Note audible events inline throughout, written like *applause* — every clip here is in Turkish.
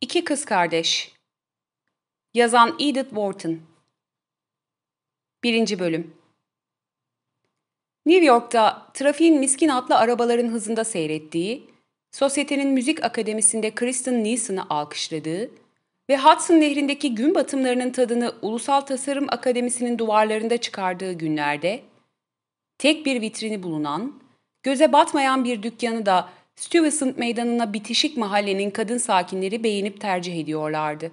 İki Kız Kardeş Yazan Edith Wharton 1. Bölüm New York'ta trafiğin miskin atlı arabaların hızında seyrettiği, sosyetenin müzik akademisinde Kristen Nielsen'ı alkışladığı ve Hudson Nehri'ndeki gün batımlarının tadını Ulusal Tasarım Akademisi'nin duvarlarında çıkardığı günlerde, tek bir vitrini bulunan, göze batmayan bir dükkanı da Stuyvesant Meydanı'na bitişik mahallenin kadın sakinleri beğenip tercih ediyorlardı.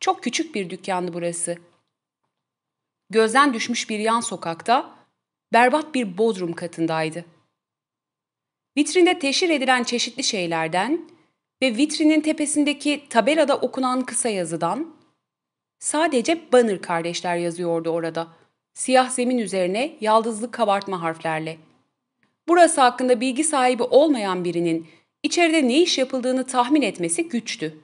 Çok küçük bir dükkandı burası. Gözden düşmüş bir yan sokakta, berbat bir bodrum katındaydı. Vitrinde teşhir edilen çeşitli şeylerden ve vitrinin tepesindeki tabelada okunan kısa yazıdan sadece Banner kardeşler yazıyordu orada. Siyah zemin üzerine yaldızlı kabartma harflerle. Burası hakkında bilgi sahibi olmayan birinin içeride ne iş yapıldığını tahmin etmesi güçtü.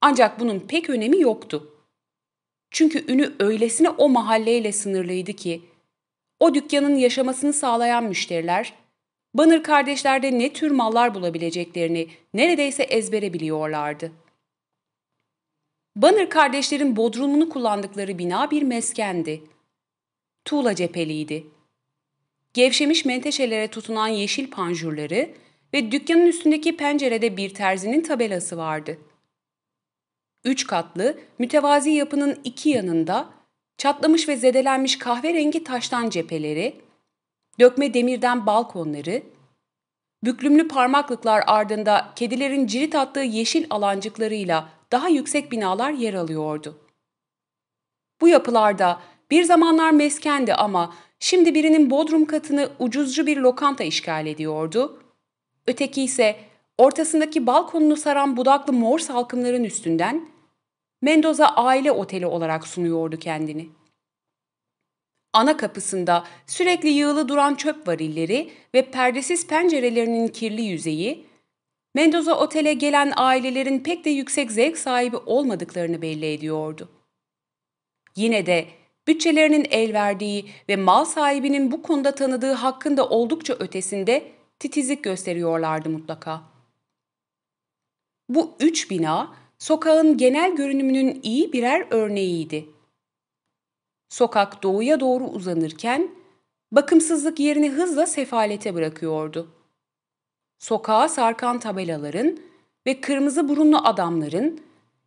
Ancak bunun pek önemi yoktu. Çünkü ünü öylesine o mahalleyle sınırlıydı ki, o dükkanın yaşamasını sağlayan müşteriler, Banır kardeşlerde ne tür mallar bulabileceklerini neredeyse ezbere biliyorlardı. Banır kardeşlerin bodrumunu kullandıkları bina bir meskendi. Tuğla cepheliydi gevşemiş menteşelere tutunan yeşil panjurları ve dükkanın üstündeki pencerede bir terzinin tabelası vardı. Üç katlı, mütevazi yapının iki yanında çatlamış ve zedelenmiş kahverengi taştan cepheleri, dökme demirden balkonları, büklümlü parmaklıklar ardında kedilerin cirit attığı yeşil alancıklarıyla daha yüksek binalar yer alıyordu. Bu yapılarda bir zamanlar meskendi ama Şimdi birinin bodrum katını ucuzcu bir lokanta işgal ediyordu. Öteki ise ortasındaki balkonunu saran budaklı mor salkımların üstünden Mendoza Aile Oteli olarak sunuyordu kendini. Ana kapısında sürekli yığılı duran çöp varilleri ve perdesiz pencerelerinin kirli yüzeyi, Mendoza Otel'e gelen ailelerin pek de yüksek zevk sahibi olmadıklarını belli ediyordu. Yine de bütçelerinin el verdiği ve mal sahibinin bu konuda tanıdığı hakkında oldukça ötesinde titizlik gösteriyorlardı mutlaka. Bu üç bina sokağın genel görünümünün iyi birer örneğiydi. Sokak doğuya doğru uzanırken bakımsızlık yerini hızla sefalete bırakıyordu. Sokağa sarkan tabelaların ve kırmızı burunlu adamların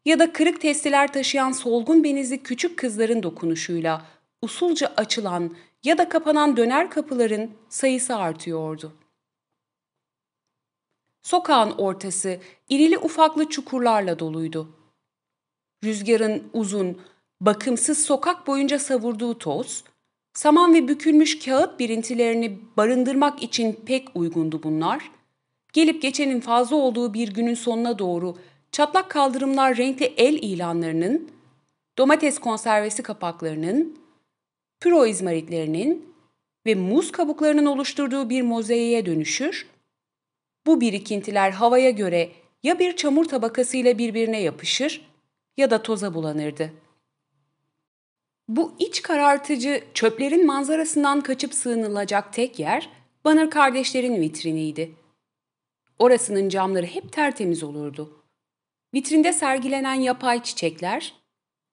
ya da kırık testiler taşıyan solgun benizli küçük kızların dokunuşuyla usulca açılan ya da kapanan döner kapıların sayısı artıyordu. Sokağın ortası irili ufaklı çukurlarla doluydu. Rüzgarın uzun, bakımsız sokak boyunca savurduğu toz, saman ve bükülmüş kağıt birintilerini barındırmak için pek uygundu bunlar. Gelip geçenin fazla olduğu bir günün sonuna doğru çatlak kaldırımlar renkli el ilanlarının, domates konservesi kapaklarının, püro izmaritlerinin ve muz kabuklarının oluşturduğu bir mozaiğe dönüşür, bu birikintiler havaya göre ya bir çamur tabakasıyla birbirine yapışır ya da toza bulanırdı. Bu iç karartıcı çöplerin manzarasından kaçıp sığınılacak tek yer Banner kardeşlerin vitriniydi. Orasının camları hep tertemiz olurdu. Vitrinde sergilenen yapay çiçekler,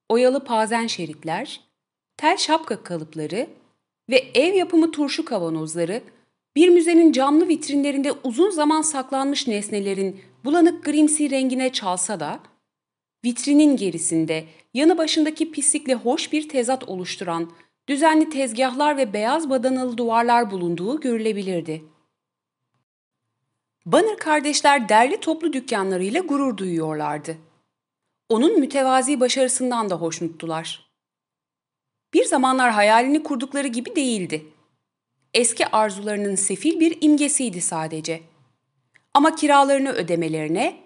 oyalı pazen şeritler, tel şapka kalıpları ve ev yapımı turşu kavanozları bir müzenin camlı vitrinlerinde uzun zaman saklanmış nesnelerin bulanık grimsi rengine çalsa da, vitrinin gerisinde yanı başındaki pislikle hoş bir tezat oluşturan düzenli tezgahlar ve beyaz badanalı duvarlar bulunduğu görülebilirdi. Banner kardeşler derli toplu dükkanlarıyla gurur duyuyorlardı. Onun mütevazi başarısından da hoşnuttular. Bir zamanlar hayalini kurdukları gibi değildi. Eski arzularının sefil bir imgesiydi sadece. Ama kiralarını ödemelerine,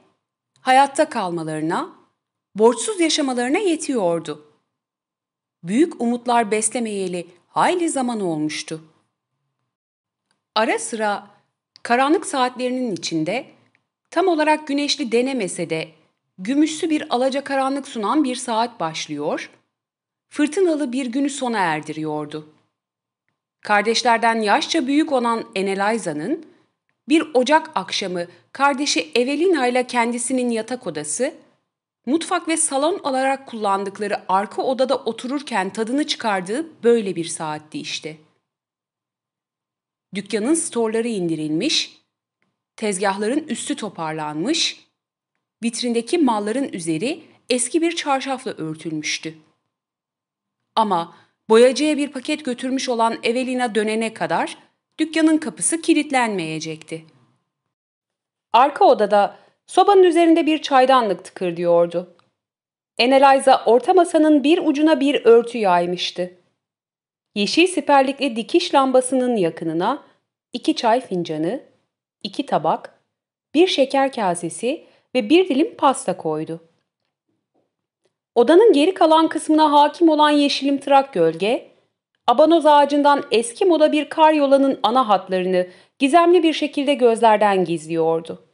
hayatta kalmalarına, borçsuz yaşamalarına yetiyordu. Büyük umutlar beslemeyeli hayli zaman olmuştu. Ara sıra Karanlık saatlerinin içinde tam olarak güneşli denemese de gümüşsü bir alacakaranlık sunan bir saat başlıyor, fırtınalı bir günü sona erdiriyordu. Kardeşlerden yaşça büyük olan Eneliza'nın bir ocak akşamı kardeşi Evelina ile kendisinin yatak odası, mutfak ve salon olarak kullandıkları arka odada otururken tadını çıkardığı böyle bir saatti işte. Dükkanın storları indirilmiş, tezgahların üstü toparlanmış, vitrindeki malların üzeri eski bir çarşafla örtülmüştü. Ama boyacıya bir paket götürmüş olan Evelina dönene kadar dükkanın kapısı kilitlenmeyecekti. Arka odada sobanın üzerinde bir çaydanlık tıkırdıyordu. Eneliza orta masanın bir ucuna bir örtü yaymıştı. Yeşil siperlikli dikiş lambasının yakınına iki çay fincanı, iki tabak, bir şeker kasesi ve bir dilim pasta koydu. Odanın geri kalan kısmına hakim olan yeşilimtırak gölge, abanoz ağacından eski moda bir kar yolanın ana hatlarını gizemli bir şekilde gözlerden gizliyordu.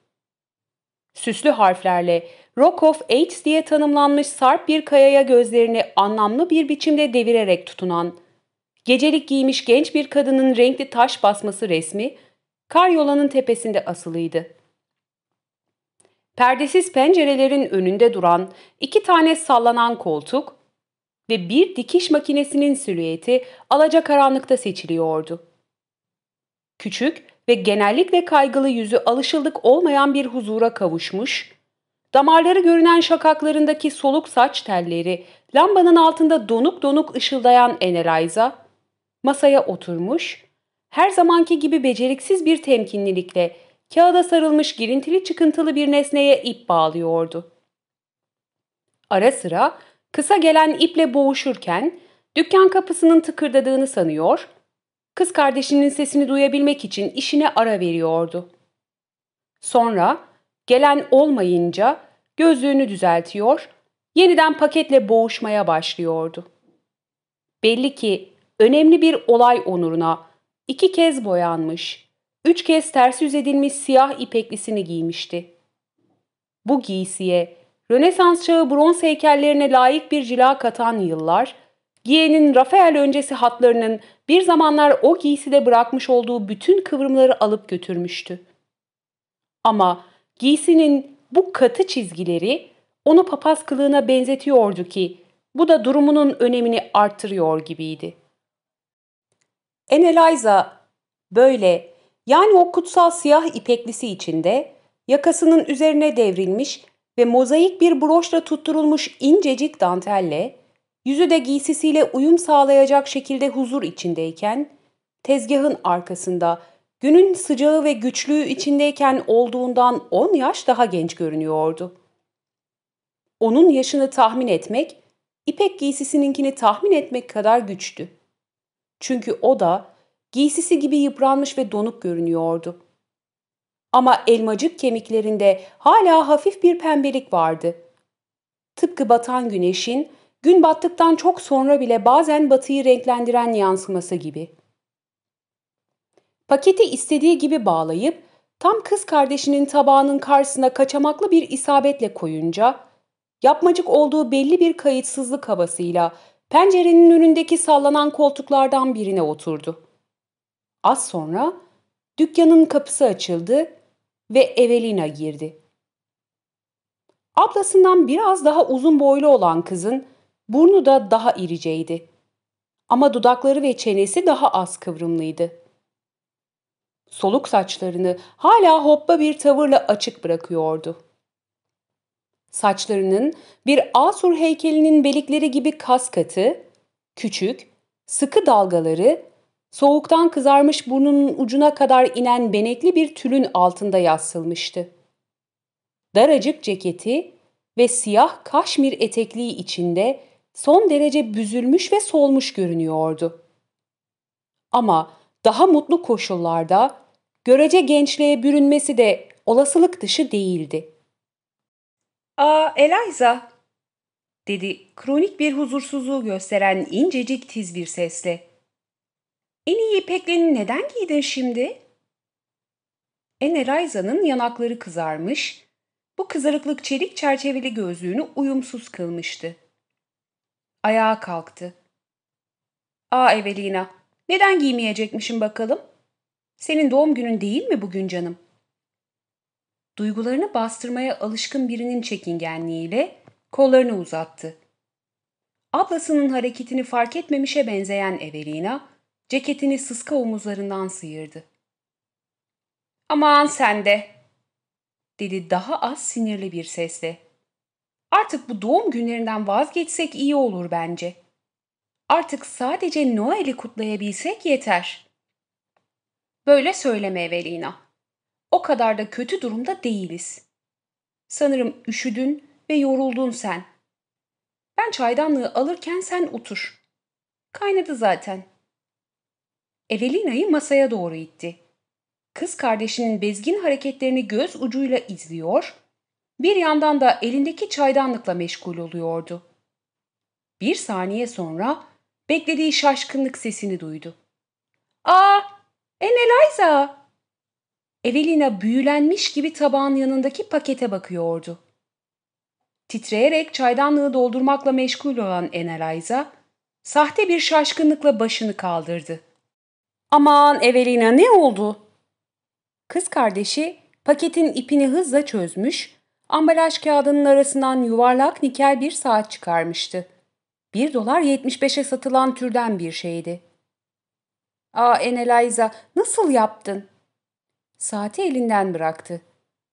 Süslü harflerle Rock of Ages diye tanımlanmış sarp bir kayaya gözlerini anlamlı bir biçimde devirerek tutunan, gecelik giymiş genç bir kadının renkli taş basması resmi, kar yolanın tepesinde asılıydı. Perdesiz pencerelerin önünde duran iki tane sallanan koltuk ve bir dikiş makinesinin silüeti alacakaranlıkta seçiliyordu. Küçük ve genellikle kaygılı yüzü alışıldık olmayan bir huzura kavuşmuş, damarları görünen şakaklarındaki soluk saç telleri lambanın altında donuk donuk ışıldayan Eneliza, masaya oturmuş, her zamanki gibi beceriksiz bir temkinlilikle kağıda sarılmış girintili çıkıntılı bir nesneye ip bağlıyordu. Ara sıra kısa gelen iple boğuşurken dükkan kapısının tıkırdadığını sanıyor, kız kardeşinin sesini duyabilmek için işine ara veriyordu. Sonra gelen olmayınca gözlüğünü düzeltiyor, yeniden paketle boğuşmaya başlıyordu. Belli ki önemli bir olay onuruna iki kez boyanmış, üç kez ters yüz edilmiş siyah ipeklisini giymişti. Bu giysiye Rönesans çağı bronz heykellerine layık bir cila katan yıllar, giyenin Rafael öncesi hatlarının bir zamanlar o giyside bırakmış olduğu bütün kıvrımları alıp götürmüştü. Ama giysinin bu katı çizgileri onu papaz kılığına benzetiyordu ki bu da durumunun önemini arttırıyor gibiydi. Eneliza böyle yani o kutsal siyah ipeklisi içinde yakasının üzerine devrilmiş ve mozaik bir broşla tutturulmuş incecik dantelle, yüzü de giysisiyle uyum sağlayacak şekilde huzur içindeyken, tezgahın arkasında günün sıcağı ve güçlüğü içindeyken olduğundan on yaş daha genç görünüyordu. Onun yaşını tahmin etmek, ipek giysisininkini tahmin etmek kadar güçtü. Çünkü o da giysisi gibi yıpranmış ve donuk görünüyordu. Ama elmacık kemiklerinde hala hafif bir pembelik vardı. Tıpkı batan güneşin gün battıktan çok sonra bile bazen batıyı renklendiren yansıması gibi. Paketi istediği gibi bağlayıp tam kız kardeşinin tabağının karşısına kaçamaklı bir isabetle koyunca, yapmacık olduğu belli bir kayıtsızlık havasıyla pencerenin önündeki sallanan koltuklardan birine oturdu. Az sonra dükkanın kapısı açıldı ve Evelina girdi. Ablasından biraz daha uzun boylu olan kızın burnu da daha iriceydi. Ama dudakları ve çenesi daha az kıvrımlıydı. Soluk saçlarını hala hoppa bir tavırla açık bırakıyordu. Saçlarının bir Asur heykelinin belikleri gibi kas katı, küçük, sıkı dalgaları soğuktan kızarmış burnunun ucuna kadar inen benekli bir tülün altında yassılmıştı. Daracık ceketi ve siyah kaşmir etekliği içinde son derece büzülmüş ve solmuş görünüyordu. Ama daha mutlu koşullarda görece gençliğe bürünmesi de olasılık dışı değildi. ''Aa Eliza'' dedi kronik bir huzursuzluğu gösteren incecik tiz bir sesle. En iyi ipeklerini neden giydin şimdi? Eneliza'nın yanakları kızarmış, bu kızarıklık çelik çerçeveli gözlüğünü uyumsuz kılmıştı. Ayağa kalktı. Aa Evelina, neden giymeyecekmişim bakalım? Senin doğum günün değil mi bugün canım? Duygularını bastırmaya alışkın birinin çekingenliğiyle kollarını uzattı. Ablasının hareketini fark etmemişe benzeyen Evelina, ceketini sıska omuzlarından sıyırdı. ''Aman sen de!'' dedi daha az sinirli bir sesle. ''Artık bu doğum günlerinden vazgeçsek iyi olur bence. Artık sadece Noel'i kutlayabilsek yeter.'' ''Böyle söyleme Evelina. O kadar da kötü durumda değiliz. Sanırım üşüdün ve yoruldun sen.'' Ben çaydanlığı alırken sen otur. Kaynadı zaten. Evelina'yı masaya doğru itti. Kız kardeşinin bezgin hareketlerini göz ucuyla izliyor, bir yandan da elindeki çaydanlıkla meşgul oluyordu. Bir saniye sonra beklediği şaşkınlık sesini duydu. ''Aa, Eneliza!'' Evelina büyülenmiş gibi tabağın yanındaki pakete bakıyordu. Titreyerek çaydanlığı doldurmakla meşgul olan Eneliza, sahte bir şaşkınlıkla başını kaldırdı. ''Aman Evelina ne oldu?'' Kız kardeşi paketin ipini hızla çözmüş, ambalaj kağıdının arasından yuvarlak nikel bir saat çıkarmıştı. 1 dolar 75'e satılan türden bir şeydi. ''Aa Eneliza nasıl yaptın?'' Saati elinden bıraktı.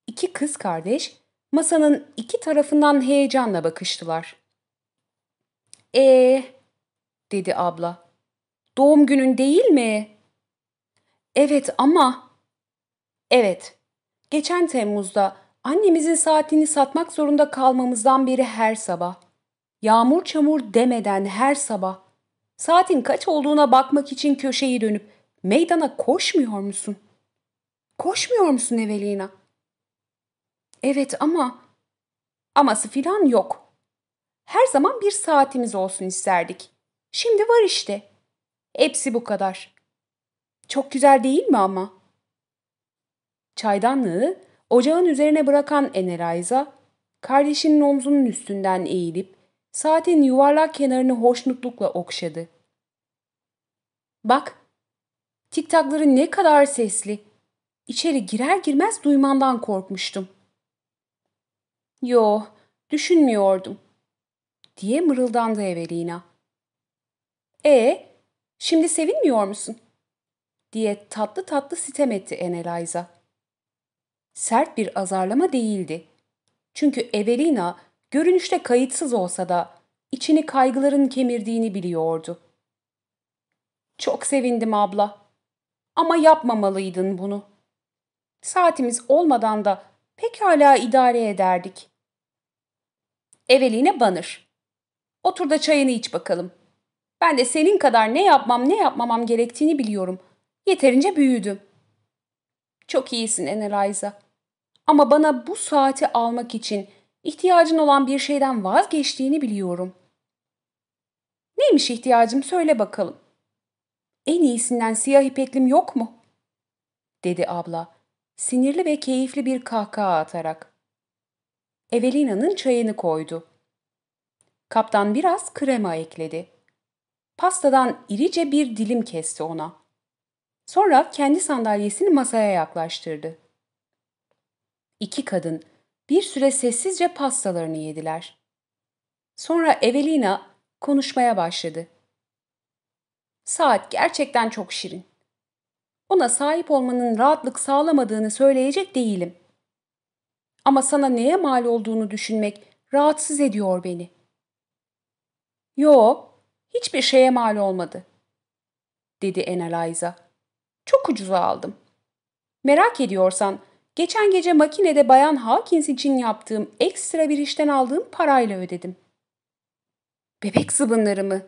İki kız kardeş Masanın iki tarafından heyecanla bakıştılar. Ee, dedi abla. Doğum günün değil mi? Evet ama... Evet, geçen Temmuz'da annemizin saatini satmak zorunda kalmamızdan beri her sabah. Yağmur çamur demeden her sabah. Saatin kaç olduğuna bakmak için köşeyi dönüp meydana koşmuyor musun? Koşmuyor musun Evelina? Evet ama aması filan yok. Her zaman bir saatimiz olsun isterdik. Şimdi var işte. Hepsi bu kadar. Çok güzel değil mi ama? Çaydanlığı ocağın üzerine bırakan Enerayza, kardeşinin omzunun üstünden eğilip saatin yuvarlak kenarını hoşnutlukla okşadı. Bak, tiktakları ne kadar sesli. İçeri girer girmez duymandan korkmuştum.'' Yo, düşünmüyordum, diye mırıldandı Evelina. E, şimdi sevinmiyor musun? diye tatlı tatlı sitem etti Eneliza. Sert bir azarlama değildi. Çünkü Evelina görünüşte kayıtsız olsa da içini kaygıların kemirdiğini biliyordu. Çok sevindim abla. Ama yapmamalıydın bunu. Saatimiz olmadan da pekala idare ederdik. Eveline banır. Otur da çayını iç bakalım. Ben de senin kadar ne yapmam ne yapmamam gerektiğini biliyorum. Yeterince büyüdüm. Çok iyisin Eneliza. Ama bana bu saati almak için ihtiyacın olan bir şeyden vazgeçtiğini biliyorum. Neymiş ihtiyacım söyle bakalım. En iyisinden siyah ipeklim yok mu? dedi abla, sinirli ve keyifli bir kahkaha atarak. Evelina'nın çayını koydu. Kaptan biraz krema ekledi. Pastadan irice bir dilim kesti ona. Sonra kendi sandalyesini masaya yaklaştırdı. İki kadın bir süre sessizce pastalarını yediler. Sonra Evelina konuşmaya başladı. Saat gerçekten çok şirin. Ona sahip olmanın rahatlık sağlamadığını söyleyecek değilim. Ama sana neye mal olduğunu düşünmek rahatsız ediyor beni. Yo, hiçbir şeye mal olmadı, dedi Eneliza. Çok ucuza aldım. Merak ediyorsan, geçen gece makinede Bayan Hawkins için yaptığım ekstra bir işten aldığım parayla ödedim. Bebek zıbınları mı?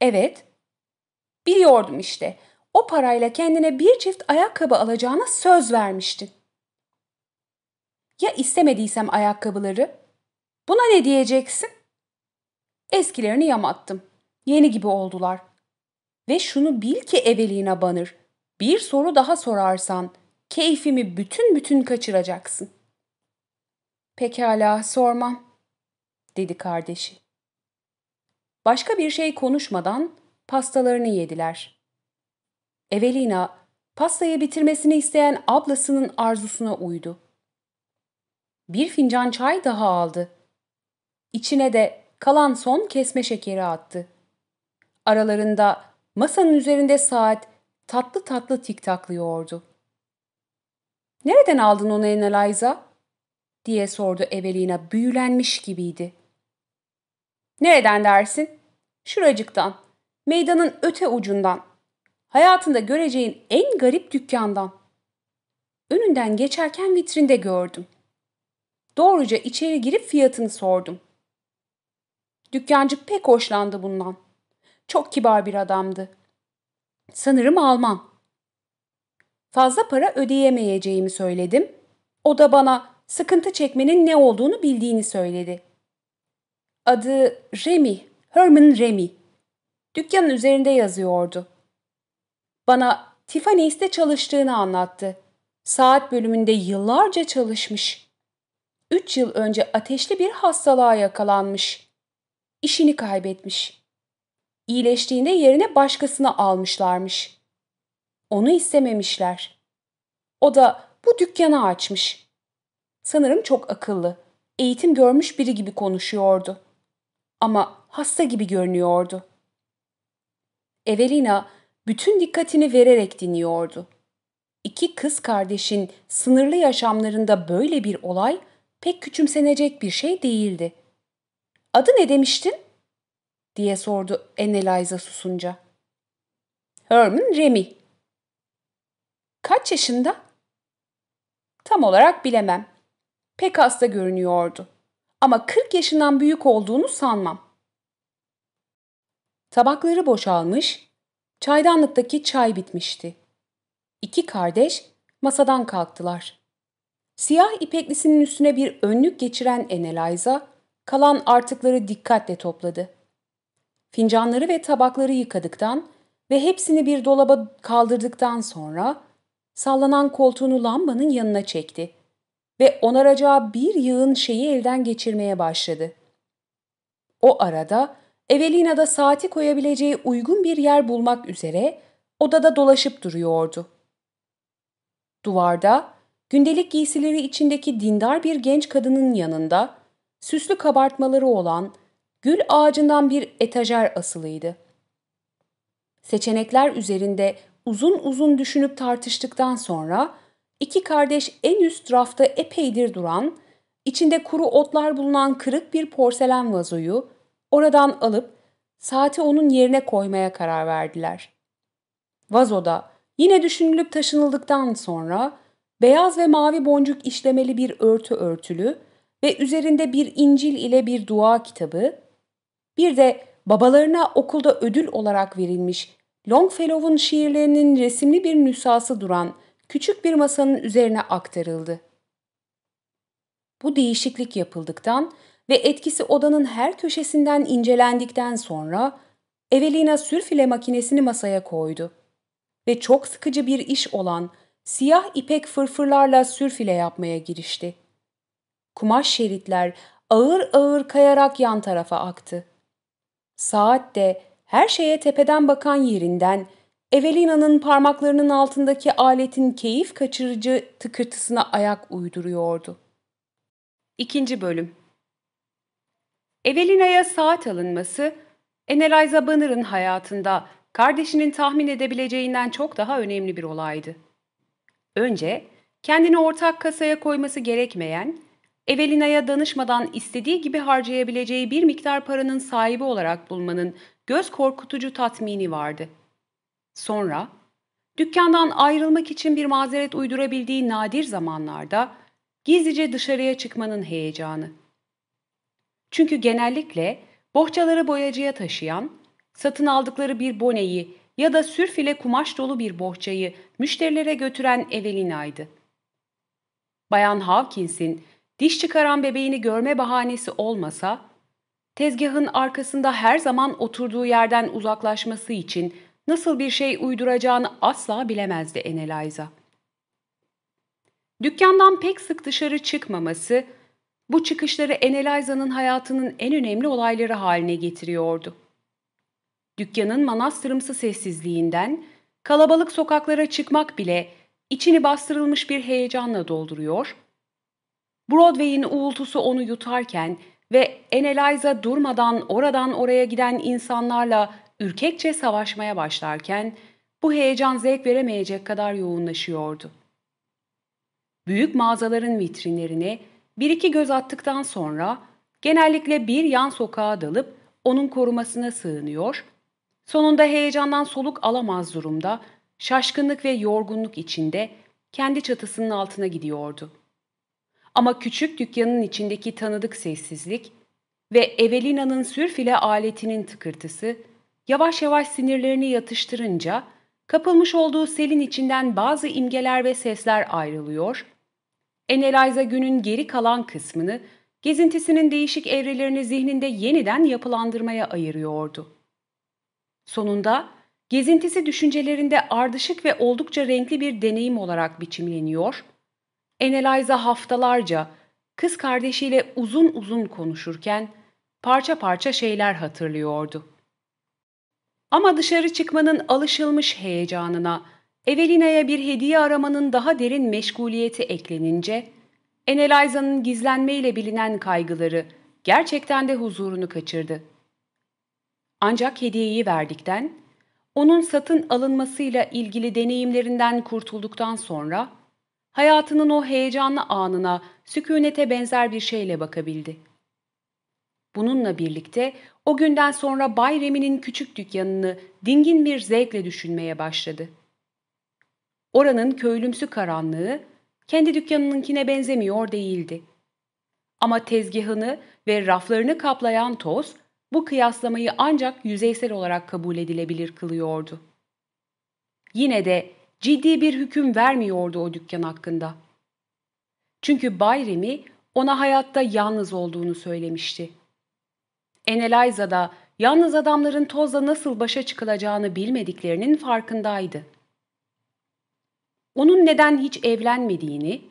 Evet. Biliyordum işte. O parayla kendine bir çift ayakkabı alacağına söz vermiştin. Ya istemediysem ayakkabıları? Buna ne diyeceksin? Eskilerini yamattım. Yeni gibi oldular. Ve şunu bil ki Evelina Banır, bir soru daha sorarsan keyfimi bütün bütün kaçıracaksın. Pekala, sormam, dedi kardeşi. Başka bir şey konuşmadan pastalarını yediler. Evelina, pastayı bitirmesini isteyen ablasının arzusuna uydu. Bir fincan çay daha aldı. İçine de kalan son kesme şekeri attı. Aralarında masanın üzerinde saat tatlı tatlı tiktaklıyordu. ''Nereden aldın onu Annalisa?'' diye sordu Evelina büyülenmiş gibiydi. ''Nereden dersin?'' ''Şuracıktan, meydanın öte ucundan, hayatında göreceğin en garip dükkandan. Önünden geçerken vitrinde gördüm. Doğruca içeri girip fiyatını sordum. Dükkancı pek hoşlandı bundan. Çok kibar bir adamdı. Sanırım Alman. Fazla para ödeyemeyeceğimi söyledim. O da bana sıkıntı çekmenin ne olduğunu bildiğini söyledi. Adı Remy, Herman Remy. Dükkanın üzerinde yazıyordu. Bana Tiffany's'te çalıştığını anlattı. Saat bölümünde yıllarca çalışmış. Üç yıl önce ateşli bir hastalığa yakalanmış. İşini kaybetmiş. İyileştiğinde yerine başkasını almışlarmış. Onu istememişler. O da bu dükkanı açmış. Sanırım çok akıllı, eğitim görmüş biri gibi konuşuyordu. Ama hasta gibi görünüyordu. Evelina bütün dikkatini vererek dinliyordu. İki kız kardeşin sınırlı yaşamlarında böyle bir olay pek küçümsenecek bir şey değildi. Adı ne demiştin? diye sordu Anneliza susunca. Herman Remy. Kaç yaşında? Tam olarak bilemem. Pek hasta görünüyordu. Ama 40 yaşından büyük olduğunu sanmam. Tabakları boşalmış, çaydanlıktaki çay bitmişti. İki kardeş masadan kalktılar. Siyah ipeklisinin üstüne bir önlük geçiren Eneliza, kalan artıkları dikkatle topladı. Fincanları ve tabakları yıkadıktan ve hepsini bir dolaba kaldırdıktan sonra sallanan koltuğunu lambanın yanına çekti ve onaracağı bir yığın şeyi elden geçirmeye başladı. O arada Evelina da saati koyabileceği uygun bir yer bulmak üzere odada dolaşıp duruyordu. Duvarda gündelik giysileri içindeki dindar bir genç kadının yanında süslü kabartmaları olan gül ağacından bir etajer asılıydı. Seçenekler üzerinde uzun uzun düşünüp tartıştıktan sonra iki kardeş en üst rafta epeydir duran, içinde kuru otlar bulunan kırık bir porselen vazoyu oradan alıp saati onun yerine koymaya karar verdiler. Vazoda yine düşünülüp taşınıldıktan sonra beyaz ve mavi boncuk işlemeli bir örtü örtülü ve üzerinde bir İncil ile bir dua kitabı, bir de babalarına okulda ödül olarak verilmiş Longfellow'un şiirlerinin resimli bir nüshası duran küçük bir masanın üzerine aktarıldı. Bu değişiklik yapıldıktan ve etkisi odanın her köşesinden incelendikten sonra Evelina sürfile makinesini masaya koydu ve çok sıkıcı bir iş olan siyah ipek fırfırlarla sürfile yapmaya girişti. Kumaş şeritler ağır ağır kayarak yan tarafa aktı. Saat de her şeye tepeden bakan yerinden Evelina'nın parmaklarının altındaki aletin keyif kaçırıcı tıkırtısına ayak uyduruyordu. İkinci Bölüm Evelina'ya saat alınması, Eneliza Banner'ın hayatında kardeşinin tahmin edebileceğinden çok daha önemli bir olaydı. Önce kendini ortak kasaya koyması gerekmeyen, Evelina'ya danışmadan istediği gibi harcayabileceği bir miktar paranın sahibi olarak bulmanın göz korkutucu tatmini vardı. Sonra, dükkandan ayrılmak için bir mazeret uydurabildiği nadir zamanlarda gizlice dışarıya çıkmanın heyecanı. Çünkü genellikle bohçaları boyacıya taşıyan, satın aldıkları bir boneyi ya da sürfile kumaş dolu bir bohçayı müşterilere götüren Evelina'ydı. Bayan Hawkins'in diş çıkaran bebeğini görme bahanesi olmasa, tezgahın arkasında her zaman oturduğu yerden uzaklaşması için nasıl bir şey uyduracağını asla bilemezdi Eneliza. Dükkandan pek sık dışarı çıkmaması, bu çıkışları Eneliza'nın hayatının en önemli olayları haline getiriyordu. Dükkanın manastırımsı sessizliğinden, kalabalık sokaklara çıkmak bile içini bastırılmış bir heyecanla dolduruyor, Broadway'in uğultusu onu yutarken ve Eneliza durmadan oradan oraya giden insanlarla ürkekçe savaşmaya başlarken bu heyecan zevk veremeyecek kadar yoğunlaşıyordu. Büyük mağazaların vitrinlerine bir iki göz attıktan sonra genellikle bir yan sokağa dalıp onun korumasına sığınıyor, sonunda heyecandan soluk alamaz durumda, şaşkınlık ve yorgunluk içinde kendi çatısının altına gidiyordu. Ama küçük dükkanın içindeki tanıdık sessizlik ve Evelina'nın sürfile aletinin tıkırtısı yavaş yavaş sinirlerini yatıştırınca kapılmış olduğu selin içinden bazı imgeler ve sesler ayrılıyor, Eneliza günün geri kalan kısmını gezintisinin değişik evrelerini zihninde yeniden yapılandırmaya ayırıyordu. Sonunda gezintisi düşüncelerinde ardışık ve oldukça renkli bir deneyim olarak biçimleniyor, Eneliza haftalarca kız kardeşiyle uzun uzun konuşurken parça parça şeyler hatırlıyordu. Ama dışarı çıkmanın alışılmış heyecanına, Evelina'ya bir hediye aramanın daha derin meşguliyeti eklenince, Eneliza'nın gizlenmeyle bilinen kaygıları gerçekten de huzurunu kaçırdı. Ancak hediyeyi verdikten, onun satın alınmasıyla ilgili deneyimlerinden kurtulduktan sonra, hayatının o heyecanlı anına sükunete benzer bir şeyle bakabildi. Bununla birlikte o günden sonra Bay Remi'nin küçük dükkanını dingin bir zevkle düşünmeye başladı. Oranın köylümsü karanlığı kendi dükkanınınkine benzemiyor değildi. Ama tezgahını ve raflarını kaplayan toz bu kıyaslamayı ancak yüzeysel olarak kabul edilebilir kılıyordu. Yine de ciddi bir hüküm vermiyordu o dükkan hakkında. Çünkü Bay Remi ona hayatta yalnız olduğunu söylemişti. Eneliza da yalnız adamların tozla nasıl başa çıkılacağını bilmediklerinin farkındaydı. Onun neden hiç evlenmediğini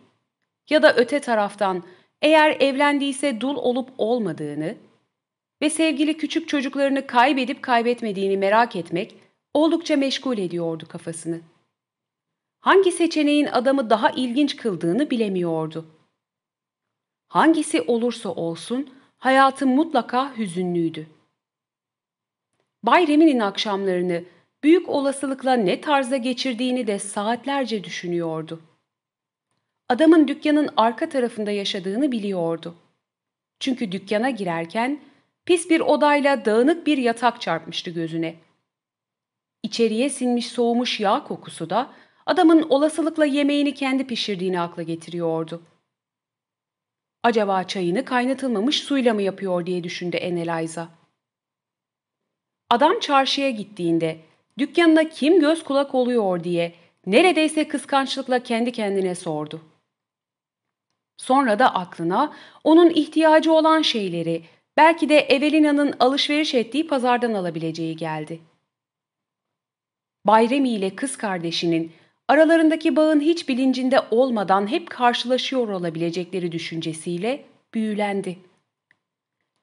ya da öte taraftan eğer evlendiyse dul olup olmadığını ve sevgili küçük çocuklarını kaybedip kaybetmediğini merak etmek oldukça meşgul ediyordu kafasını. Hangi seçeneğin adamı daha ilginç kıldığını bilemiyordu. Hangisi olursa olsun hayatı mutlaka hüzünlüydü. Bay Remi'nin akşamlarını büyük olasılıkla ne tarzda geçirdiğini de saatlerce düşünüyordu. Adamın dükkanın arka tarafında yaşadığını biliyordu. Çünkü dükkana girerken pis bir odayla dağınık bir yatak çarpmıştı gözüne. İçeriye sinmiş soğumuş yağ kokusu da adamın olasılıkla yemeğini kendi pişirdiğini akla getiriyordu. Acaba çayını kaynatılmamış suyla mı yapıyor diye düşündü Eneliza. Adam çarşıya gittiğinde dükkanına kim göz kulak oluyor diye neredeyse kıskançlıkla kendi kendine sordu. Sonra da aklına onun ihtiyacı olan şeyleri belki de Evelina'nın alışveriş ettiği pazardan alabileceği geldi. Bayremi ile kız kardeşinin aralarındaki bağın hiç bilincinde olmadan hep karşılaşıyor olabilecekleri düşüncesiyle büyülendi.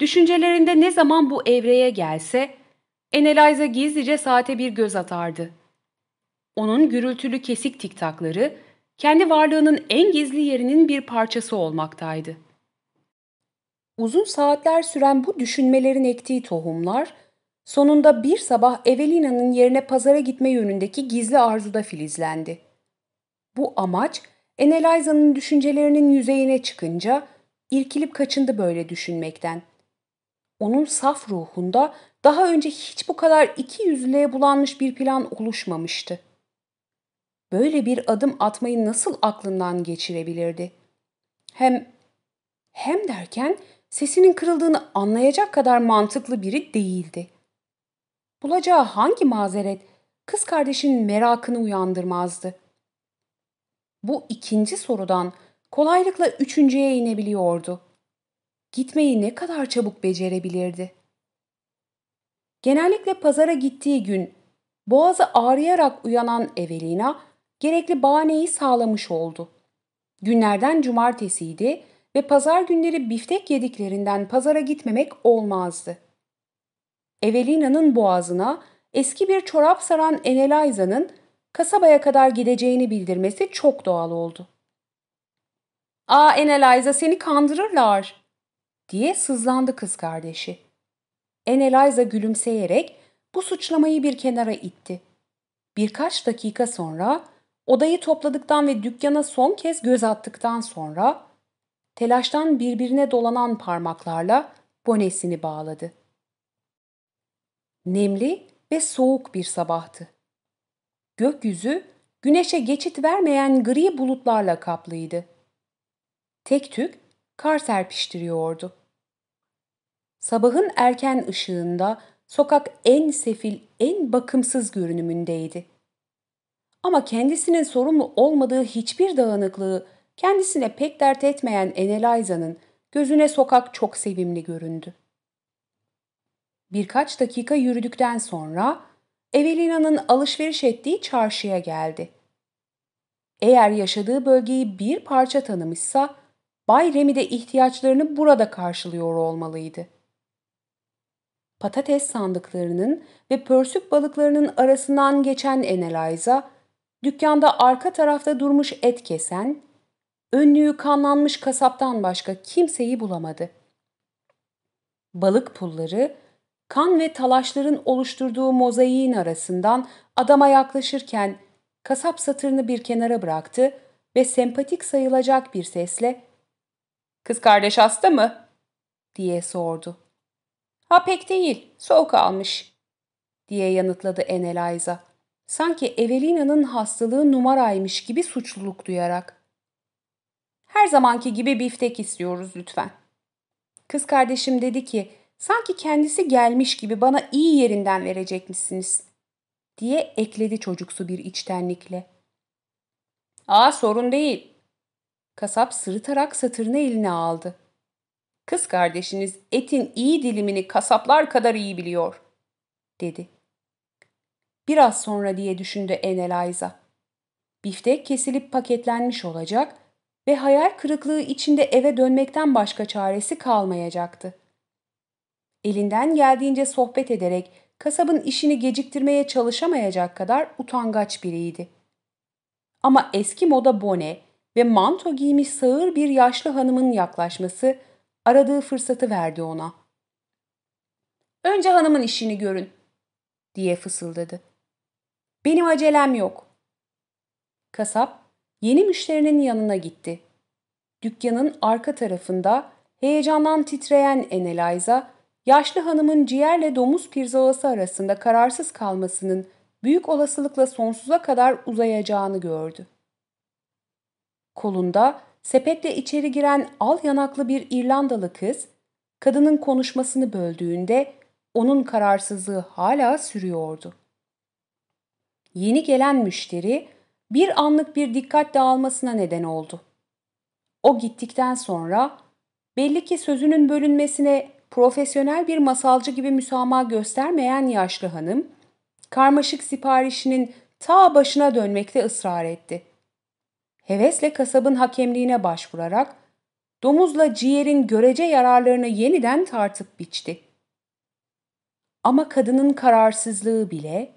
Düşüncelerinde ne zaman bu evreye gelse, Eneliza gizlice saate bir göz atardı. Onun gürültülü kesik tiktakları, kendi varlığının en gizli yerinin bir parçası olmaktaydı. Uzun saatler süren bu düşünmelerin ektiği tohumlar, Sonunda bir sabah Evelina'nın yerine pazara gitme yönündeki gizli arzuda filizlendi. Bu amaç Eneliza'nın düşüncelerinin yüzeyine çıkınca irkilip kaçındı böyle düşünmekten. Onun saf ruhunda daha önce hiç bu kadar iki yüzlüğe bulanmış bir plan oluşmamıştı. Böyle bir adım atmayı nasıl aklından geçirebilirdi? Hem hem derken sesinin kırıldığını anlayacak kadar mantıklı biri değildi. Bulacağı hangi mazeret kız kardeşinin merakını uyandırmazdı? Bu ikinci sorudan kolaylıkla üçüncüye inebiliyordu. Gitmeyi ne kadar çabuk becerebilirdi? Genellikle pazara gittiği gün boğazı ağrıyarak uyanan Evelina gerekli bahaneyi sağlamış oldu. Günlerden cumartesiydi ve pazar günleri biftek yediklerinden pazara gitmemek olmazdı. Evelina'nın boğazına eski bir çorap saran Eneliza'nın kasabaya kadar gideceğini bildirmesi çok doğal oldu. ''Aa Eneliza seni kandırırlar.'' Diye sızlandı kız kardeşi. Eneliza gülümseyerek bu suçlamayı bir kenara itti. Birkaç dakika sonra odayı topladıktan ve dükkana son kez göz attıktan sonra telaştan birbirine dolanan parmaklarla bonesini bağladı. Nemli ve soğuk bir sabahtı. Gökyüzü güneşe geçit vermeyen gri bulutlarla kaplıydı. Tek tük kar serpiştiriyordu. Sabahın erken ışığında sokak en sefil, en bakımsız görünümündeydi. Ama kendisinin sorumlu olmadığı hiçbir dağınıklığı kendisine pek dert etmeyen Eneliza'nın gözüne sokak çok sevimli göründü. Birkaç dakika yürüdükten sonra Evelina'nın alışveriş ettiği çarşıya geldi. Eğer yaşadığı bölgeyi bir parça tanımışsa, Bay Remi de ihtiyaçlarını burada karşılıyor olmalıydı. Patates sandıklarının ve pörsük balıklarının arasından geçen Eneliza, dükkanda arka tarafta durmuş et kesen, önlüğü kanlanmış kasaptan başka kimseyi bulamadı. Balık pulları, kan ve talaşların oluşturduğu mozaiğin arasından adama yaklaşırken kasap satırını bir kenara bıraktı ve sempatik sayılacak bir sesle ''Kız kardeş hasta mı?'' diye sordu. ''Ha pek değil, soğuk almış.'' diye yanıtladı Eneliza. Sanki Evelina'nın hastalığı numaraymış gibi suçluluk duyarak. ''Her zamanki gibi biftek istiyoruz lütfen.'' Kız kardeşim dedi ki Sanki kendisi gelmiş gibi bana iyi yerinden verecekmişsiniz diye ekledi çocuksu bir içtenlikle. Aa sorun değil. Kasap sırıtarak satırını eline aldı. Kız kardeşiniz etin iyi dilimini kasaplar kadar iyi biliyor, dedi. Biraz sonra diye düşündü Eneliza. Biftek kesilip paketlenmiş olacak ve hayal kırıklığı içinde eve dönmekten başka çaresi kalmayacaktı elinden geldiğince sohbet ederek kasabın işini geciktirmeye çalışamayacak kadar utangaç biriydi. Ama eski moda bone ve manto giymiş sağır bir yaşlı hanımın yaklaşması aradığı fırsatı verdi ona. Önce hanımın işini görün, diye fısıldadı. Benim acelem yok. Kasap yeni müşterinin yanına gitti. Dükkanın arka tarafında heyecandan titreyen Eneliza yaşlı hanımın ciğerle domuz pirzolası arasında kararsız kalmasının büyük olasılıkla sonsuza kadar uzayacağını gördü. Kolunda sepetle içeri giren al yanaklı bir İrlandalı kız, kadının konuşmasını böldüğünde onun kararsızlığı hala sürüyordu. Yeni gelen müşteri bir anlık bir dikkat dağılmasına neden oldu. O gittikten sonra belli ki sözünün bölünmesine profesyonel bir masalcı gibi müsamaha göstermeyen yaşlı hanım, karmaşık siparişinin ta başına dönmekte ısrar etti. Hevesle kasabın hakemliğine başvurarak domuzla ciğerin görece yararlarını yeniden tartıp biçti. Ama kadının kararsızlığı bile,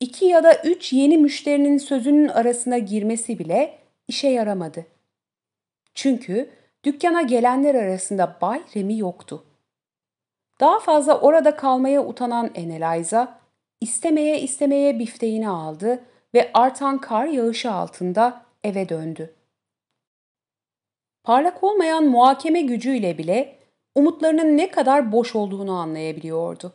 iki ya da üç yeni müşterinin sözünün arasına girmesi bile işe yaramadı. Çünkü dükkana gelenler arasında Bay Remi yoktu. Daha fazla orada kalmaya utanan Eneliza, istemeye istemeye bifteğini aldı ve artan kar yağışı altında eve döndü. Parlak olmayan muhakeme gücüyle bile umutlarının ne kadar boş olduğunu anlayabiliyordu.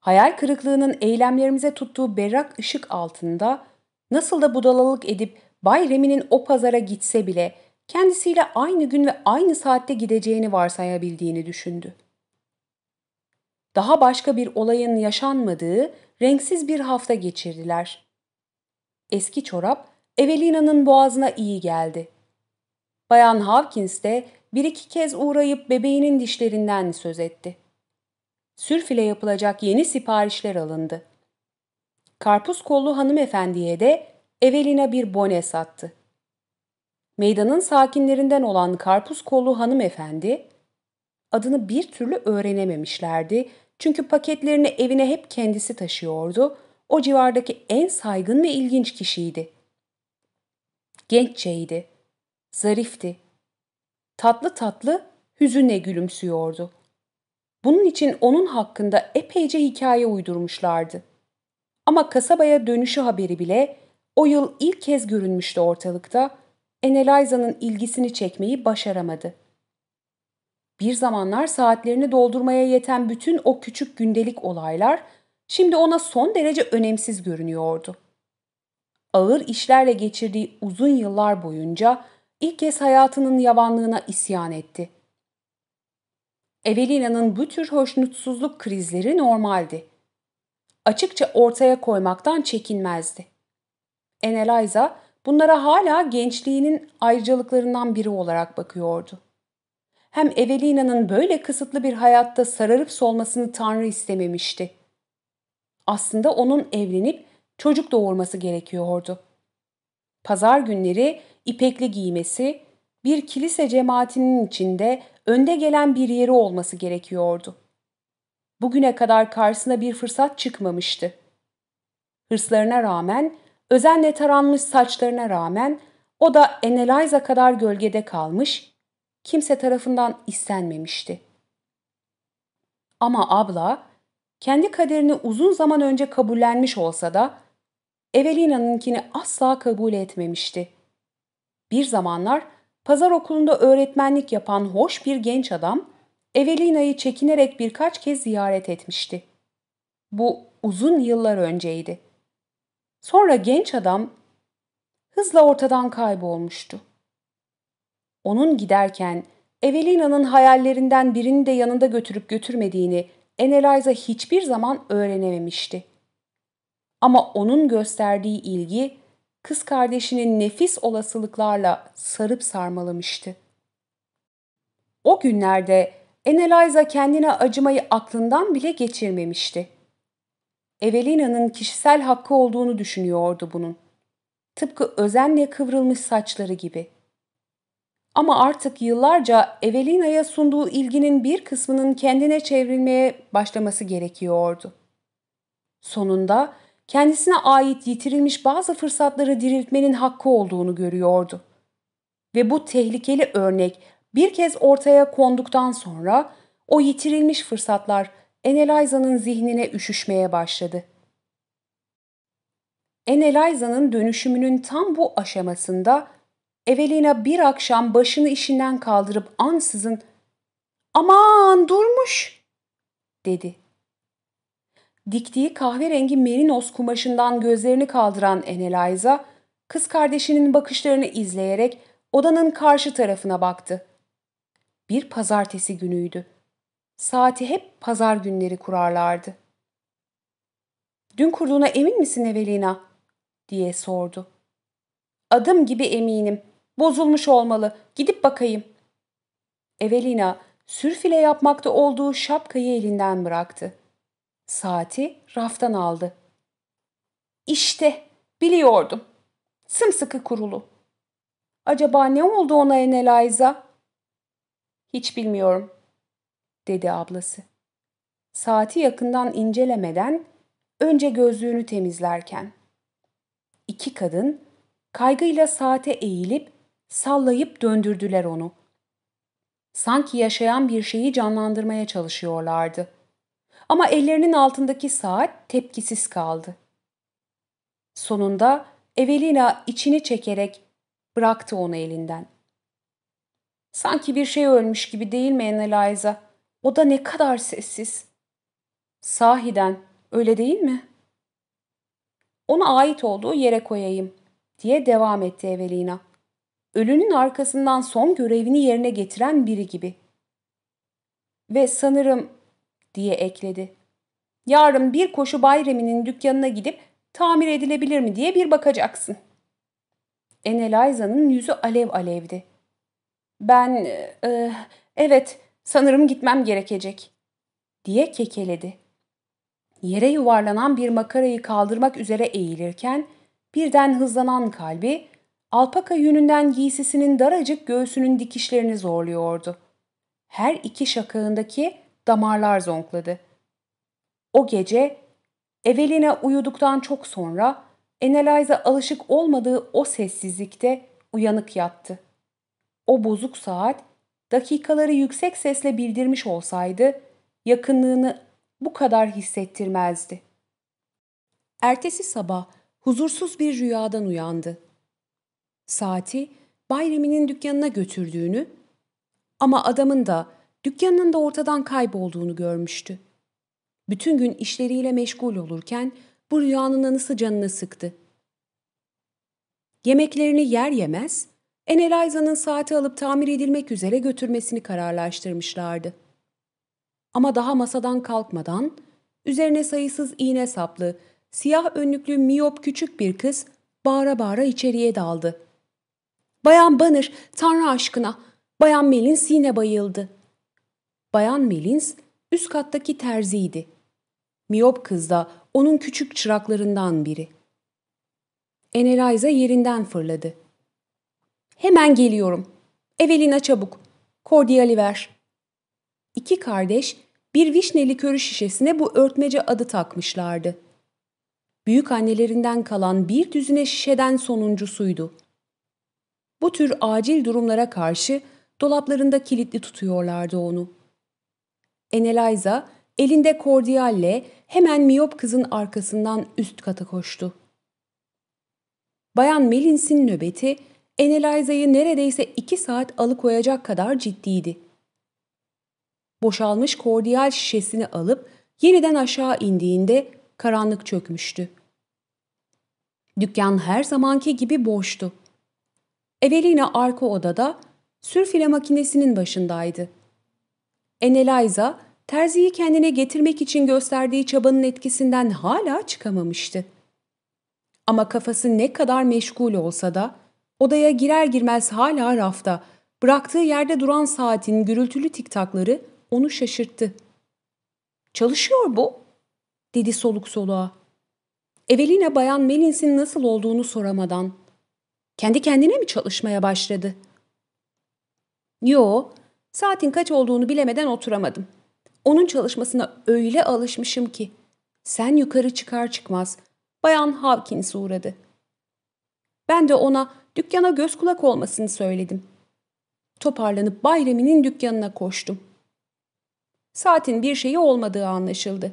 Hayal kırıklığının eylemlerimize tuttuğu berrak ışık altında nasıl da budalalık edip Bay Remi'nin o pazara gitse bile kendisiyle aynı gün ve aynı saatte gideceğini varsayabildiğini düşündü daha başka bir olayın yaşanmadığı renksiz bir hafta geçirdiler. Eski çorap Evelina'nın boğazına iyi geldi. Bayan Hawkins de bir iki kez uğrayıp bebeğinin dişlerinden söz etti. Sürfile yapılacak yeni siparişler alındı. Karpuz kollu hanımefendiye de Evelina bir bone sattı. Meydanın sakinlerinden olan karpuz kollu hanımefendi, adını bir türlü öğrenememişlerdi çünkü paketlerini evine hep kendisi taşıyordu. O civardaki en saygın ve ilginç kişiydi. Genççeydi, zarifti. tatlı tatlı hüzünle gülümsüyordu. Bunun için onun hakkında epeyce hikaye uydurmuşlardı. Ama kasabaya dönüşü haberi bile o yıl ilk kez görünmüştü ortalıkta, Eneliza'nın ilgisini çekmeyi başaramadı. Bir zamanlar saatlerini doldurmaya yeten bütün o küçük gündelik olaylar şimdi ona son derece önemsiz görünüyordu. Ağır işlerle geçirdiği uzun yıllar boyunca ilk kez hayatının yavanlığına isyan etti. Evelina'nın bu tür hoşnutsuzluk krizleri normaldi. Açıkça ortaya koymaktan çekinmezdi. Eneliza bunlara hala gençliğinin ayrıcalıklarından biri olarak bakıyordu. Hem Evelina'nın böyle kısıtlı bir hayatta sararıp solmasını Tanrı istememişti. Aslında onun evlenip çocuk doğurması gerekiyordu. Pazar günleri ipekli giymesi, bir kilise cemaatinin içinde önde gelen bir yeri olması gerekiyordu. Bugüne kadar karşısına bir fırsat çıkmamıştı. Hırslarına rağmen, özenle taranmış saçlarına rağmen o da Eneliza kadar gölgede kalmış, kimse tarafından istenmemişti. Ama abla, kendi kaderini uzun zaman önce kabullenmiş olsa da Evelina'nınkini asla kabul etmemişti. Bir zamanlar pazar okulunda öğretmenlik yapan hoş bir genç adam Evelina'yı çekinerek birkaç kez ziyaret etmişti. Bu uzun yıllar önceydi. Sonra genç adam hızla ortadan kaybolmuştu. Onun giderken Evelina'nın hayallerinden birini de yanında götürüp götürmediğini Eneliza hiçbir zaman öğrenememişti. Ama onun gösterdiği ilgi kız kardeşinin nefis olasılıklarla sarıp sarmalamıştı. O günlerde Eneliza kendine acımayı aklından bile geçirmemişti. Evelina'nın kişisel hakkı olduğunu düşünüyordu bunun. Tıpkı özenle kıvrılmış saçları gibi. Ama artık yıllarca Evelina'ya sunduğu ilginin bir kısmının kendine çevrilmeye başlaması gerekiyordu. Sonunda kendisine ait yitirilmiş bazı fırsatları diriltmenin hakkı olduğunu görüyordu. Ve bu tehlikeli örnek bir kez ortaya konduktan sonra o yitirilmiş fırsatlar Eneliza'nın zihnine üşüşmeye başladı. Eneliza'nın dönüşümünün tam bu aşamasında Evelina bir akşam başını işinden kaldırıp ansızın ''Aman durmuş!'' dedi. Diktiği kahverengi merinos kumaşından gözlerini kaldıran Eneliza, kız kardeşinin bakışlarını izleyerek odanın karşı tarafına baktı. Bir pazartesi günüydü. Saati hep pazar günleri kurarlardı. ''Dün kurduğuna emin misin Evelina?'' diye sordu. ''Adım gibi eminim. Bozulmuş olmalı. Gidip bakayım.'' Evelina sürfile yapmakta olduğu şapkayı elinden bıraktı. Saati raftan aldı. İşte biliyordum. Sımsıkı kurulu. Acaba ne oldu ona Eneliza? Hiç bilmiyorum, dedi ablası. Saati yakından incelemeden önce gözlüğünü temizlerken. İki kadın kaygıyla saate eğilip sallayıp döndürdüler onu. Sanki yaşayan bir şeyi canlandırmaya çalışıyorlardı. Ama ellerinin altındaki saat tepkisiz kaldı. Sonunda Evelina içini çekerek bıraktı onu elinden. Sanki bir şey ölmüş gibi değil mi Anneliza? O da ne kadar sessiz. Sahiden öyle değil mi? Ona ait olduğu yere koyayım diye devam etti Evelina. Ölünün arkasından son görevini yerine getiren biri gibi. Ve sanırım diye ekledi. Yarın bir koşu Bayrami'nin dükkanına gidip tamir edilebilir mi diye bir bakacaksın. Eneliza'nın yüzü alev alevdi. Ben, e, evet sanırım gitmem gerekecek diye kekeledi. Yere yuvarlanan bir makarayı kaldırmak üzere eğilirken birden hızlanan kalbi alpaka yününden giysisinin daracık göğsünün dikişlerini zorluyordu. Her iki şakağındaki damarlar zonkladı. O gece Evelina uyuduktan çok sonra Eneliza alışık olmadığı o sessizlikte uyanık yattı. O bozuk saat dakikaları yüksek sesle bildirmiş olsaydı yakınlığını bu kadar hissettirmezdi. Ertesi sabah huzursuz bir rüyadan uyandı. Saati Bayrami'nin dükkanına götürdüğünü ama adamın da dükkanının da ortadan kaybolduğunu görmüştü. Bütün gün işleriyle meşgul olurken bu rüyanın anısı canını sıktı. Yemeklerini yer yemez, Eneliza'nın saati alıp tamir edilmek üzere götürmesini kararlaştırmışlardı. Ama daha masadan kalkmadan, üzerine sayısız iğne saplı, siyah önlüklü miyop küçük bir kız bağıra bağıra içeriye daldı. Bayan Banır, Tanrı aşkına, Bayan Melins yine bayıldı. Bayan Melins üst kattaki terziydi. Miyop kız da onun küçük çıraklarından biri. Eneliza yerinden fırladı. Hemen geliyorum. Evelina çabuk. Kordiyali ver. İki kardeş bir vişne likörü şişesine bu örtmece adı takmışlardı. Büyük annelerinden kalan bir düzine şişeden sonuncusuydu. Bu tür acil durumlara karşı dolaplarında kilitli tutuyorlardı onu. Eneliza elinde kordiyalle hemen miyop kızın arkasından üst kata koştu. Bayan Melins'in nöbeti Eneliza'yı neredeyse iki saat alıkoyacak kadar ciddiydi. Boşalmış kordiyal şişesini alıp yeniden aşağı indiğinde karanlık çökmüştü. Dükkan her zamanki gibi boştu. Evelina arka odada sürfile makinesinin başındaydı. Eneliza, terziyi kendine getirmek için gösterdiği çabanın etkisinden hala çıkamamıştı. Ama kafası ne kadar meşgul olsa da odaya girer girmez hala rafta, bıraktığı yerde duran saatin gürültülü tiktakları onu şaşırttı. ''Çalışıyor bu.'' dedi soluk soluğa. Evelina Bayan Melins'in nasıl olduğunu soramadan. Kendi kendine mi çalışmaya başladı? Yo, saatin kaç olduğunu bilemeden oturamadım. Onun çalışmasına öyle alışmışım ki. Sen yukarı çıkar çıkmaz Bayan Hawkins uğradı. Ben de ona dükkana göz kulak olmasını söyledim. Toparlanıp Bayrami'nin dükkanına koştum. Saatin bir şeyi olmadığı anlaşıldı.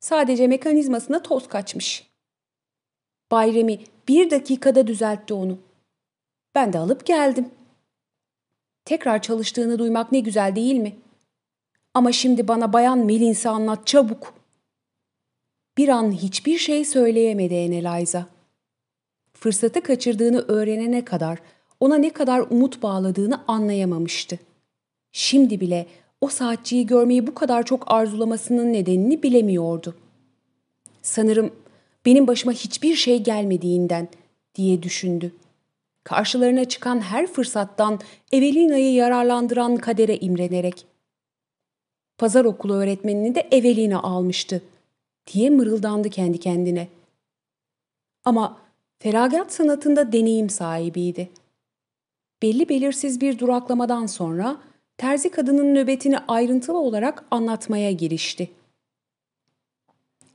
Sadece mekanizmasına toz kaçmış. Bayrami bir dakikada düzeltti onu. Ben de alıp geldim. Tekrar çalıştığını duymak ne güzel değil mi? Ama şimdi bana bayan Melins'i anlat çabuk. Bir an hiçbir şey söyleyemedi Eneliza. Fırsatı kaçırdığını öğrenene kadar ona ne kadar umut bağladığını anlayamamıştı. Şimdi bile o saatçiyi görmeyi bu kadar çok arzulamasının nedenini bilemiyordu. Sanırım benim başıma hiçbir şey gelmediğinden diye düşündü. Karşılarına çıkan her fırsattan Evelina'yı yararlandıran kadere imrenerek. Pazar okulu öğretmenini de Evelina almıştı diye mırıldandı kendi kendine. Ama feragat sanatında deneyim sahibiydi. Belli belirsiz bir duraklamadan sonra terzi kadının nöbetini ayrıntılı olarak anlatmaya girişti.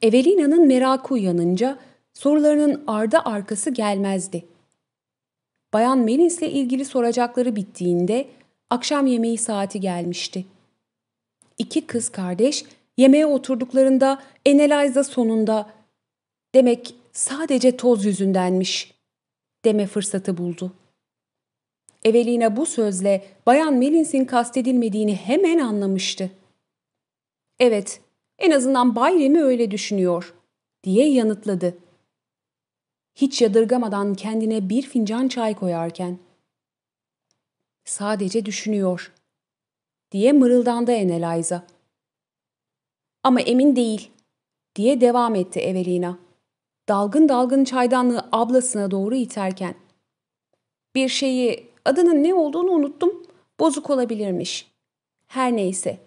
Evelina'nın merakı uyanınca sorularının ardı arkası gelmezdi. Bayan Melis'le ilgili soracakları bittiğinde akşam yemeği saati gelmişti. İki kız kardeş yemeğe oturduklarında Eneliza sonunda demek sadece toz yüzündenmiş deme fırsatı buldu. Evelina bu sözle Bayan Melins'in kastedilmediğini hemen anlamıştı. Evet, en azından Bayremi öyle düşünüyor, diye yanıtladı. Hiç yadırgamadan kendine bir fincan çay koyarken. Sadece düşünüyor, diye mırıldandı Eneliza. Ama emin değil, diye devam etti Evelina. Dalgın dalgın çaydanlığı ablasına doğru iterken. Bir şeyi, adının ne olduğunu unuttum, bozuk olabilirmiş. Her neyse,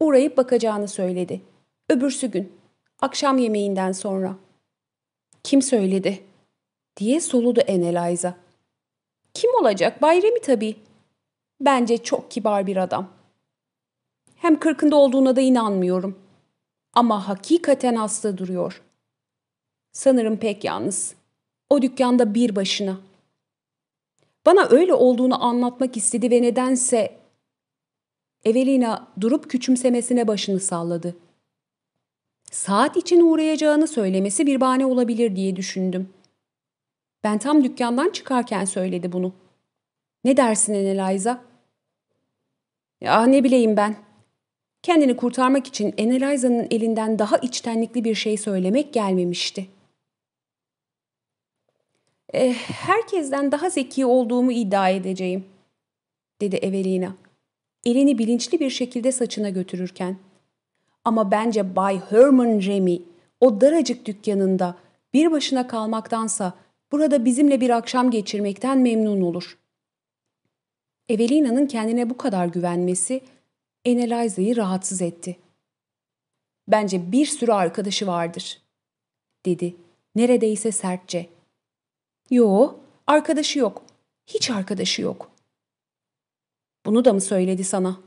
uğrayıp bakacağını söyledi. Öbürsü gün, akşam yemeğinden sonra. Kim söyledi? diye soludu Eneliza. Kim olacak? Bayremi tabii. Bence çok kibar bir adam. Hem kırkında olduğuna da inanmıyorum. Ama hakikaten hasta duruyor. Sanırım pek yalnız. O dükkanda bir başına. Bana öyle olduğunu anlatmak istedi ve nedense Evelina durup küçümsemesine başını salladı. Saat için uğrayacağını söylemesi bir bahane olabilir diye düşündüm. Ben tam dükkandan çıkarken söyledi bunu. Ne dersin Eneliza? Ya ne bileyim ben. Kendini kurtarmak için Eneliza'nın elinden daha içtenlikli bir şey söylemek gelmemişti. Eh, herkesten daha zeki olduğumu iddia edeceğim, dedi Evelina. Elini bilinçli bir şekilde saçına götürürken. Ama bence Bay Herman Remy o daracık dükkanında bir başına kalmaktansa burada bizimle bir akşam geçirmekten memnun olur. Evelina'nın kendine bu kadar güvenmesi Eneliza'yı rahatsız etti. Bence bir sürü arkadaşı vardır, dedi neredeyse sertçe. Yo, arkadaşı yok. Hiç arkadaşı yok. Bunu da mı söyledi sana?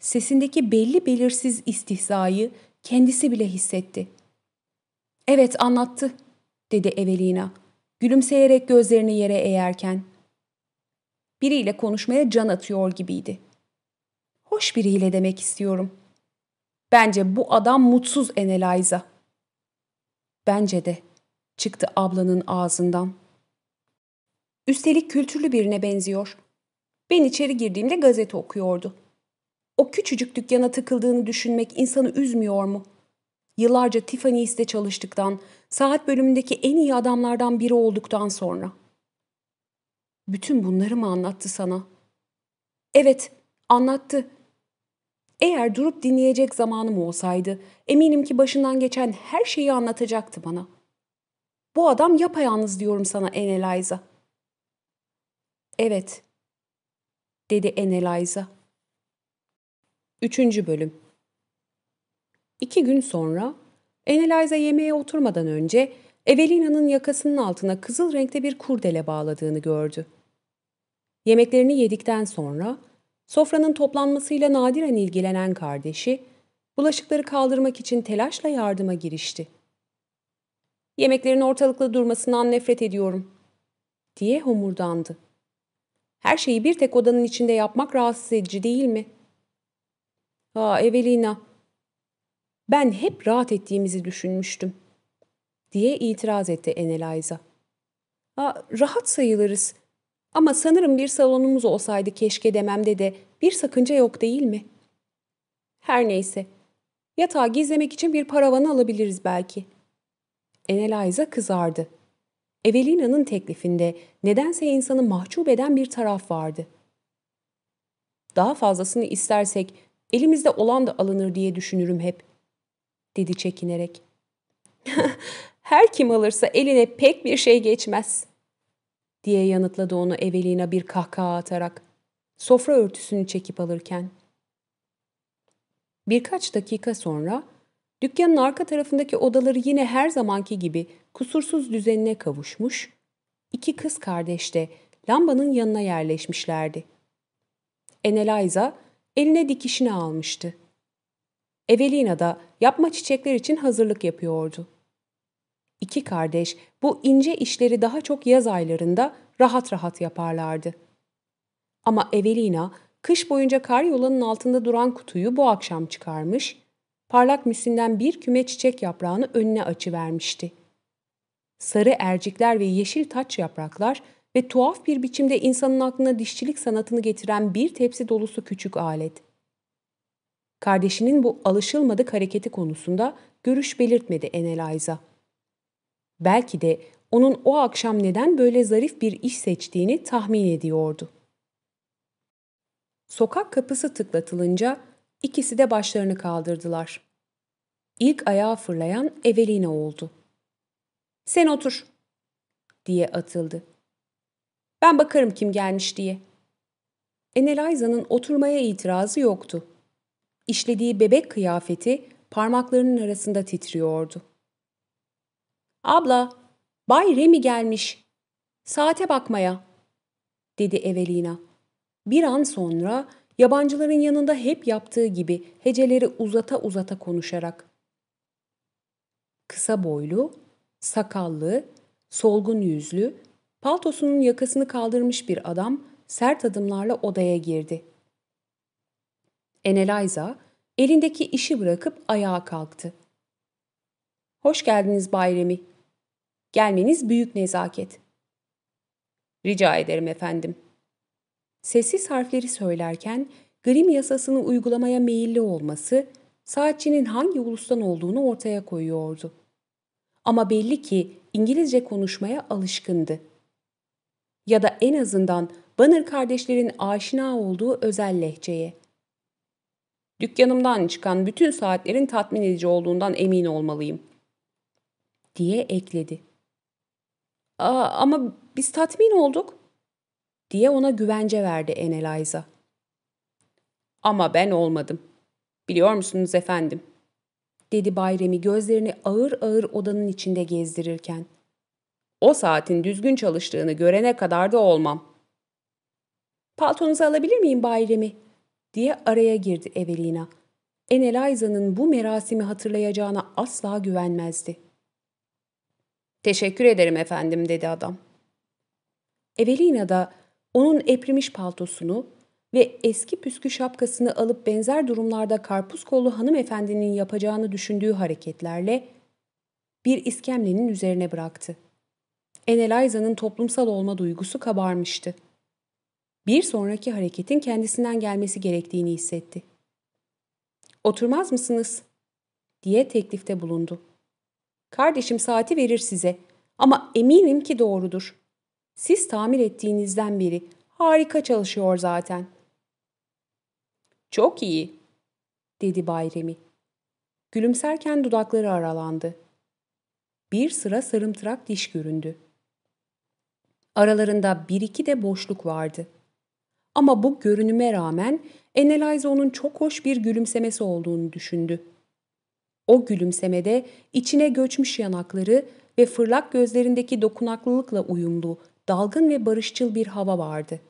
Sesindeki belli belirsiz istihzayı kendisi bile hissetti. Evet anlattı, dedi Evelina, gülümseyerek gözlerini yere eğerken. Biriyle konuşmaya can atıyor gibiydi. Hoş biriyle demek istiyorum. Bence bu adam mutsuz Eneliza. Bence de, çıktı ablanın ağzından. Üstelik kültürlü birine benziyor. Ben içeri girdiğimde gazete okuyordu. O küçücük dükkana tıkıldığını düşünmek insanı üzmüyor mu? Yıllarca Tiffany's'te çalıştıktan, saat bölümündeki en iyi adamlardan biri olduktan sonra. Bütün bunları mı anlattı sana? Evet, anlattı. Eğer durup dinleyecek zamanım olsaydı, eminim ki başından geçen her şeyi anlatacaktı bana. Bu adam yapayalnız diyorum sana Eneliza. Evet, dedi Eneliza. Üçüncü bölüm İki gün sonra Eneliza yemeğe oturmadan önce Evelina'nın yakasının altına kızıl renkte bir kurdele bağladığını gördü. Yemeklerini yedikten sonra sofranın toplanmasıyla nadiren ilgilenen kardeşi bulaşıkları kaldırmak için telaşla yardıma girişti. Yemeklerin ortalıkta durmasından nefret ediyorum diye homurdandı. Her şeyi bir tek odanın içinde yapmak rahatsız edici değil mi? Aa Evelina, ben hep rahat ettiğimizi düşünmüştüm, diye itiraz etti Eneliza. Aa, rahat sayılırız. Ama sanırım bir salonumuz olsaydı keşke dememde de bir sakınca yok değil mi? Her neyse, yatağı gizlemek için bir paravan alabiliriz belki. Eneliza kızardı. Evelina'nın teklifinde nedense insanı mahcup eden bir taraf vardı. Daha fazlasını istersek elimizde olan da alınır diye düşünürüm hep, dedi çekinerek. *laughs* Her kim alırsa eline pek bir şey geçmez, diye yanıtladı onu Evelina bir kahkaha atarak, sofra örtüsünü çekip alırken. Birkaç dakika sonra dükkanın arka tarafındaki odaları yine her zamanki gibi kusursuz düzenine kavuşmuş, iki kız kardeş de lambanın yanına yerleşmişlerdi. Eneliza eline dikişini almıştı. Evelina da yapma çiçekler için hazırlık yapıyordu. İki kardeş bu ince işleri daha çok yaz aylarında rahat rahat yaparlardı. Ama Evelina kış boyunca kar yolunun altında duran kutuyu bu akşam çıkarmış, parlak müslinden bir küme çiçek yaprağını önüne açıvermişti sarı ercikler ve yeşil taç yapraklar ve tuhaf bir biçimde insanın aklına dişçilik sanatını getiren bir tepsi dolusu küçük alet. Kardeşinin bu alışılmadık hareketi konusunda görüş belirtmedi Eneliza. Belki de onun o akşam neden böyle zarif bir iş seçtiğini tahmin ediyordu. Sokak kapısı tıklatılınca ikisi de başlarını kaldırdılar. İlk ayağa fırlayan Evelina oldu. Sen otur diye atıldı. Ben bakarım kim gelmiş diye. Eneliza'nın oturmaya itirazı yoktu. İşlediği bebek kıyafeti parmaklarının arasında titriyordu. Abla, Bay Remi gelmiş. Saate bakmaya, dedi Evelina. Bir an sonra yabancıların yanında hep yaptığı gibi heceleri uzata uzata konuşarak. Kısa boylu, sakallı, solgun yüzlü, paltosunun yakasını kaldırmış bir adam sert adımlarla odaya girdi. Eneliza elindeki işi bırakıp ayağa kalktı. Hoş geldiniz Bayremi. Gelmeniz büyük nezaket. Rica ederim efendim. Sessiz harfleri söylerken grim yasasını uygulamaya meyilli olması saatçinin hangi ulustan olduğunu ortaya koyuyordu. Ama belli ki İngilizce konuşmaya alışkındı. Ya da en azından Banner kardeşlerin aşina olduğu özel lehçeye. Dükkanımdan çıkan bütün saatlerin tatmin edici olduğundan emin olmalıyım. Diye ekledi. Ama biz tatmin olduk. Diye ona güvence verdi Eneliza. Ama ben olmadım. Biliyor musunuz efendim? Dedi Bayremi gözlerini ağır ağır odanın içinde gezdirirken. O saatin düzgün çalıştığını görene kadar da olmam. Paltonuzu alabilir miyim Bayremi? diye araya girdi Evelina. Eneliza'nın bu merasimi hatırlayacağına asla güvenmezdi. Teşekkür ederim efendim dedi adam. Evelina da onun eprimiş paltosunu ve eski püskü şapkasını alıp benzer durumlarda karpuz kollu hanımefendinin yapacağını düşündüğü hareketlerle bir iskemlenin üzerine bıraktı. Eneliza'nın toplumsal olma duygusu kabarmıştı. Bir sonraki hareketin kendisinden gelmesi gerektiğini hissetti. Oturmaz mısınız? diye teklifte bulundu. Kardeşim saati verir size ama eminim ki doğrudur. Siz tamir ettiğinizden beri harika çalışıyor zaten. Çok iyi, dedi Bayremi. Gülümserken dudakları aralandı. Bir sıra sarımtırak diş göründü. Aralarında bir iki de boşluk vardı. Ama bu görünüme rağmen Eneliza onun çok hoş bir gülümsemesi olduğunu düşündü. O gülümsemede içine göçmüş yanakları ve fırlak gözlerindeki dokunaklılıkla uyumlu, dalgın ve barışçıl bir hava vardı.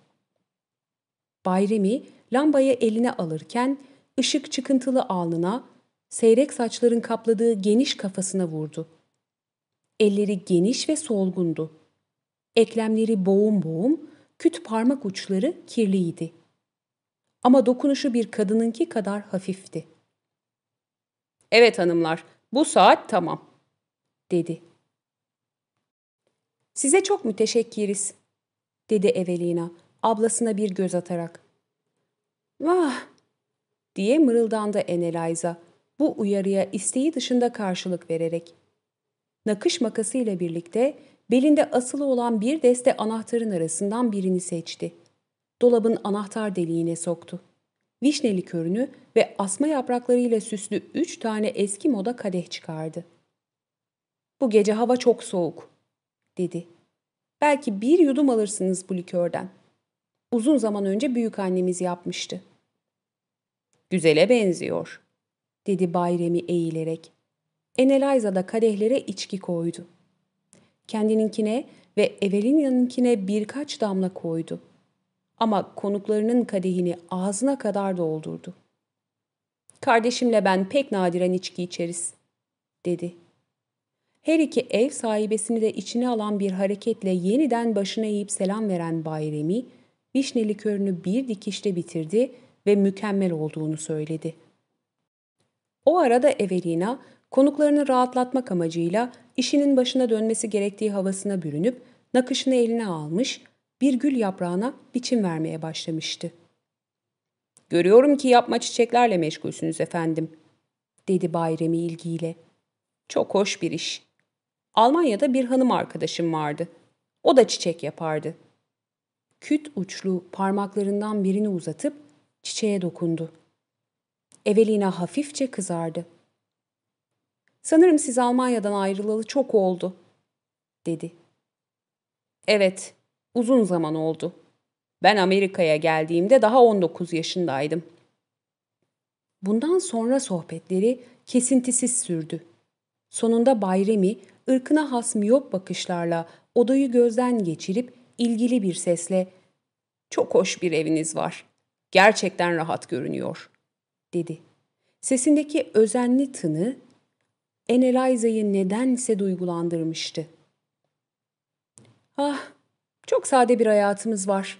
Bayremi lambayı eline alırken ışık çıkıntılı alnına, seyrek saçların kapladığı geniş kafasına vurdu. Elleri geniş ve solgundu. Eklemleri boğum boğum, küt parmak uçları kirliydi. Ama dokunuşu bir kadınınki kadar hafifti. Evet hanımlar, bu saat tamam, dedi. Size çok müteşekkiriz, dedi Evelina, ablasına bir göz atarak. Vah, diye mırıldandı Eneliza, bu uyarıya isteği dışında karşılık vererek. Nakış makası ile birlikte belinde asılı olan bir deste anahtarın arasından birini seçti. Dolabın anahtar deliğine soktu. Vişneli körünü ve asma yapraklarıyla süslü üç tane eski moda kadeh çıkardı. Bu gece hava çok soğuk, dedi. Belki bir yudum alırsınız bu likörden. Uzun zaman önce büyük annemiz yapmıştı. Güzele benziyor, dedi Bayremi eğilerek. Eneliza da kadehlere içki koydu. Kendininkine ve Evelina'nınkine birkaç damla koydu. Ama konuklarının kadehini ağzına kadar doldurdu. Kardeşimle ben pek nadiren içki içeriz, dedi. Her iki ev sahibesini de içine alan bir hareketle yeniden başına eğip selam veren Bayremi, vişneli körünü bir dikişte bitirdi ve mükemmel olduğunu söyledi. O arada Evelina, konuklarını rahatlatmak amacıyla işinin başına dönmesi gerektiği havasına bürünüp nakışını eline almış, bir gül yaprağına biçim vermeye başlamıştı. ''Görüyorum ki yapma çiçeklerle meşgulsünüz efendim.'' dedi Bayremi ilgiyle. ''Çok hoş bir iş. Almanya'da bir hanım arkadaşım vardı. O da çiçek yapardı.'' Küt uçlu parmaklarından birini uzatıp çiçeğe dokundu. Evelina hafifçe kızardı. Sanırım siz Almanya'dan ayrılalı çok oldu, dedi. Evet, uzun zaman oldu. Ben Amerika'ya geldiğimde daha 19 yaşındaydım. Bundan sonra sohbetleri kesintisiz sürdü. Sonunda Bayremi ırkına has miyop bakışlarla odayı gözden geçirip ilgili bir sesle ''Çok hoş bir eviniz var. Gerçekten rahat görünüyor.'' dedi. Sesindeki özenli tını Eneliza'yı nedense duygulandırmıştı. Ah, çok sade bir hayatımız var,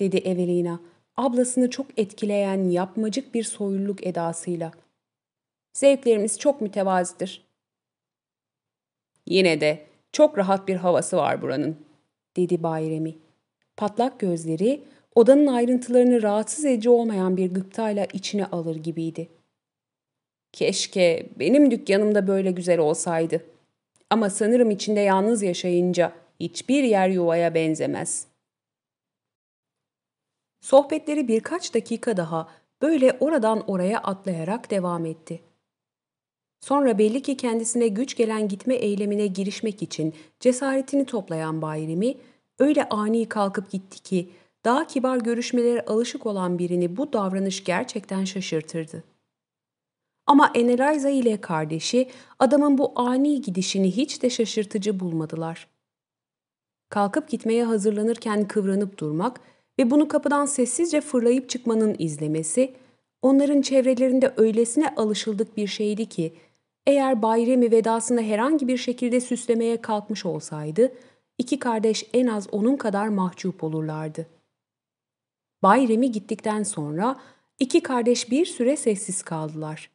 dedi Evelina ablasını çok etkileyen yapmacık bir soyulluk edasıyla. Zevklerimiz çok mütevazidir. Yine de çok rahat bir havası var buranın, dedi Bayremi. Patlak gözleri odanın ayrıntılarını rahatsız edici olmayan bir gıptayla içine alır gibiydi. Keşke benim dükkanımda böyle güzel olsaydı. Ama sanırım içinde yalnız yaşayınca hiçbir yer yuvaya benzemez. Sohbetleri birkaç dakika daha böyle oradan oraya atlayarak devam etti. Sonra belli ki kendisine güç gelen gitme eylemine girişmek için cesaretini toplayan Bayrimi öyle ani kalkıp gitti ki daha kibar görüşmelere alışık olan birini bu davranış gerçekten şaşırtırdı. Ama Eneliza ile kardeşi adamın bu ani gidişini hiç de şaşırtıcı bulmadılar. Kalkıp gitmeye hazırlanırken kıvranıp durmak ve bunu kapıdan sessizce fırlayıp çıkmanın izlemesi, onların çevrelerinde öylesine alışıldık bir şeydi ki, eğer Bayremi vedasını herhangi bir şekilde süslemeye kalkmış olsaydı, iki kardeş en az onun kadar mahcup olurlardı. Bayremi gittikten sonra iki kardeş bir süre sessiz kaldılar.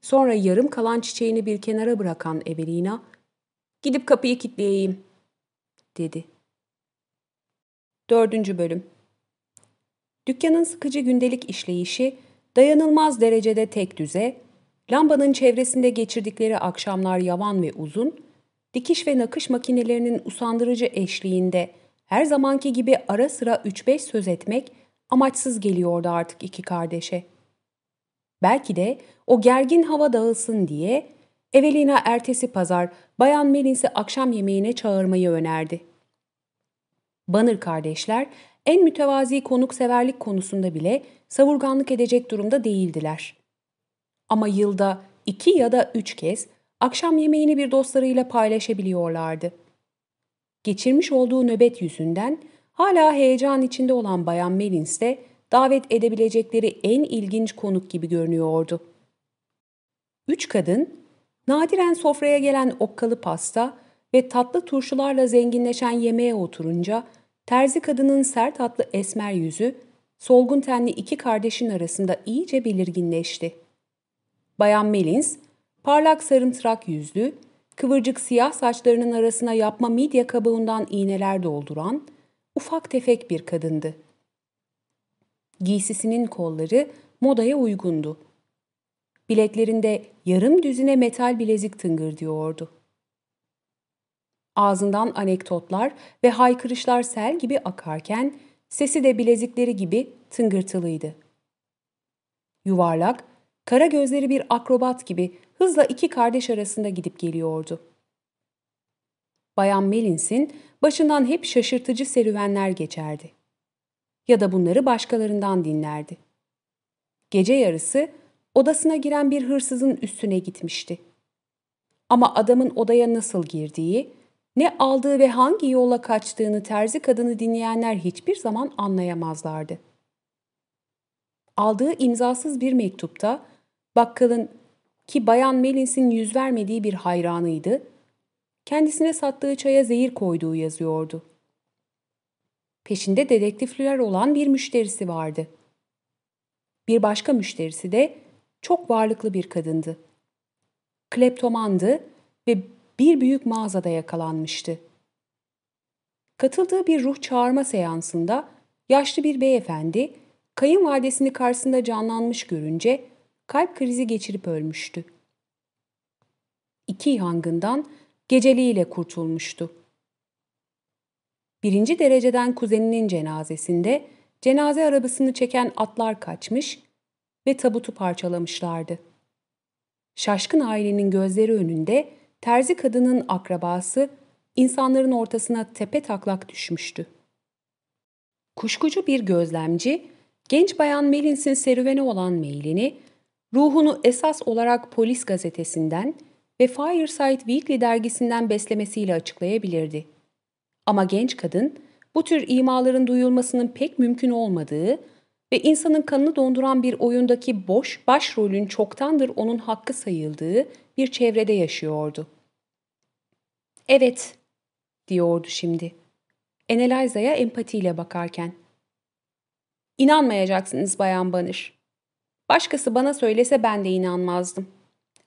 Sonra yarım kalan çiçeğini bir kenara bırakan Evelina, ''Gidip kapıyı kilitleyeyim.'' Dedi. Dördüncü bölüm Dükkanın sıkıcı gündelik işleyişi, dayanılmaz derecede tek düze, lambanın çevresinde geçirdikleri akşamlar yavan ve uzun, dikiş ve nakış makinelerinin usandırıcı eşliğinde her zamanki gibi ara sıra 3-5 söz etmek amaçsız geliyordu artık iki kardeşe. Belki de o gergin hava dağılsın diye Evelina ertesi pazar Bayan Melins'i akşam yemeğine çağırmayı önerdi. Banır kardeşler en mütevazi konukseverlik konusunda bile savurganlık edecek durumda değildiler. Ama yılda iki ya da üç kez akşam yemeğini bir dostlarıyla paylaşabiliyorlardı. Geçirmiş olduğu nöbet yüzünden hala heyecan içinde olan Bayan Melins de davet edebilecekleri en ilginç konuk gibi görünüyordu. Üç kadın, nadiren sofraya gelen okkalı pasta ve tatlı turşularla zenginleşen yemeğe oturunca terzi kadının sert hatlı esmer yüzü, solgun tenli iki kardeşin arasında iyice belirginleşti. Bayan Melins, parlak sarımtırak yüzlü, kıvırcık siyah saçlarının arasına yapma midye kabuğundan iğneler dolduran, ufak tefek bir kadındı. Giysisinin kolları modaya uygundu. Bileklerinde yarım düzine metal bilezik tıngırdıyordu. Ağzından anekdotlar ve haykırışlar sel gibi akarken sesi de bilezikleri gibi tıngırtılıydı. Yuvarlak, kara gözleri bir akrobat gibi hızla iki kardeş arasında gidip geliyordu. Bayan Melins'in başından hep şaşırtıcı serüvenler geçerdi. Ya da bunları başkalarından dinlerdi. Gece yarısı odasına giren bir hırsızın üstüne gitmişti. Ama adamın odaya nasıl girdiği, ne aldığı ve hangi yola kaçtığını terzi kadını dinleyenler hiçbir zaman anlayamazlardı. Aldığı imzasız bir mektupta bakkalın ki Bayan Melins'in yüz vermediği bir hayranıydı, kendisine sattığı çaya zehir koyduğu yazıyordu. Peşinde dedektifler olan bir müşterisi vardı. Bir başka müşterisi de çok varlıklı bir kadındı. Kleptomandı ve bir büyük mağazada yakalanmıştı. Katıldığı bir ruh çağırma seansında yaşlı bir beyefendi kayınvalidesini karşısında canlanmış görünce kalp krizi geçirip ölmüştü. İki yangından geceliğiyle kurtulmuştu. Birinci dereceden kuzeninin cenazesinde cenaze arabasını çeken atlar kaçmış ve tabutu parçalamışlardı. Şaşkın ailenin gözleri önünde terzi kadının akrabası insanların ortasına tepe taklak düşmüştü. Kuşkucu bir gözlemci, genç bayan Melins'in serüveni olan mailini, ruhunu esas olarak polis gazetesinden ve Fireside Weekly dergisinden beslemesiyle açıklayabilirdi. Ama genç kadın, bu tür imaların duyulmasının pek mümkün olmadığı ve insanın kanını donduran bir oyundaki boş başrolün çoktandır onun hakkı sayıldığı bir çevrede yaşıyordu. Evet, diyordu şimdi. Eneliza'ya empatiyle bakarken. İnanmayacaksınız Bayan Banır. Başkası bana söylese ben de inanmazdım.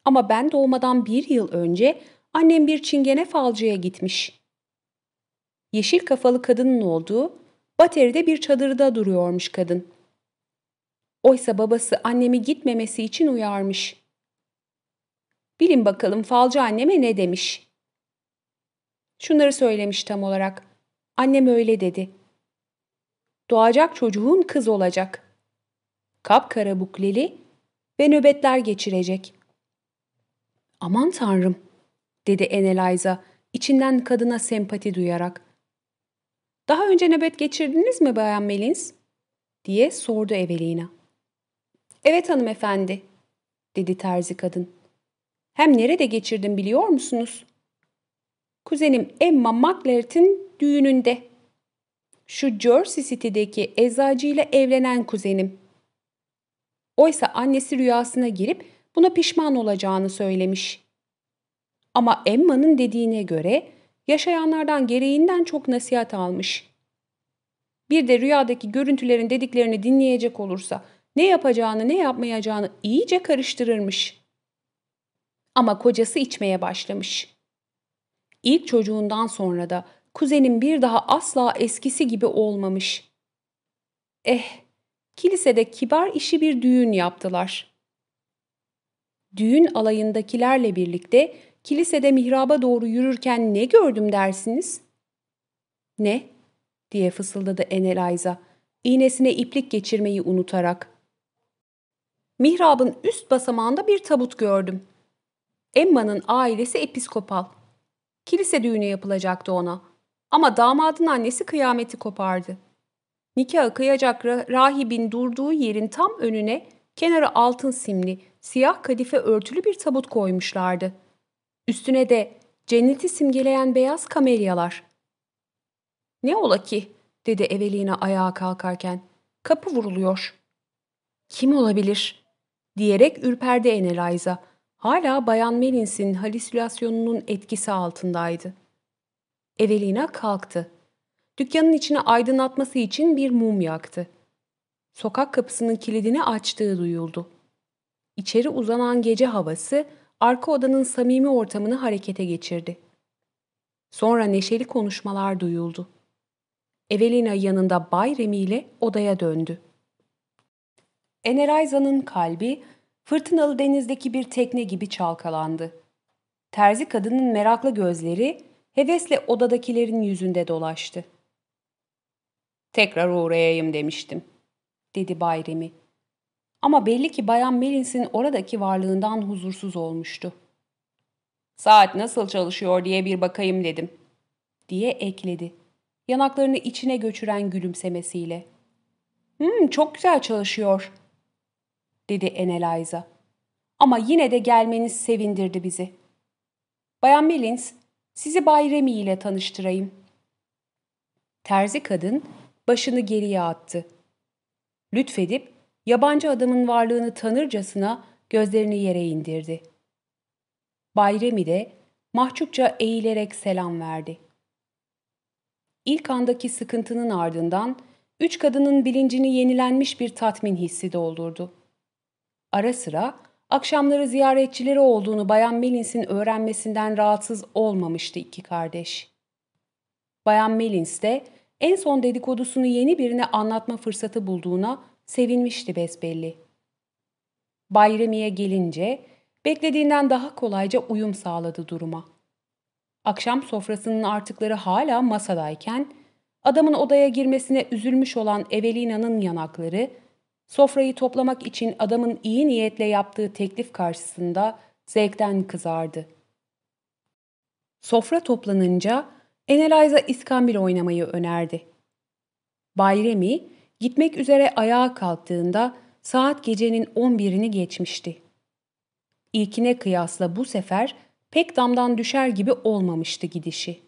Ama ben doğmadan bir yıl önce annem bir çingene falcıya gitmiş. Yeşil kafalı kadının olduğu Bateri'de bir çadırda duruyormuş kadın. Oysa babası annemi gitmemesi için uyarmış. Bilin bakalım falcı anneme ne demiş? Şunları söylemiş tam olarak. Annem öyle dedi. Doğacak çocuğun kız olacak. Kapkara bukleli ve nöbetler geçirecek. Aman tanrım, dedi Eneliza içinden kadına sempati duyarak. Daha önce nöbet geçirdiniz mi Bayan Melins? diye sordu Evelina. Evet hanımefendi, dedi terzi kadın. Hem nerede geçirdim biliyor musunuz? Kuzenim Emma McLart'in düğününde. Şu Jersey City'deki eczacıyla evlenen kuzenim. Oysa annesi rüyasına girip buna pişman olacağını söylemiş. Ama Emma'nın dediğine göre yaşayanlardan gereğinden çok nasihat almış. Bir de rüyadaki görüntülerin dediklerini dinleyecek olursa ne yapacağını ne yapmayacağını iyice karıştırırmış. Ama kocası içmeye başlamış. İlk çocuğundan sonra da kuzenim bir daha asla eskisi gibi olmamış. Eh, kilisede kibar işi bir düğün yaptılar. Düğün alayındakilerle birlikte kilisede mihraba doğru yürürken ne gördüm dersiniz? Ne? diye fısıldadı Eneliza, iğnesine iplik geçirmeyi unutarak. Mihrabın üst basamağında bir tabut gördüm. Emma'nın ailesi episkopal. Kilise düğünü yapılacaktı ona. Ama damadın annesi kıyameti kopardı. Nikahı kıyacak rahibin durduğu yerin tam önüne kenarı altın simli, siyah kadife örtülü bir tabut koymuşlardı. Üstüne de cenneti simgeleyen beyaz kamelyalar. Ne ola ki? dedi Evelina ayağa kalkarken. Kapı vuruluyor. Kim olabilir? Diyerek ürperdi Eneliza. Hala Bayan Melins'in halüsinasyonunun etkisi altındaydı. Evelina kalktı. Dükkanın içini aydınlatması için bir mum yaktı. Sokak kapısının kilidini açtığı duyuldu. İçeri uzanan gece havası arka odanın samimi ortamını harekete geçirdi. Sonra neşeli konuşmalar duyuldu. Evelina yanında Bay Remy ile odaya döndü. Enerayza'nın kalbi fırtınalı denizdeki bir tekne gibi çalkalandı. Terzi kadının meraklı gözleri hevesle odadakilerin yüzünde dolaştı. Tekrar uğrayayım demiştim, dedi Bay Remy. Ama belli ki Bayan Melins'in oradaki varlığından huzursuz olmuştu. Saat nasıl çalışıyor diye bir bakayım dedim, diye ekledi. Yanaklarını içine göçüren gülümsemesiyle. Hmm, çok güzel çalışıyor, dedi Eneliza. Ama yine de gelmeniz sevindirdi bizi. Bayan Melins, sizi Bay Remy ile tanıştırayım. Terzi kadın başını geriye attı. Lütfedip yabancı adamın varlığını tanırcasına gözlerini yere indirdi. Bay Remy de mahcupça eğilerek selam verdi. İlk andaki sıkıntının ardından üç kadının bilincini yenilenmiş bir tatmin hissi doldurdu. Ara sıra akşamları ziyaretçileri olduğunu Bayan Melins'in öğrenmesinden rahatsız olmamıştı iki kardeş. Bayan Melins de en son dedikodusunu yeni birine anlatma fırsatı bulduğuna sevinmişti besbelli. Bayrami'ye gelince beklediğinden daha kolayca uyum sağladı duruma. Akşam sofrasının artıkları hala masadayken adamın odaya girmesine üzülmüş olan Evelina'nın yanakları sofrayı toplamak için adamın iyi niyetle yaptığı teklif karşısında zevkten kızardı. Sofra toplanınca Eneliza iskambil oynamayı önerdi. Bayremi gitmek üzere ayağa kalktığında saat gecenin 11'ini geçmişti. İlkine kıyasla bu sefer pek damdan düşer gibi olmamıştı gidişi.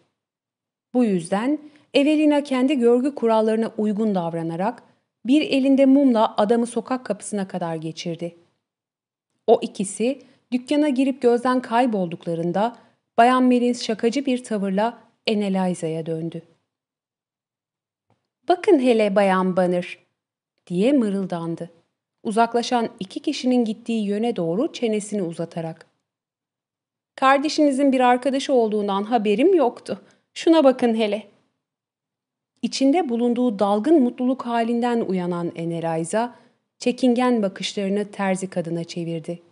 Bu yüzden Evelina kendi görgü kurallarına uygun davranarak bir elinde mumla adamı sokak kapısına kadar geçirdi. O ikisi dükkana girip gözden kaybolduklarında Bayan Merins şakacı bir tavırla Eneliza'ya döndü. Bakın hele Bayan Banner, diye mırıldandı. Uzaklaşan iki kişinin gittiği yöne doğru çenesini uzatarak. Kardeşinizin bir arkadaşı olduğundan haberim yoktu. Şuna bakın hele. İçinde bulunduğu dalgın mutluluk halinden uyanan Enerayza, çekingen bakışlarını terzi kadına çevirdi.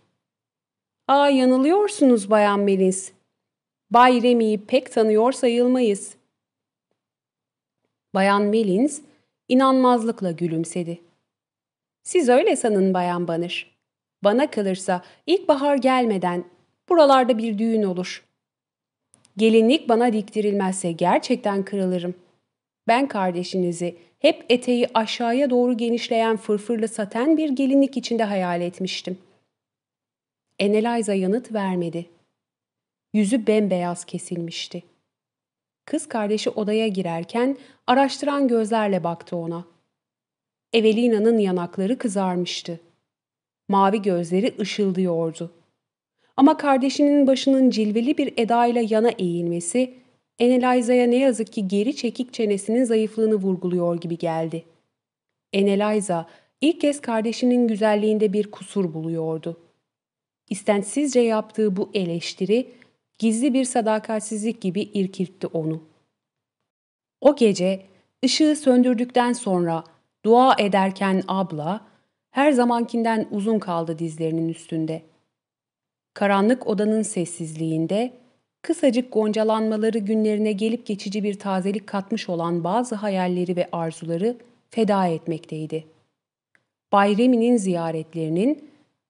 ''Aa yanılıyorsunuz Bayan Melis. Bay Remy'yi pek tanıyor sayılmayız. Bayan Melins inanmazlıkla gülümsedi. Siz öyle sanın Bayan Banır. Bana kalırsa ilkbahar gelmeden buralarda bir düğün olur. Gelinlik bana diktirilmezse gerçekten kırılırım. Ben kardeşinizi hep eteği aşağıya doğru genişleyen fırfırlı saten bir gelinlik içinde hayal etmiştim. Eneliza yanıt vermedi. Yüzü bembeyaz kesilmişti. Kız kardeşi odaya girerken araştıran gözlerle baktı ona. Evelina'nın yanakları kızarmıştı. Mavi gözleri ışıldıyordu. Ama kardeşinin başının cilveli bir edayla yana eğilmesi, Eneliza'ya ne yazık ki geri çekik çenesinin zayıflığını vurguluyor gibi geldi. Eneliza ilk kez kardeşinin güzelliğinde bir kusur buluyordu. İstensizce yaptığı bu eleştiri gizli bir sadakatsizlik gibi irkiltti onu. O gece ışığı söndürdükten sonra dua ederken abla her zamankinden uzun kaldı dizlerinin üstünde. Karanlık odanın sessizliğinde kısacık goncalanmaları günlerine gelip geçici bir tazelik katmış olan bazı hayalleri ve arzuları feda etmekteydi. Bayremi'nin ziyaretlerinin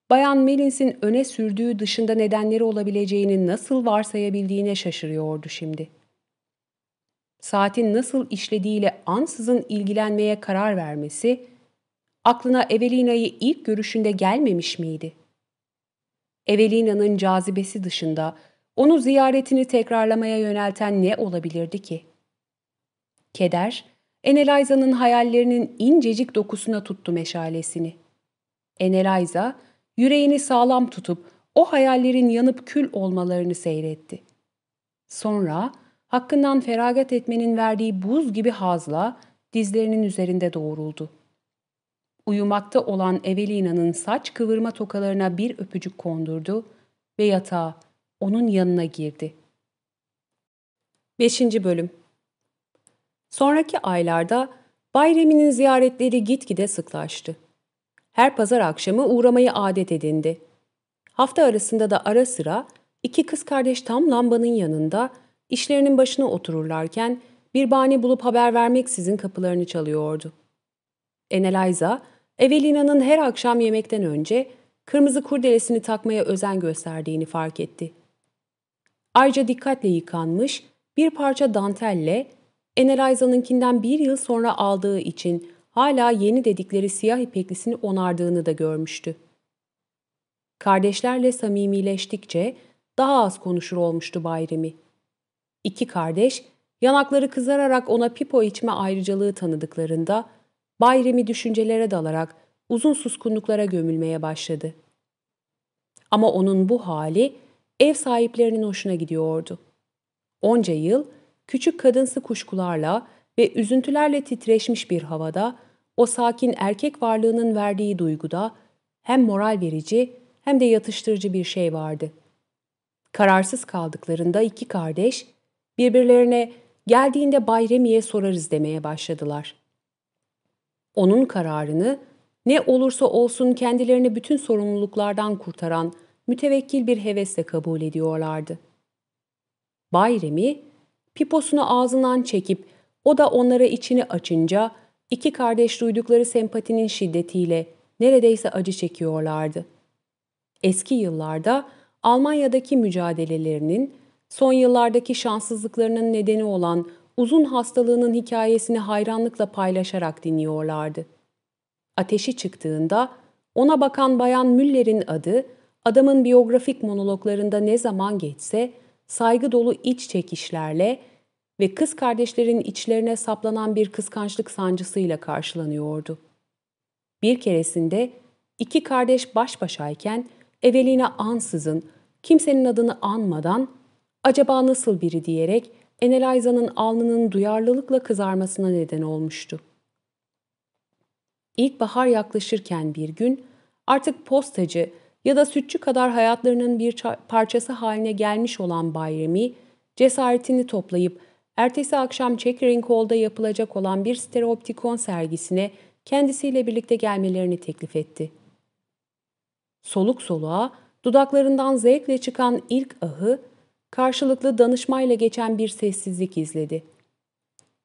Bayan Melins'in öne sürdüğü dışında nedenleri olabileceğini nasıl varsayabildiğine şaşırıyordu şimdi. Saatin nasıl işlediğiyle ansızın ilgilenmeye karar vermesi, aklına Evelina'yı ilk görüşünde gelmemiş miydi? Evelina'nın cazibesi dışında onu ziyaretini tekrarlamaya yönelten ne olabilirdi ki? Keder, Eneliza'nın hayallerinin incecik dokusuna tuttu meşalesini. Eneliza, yüreğini sağlam tutup o hayallerin yanıp kül olmalarını seyretti. Sonra hakkından feragat etmenin verdiği buz gibi hazla dizlerinin üzerinde doğruldu. Uyumakta olan Evelina'nın saç kıvırma tokalarına bir öpücük kondurdu ve yatağa onun yanına girdi. 5. Bölüm Sonraki aylarda Bayremi'nin ziyaretleri gitgide sıklaştı. Her pazar akşamı uğramayı adet edindi. Hafta arasında da ara sıra iki kız kardeş tam lambanın yanında işlerinin başına otururlarken bir bahane bulup haber vermeksizin kapılarını çalıyordu. Eneliza, Evelina'nın her akşam yemekten önce kırmızı kurdelesini takmaya özen gösterdiğini fark etti. Ayrıca dikkatle yıkanmış bir parça dantelle Eneliza'nınkinden bir yıl sonra aldığı için hala yeni dedikleri siyah ipeklisini onardığını da görmüştü. Kardeşlerle samimileştikçe daha az konuşur olmuştu Bayrami. İki kardeş yanakları kızararak ona pipo içme ayrıcalığı tanıdıklarında Bayrami düşüncelere dalarak uzun suskunluklara gömülmeye başladı. Ama onun bu hali ev sahiplerinin hoşuna gidiyordu. Onca yıl küçük kadınsı kuşkularla ve üzüntülerle titreşmiş bir havada o sakin erkek varlığının verdiği duyguda hem moral verici hem de yatıştırıcı bir şey vardı. Kararsız kaldıklarında iki kardeş birbirlerine geldiğinde Bayremi'ye sorarız demeye başladılar. Onun kararını ne olursa olsun kendilerini bütün sorumluluklardan kurtaran mütevekkil bir hevesle kabul ediyorlardı. Bayremi, piposunu ağzından çekip o da onlara içini açınca İki kardeş duydukları sempatinin şiddetiyle neredeyse acı çekiyorlardı. Eski yıllarda Almanya'daki mücadelelerinin, son yıllardaki şanssızlıklarının nedeni olan uzun hastalığının hikayesini hayranlıkla paylaşarak dinliyorlardı. Ateşi çıktığında ona bakan Bayan Müller'in adı adamın biyografik monologlarında ne zaman geçse saygı dolu iç çekişlerle ve kız kardeşlerin içlerine saplanan bir kıskançlık sancısıyla karşılanıyordu. Bir keresinde iki kardeş baş başayken Evelina ansızın, kimsenin adını anmadan acaba nasıl biri diyerek Eneliza'nın alnının duyarlılıkla kızarmasına neden olmuştu. İlkbahar yaklaşırken bir gün artık postacı ya da sütçü kadar hayatlarının bir parçası haline gelmiş olan Bayrami, cesaretini toplayıp ertesi akşam Checkering Hall'da yapılacak olan bir stereoptikon sergisine kendisiyle birlikte gelmelerini teklif etti. Soluk soluğa, dudaklarından zevkle çıkan ilk ahı, karşılıklı danışmayla geçen bir sessizlik izledi.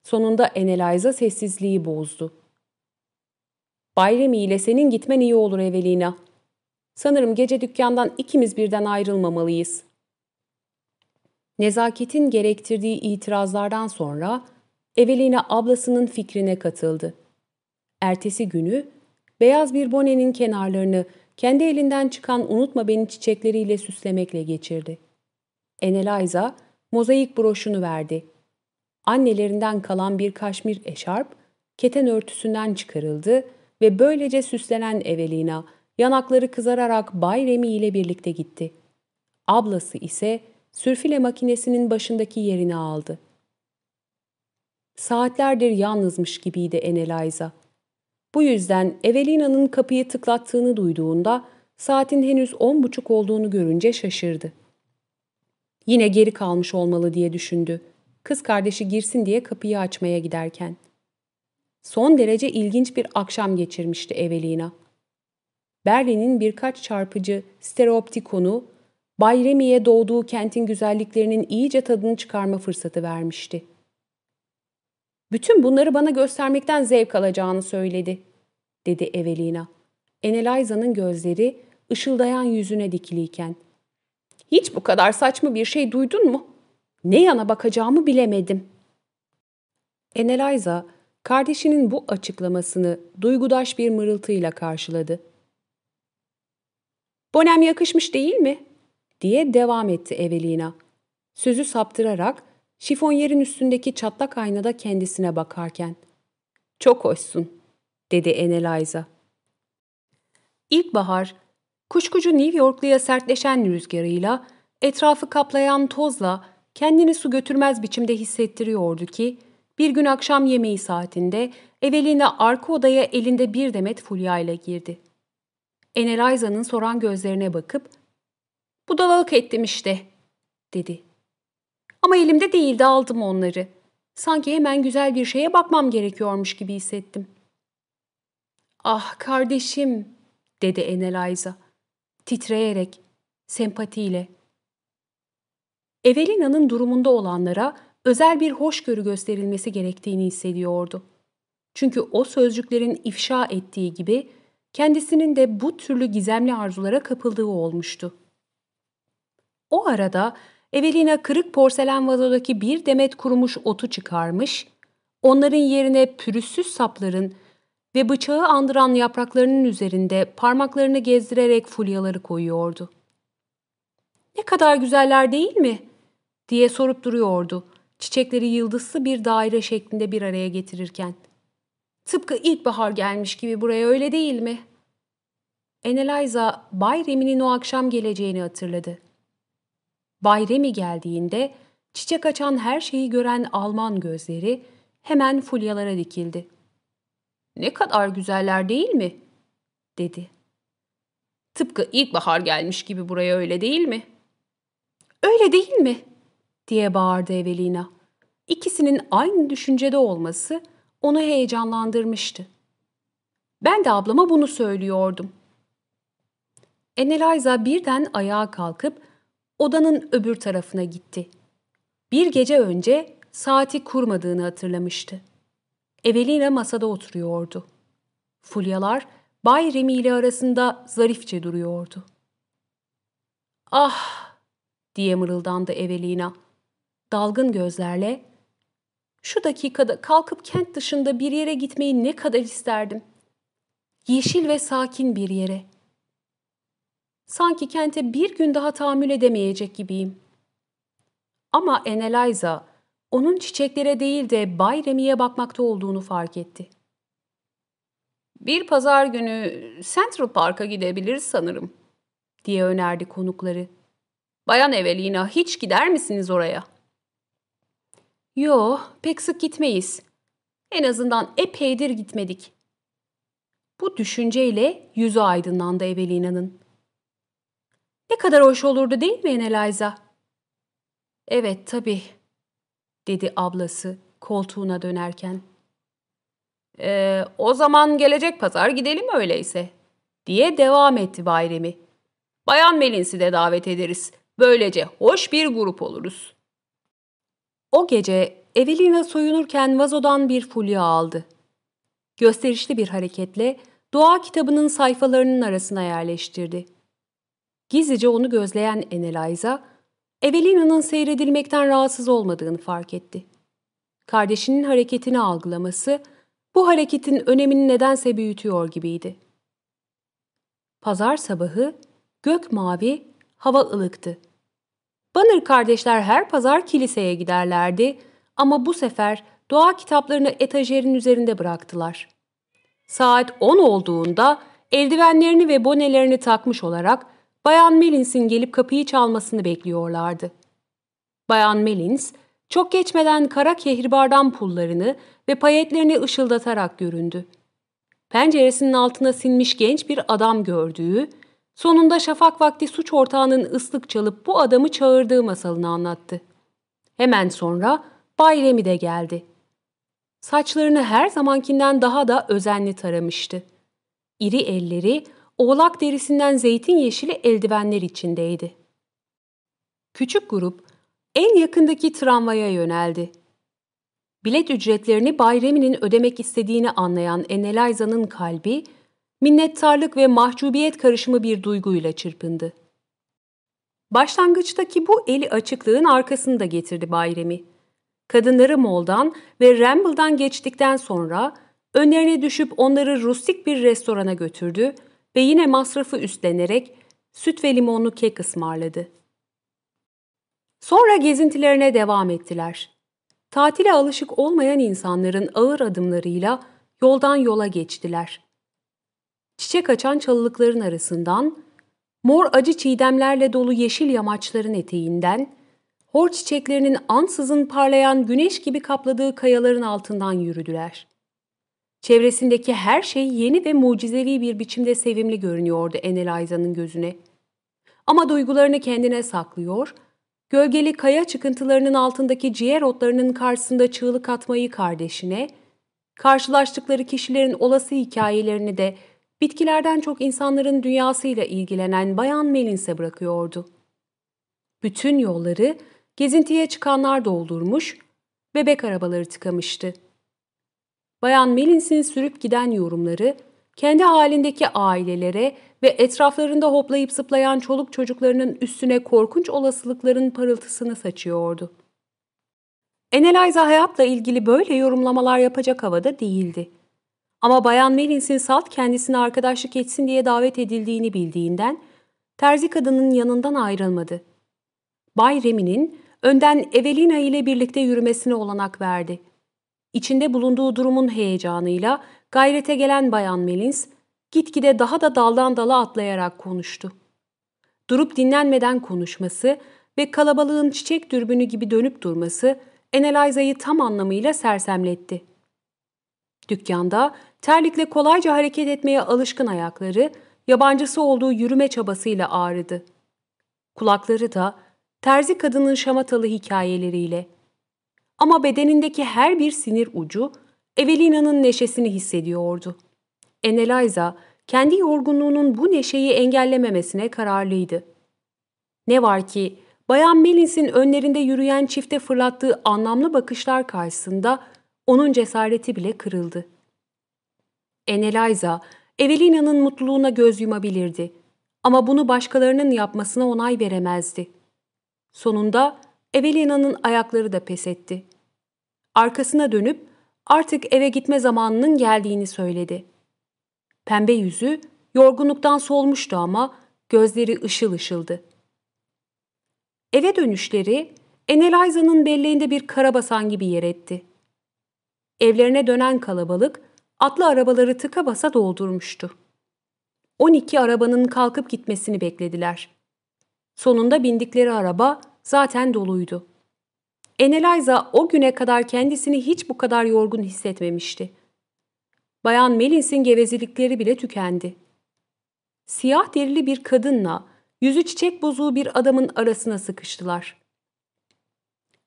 Sonunda Eneliza sessizliği bozdu. Bayrami ile senin gitmen iyi olur Evelina. Sanırım gece dükkandan ikimiz birden ayrılmamalıyız. Nezaketin gerektirdiği itirazlardan sonra Evelina ablasının fikrine katıldı. Ertesi günü beyaz bir bonenin kenarlarını kendi elinden çıkan unutma beni çiçekleriyle süslemekle geçirdi. Eneliza mozaik broşunu verdi. Annelerinden kalan bir kaşmir eşarp keten örtüsünden çıkarıldı ve böylece süslenen Evelina yanakları kızararak Bay Remy ile birlikte gitti. Ablası ise sürfile makinesinin başındaki yerini aldı. Saatlerdir yalnızmış gibiydi Eneliza. Bu yüzden Evelina'nın kapıyı tıklattığını duyduğunda saatin henüz on buçuk olduğunu görünce şaşırdı. Yine geri kalmış olmalı diye düşündü. Kız kardeşi girsin diye kapıyı açmaya giderken. Son derece ilginç bir akşam geçirmişti Evelina. Berlin'in birkaç çarpıcı stereoptikonu Bay Remy'e doğduğu kentin güzelliklerinin iyice tadını çıkarma fırsatı vermişti. Bütün bunları bana göstermekten zevk alacağını söyledi, dedi Evelina. Eneliza'nın gözleri ışıldayan yüzüne dikiliyken. Hiç bu kadar saçma bir şey duydun mu? Ne yana bakacağımı bilemedim. Eneliza, kardeşinin bu açıklamasını duygudaş bir mırıltıyla karşıladı. Bonem yakışmış değil mi? diye devam etti Evelina. Sözü saptırarak şifonyerin üstündeki çatlak aynada kendisine bakarken. Çok hoşsun, dedi Eneliza. İlkbahar, kuşkucu New Yorklu'ya sertleşen rüzgarıyla, etrafı kaplayan tozla kendini su götürmez biçimde hissettiriyordu ki, bir gün akşam yemeği saatinde Evelina arka odaya elinde bir demet fulya ile girdi. Eneliza'nın soran gözlerine bakıp ''Budalalık ettim işte.'' dedi. Ama elimde değildi aldım onları. Sanki hemen güzel bir şeye bakmam gerekiyormuş gibi hissettim. ''Ah kardeşim'' dedi Eneliza, titreyerek, sempatiyle. Evelina'nın durumunda olanlara özel bir hoşgörü gösterilmesi gerektiğini hissediyordu. Çünkü o sözcüklerin ifşa ettiği gibi kendisinin de bu türlü gizemli arzulara kapıldığı olmuştu. O arada Evelina kırık porselen vazodaki bir demet kurumuş otu çıkarmış, onların yerine pürüzsüz sapların ve bıçağı andıran yapraklarının üzerinde parmaklarını gezdirerek fulyaları koyuyordu. ''Ne kadar güzeller değil mi?'' diye sorup duruyordu, çiçekleri yıldızlı bir daire şeklinde bir araya getirirken. Tıpkı ilkbahar gelmiş gibi buraya öyle değil mi? Eneliza, Bay Remi'nin o akşam geleceğini hatırladı. Bay Remi geldiğinde çiçek açan her şeyi gören Alman gözleri hemen fulyalara dikildi. ''Ne kadar güzeller değil mi?'' dedi. ''Tıpkı ilkbahar gelmiş gibi buraya öyle değil mi?'' ''Öyle değil mi?'' diye bağırdı Evelina. İkisinin aynı düşüncede olması onu heyecanlandırmıştı. Ben de ablama bunu söylüyordum. Eneliza birden ayağa kalkıp odanın öbür tarafına gitti. Bir gece önce saati kurmadığını hatırlamıştı. Evelina masada oturuyordu. Fulyalar Bay Remy ile arasında zarifçe duruyordu. Ah diye mırıldandı Evelina. Dalgın gözlerle şu dakikada kalkıp kent dışında bir yere gitmeyi ne kadar isterdim. Yeşil ve sakin bir yere. Sanki kente bir gün daha tahammül edemeyecek gibiyim. Ama Eneliza onun çiçeklere değil de Bay Remy'e bakmakta olduğunu fark etti. Bir pazar günü Central Park'a gidebiliriz sanırım, diye önerdi konukları. Bayan Evelina hiç gider misiniz oraya? Yo, pek sık gitmeyiz. En azından epeydir gitmedik. Bu düşünceyle yüzü aydınlandı Evelina'nın. Ne kadar hoş olurdu değil mi Eneliza? Evet tabii, dedi ablası koltuğuna dönerken. Ee, o zaman gelecek pazar gidelim öyleyse, diye devam etti Bayremi. Bayan Melins'i de davet ederiz. Böylece hoş bir grup oluruz. O gece Evelina soyunurken vazodan bir fulya aldı. Gösterişli bir hareketle dua kitabının sayfalarının arasına yerleştirdi. Gizlice onu gözleyen Eneliza, Evelina'nın seyredilmekten rahatsız olmadığını fark etti. Kardeşinin hareketini algılaması, bu hareketin önemini nedense büyütüyor gibiydi. Pazar sabahı, gök mavi, hava ılıktı. Banır kardeşler her pazar kiliseye giderlerdi ama bu sefer dua kitaplarını etajerin üzerinde bıraktılar. Saat 10 olduğunda eldivenlerini ve bonelerini takmış olarak Bayan Melins'in gelip kapıyı çalmasını bekliyorlardı. Bayan Melins, çok geçmeden kara kehribardan pullarını ve payetlerini ışıldatarak göründü. Penceresinin altına sinmiş genç bir adam gördüğü, sonunda şafak vakti suç ortağının ıslık çalıp bu adamı çağırdığı masalını anlattı. Hemen sonra Bay Remi de geldi. Saçlarını her zamankinden daha da özenli taramıştı. İri elleri oğlak derisinden zeytin yeşili eldivenler içindeydi. Küçük grup en yakındaki tramvaya yöneldi. Bilet ücretlerini Bay Remi'nin ödemek istediğini anlayan Eneliza'nın kalbi, minnettarlık ve mahcubiyet karışımı bir duyguyla çırpındı. Başlangıçtaki bu eli açıklığın arkasını da getirdi Bay Remi. Kadınları Mol'dan ve Ramble'dan geçtikten sonra önlerine düşüp onları rustik bir restorana götürdü ve yine masrafı üstlenerek süt ve limonlu kek ısmarladı. Sonra gezintilerine devam ettiler. Tatile alışık olmayan insanların ağır adımlarıyla yoldan yola geçtiler. Çiçek açan çalılıkların arasından, mor acı çiğdemlerle dolu yeşil yamaçların eteğinden, hor çiçeklerinin ansızın parlayan güneş gibi kapladığı kayaların altından yürüdüler. Çevresindeki her şey yeni ve mucizevi bir biçimde sevimli görünüyordu Eneliza'nın gözüne. Ama duygularını kendine saklıyor, gölgeli kaya çıkıntılarının altındaki ciğer otlarının karşısında çığlık atmayı kardeşine, karşılaştıkları kişilerin olası hikayelerini de bitkilerden çok insanların dünyasıyla ilgilenen Bayan Melins'e bırakıyordu. Bütün yolları gezintiye çıkanlar doldurmuş, bebek arabaları tıkamıştı. Bayan Melins'in sürüp giden yorumları, kendi halindeki ailelere ve etraflarında hoplayıp zıplayan çoluk çocuklarının üstüne korkunç olasılıkların parıltısını saçıyordu. Eneliza hayatla ilgili böyle yorumlamalar yapacak havada değildi. Ama Bayan Melins'in salt kendisine arkadaşlık etsin diye davet edildiğini bildiğinden terzi kadının yanından ayrılmadı. Bay Remi'nin önden Evelina ile birlikte yürümesine olanak verdi. İçinde bulunduğu durumun heyecanıyla gayrete gelen Bayan Melins, gitgide daha da daldan dala atlayarak konuştu. Durup dinlenmeden konuşması ve kalabalığın çiçek dürbünü gibi dönüp durması Eneliza'yı tam anlamıyla sersemletti. Dükkanda terlikle kolayca hareket etmeye alışkın ayakları, yabancısı olduğu yürüme çabasıyla ağrıdı. Kulakları da terzi kadının şamatalı hikayeleriyle. Ama bedenindeki her bir sinir ucu Evelina'nın neşesini hissediyordu. Eneliza kendi yorgunluğunun bu neşeyi engellememesine kararlıydı. Ne var ki Bayan Melins'in önlerinde yürüyen çifte fırlattığı anlamlı bakışlar karşısında onun cesareti bile kırıldı. Eneliza, Evelina'nın mutluluğuna göz yumabilirdi ama bunu başkalarının yapmasına onay veremezdi. Sonunda Evelina'nın ayakları da pes etti. Arkasına dönüp artık eve gitme zamanının geldiğini söyledi. Pembe yüzü yorgunluktan solmuştu ama gözleri ışıl ışıldı. Eve dönüşleri Eneliza'nın belleğinde bir karabasan gibi yer etti. Evlerine dönen kalabalık atlı arabaları tıka basa doldurmuştu. 12 arabanın kalkıp gitmesini beklediler. Sonunda bindikleri araba zaten doluydu. Eneliza o güne kadar kendisini hiç bu kadar yorgun hissetmemişti. Bayan Melins'in gevezelikleri bile tükendi. Siyah derili bir kadınla yüzü çiçek bozuğu bir adamın arasına sıkıştılar.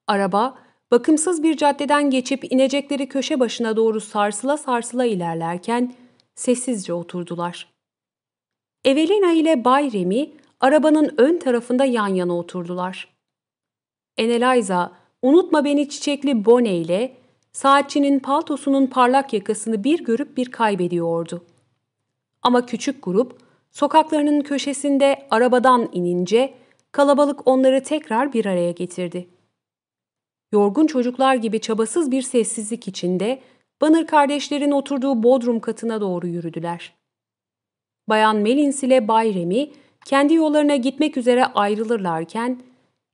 Araba, bakımsız bir caddeden geçip inecekleri köşe başına doğru sarsıla sarsıla ilerlerken sessizce oturdular. Evelina ile Bay Remy arabanın ön tarafında yan yana oturdular. Eneliza, unutma beni çiçekli Bone ile saatçinin paltosunun parlak yakasını bir görüp bir kaybediyordu. Ama küçük grup sokaklarının köşesinde arabadan inince kalabalık onları tekrar bir araya getirdi. Yorgun çocuklar gibi çabasız bir sessizlik içinde Banır kardeşlerin oturduğu bodrum katına doğru yürüdüler. Bayan Melins ile Bay Remy kendi yollarına gitmek üzere ayrılırlarken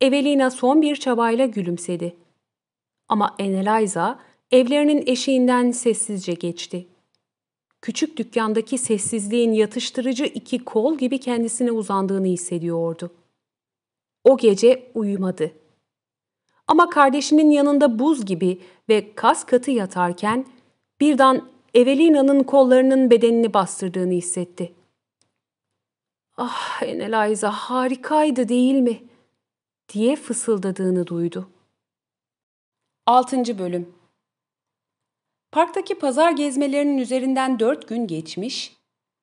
Evelina son bir çabayla gülümsedi. Ama Eneliza evlerinin eşiğinden sessizce geçti. Küçük dükkandaki sessizliğin yatıştırıcı iki kol gibi kendisine uzandığını hissediyordu. O gece uyumadı. Ama kardeşinin yanında buz gibi ve kas katı yatarken birden Evelina'nın kollarının bedenini bastırdığını hissetti. Ah Eneliza harikaydı değil mi? diye fısıldadığını duydu. 6. Bölüm Parktaki pazar gezmelerinin üzerinden dört gün geçmiş,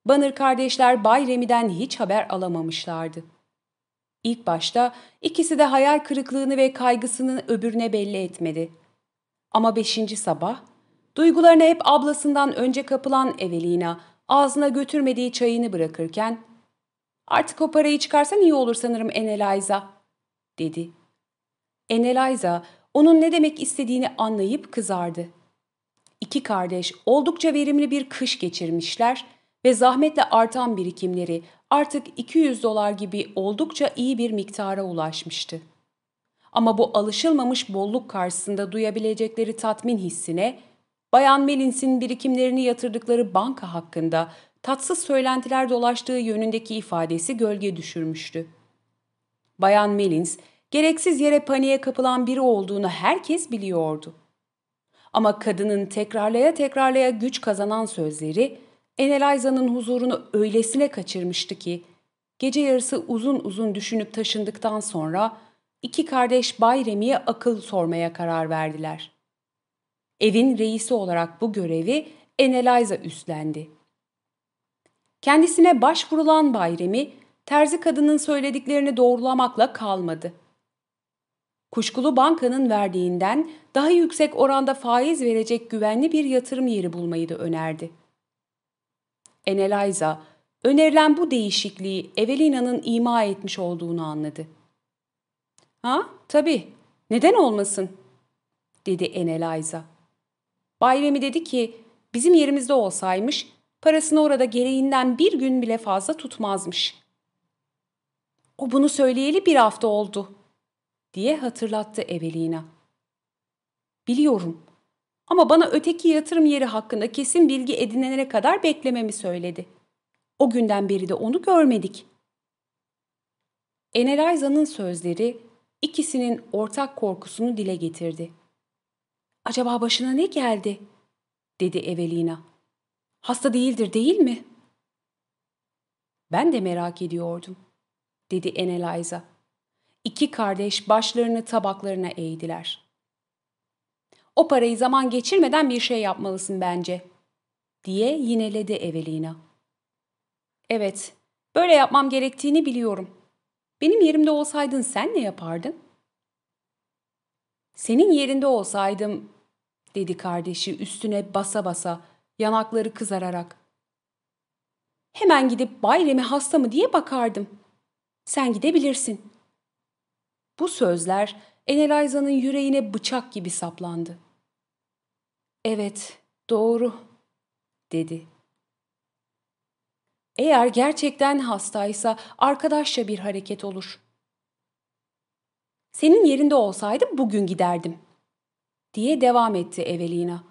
Banır kardeşler Bay Remi'den hiç haber alamamışlardı. İlk başta ikisi de hayal kırıklığını ve kaygısını öbürüne belli etmedi. Ama beşinci sabah, duygularına hep ablasından önce kapılan Evelina ağzına götürmediği çayını bırakırken ''Artık o parayı çıkarsan iyi olur sanırım Eneliza'' dedi. Eneliza onun ne demek istediğini anlayıp kızardı. İki kardeş oldukça verimli bir kış geçirmişler ve zahmetle artan birikimleri artık 200 dolar gibi oldukça iyi bir miktara ulaşmıştı. Ama bu alışılmamış bolluk karşısında duyabilecekleri tatmin hissine, Bayan Melins'in birikimlerini yatırdıkları banka hakkında tatsız söylentiler dolaştığı yönündeki ifadesi gölge düşürmüştü. Bayan Melins, gereksiz yere paniğe kapılan biri olduğunu herkes biliyordu. Ama kadının tekrarlaya tekrarlaya güç kazanan sözleri Eneliza'nın huzurunu öylesine kaçırmıştı ki gece yarısı uzun uzun düşünüp taşındıktan sonra iki kardeş Bay Remi'ye akıl sormaya karar verdiler. Evin reisi olarak bu görevi Eneliza üstlendi. Kendisine başvurulan Bay Remi, terzi kadının söylediklerini doğrulamakla kalmadı. Kuşkulu bankanın verdiğinden daha yüksek oranda faiz verecek güvenli bir yatırım yeri bulmayı da önerdi. Eneliza, önerilen bu değişikliği Evelina'nın ima etmiş olduğunu anladı. ''Ha, tabii. Neden olmasın?'' dedi Eneliza. Bayremi dedi ki, bizim yerimizde olsaymış, parasını orada gereğinden bir gün bile fazla tutmazmış. O bunu söyleyeli bir hafta oldu, diye hatırlattı Evelina. Biliyorum ama bana öteki yatırım yeri hakkında kesin bilgi edinene kadar beklememi söyledi. O günden beri de onu görmedik. Eneliza'nın sözleri ikisinin ortak korkusunu dile getirdi. Acaba başına ne geldi? dedi Evelina. Hasta değildir değil mi? Ben de merak ediyordum, dedi Eneliza. İki kardeş başlarını tabaklarına eğdiler. O parayı zaman geçirmeden bir şey yapmalısın bence, diye yineledi Evelina. Evet, böyle yapmam gerektiğini biliyorum. Benim yerimde olsaydın sen ne yapardın? Senin yerinde olsaydım, dedi kardeşi üstüne basa basa, yanakları kızararak. Hemen gidip Bayrem'e hasta mı diye bakardım. Sen gidebilirsin. Bu sözler Eneliza'nın yüreğine bıçak gibi saplandı. Evet, doğru, dedi. Eğer gerçekten hastaysa arkadaşça bir hareket olur. Senin yerinde olsaydım bugün giderdim, diye devam etti Evelina.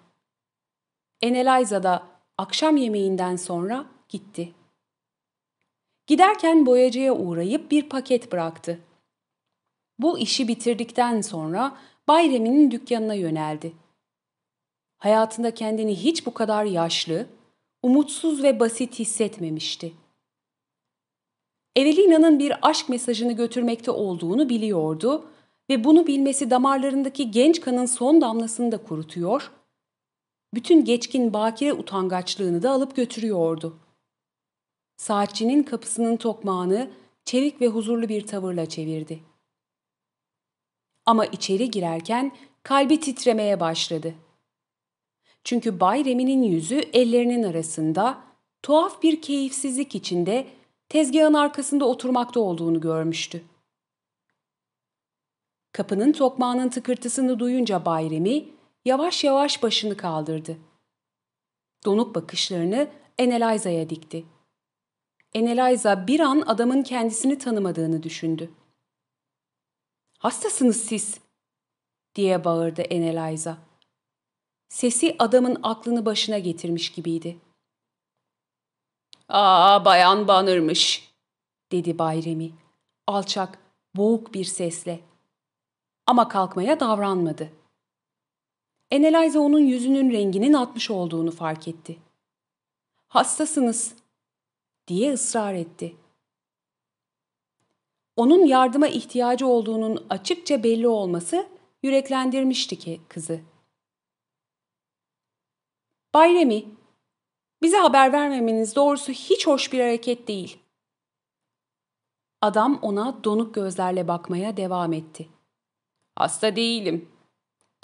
Eneliza da akşam yemeğinden sonra gitti. Giderken boyacıya uğrayıp bir paket bıraktı. Bu işi bitirdikten sonra Bay dükkanına yöneldi. Hayatında kendini hiç bu kadar yaşlı, umutsuz ve basit hissetmemişti. Evelina'nın bir aşk mesajını götürmekte olduğunu biliyordu ve bunu bilmesi damarlarındaki genç kanın son damlasını da kurutuyor, bütün geçkin bakire utangaçlığını da alıp götürüyordu. Saatçinin kapısının tokmağını çevik ve huzurlu bir tavırla çevirdi. Ama içeri girerken kalbi titremeye başladı. Çünkü Bay Remi'nin yüzü ellerinin arasında, tuhaf bir keyifsizlik içinde tezgahın arkasında oturmakta olduğunu görmüştü. Kapının tokmağının tıkırtısını duyunca Bay Remi yavaş yavaş başını kaldırdı. Donuk bakışlarını Eneliza'ya dikti. Eneliza bir an adamın kendisini tanımadığını düşündü. ''Hastasınız siz!'' diye bağırdı Eneliza. Sesi adamın aklını başına getirmiş gibiydi. ''Aa, bayan banırmış!'' dedi Bayremi. Alçak, boğuk bir sesle. Ama kalkmaya davranmadı. Eneliza onun yüzünün renginin atmış olduğunu fark etti. ''Hastasınız!'' diye ısrar etti. Onun yardıma ihtiyacı olduğunun açıkça belli olması yüreklendirmişti ki kızı. Bayremi, bize haber vermemeniz doğrusu hiç hoş bir hareket değil. Adam ona donuk gözlerle bakmaya devam etti. Hasta değilim,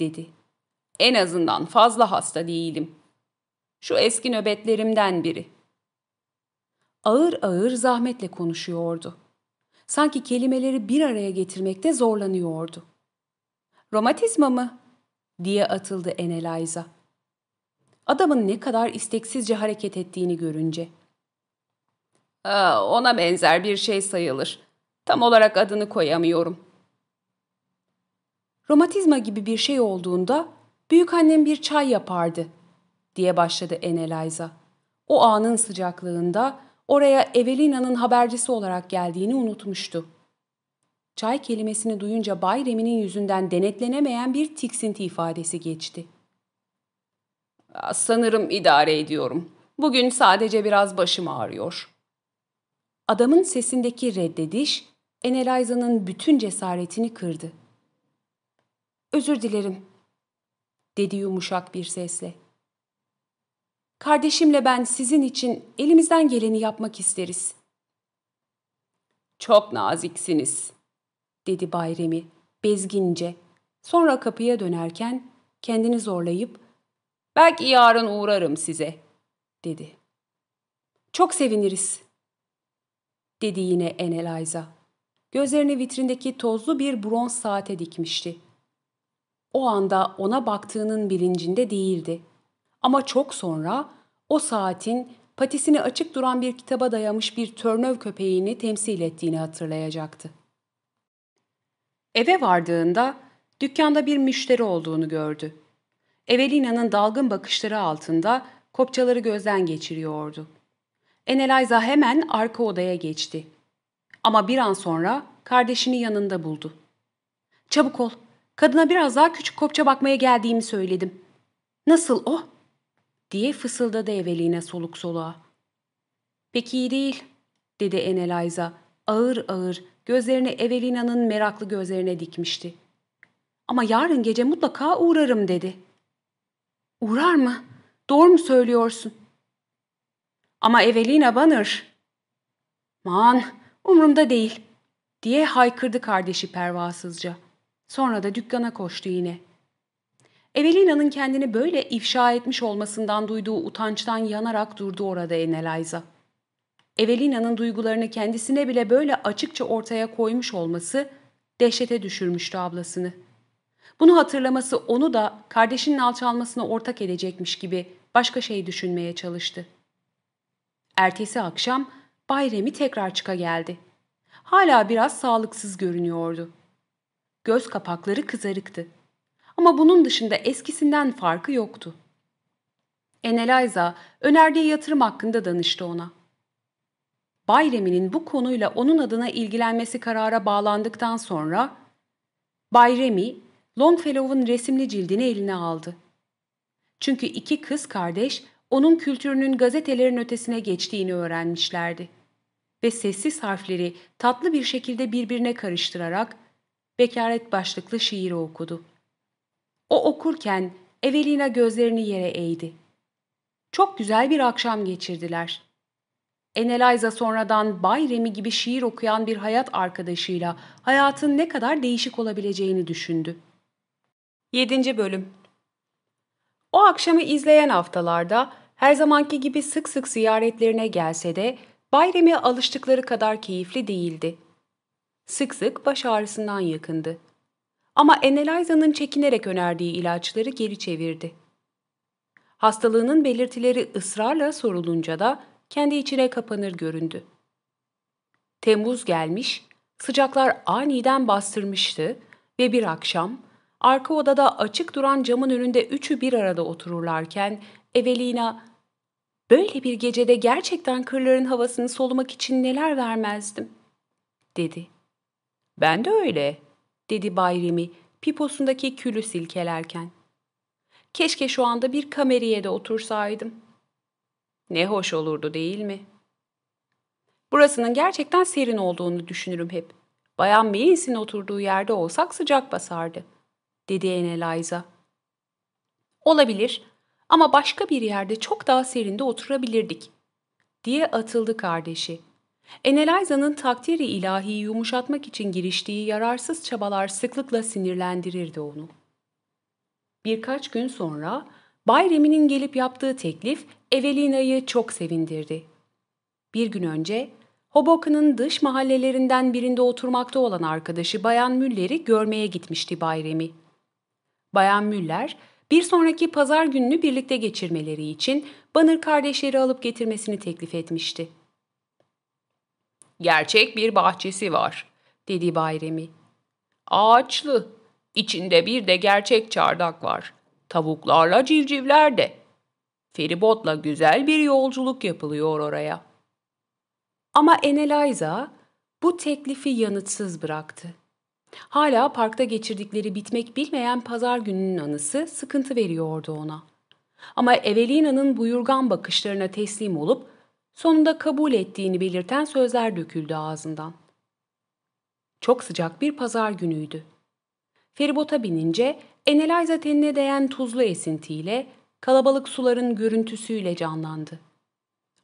dedi. En azından fazla hasta değilim. Şu eski nöbetlerimden biri. Ağır ağır zahmetle konuşuyordu. Sanki kelimeleri bir araya getirmekte zorlanıyordu. Romatizma mı? diye atıldı Eneliza. Adamın ne kadar isteksizce hareket ettiğini görünce. Aa, ona benzer bir şey sayılır. Tam olarak adını koyamıyorum. Romatizma gibi bir şey olduğunda büyük annem bir çay yapardı diye başladı Eneliza. O anın sıcaklığında oraya Evelina'nın habercisi olarak geldiğini unutmuştu. Çay kelimesini duyunca Bay Remi'nin yüzünden denetlenemeyen bir tiksinti ifadesi geçti. Sanırım idare ediyorum. Bugün sadece biraz başım ağrıyor. Adamın sesindeki reddediş, Eneliza'nın bütün cesaretini kırdı. Özür dilerim, dedi yumuşak bir sesle. Kardeşimle ben sizin için elimizden geleni yapmak isteriz. Çok naziksiniz, dedi Bayremi bezgince. Sonra kapıya dönerken kendini zorlayıp belki yarın uğrarım size dedi. Çok seviniriz dedi yine Eneliza. Gözlerini vitrindeki tozlu bir bronz saate dikmişti. O anda ona baktığının bilincinde değildi. Ama çok sonra o saatin patisini açık duran bir kitaba dayamış bir törnöv köpeğini temsil ettiğini hatırlayacaktı. Eve vardığında dükkanda bir müşteri olduğunu gördü. Evelina'nın dalgın bakışları altında kopçaları gözden geçiriyordu. Eneliza hemen arka odaya geçti. Ama bir an sonra kardeşini yanında buldu. ''Çabuk ol, kadına biraz daha küçük kopça bakmaya geldiğimi söyledim.'' ''Nasıl o?'' diye fısıldadı Evelina soluk soluğa. ''Pek iyi değil.'' dedi Eneliza ağır ağır gözlerini Evelina'nın meraklı gözlerine dikmişti. ''Ama yarın gece mutlaka uğrarım.'' dedi. ''Uğrar mı? Doğru mu söylüyorsun?'' ''Ama Evelina Banner.'' ''Man, umurumda değil.'' diye haykırdı kardeşi pervasızca. Sonra da dükkana koştu yine. Evelina'nın kendini böyle ifşa etmiş olmasından duyduğu utançtan yanarak durdu orada Eneliza. Evelina'nın duygularını kendisine bile böyle açıkça ortaya koymuş olması dehşete düşürmüştü ablasını. Bunu hatırlaması onu da kardeşinin alçalmasına ortak edecekmiş gibi başka şey düşünmeye çalıştı. Ertesi akşam Bayremi tekrar çıka geldi. Hala biraz sağlıksız görünüyordu. Göz kapakları kızarıktı. Ama bunun dışında eskisinden farkı yoktu. Eneliza önerdiği yatırım hakkında danıştı ona. Bayremi'nin bu konuyla onun adına ilgilenmesi karara bağlandıktan sonra Bayremi, Longfellow'un resimli cildini eline aldı. Çünkü iki kız kardeş onun kültürünün gazetelerin ötesine geçtiğini öğrenmişlerdi. Ve sessiz harfleri tatlı bir şekilde birbirine karıştırarak bekaret başlıklı şiiri okudu. O okurken Evelina gözlerini yere eğdi. Çok güzel bir akşam geçirdiler. Eneliza sonradan Bay Remi gibi şiir okuyan bir hayat arkadaşıyla hayatın ne kadar değişik olabileceğini düşündü. 7. Bölüm O akşamı izleyen haftalarda her zamanki gibi sık sık ziyaretlerine gelse de Bay Remi alıştıkları kadar keyifli değildi. Sık sık baş ağrısından yakındı. Ama Eneliza'nın çekinerek önerdiği ilaçları geri çevirdi. Hastalığının belirtileri ısrarla sorulunca da kendi içine kapanır göründü. Temmuz gelmiş, sıcaklar aniden bastırmıştı ve bir akşam arka odada açık duran camın önünde üçü bir arada otururlarken Evelina ''Böyle bir gecede gerçekten kırların havasını solumak için neler vermezdim.'' dedi. ''Ben de öyle.'' dedi Bayrimi piposundaki külü silkelerken. ''Keşke şu anda bir kameriyede otursaydım.'' Ne hoş olurdu değil mi? Burasının gerçekten serin olduğunu düşünürüm hep. Bayan Melis'in oturduğu yerde olsak sıcak basardı, dedi Eneliza. Olabilir ama başka bir yerde çok daha serinde oturabilirdik, diye atıldı kardeşi. Eneliza'nın takdiri ilahiyi yumuşatmak için giriştiği yararsız çabalar sıklıkla sinirlendirirdi onu. Birkaç gün sonra Bay Remi'nin gelip yaptığı teklif Evelina'yı çok sevindirdi. Bir gün önce Hoboken'ın dış mahallelerinden birinde oturmakta olan arkadaşı Bayan Müller'i görmeye gitmişti Bay Remi. Bayan Müller, bir sonraki pazar gününü birlikte geçirmeleri için Banır kardeşleri alıp getirmesini teklif etmişti. Gerçek bir bahçesi var, dedi Bay Remi. Ağaçlı, içinde bir de gerçek çardak var. Tavuklarla civcivler de. Feribotla güzel bir yolculuk yapılıyor oraya. Ama Eneliza bu teklifi yanıtsız bıraktı. Hala parkta geçirdikleri bitmek bilmeyen pazar gününün anısı sıkıntı veriyordu ona. Ama Evelina'nın buyurgan bakışlarına teslim olup sonunda kabul ettiğini belirten sözler döküldü ağzından. Çok sıcak bir pazar günüydü. Feribota binince Eneliza tenine değen tuzlu esintiyle, kalabalık suların görüntüsüyle canlandı.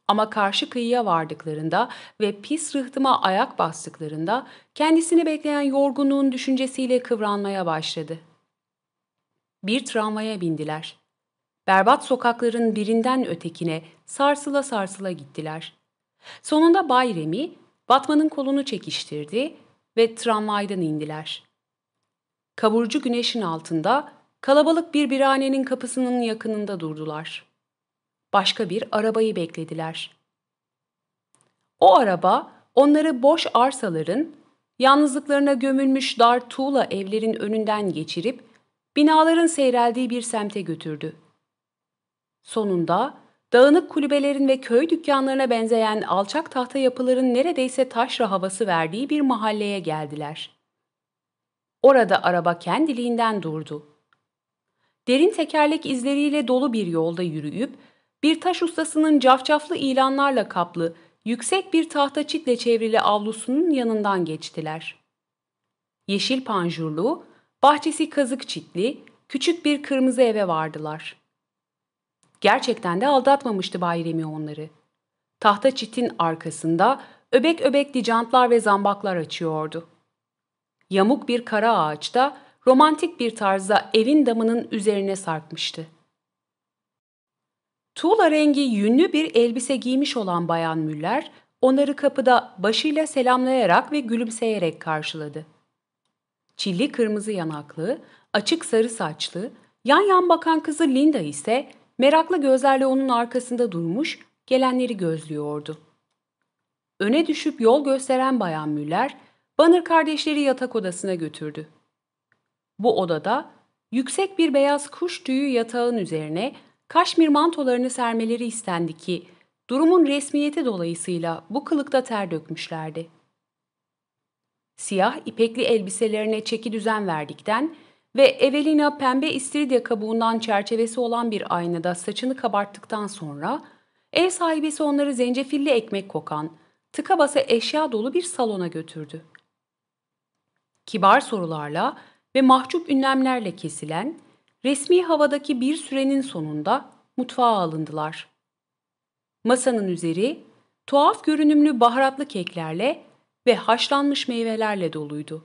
Ama karşı kıyıya vardıklarında ve pis rıhtıma ayak bastıklarında kendisini bekleyen yorgunluğun düşüncesiyle kıvranmaya başladı. Bir tramvaya bindiler. Berbat sokakların birinden ötekine sarsıla sarsıla gittiler. Sonunda Bay Remi, Batman'ın kolunu çekiştirdi ve tramvaydan indiler. Kavurucu güneşin altında kalabalık bir biranenin kapısının yakınında durdular. Başka bir arabayı beklediler. O araba onları boş arsaların, yalnızlıklarına gömülmüş dar tuğla evlerin önünden geçirip binaların seyreldiği bir semte götürdü. Sonunda dağınık kulübelerin ve köy dükkanlarına benzeyen alçak tahta yapıların neredeyse taşra havası verdiği bir mahalleye geldiler. Orada araba kendiliğinden durdu. Derin tekerlek izleriyle dolu bir yolda yürüyüp, bir taş ustasının cafcaflı ilanlarla kaplı, yüksek bir tahta çitle çevrili avlusunun yanından geçtiler. Yeşil panjurlu, bahçesi kazık çitli, küçük bir kırmızı eve vardılar. Gerçekten de aldatmamıştı Bayremi onları. Tahta çitin arkasında öbek öbek dicantlar ve zambaklar açıyordu yamuk bir kara ağaçta romantik bir tarzda evin damının üzerine sarkmıştı. Tuğla rengi yünlü bir elbise giymiş olan Bayan Müller, onları kapıda başıyla selamlayarak ve gülümseyerek karşıladı. Çilli kırmızı yanaklı, açık sarı saçlı, yan yan bakan kızı Linda ise meraklı gözlerle onun arkasında durmuş, gelenleri gözlüyordu. Öne düşüp yol gösteren Bayan Müller, Banır kardeşleri yatak odasına götürdü. Bu odada yüksek bir beyaz kuş tüyü yatağın üzerine kaşmir mantolarını sermeleri istendi ki durumun resmiyeti dolayısıyla bu kılıkta ter dökmüşlerdi. Siyah ipekli elbiselerine çeki düzen verdikten ve Evelina pembe istiridye kabuğundan çerçevesi olan bir aynada saçını kabarttıktan sonra ev sahibesi onları zencefilli ekmek kokan, tıka basa eşya dolu bir salona götürdü. Kibar sorularla ve mahcup ünlemlerle kesilen, resmi havadaki bir sürenin sonunda mutfağa alındılar. Masanın üzeri tuhaf görünümlü baharatlı keklerle ve haşlanmış meyvelerle doluydu.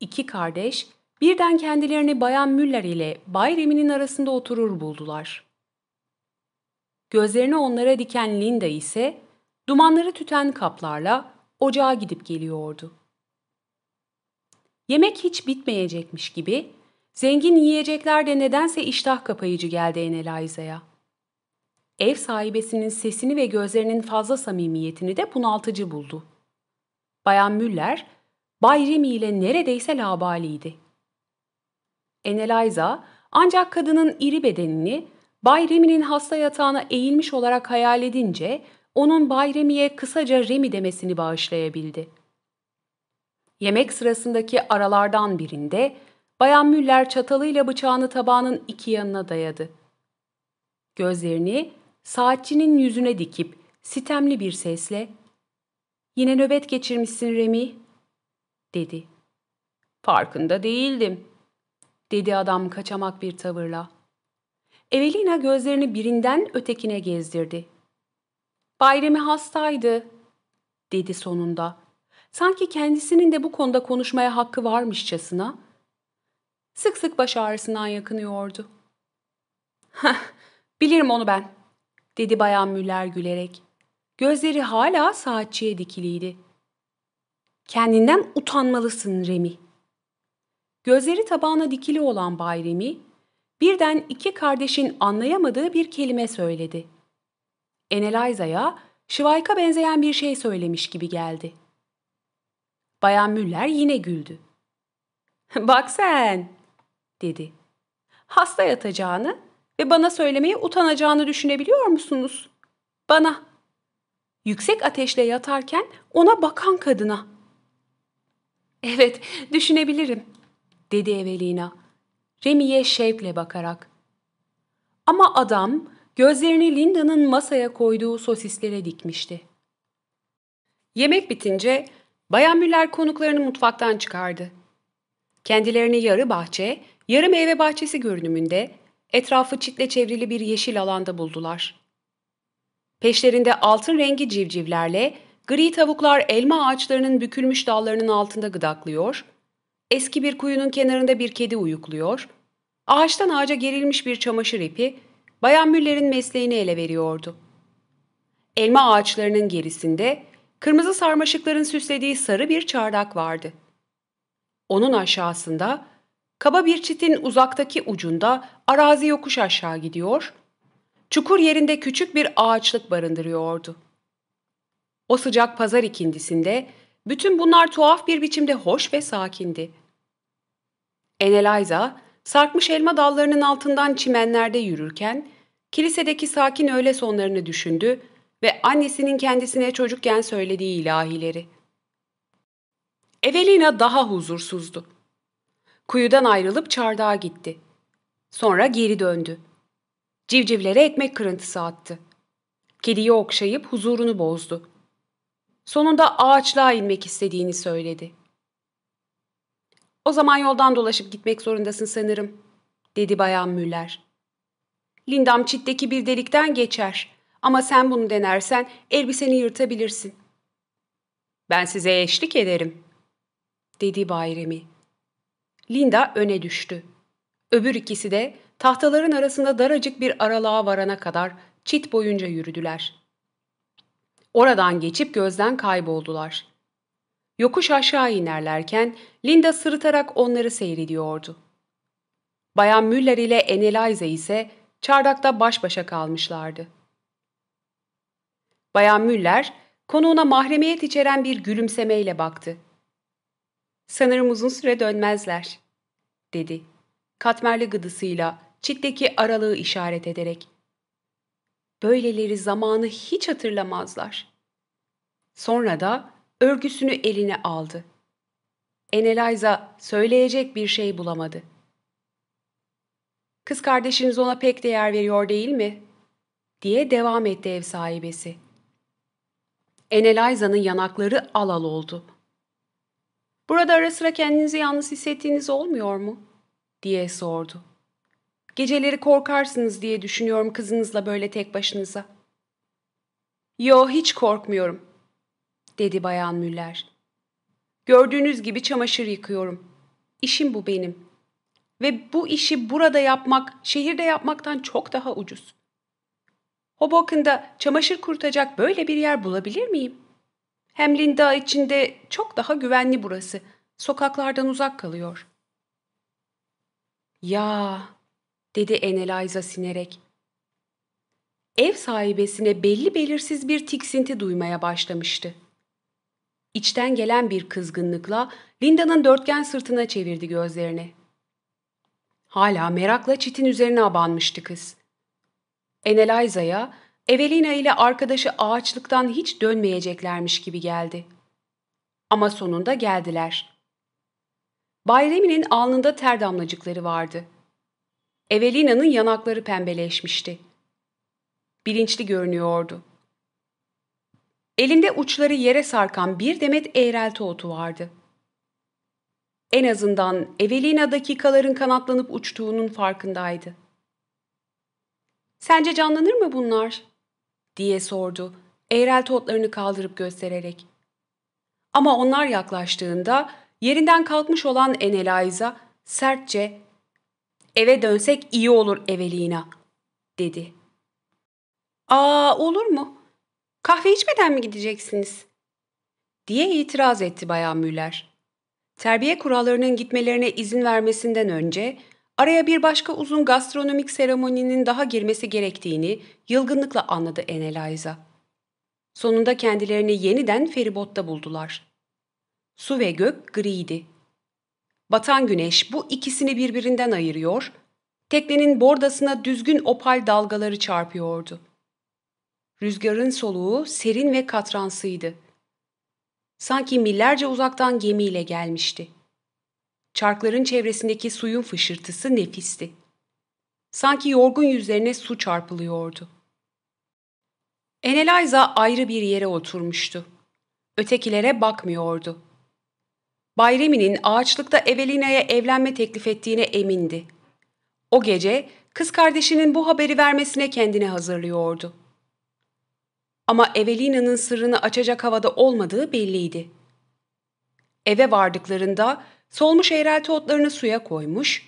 İki kardeş birden kendilerini Bayan Müller ile Bay Remy'nin arasında oturur buldular. Gözlerini onlara diken Linda ise dumanları tüten kaplarla ocağa gidip geliyordu. Yemek hiç bitmeyecekmiş gibi zengin yiyecekler de nedense iştah kapayıcı geldi Eneliza'ya. Ev sahibesinin sesini ve gözlerinin fazla samimiyetini de bunaltıcı buldu. Bayan Müller, Bay Remy ile neredeyse labaliydi. Eneliza ancak kadının iri bedenini Bay Remy'nin hasta yatağına eğilmiş olarak hayal edince onun Bay Remy'ye kısaca Remy demesini bağışlayabildi. Yemek sırasındaki aralardan birinde Bayan Müller çatalıyla bıçağını tabağının iki yanına dayadı. Gözlerini saatçinin yüzüne dikip sitemli bir sesle ''Yine nöbet geçirmişsin Remi'' dedi. ''Farkında değildim.'' dedi adam kaçamak bir tavırla. Evelina gözlerini birinden ötekine gezdirdi. ''Bayremi hastaydı.'' dedi sonunda. Sanki kendisinin de bu konuda konuşmaya hakkı varmışçasına. Sık sık baş ağrısından yakınıyordu. bilirim onu ben.'' dedi Bayan Müller gülerek. Gözleri hala saatçiye dikiliydi. Kendinden utanmalısın Remi. Gözleri tabağına dikili olan Bay Remi, birden iki kardeşin anlayamadığı bir kelime söyledi. Eneliza'ya Şivayka benzeyen bir şey söylemiş gibi geldi. Bayan Müller yine güldü. ''Bak sen!'' Dedi. ''Hasta yatacağını ve bana söylemeye utanacağını düşünebiliyor musunuz? Bana. Yüksek ateşle yatarken ona bakan kadına. Evet, düşünebilirim, dedi Evelina. Remi'ye şevkle bakarak. Ama adam gözlerini Linda'nın masaya koyduğu sosislere dikmişti. Yemek bitince Bayan Müller konuklarını mutfaktan çıkardı. Kendilerini yarı bahçe, yarı meyve bahçesi görünümünde etrafı çitle çevrili bir yeşil alanda buldular. Peşlerinde altın rengi civcivlerle gri tavuklar elma ağaçlarının bükülmüş dallarının altında gıdaklıyor, eski bir kuyunun kenarında bir kedi uyukluyor, ağaçtan ağaca gerilmiş bir çamaşır ipi Bayan Müller'in mesleğini ele veriyordu. Elma ağaçlarının gerisinde kırmızı sarmaşıkların süslediği sarı bir çardak vardı. Onun aşağısında Kaba bir çitin uzaktaki ucunda arazi yokuş aşağı gidiyor, çukur yerinde küçük bir ağaçlık barındırıyordu. O sıcak pazar ikindisinde bütün bunlar tuhaf bir biçimde hoş ve sakindi. Eneliza, sarkmış elma dallarının altından çimenlerde yürürken, kilisedeki sakin öğle sonlarını düşündü ve annesinin kendisine çocukken söylediği ilahileri. Evelina daha huzursuzdu. Kuyudan ayrılıp çardağa gitti. Sonra geri döndü. Civcivlere ekmek kırıntısı attı. Kediyi okşayıp huzurunu bozdu. Sonunda ağaçlığa inmek istediğini söyledi. O zaman yoldan dolaşıp gitmek zorundasın sanırım, dedi Bayan Müller. Lindam çitteki bir delikten geçer ama sen bunu denersen elbiseni yırtabilirsin. Ben size eşlik ederim, dedi Bay Remi. Linda öne düştü. Öbür ikisi de tahtaların arasında daracık bir aralığa varana kadar çit boyunca yürüdüler. Oradan geçip gözden kayboldular. Yokuş aşağı inerlerken Linda sırıtarak onları seyrediyordu. Bayan Müller ile Eneliza ise çardakta baş başa kalmışlardı. Bayan Müller konuğuna mahremiyet içeren bir gülümsemeyle baktı. Sanırım uzun süre dönmezler, dedi. Katmerli gıdısıyla çitteki aralığı işaret ederek. Böyleleri zamanı hiç hatırlamazlar. Sonra da örgüsünü eline aldı. Eneliza söyleyecek bir şey bulamadı. Kız kardeşiniz ona pek değer veriyor değil mi? diye devam etti ev sahibesi. Eneliza'nın yanakları al al oldu. Burada ara sıra kendinizi yalnız hissettiğiniz olmuyor mu? diye sordu. Geceleri korkarsınız diye düşünüyorum kızınızla böyle tek başınıza. Yo hiç korkmuyorum, dedi Bayan Müller. Gördüğünüz gibi çamaşır yıkıyorum. İşim bu benim. Ve bu işi burada yapmak, şehirde yapmaktan çok daha ucuz. Hoboken'da çamaşır kurutacak böyle bir yer bulabilir miyim? Hem Linda içinde çok daha güvenli burası. Sokaklardan uzak kalıyor. Ya, dedi Eneliza sinerek. Ev sahibesine belli belirsiz bir tiksinti duymaya başlamıştı. İçten gelen bir kızgınlıkla Linda'nın dörtgen sırtına çevirdi gözlerini. Hala merakla çitin üzerine abanmıştı kız. Eneliza'ya Evelina ile arkadaşı ağaçlıktan hiç dönmeyeceklermiş gibi geldi. Ama sonunda geldiler. Bayremi'nin alnında ter damlacıkları vardı. Evelina'nın yanakları pembeleşmişti. Bilinçli görünüyordu. Elinde uçları yere sarkan bir demet eğrelti otu vardı. En azından Evelina dakikaların kanatlanıp uçtuğunun farkındaydı. ''Sence canlanır mı bunlar?'' Diye sordu, eğrelti otlarını kaldırıp göstererek. Ama onlar yaklaştığında yerinden kalkmış olan Eneliza sertçe ''Eve dönsek iyi olur Evelina'' dedi. ''Aa olur mu? Kahve içmeden mi gideceksiniz? diye itiraz etti Bayan Müller. Terbiye kurallarının gitmelerine izin vermesinden önce araya bir başka uzun gastronomik seremoninin daha girmesi gerektiğini yılgınlıkla anladı Eneliza. Sonunda kendilerini yeniden feribotta buldular. Su ve gök griydi. Batan güneş bu ikisini birbirinden ayırıyor, teknenin bordasına düzgün opal dalgaları çarpıyordu. Rüzgarın soluğu serin ve katransıydı. Sanki millerce uzaktan gemiyle gelmişti. Çarkların çevresindeki suyun fışırtısı nefisti. Sanki yorgun yüzlerine su çarpılıyordu. Eneliza ayrı bir yere oturmuştu. Ötekilere bakmıyordu. Bayremi'nin ağaçlıkta Evelina'ya evlenme teklif ettiğine emindi. O gece kız kardeşinin bu haberi vermesine kendini hazırlıyordu. Ama Evelina'nın sırrını açacak havada olmadığı belliydi. Eve vardıklarında solmuş eğrelti otlarını suya koymuş,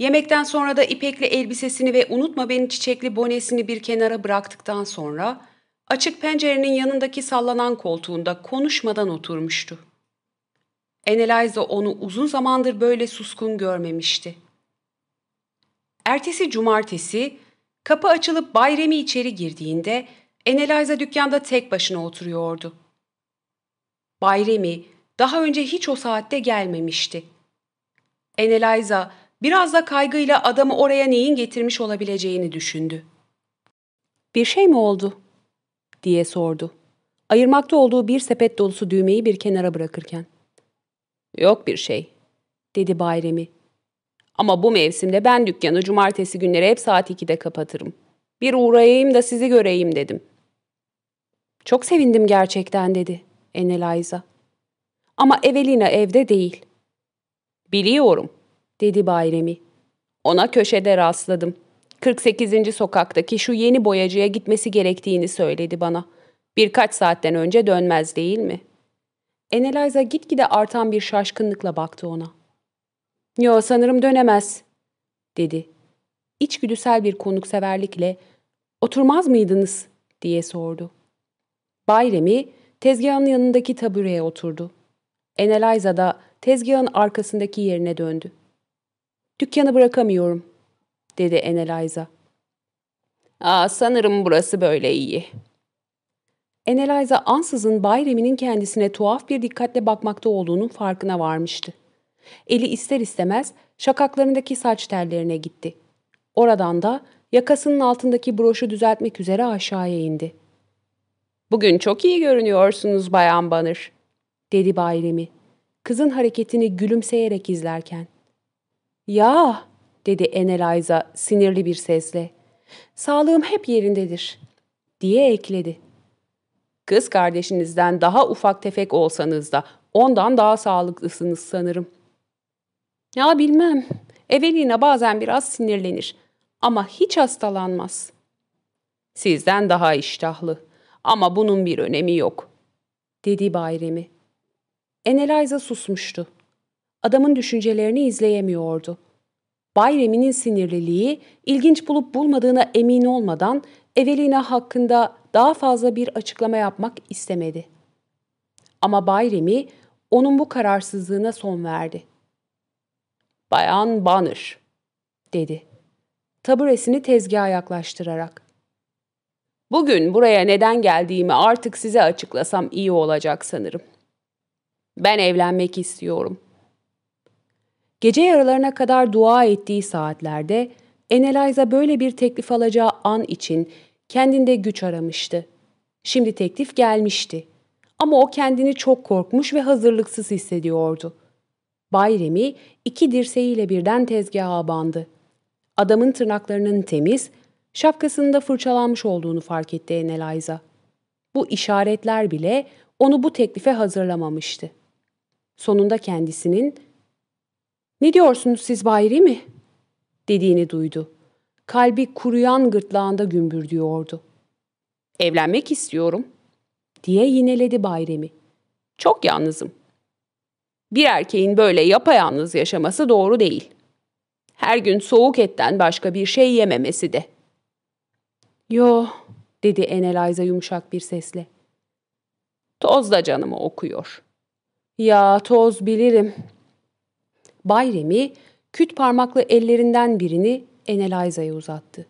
yemekten sonra da ipekli elbisesini ve unutma beni çiçekli bonesini bir kenara bıraktıktan sonra açık pencerenin yanındaki sallanan koltuğunda konuşmadan oturmuştu. Eneliza onu uzun zamandır böyle suskun görmemişti. Ertesi cumartesi kapı açılıp Bayremi içeri girdiğinde Eneliza dükkanda tek başına oturuyordu. Bayremi daha önce hiç o saatte gelmemişti. Eneliza biraz da kaygıyla adamı oraya neyin getirmiş olabileceğini düşündü. ''Bir şey mi oldu?'' diye sordu. Ayırmakta olduğu bir sepet dolusu düğmeyi bir kenara bırakırken. ''Yok bir şey.'' dedi Bayremi. ''Ama bu mevsimde ben dükkanı cumartesi günleri hep saat 2'de kapatırım. Bir uğrayayım da sizi göreyim dedim.'' Çok sevindim gerçekten dedi Eneliza. Ama Evelina evde değil. Biliyorum dedi Bayremi. Ona köşede rastladım. 48. sokaktaki şu yeni boyacıya gitmesi gerektiğini söyledi bana. Birkaç saatten önce dönmez değil mi? Eneliza gitgide artan bir şaşkınlıkla baktı ona. Yo sanırım dönemez, dedi. İçgüdüsel bir konukseverlikle, oturmaz mıydınız, diye sordu. Bayremi tezgahın yanındaki tabureye oturdu. Eneliza da tezgahın arkasındaki yerine döndü. Dükkanı bırakamıyorum, dedi Eneliza. Aa, sanırım burası böyle iyi. Eneliza ansızın Bayremi'nin kendisine tuhaf bir dikkatle bakmakta olduğunun farkına varmıştı. Eli ister istemez şakaklarındaki saç tellerine gitti. Oradan da yakasının altındaki broşu düzeltmek üzere aşağıya indi. Bugün çok iyi görünüyorsunuz Bayan Banır, dedi Bayremi. kızın hareketini gülümseyerek izlerken. ''Ya'' dedi Eneliza sinirli bir sesle. ''Sağlığım hep yerindedir.'' diye ekledi. Kız kardeşinizden daha ufak tefek olsanız da ondan daha sağlıklısınız sanırım. Ya bilmem. Evelina bazen biraz sinirlenir ama hiç hastalanmaz. Sizden daha iştahlı ama bunun bir önemi yok, dedi Bayremi. Eneliza susmuştu. Adamın düşüncelerini izleyemiyordu. Bayremi'nin sinirliliği ilginç bulup bulmadığına emin olmadan Evelina hakkında daha fazla bir açıklama yapmak istemedi. Ama Bayremi onun bu kararsızlığına son verdi. Bayan Banner, dedi. Taburesini tezgaha yaklaştırarak. Bugün buraya neden geldiğimi artık size açıklasam iyi olacak sanırım. Ben evlenmek istiyorum. Gece yarılarına kadar dua ettiği saatlerde Eneliza böyle bir teklif alacağı an için kendinde güç aramıştı. Şimdi teklif gelmişti. Ama o kendini çok korkmuş ve hazırlıksız hissediyordu. Bayremi iki dirseğiyle birden tezgaha bandı. Adamın tırnaklarının temiz, şapkasında fırçalanmış olduğunu fark etti Eneliza. Bu işaretler bile onu bu teklife hazırlamamıştı. Sonunda kendisinin ''Ne diyorsunuz siz Bayri mi?'' dediğini duydu. Kalbi kuruyan gırtlağında gümbürdüyordu. ''Evlenmek istiyorum.'' diye yineledi Bayremi. ''Çok yalnızım. Bir erkeğin böyle yapayalnız yaşaması doğru değil. Her gün soğuk etten başka bir şey yememesi de.'' ''Yo'' dedi Eneliza yumuşak bir sesle. ''Toz da canımı okuyor.'' ''Ya toz bilirim.'' Bayremi küt parmaklı ellerinden birini Eneliza'ya uzattı.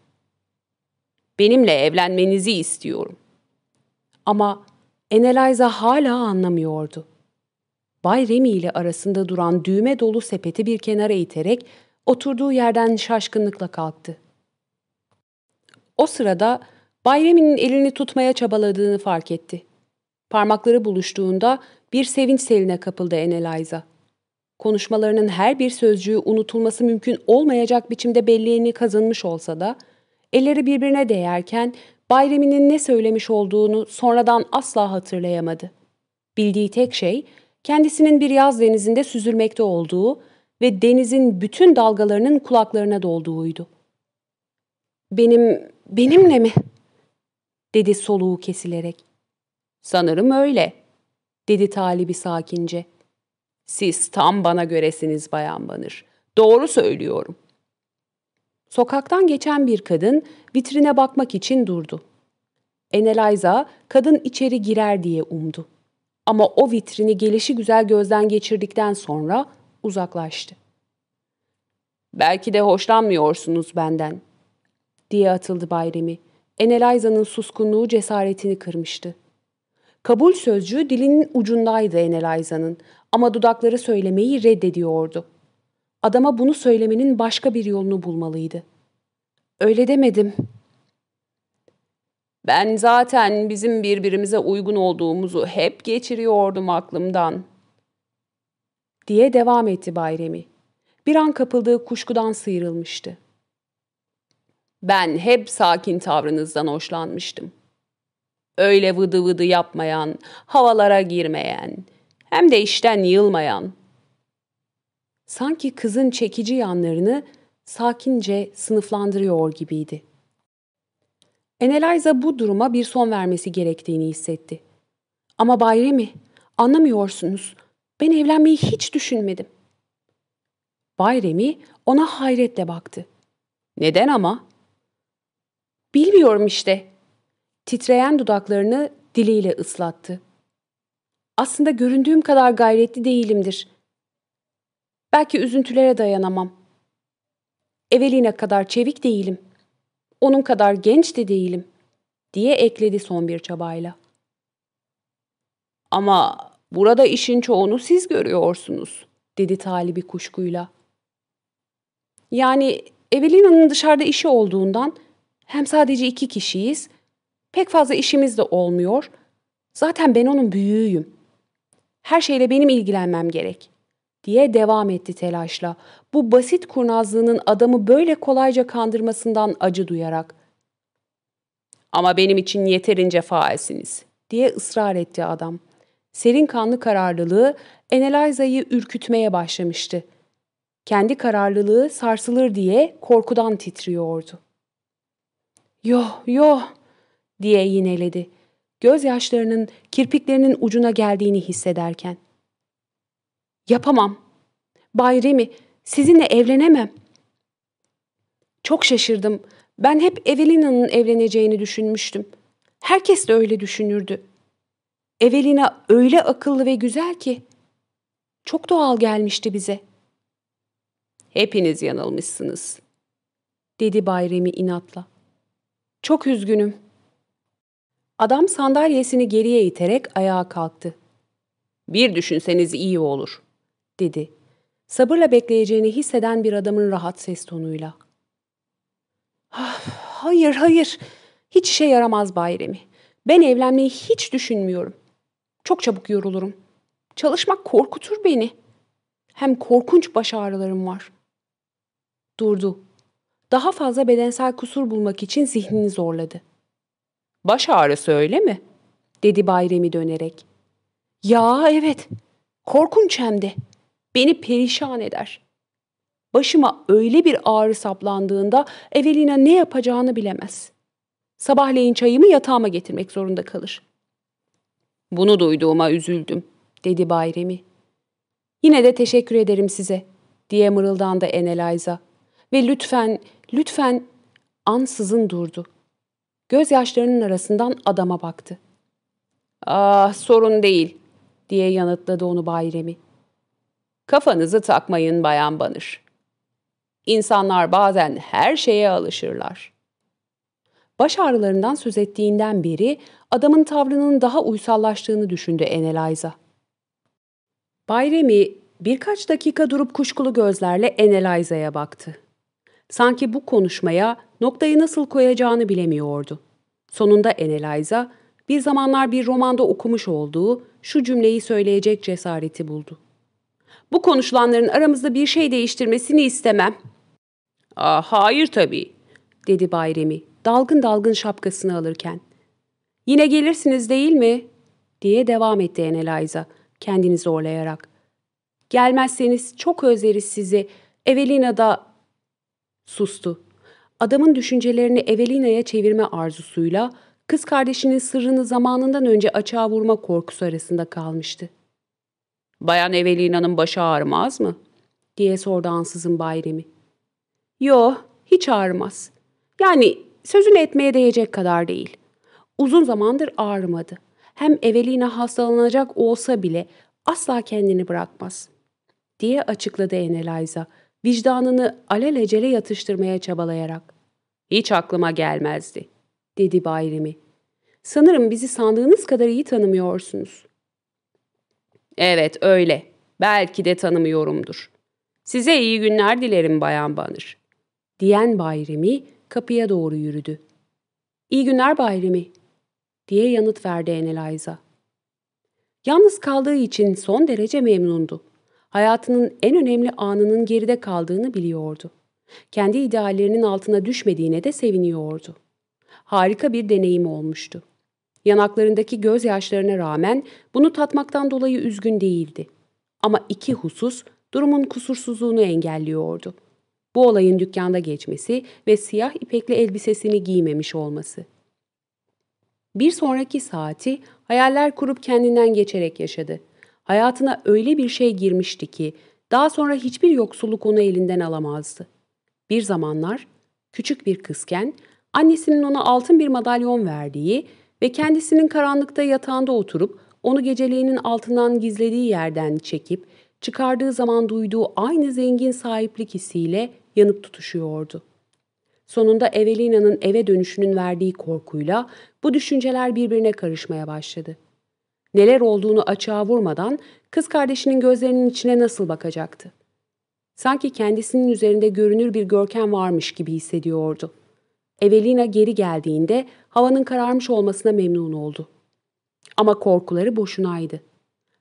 Benimle evlenmenizi istiyorum. Ama Eneliza hala anlamıyordu. Bay Remy ile arasında duran düğme dolu sepeti bir kenara iterek oturduğu yerden şaşkınlıkla kalktı. O sırada Bay Remy'nin elini tutmaya çabaladığını fark etti. Parmakları buluştuğunda bir sevinç seline kapıldı Eneliza. Konuşmalarının her bir sözcüğü unutulması mümkün olmayacak biçimde belliğini kazanmış olsa da, elleri birbirine değerken Bayrami'nin ne söylemiş olduğunu sonradan asla hatırlayamadı. Bildiği tek şey, kendisinin bir yaz denizinde süzülmekte olduğu ve denizin bütün dalgalarının kulaklarına dolduğuydu. ''Benim, benimle mi?'' dedi soluğu kesilerek. ''Sanırım öyle.'' Dedi talibi sakince. Siz tam bana göresiniz Bayan Banır. Doğru söylüyorum. Sokaktan geçen bir kadın vitrine bakmak için durdu. Eneliza kadın içeri girer diye umdu. Ama o vitrini gelişi güzel gözden geçirdikten sonra uzaklaştı. Belki de hoşlanmıyorsunuz benden, diye atıldı Bayremi. Eneliza'nın suskunluğu cesaretini kırmıştı. Kabul sözcüğü dilinin ucundaydı Eneliza'nın ama dudakları söylemeyi reddediyordu. Adama bunu söylemenin başka bir yolunu bulmalıydı. Öyle demedim. Ben zaten bizim birbirimize uygun olduğumuzu hep geçiriyordum aklımdan. Diye devam etti Bayremi. Bir an kapıldığı kuşkudan sıyrılmıştı. Ben hep sakin tavrınızdan hoşlanmıştım. Öyle vıdı vıdı yapmayan, havalara girmeyen, hem de işten yılmayan. Sanki kızın çekici yanlarını sakince sınıflandırıyor gibiydi. Eneliza bu duruma bir son vermesi gerektiğini hissetti. Ama Bayremi, anlamıyorsunuz. Ben evlenmeyi hiç düşünmedim. Bayremi ona hayretle baktı. Neden ama? Bilmiyorum işte. Titreyen dudaklarını diliyle ıslattı. Aslında göründüğüm kadar gayretli değilimdir. Belki üzüntülere dayanamam. Evelina kadar çevik değilim. Onun kadar genç de değilim, diye ekledi son bir çabayla. Ama burada işin çoğunu siz görüyorsunuz, dedi talibi kuşkuyla. Yani Evelina'nın dışarıda işi olduğundan hem sadece iki kişiyiz, pek fazla işimiz de olmuyor. Zaten ben onun büyüğüyüm. Her şeyle benim ilgilenmem gerek diye devam etti telaşla. Bu basit kurnazlığının adamı böyle kolayca kandırmasından acı duyarak. Ama benim için yeterince faalsiniz diye ısrar etti adam. Serin kanlı kararlılığı Eneliza'yı ürkütmeye başlamıştı. Kendi kararlılığı sarsılır diye korkudan titriyordu. Yo, yo diye yineledi. Gözyaşlarının kirpiklerinin ucuna geldiğini hissederken. Yapamam. Bay Remi, sizinle evlenemem. Çok şaşırdım. Ben hep Evelina'nın evleneceğini düşünmüştüm. Herkes de öyle düşünürdü. Evelina öyle akıllı ve güzel ki. Çok doğal gelmişti bize. Hepiniz yanılmışsınız, dedi Bay Remi inatla. Çok üzgünüm. Adam sandalyesini geriye iterek ayağa kalktı. Bir düşünseniz iyi olur, dedi. Sabırla bekleyeceğini hisseden bir adamın rahat ses tonuyla. Ah, hayır, hayır. Hiç işe yaramaz Bayremi. Ben evlenmeyi hiç düşünmüyorum. Çok çabuk yorulurum. Çalışmak korkutur beni. Hem korkunç baş ağrılarım var. Durdu. Daha fazla bedensel kusur bulmak için zihnini zorladı. Baş ağrısı öyle mi? dedi Bayremi dönerek. Ya evet. Korkunç hem de. Beni perişan eder. Başıma öyle bir ağrı saplandığında Evelina ne yapacağını bilemez. Sabahleyin çayımı yatağıma getirmek zorunda kalır. Bunu duyduğuma üzüldüm, dedi Bayremi. Yine de teşekkür ederim size, diye mırıldandı Eneliza. Ve lütfen, lütfen ansızın durdu. Gözyaşlarının arasından adama baktı. Ah sorun değil, diye yanıtladı onu Bayremi. Kafanızı takmayın Bayan Banır. İnsanlar bazen her şeye alışırlar. Baş ağrılarından söz ettiğinden beri adamın tavrının daha uysallaştığını düşündü Eneliza. Bayremi birkaç dakika durup kuşkulu gözlerle Eneliza'ya baktı. Sanki bu konuşmaya noktayı nasıl koyacağını bilemiyordu. Sonunda Eneliza bir zamanlar bir romanda okumuş olduğu şu cümleyi söyleyecek cesareti buldu. Bu konuşulanların aramızda bir şey değiştirmesini istemem. Aa, hayır tabii, dedi Bayremi dalgın dalgın şapkasını alırken. Yine gelirsiniz değil mi? diye devam etti Eneliza kendini zorlayarak. Gelmezseniz çok özleriz sizi. Evelina da... Sustu. Adamın düşüncelerini Evelina'ya çevirme arzusuyla kız kardeşinin sırrını zamanından önce açığa vurma korkusu arasında kalmıştı. Bayan Evelina'nın başı ağrımaz mı? diye sordu ansızın Bayremi. Yo, hiç ağrımaz. Yani sözünü etmeye değecek kadar değil. Uzun zamandır ağrımadı. Hem Evelina hastalanacak olsa bile asla kendini bırakmaz. Diye açıkladı Eneliza, vicdanını alelacele yatıştırmaya çabalayarak. Hiç aklıma gelmezdi, dedi Bayrimi. Sanırım bizi sandığınız kadar iyi tanımıyorsunuz. Evet, öyle. Belki de tanımıyorumdur. Size iyi günler dilerim Bayan Banır. Diyen Bayrimi kapıya doğru yürüdü. İyi günler Bayrimi, diye yanıt verdi Eneliza. Yalnız kaldığı için son derece memnundu. Hayatının en önemli anının geride kaldığını biliyordu. Kendi ideallerinin altına düşmediğine de seviniyordu. Harika bir deneyim olmuştu. Yanaklarındaki gözyaşlarına rağmen bunu tatmaktan dolayı üzgün değildi. Ama iki husus durumun kusursuzluğunu engelliyordu. Bu olayın dükkanda geçmesi ve siyah ipekli elbisesini giymemiş olması. Bir sonraki saati hayaller kurup kendinden geçerek yaşadı. Hayatına öyle bir şey girmişti ki daha sonra hiçbir yoksulluk onu elinden alamazdı. Bir zamanlar küçük bir kızken annesinin ona altın bir madalyon verdiği ve kendisinin karanlıkta yatağında oturup onu geceliğinin altından gizlediği yerden çekip çıkardığı zaman duyduğu aynı zengin sahiplik hissiyle yanıp tutuşuyordu. Sonunda Evelina'nın eve dönüşünün verdiği korkuyla bu düşünceler birbirine karışmaya başladı. Neler olduğunu açığa vurmadan kız kardeşinin gözlerinin içine nasıl bakacaktı? Sanki kendisinin üzerinde görünür bir görkem varmış gibi hissediyordu. Evelina geri geldiğinde havanın kararmış olmasına memnun oldu. Ama korkuları boşunaydı.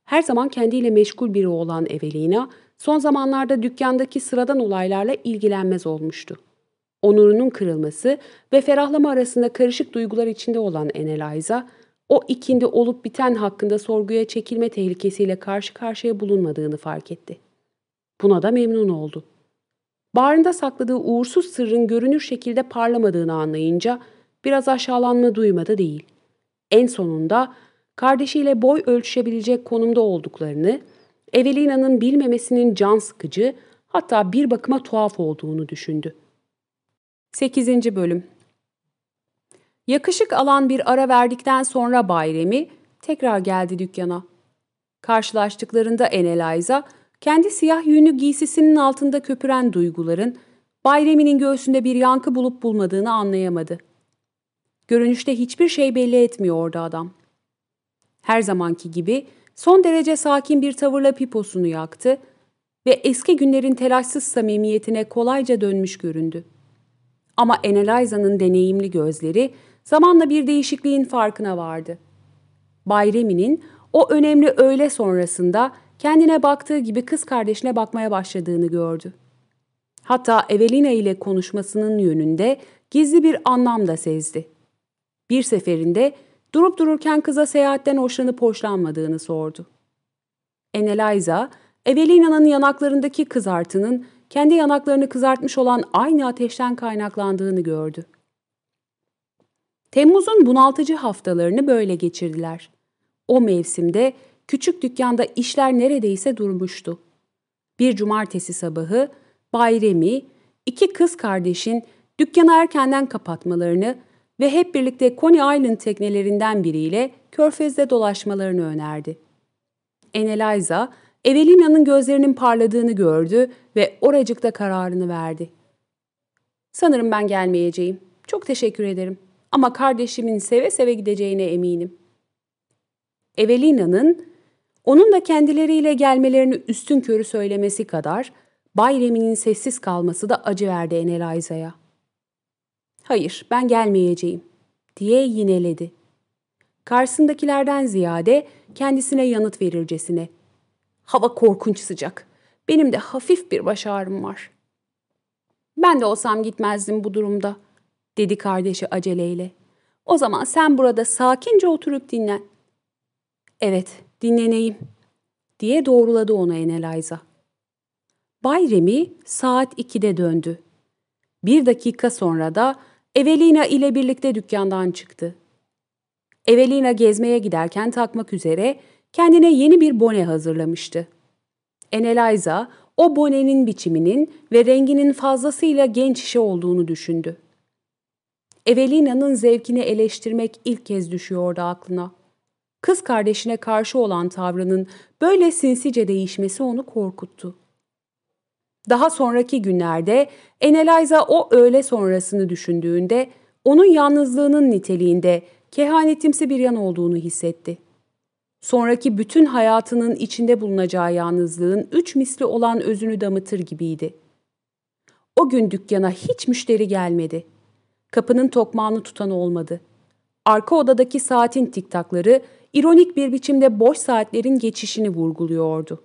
Her zaman kendiyle meşgul biri olan Evelina, son zamanlarda dükkandaki sıradan olaylarla ilgilenmez olmuştu. Onurunun kırılması ve ferahlama arasında karışık duygular içinde olan Eneliza, o ikindi olup biten hakkında sorguya çekilme tehlikesiyle karşı karşıya bulunmadığını fark etti. Buna da memnun oldu. Bağrında sakladığı uğursuz sırrın görünür şekilde parlamadığını anlayınca biraz aşağılanma duymadı değil. En sonunda kardeşiyle boy ölçüşebilecek konumda olduklarını, Evelina'nın bilmemesinin can sıkıcı, hatta bir bakıma tuhaf olduğunu düşündü. 8. Bölüm Yakışık alan bir ara verdikten sonra Bayremi tekrar geldi dükkana. Karşılaştıklarında Eneliza, kendi siyah yünlü giysisinin altında köpüren duyguların Bayremi'nin göğsünde bir yankı bulup bulmadığını anlayamadı. Görünüşte hiçbir şey belli etmiyordu adam. Her zamanki gibi son derece sakin bir tavırla piposunu yaktı ve eski günlerin telaşsız samimiyetine kolayca dönmüş göründü. Ama Eneliza'nın deneyimli gözleri zamanla bir değişikliğin farkına vardı. Bayremi'nin o önemli öğle sonrasında kendine baktığı gibi kız kardeşine bakmaya başladığını gördü. Hatta Evelina ile konuşmasının yönünde gizli bir anlam da sezdi. Bir seferinde durup dururken kıza seyahatten hoşlanıp hoşlanmadığını sordu. Eneliza, Evelina'nın yanaklarındaki kızartının kendi yanaklarını kızartmış olan aynı ateşten kaynaklandığını gördü. Temmuz'un bunaltıcı haftalarını böyle geçirdiler. O mevsimde küçük dükkanda işler neredeyse durmuştu. Bir cumartesi sabahı Bayremi, iki kız kardeşin dükkanı erkenden kapatmalarını ve hep birlikte Coney Island teknelerinden biriyle körfezde dolaşmalarını önerdi. Eneliza, Evelina'nın gözlerinin parladığını gördü ve oracıkta kararını verdi. Sanırım ben gelmeyeceğim. Çok teşekkür ederim. Ama kardeşimin seve seve gideceğine eminim. Evelina'nın onun da kendileriyle gelmelerini üstün körü söylemesi kadar Bay Remy'nin sessiz kalması da acı verdi Eneliza'ya. Hayır, ben gelmeyeceğim, diye yineledi. Karşısındakilerden ziyade kendisine yanıt verircesine. Hava korkunç sıcak. Benim de hafif bir baş ağrım var. Ben de olsam gitmezdim bu durumda, dedi kardeşi aceleyle. O zaman sen burada sakince oturup dinlen. Evet, dinleneyim, diye doğruladı ona Eneliza. Bay Remy saat 2'de döndü. Bir dakika sonra da Evelina ile birlikte dükkandan çıktı. Evelina gezmeye giderken takmak üzere kendine yeni bir bone hazırlamıştı. Eneliza o bonenin biçiminin ve renginin fazlasıyla genç işi olduğunu düşündü. Evelina'nın zevkini eleştirmek ilk kez düşüyordu aklına. Kız kardeşine karşı olan tavrının böyle sinsice değişmesi onu korkuttu. Daha sonraki günlerde Eneliza o öğle sonrasını düşündüğünde onun yalnızlığının niteliğinde kehanetimsi bir yan olduğunu hissetti. Sonraki bütün hayatının içinde bulunacağı yalnızlığın üç misli olan özünü damıtır gibiydi. O gün dükkana hiç müşteri gelmedi. Kapının tokmağını tutan olmadı. Arka odadaki saatin tiktakları ironik bir biçimde boş saatlerin geçişini vurguluyordu.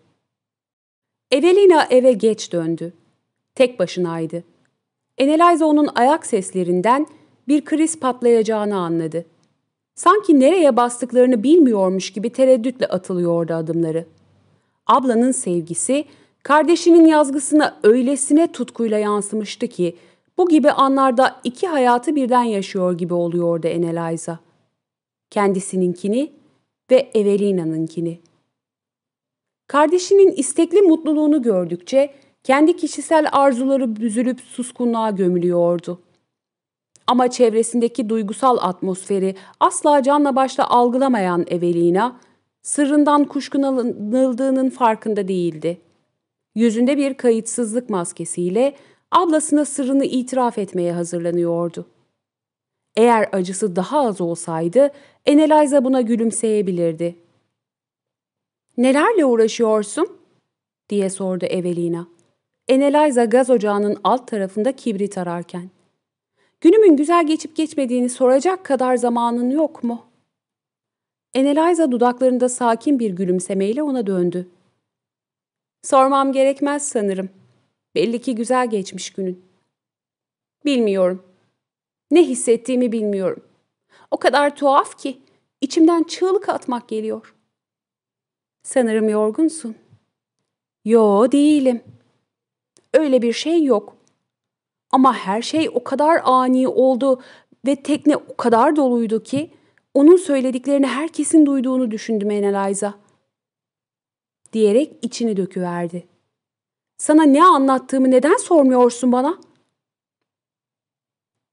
Evelina eve geç döndü. Tek başınaydı. Eneliza onun ayak seslerinden bir kriz patlayacağını anladı. Sanki nereye bastıklarını bilmiyormuş gibi tereddütle atılıyordu adımları. Ablanın sevgisi, kardeşinin yazgısına öylesine tutkuyla yansımıştı ki, bu gibi anlarda iki hayatı birden yaşıyor gibi oluyordu Eneliza. Kendisininkini ve Evelina'nınkini. Kardeşinin istekli mutluluğunu gördükçe kendi kişisel arzuları büzülüp suskunluğa gömülüyordu. Ama çevresindeki duygusal atmosferi asla canla başla algılamayan Evelina, sırrından kuşkulanıldığının farkında değildi. Yüzünde bir kayıtsızlık maskesiyle ablasına sırrını itiraf etmeye hazırlanıyordu. Eğer acısı daha az olsaydı Eneliza buna gülümseyebilirdi. ''Nelerle uğraşıyorsun?'' diye sordu Evelina. Eneliza gaz ocağının alt tarafında kibrit ararken. ''Günümün güzel geçip geçmediğini soracak kadar zamanın yok mu?'' Eneliza dudaklarında sakin bir gülümsemeyle ona döndü. Sormam gerekmez sanırım. Belli ki güzel geçmiş günün. Bilmiyorum. Ne hissettiğimi bilmiyorum. O kadar tuhaf ki içimden çığlık atmak geliyor. Sanırım yorgunsun. Yo değilim. Öyle bir şey yok. Ama her şey o kadar ani oldu ve tekne o kadar doluydu ki onun söylediklerini herkesin duyduğunu düşündüm Eneliza. Diyerek içini döküverdi. Sana ne anlattığımı neden sormuyorsun bana?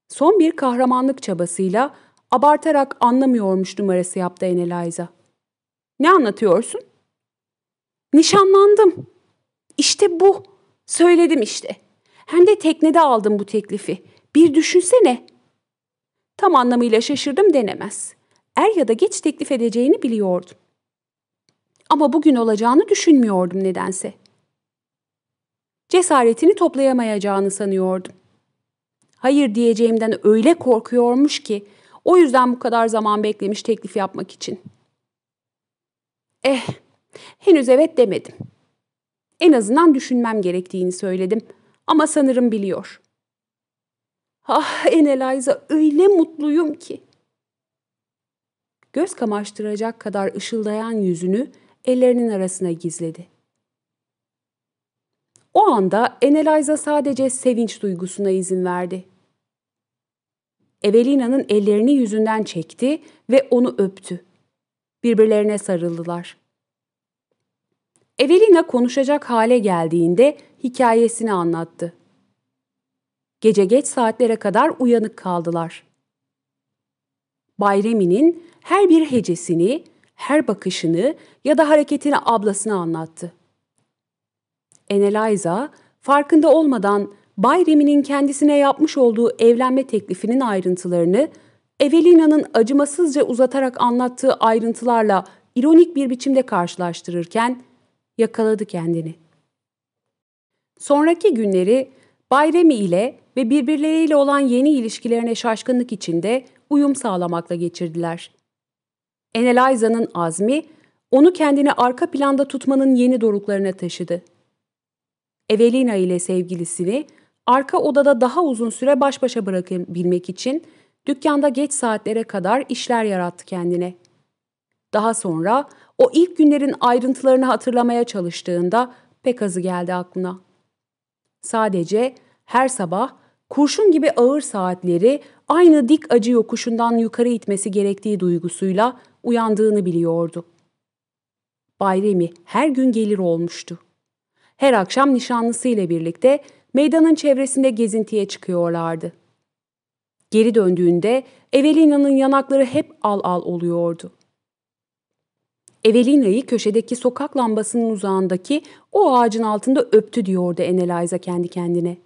Son bir kahramanlık çabasıyla abartarak anlamıyormuş numarası yaptı Eneliza. Ne anlatıyorsun? Nişanlandım. İşte bu. Söyledim işte. Hem de teknede aldım bu teklifi. Bir düşünsene. Tam anlamıyla şaşırdım denemez. Er ya da geç teklif edeceğini biliyordum. Ama bugün olacağını düşünmüyordum nedense. Cesaretini toplayamayacağını sanıyordum. Hayır diyeceğimden öyle korkuyormuş ki o yüzden bu kadar zaman beklemiş teklif yapmak için. Eh, henüz evet demedim. En azından düşünmem gerektiğini söyledim ama sanırım biliyor. Ah Eneliza öyle mutluyum ki. Göz kamaştıracak kadar ışıldayan yüzünü ellerinin arasına gizledi. O anda Eneliza sadece sevinç duygusuna izin verdi. Evelina'nın ellerini yüzünden çekti ve onu öptü. Birbirlerine sarıldılar. Evelina konuşacak hale geldiğinde hikayesini anlattı. Gece geç saatlere kadar uyanık kaldılar. Bayremi'nin her bir hecesini, her bakışını ya da hareketini ablasına anlattı. Eneliza farkında olmadan Bayremi'nin kendisine yapmış olduğu evlenme teklifinin ayrıntılarını Evelina'nın acımasızca uzatarak anlattığı ayrıntılarla ironik bir biçimde karşılaştırırken yakaladı kendini. Sonraki günleri Bayremi ile ve birbirleriyle olan yeni ilişkilerine şaşkınlık içinde uyum sağlamakla geçirdiler. Eneliza'nın azmi, onu kendini arka planda tutmanın yeni doruklarına taşıdı. Evelina ile sevgilisini arka odada daha uzun süre baş başa bırakabilmek için dükkanda geç saatlere kadar işler yarattı kendine. Daha sonra o ilk günlerin ayrıntılarını hatırlamaya çalıştığında pek azı geldi aklına. Sadece her sabah kurşun gibi ağır saatleri aynı dik acı yokuşundan yukarı itmesi gerektiği duygusuyla uyandığını biliyordu. Bayremi her gün gelir olmuştu. Her akşam nişanlısıyla birlikte meydanın çevresinde gezintiye çıkıyorlardı. Geri döndüğünde Evelina'nın yanakları hep al al oluyordu. Evelina'yı köşedeki sokak lambasının uzağındaki o ağacın altında öptü diyordu Eneliza kendi kendine.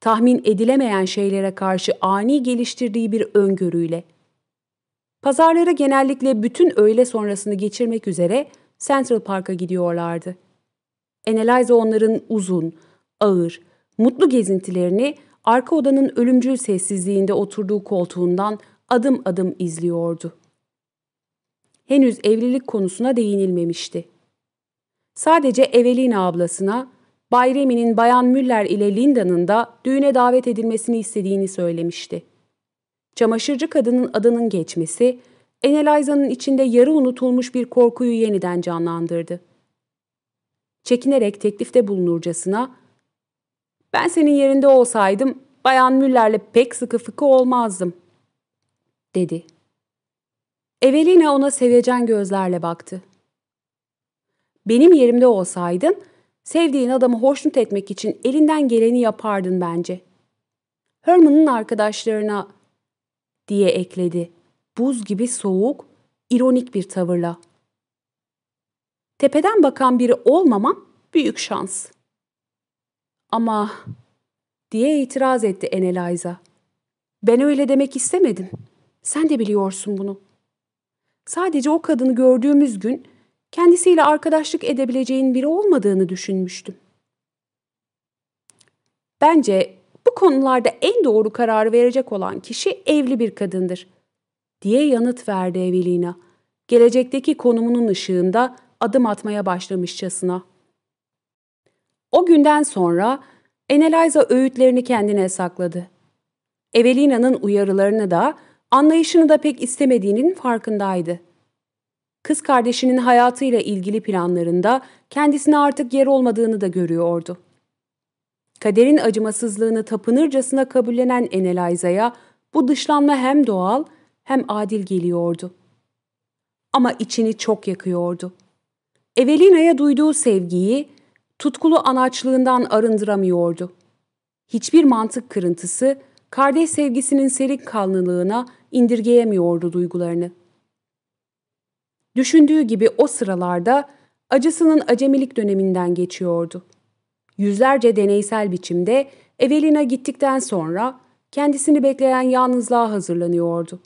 Tahmin edilemeyen şeylere karşı ani geliştirdiği bir öngörüyle. Pazarları genellikle bütün öğle sonrasını geçirmek üzere Central Park'a gidiyorlardı. Eneliza onların uzun, ağır, mutlu gezintilerini arka odanın ölümcül sessizliğinde oturduğu koltuğundan adım adım izliyordu. Henüz evlilik konusuna değinilmemişti. Sadece Evelina ablasına Bayremi'nin Bayan Müller ile Linda'nın da düğüne davet edilmesini istediğini söylemişti. Çamaşırcı kadının adının geçmesi, Eneliza'nın içinde yarı unutulmuş bir korkuyu yeniden canlandırdı. Çekinerek teklifte bulunurcasına, ''Ben senin yerinde olsaydım Bayan Müller'le pek sıkı fıkı olmazdım.'' dedi. Evelina ona sevecen gözlerle baktı. ''Benim yerimde olsaydın, sevdiğin adamı hoşnut etmek için elinden geleni yapardın bence.'' Herman'ın arkadaşlarına diye ekledi. Buz gibi soğuk, ironik bir tavırla. Tepeden bakan biri olmamam büyük şans. Ama diye itiraz etti Eneliza. Ben öyle demek istemedim. Sen de biliyorsun bunu. Sadece o kadını gördüğümüz gün kendisiyle arkadaşlık edebileceğin biri olmadığını düşünmüştüm. Bence bu konularda en doğru kararı verecek olan kişi evli bir kadındır, diye yanıt verdi Evelina, gelecekteki konumunun ışığında adım atmaya başlamışçasına. O günden sonra Eneliza öğütlerini kendine sakladı. Evelina'nın uyarılarını da, anlayışını da pek istemediğinin farkındaydı. Kız kardeşinin hayatıyla ilgili planlarında kendisine artık yer olmadığını da görüyordu. Kaderin acımasızlığını tapınırcasına kabullenen Eneliza'ya bu dışlanma hem doğal hem adil geliyordu. Ama içini çok yakıyordu. Evelina'ya duyduğu sevgiyi tutkulu anaçlığından arındıramıyordu. Hiçbir mantık kırıntısı kardeş sevgisinin serin kanlılığına indirgeyemiyordu duygularını. Düşündüğü gibi o sıralarda acısının acemilik döneminden geçiyordu. Yüzlerce deneysel biçimde Evelina gittikten sonra kendisini bekleyen yalnızlığa hazırlanıyordu.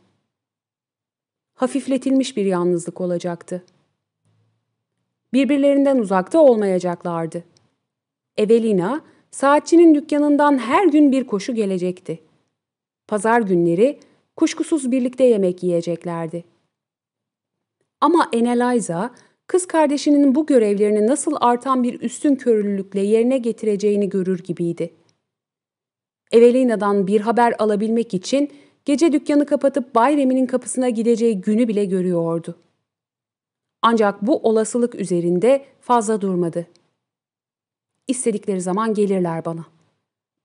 Hafifletilmiş bir yalnızlık olacaktı. Birbirlerinden uzakta olmayacaklardı. Evelina, saatçinin dükkanından her gün bir koşu gelecekti. Pazar günleri kuşkusuz birlikte yemek yiyeceklerdi. Ama Eneliza, kız kardeşinin bu görevlerini nasıl artan bir üstün körülülükle yerine getireceğini görür gibiydi. Evelina'dan bir haber alabilmek için gece dükkanı kapatıp Bay Remi'nin kapısına gideceği günü bile görüyordu. Ancak bu olasılık üzerinde fazla durmadı. İstedikleri zaman gelirler bana.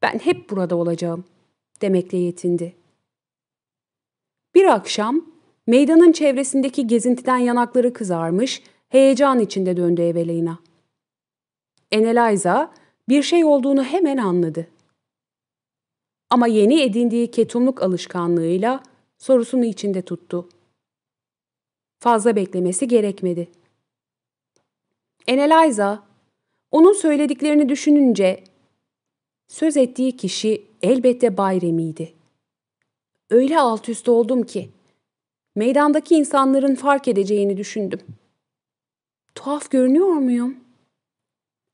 Ben hep burada olacağım, demekle yetindi. Bir akşam meydanın çevresindeki gezintiden yanakları kızarmış, heyecan içinde döndü Evelina. Eneliza bir şey olduğunu hemen anladı. Ama yeni edindiği ketumluk alışkanlığıyla sorusunu içinde tuttu. Fazla beklemesi gerekmedi. Eneliza, onun söylediklerini düşününce söz ettiği kişi elbette Bayremi'ydi. Öyle alt üst oldum ki meydandaki insanların fark edeceğini düşündüm. Tuhaf görünüyor muyum?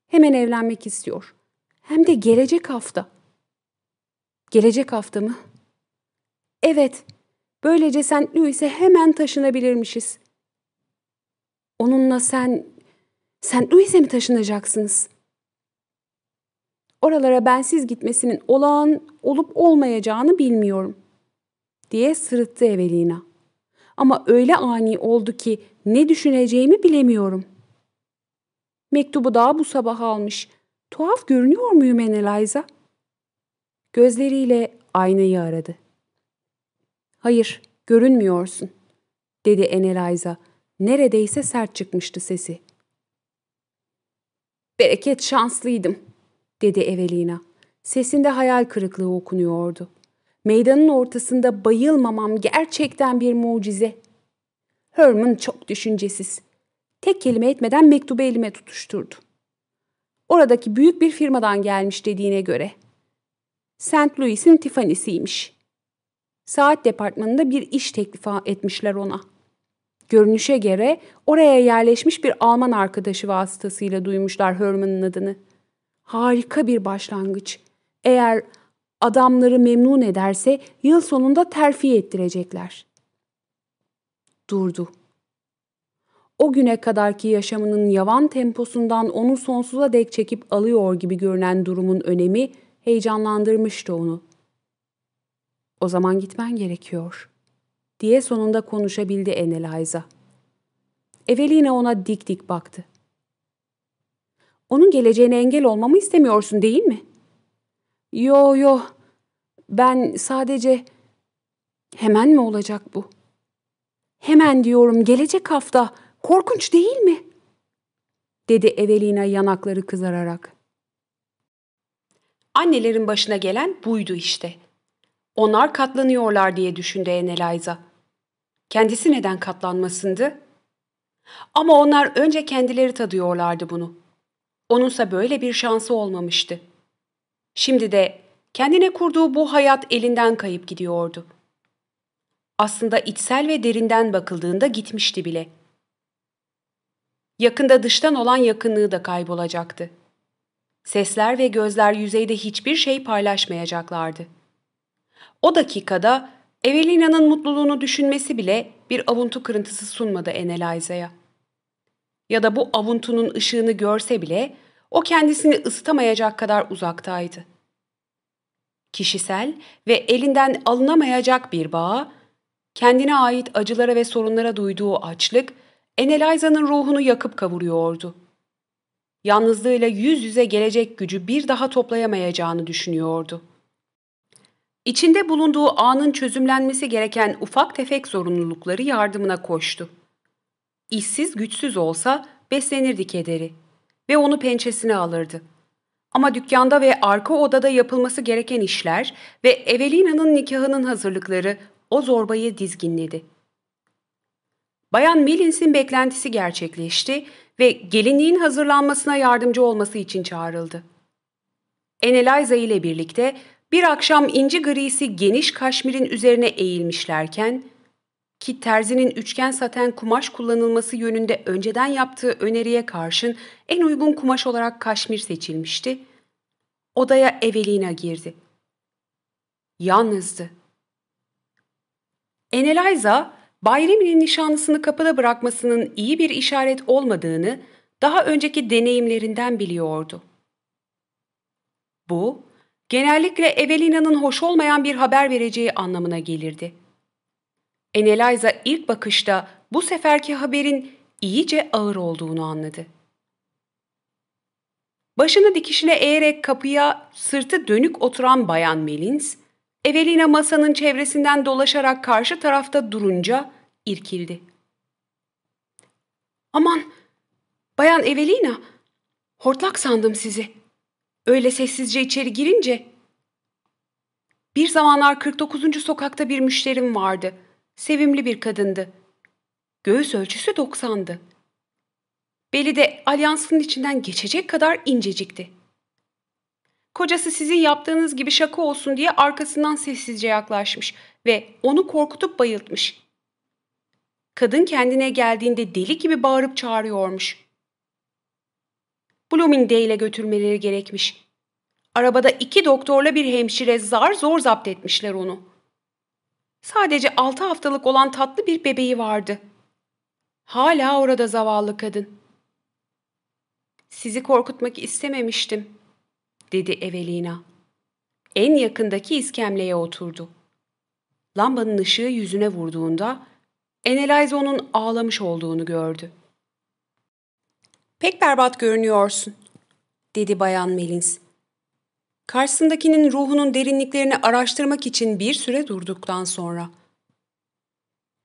Hemen evlenmek istiyor. Hem de gelecek hafta. Gelecek hafta mı? Evet, böylece sen Louis'e hemen taşınabilirmişiz. Onunla sen, sen Louis'e mi taşınacaksınız? Oralara bensiz gitmesinin olağan olup olmayacağını bilmiyorum, diye sırıttı Evelina. Ama öyle ani oldu ki ne düşüneceğimi bilemiyorum. Mektubu daha bu sabah almış. Tuhaf görünüyor muyum Eneliza? Gözleriyle aynayı aradı. Hayır, görünmüyorsun, dedi Eneliza. Neredeyse sert çıkmıştı sesi. Bereket şanslıydım, dedi Evelina. Sesinde hayal kırıklığı okunuyordu. Meydanın ortasında bayılmamam gerçekten bir mucize. Herman çok düşüncesiz. Tek kelime etmeden mektubu elime tutuşturdu. Oradaki büyük bir firmadan gelmiş dediğine göre. St. Louis'in Tiffany'siymiş. Saat departmanında bir iş teklifi etmişler ona. Görünüşe göre oraya yerleşmiş bir Alman arkadaşı vasıtasıyla duymuşlar Herman'ın adını. Harika bir başlangıç. Eğer adamları memnun ederse yıl sonunda terfi ettirecekler. Durdu. O güne kadarki yaşamının yavan temposundan onu sonsuza dek çekip alıyor gibi görünen durumun önemi heyecanlandırmıştı onu. O zaman gitmen gerekiyor, diye sonunda konuşabildi Eneliza. Evelina ona dik dik baktı. Onun geleceğine engel olmamı istemiyorsun değil mi? Yo yo, ben sadece... Hemen mi olacak bu? Hemen diyorum gelecek hafta. Korkunç değil mi? Dedi Evelina yanakları kızararak. Annelerin başına gelen buydu işte. Onlar katlanıyorlar diye düşündü Eneliza. Kendisi neden katlanmasındı? Ama onlar önce kendileri tadıyorlardı bunu. Onunsa böyle bir şansı olmamıştı. Şimdi de kendine kurduğu bu hayat elinden kayıp gidiyordu. Aslında içsel ve derinden bakıldığında gitmişti bile. Yakında dıştan olan yakınlığı da kaybolacaktı. Sesler ve gözler yüzeyde hiçbir şey paylaşmayacaklardı. O dakikada Evelina'nın mutluluğunu düşünmesi bile bir avuntu kırıntısı sunmadı Eneliza'ya. Ya da bu avuntunun ışığını görse bile o kendisini ısıtamayacak kadar uzaktaydı. Kişisel ve elinden alınamayacak bir bağ, kendine ait acılara ve sorunlara duyduğu açlık, Eneliza'nın ruhunu yakıp kavuruyordu. Yalnızlığıyla yüz yüze gelecek gücü bir daha toplayamayacağını düşünüyordu. İçinde bulunduğu anın çözümlenmesi gereken ufak tefek zorunlulukları yardımına koştu. İşsiz güçsüz olsa beslenirdi kederi ve onu pençesine alırdı. Ama dükkanda ve arka odada yapılması gereken işler ve Evelina'nın nikahının hazırlıkları o zorbayı dizginledi. Bayan Millins'in beklentisi gerçekleşti ve gelinliğin hazırlanmasına yardımcı olması için çağrıldı. Eneliza ile birlikte bir akşam inci grisi geniş kaşmirin üzerine eğilmişlerken, ki terzinin üçgen saten kumaş kullanılması yönünde önceden yaptığı öneriye karşın en uygun kumaş olarak kaşmir seçilmişti, odaya Evelina girdi. Yalnızdı. Eneliza, Bayrami'nin nişanlısını kapıda bırakmasının iyi bir işaret olmadığını daha önceki deneyimlerinden biliyordu. Bu, genellikle Evelina'nın hoş olmayan bir haber vereceği anlamına gelirdi. Eneliza ilk bakışta bu seferki haberin iyice ağır olduğunu anladı. Başını dikişine eğerek kapıya sırtı dönük oturan Bayan Melins, Evelina masanın çevresinden dolaşarak karşı tarafta durunca irkildi. Aman, Bayan Evelina, hortlak sandım sizi. Öyle sessizce içeri girince. Bir zamanlar 49. sokakta bir müşterim vardı. Sevimli bir kadındı. Göğüs ölçüsü 90'dı. Beli de alyansının içinden geçecek kadar incecikti. Kocası sizin yaptığınız gibi şaka olsun diye arkasından sessizce yaklaşmış ve onu korkutup bayıltmış. Kadın kendine geldiğinde deli gibi bağırıp çağırıyormuş. Bloomingdale'e götürmeleri gerekmiş. Arabada iki doktorla bir hemşire zar zor zapt etmişler onu. Sadece altı haftalık olan tatlı bir bebeği vardı. Hala orada zavallı kadın. Sizi korkutmak istememiştim, dedi Evelina. En yakındaki iskemleye oturdu. Lambanın ışığı yüzüne vurduğunda Enelize ağlamış olduğunu gördü. Pek berbat görünüyorsun, dedi Bayan Melins. Karşısındakinin ruhunun derinliklerini araştırmak için bir süre durduktan sonra.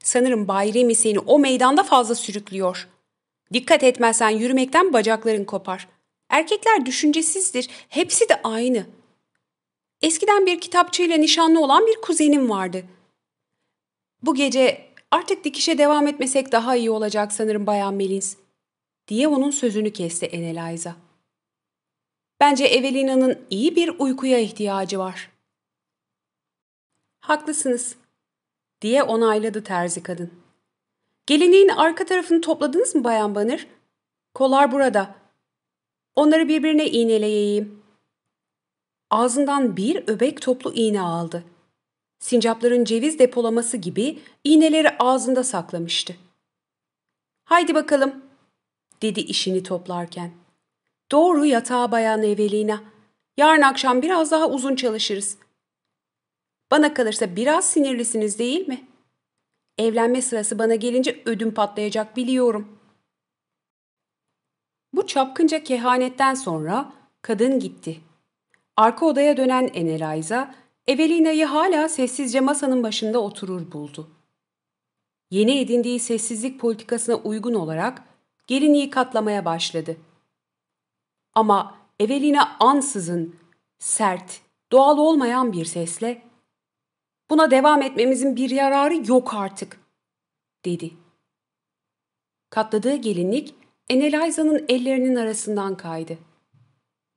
Sanırım Bay Remy seni o meydanda fazla sürüklüyor. Dikkat etmezsen yürümekten bacakların kopar. Erkekler düşüncesizdir, hepsi de aynı. Eskiden bir kitapçıyla nişanlı olan bir kuzenim vardı. Bu gece Artık dikişe devam etmesek daha iyi olacak sanırım Bayan Melins, diye onun sözünü kesti Eneliza. Bence Evelina'nın iyi bir uykuya ihtiyacı var. Haklısınız, diye onayladı terzi kadın. Gelinliğin arka tarafını topladınız mı Bayan Banır? Kollar burada. Onları birbirine iğneleyeyim. Ağzından bir öbek toplu iğne aldı sincapların ceviz depolaması gibi iğneleri ağzında saklamıştı. Haydi bakalım, dedi işini toplarken. Doğru yatağa bayan Evelina. Yarın akşam biraz daha uzun çalışırız. Bana kalırsa biraz sinirlisiniz değil mi? Evlenme sırası bana gelince ödüm patlayacak biliyorum. Bu çapkınca kehanetten sonra kadın gitti. Arka odaya dönen Eneliza Evelina'yı hala sessizce masanın başında oturur buldu. Yeni edindiği sessizlik politikasına uygun olarak gelinliği katlamaya başladı. Ama Evelina ansızın, sert, doğal olmayan bir sesle ''Buna devam etmemizin bir yararı yok artık.'' dedi. Katladığı gelinlik Eneliza'nın ellerinin arasından kaydı.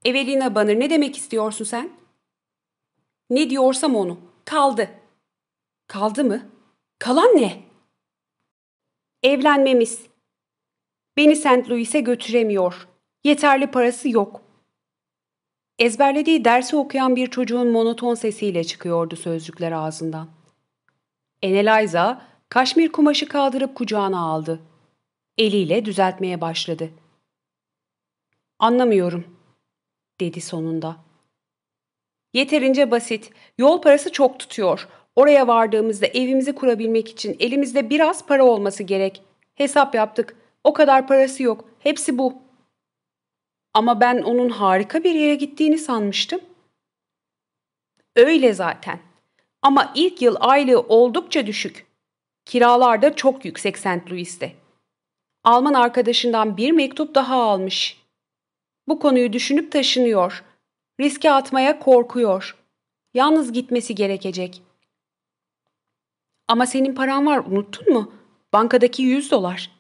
''Evelina Banner ne demek istiyorsun sen?'' Ne diyorsam onu. Kaldı. Kaldı mı? Kalan ne? Evlenmemiz. Beni St. Louis'e götüremiyor. Yeterli parası yok. Ezberlediği dersi okuyan bir çocuğun monoton sesiyle çıkıyordu sözcükler ağzından. Eneliza, Kaşmir kumaşı kaldırıp kucağına aldı. Eliyle düzeltmeye başladı. Anlamıyorum, dedi sonunda. Yeterince basit. Yol parası çok tutuyor. Oraya vardığımızda evimizi kurabilmek için elimizde biraz para olması gerek. Hesap yaptık. O kadar parası yok. Hepsi bu. Ama ben onun harika bir yere gittiğini sanmıştım. Öyle zaten. Ama ilk yıl aylığı oldukça düşük. Kiralar da çok yüksek St. Louis'te. Alman arkadaşından bir mektup daha almış. Bu konuyu düşünüp taşınıyor. Riske atmaya korkuyor. Yalnız gitmesi gerekecek. Ama senin paran var unuttun mu? Bankadaki yüz dolar.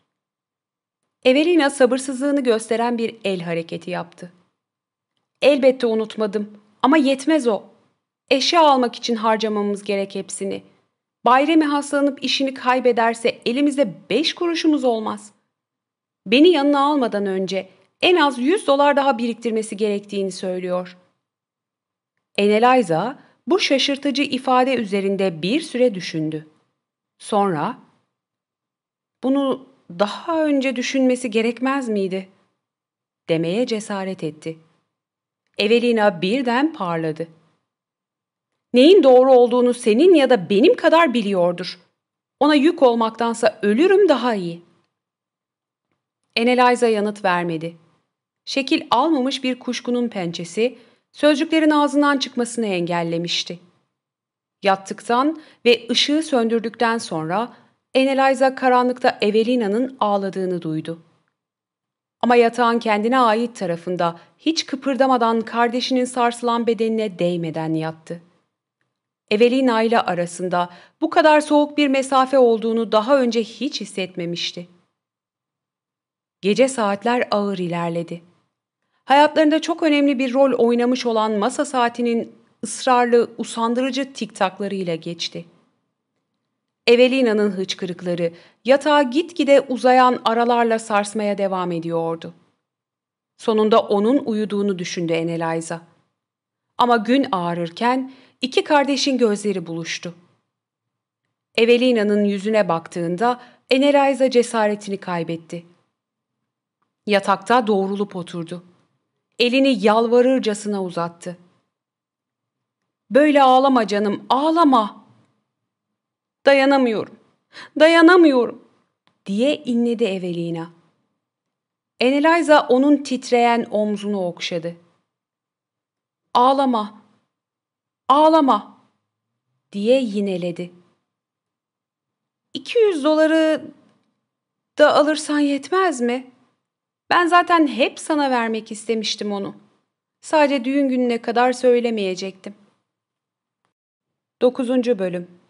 Evelina sabırsızlığını gösteren bir el hareketi yaptı. Elbette unutmadım ama yetmez o. Eşya almak için harcamamız gerek hepsini. Bayremi hastalanıp işini kaybederse elimizde beş kuruşumuz olmaz. Beni yanına almadan önce en az yüz dolar daha biriktirmesi gerektiğini söylüyor. Eneliza bu şaşırtıcı ifade üzerinde bir süre düşündü. Sonra, bunu daha önce düşünmesi gerekmez miydi? demeye cesaret etti. Evelina birden parladı. Neyin doğru olduğunu senin ya da benim kadar biliyordur. Ona yük olmaktansa ölürüm daha iyi. Eneliza yanıt vermedi. Şekil almamış bir kuşkunun pençesi, sözcüklerin ağzından çıkmasını engellemişti. Yattıktan ve ışığı söndürdükten sonra Eneliza karanlıkta Evelina'nın ağladığını duydu. Ama yatağın kendine ait tarafında hiç kıpırdamadan kardeşinin sarsılan bedenine değmeden yattı. Evelina ile arasında bu kadar soğuk bir mesafe olduğunu daha önce hiç hissetmemişti. Gece saatler ağır ilerledi. Hayatlarında çok önemli bir rol oynamış olan masa saatinin ısrarlı, usandırıcı tiktaklarıyla geçti. Evelina'nın hıçkırıkları yatağa gitgide uzayan aralarla sarsmaya devam ediyordu. Sonunda onun uyuduğunu düşündü Eneliza. Ama gün ağarırken iki kardeşin gözleri buluştu. Evelina'nın yüzüne baktığında Eneliza cesaretini kaybetti. Yatakta doğrulup oturdu. Elini yalvarırcasına uzattı. Böyle ağlama canım, ağlama. Dayanamıyorum, dayanamıyorum diye inledi Evelina. Eneliza onun titreyen omzunu okşadı. Ağlama, ağlama diye yineledi. 200 doları da alırsan yetmez mi? Ben zaten hep sana vermek istemiştim onu. Sadece düğün gününe kadar söylemeyecektim. 9. Bölüm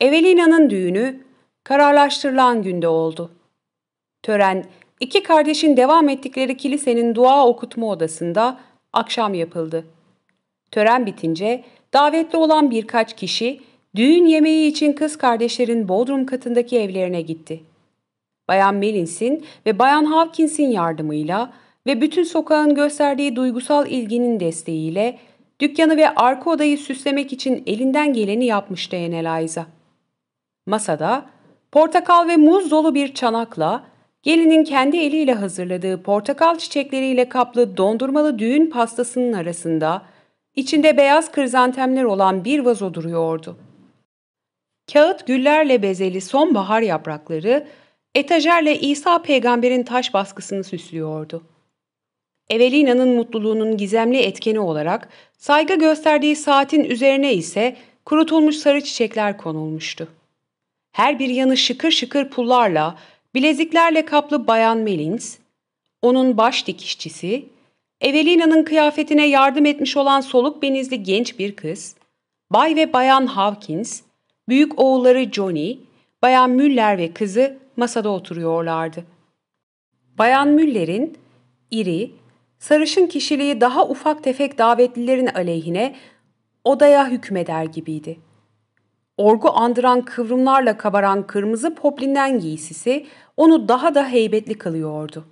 Evelina'nın düğünü kararlaştırılan günde oldu. Tören, iki kardeşin devam ettikleri kilisenin dua okutma odasında akşam yapıldı. Tören bitince davetli olan birkaç kişi düğün yemeği için kız kardeşlerin bodrum katındaki evlerine gitti. Bayan Melins'in ve Bayan Hawkins'in yardımıyla ve bütün sokağın gösterdiği duygusal ilginin desteğiyle dükkanı ve arka odayı süslemek için elinden geleni yapmıştı Eneliza. Masada portakal ve muz dolu bir çanakla gelinin kendi eliyle hazırladığı portakal çiçekleriyle kaplı dondurmalı düğün pastasının arasında içinde beyaz krizantemler olan bir vazo duruyordu. Kağıt güllerle bezeli sonbahar yaprakları etajerle İsa peygamberin taş baskısını süslüyordu. Evelina'nın mutluluğunun gizemli etkeni olarak saygı gösterdiği saatin üzerine ise kurutulmuş sarı çiçekler konulmuştu. Her bir yanı şıkır şıkır pullarla, bileziklerle kaplı Bayan Melins, onun baş dikişçisi, Evelina'nın kıyafetine yardım etmiş olan soluk benizli genç bir kız, Bay ve Bayan Hawkins, büyük oğulları Johnny, Bayan Müller ve kızı masada oturuyorlardı. Bayan Müller'in iri, sarışın kişiliği daha ufak tefek davetlilerin aleyhine odaya hükmeder gibiydi. Orgu andıran kıvrımlarla kabaran kırmızı poplinden giysisi onu daha da heybetli kılıyordu.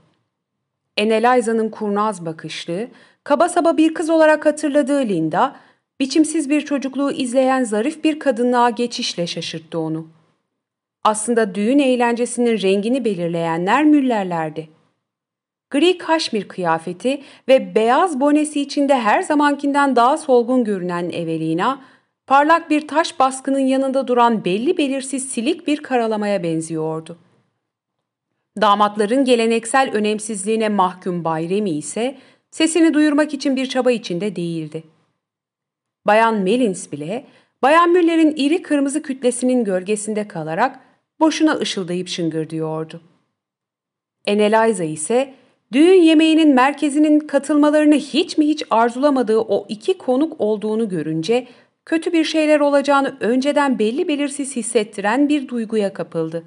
Eneliza'nın kurnaz bakışlı, kaba saba bir kız olarak hatırladığı Linda, biçimsiz bir çocukluğu izleyen zarif bir kadınlığa geçişle şaşırttı onu. aslında düğün eğlencesinin rengini belirleyenler müllerlerdi. Gri kaşmir kıyafeti ve beyaz bonesi içinde her zamankinden daha solgun görünen Evelina, parlak bir taş baskının yanında duran belli belirsiz silik bir karalamaya benziyordu. Damatların geleneksel önemsizliğine mahkum Bayremi ise sesini duyurmak için bir çaba içinde değildi. Bayan Melins bile Bayan Müller'in iri kırmızı kütlesinin gölgesinde kalarak boşuna ışıldayıp şıngırdıyordu. Eneliza ise düğün yemeğinin merkezinin katılmalarını hiç mi hiç arzulamadığı o iki konuk olduğunu görünce kötü bir şeyler olacağını önceden belli belirsiz hissettiren bir duyguya kapıldı.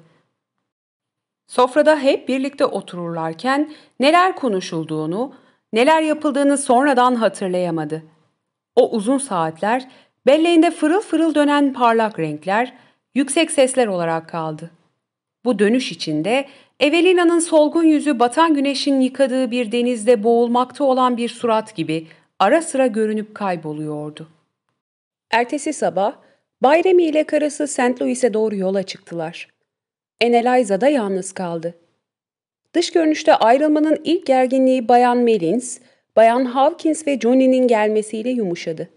Sofrada hep birlikte otururlarken neler konuşulduğunu, neler yapıldığını sonradan hatırlayamadı. O uzun saatler, belleğinde fırıl fırıl dönen parlak renkler, yüksek sesler olarak kaldı. Bu dönüş içinde Evelina'nın solgun yüzü batan güneşin yıkadığı bir denizde boğulmakta olan bir surat gibi ara sıra görünüp kayboluyordu. Ertesi sabah Bayremi ile karısı St. Louis'e doğru yola çıktılar. Eneliza da yalnız kaldı. Dış görünüşte ayrılmanın ilk gerginliği Bayan Melins, Bayan Hawkins ve Johnny'nin gelmesiyle yumuşadı.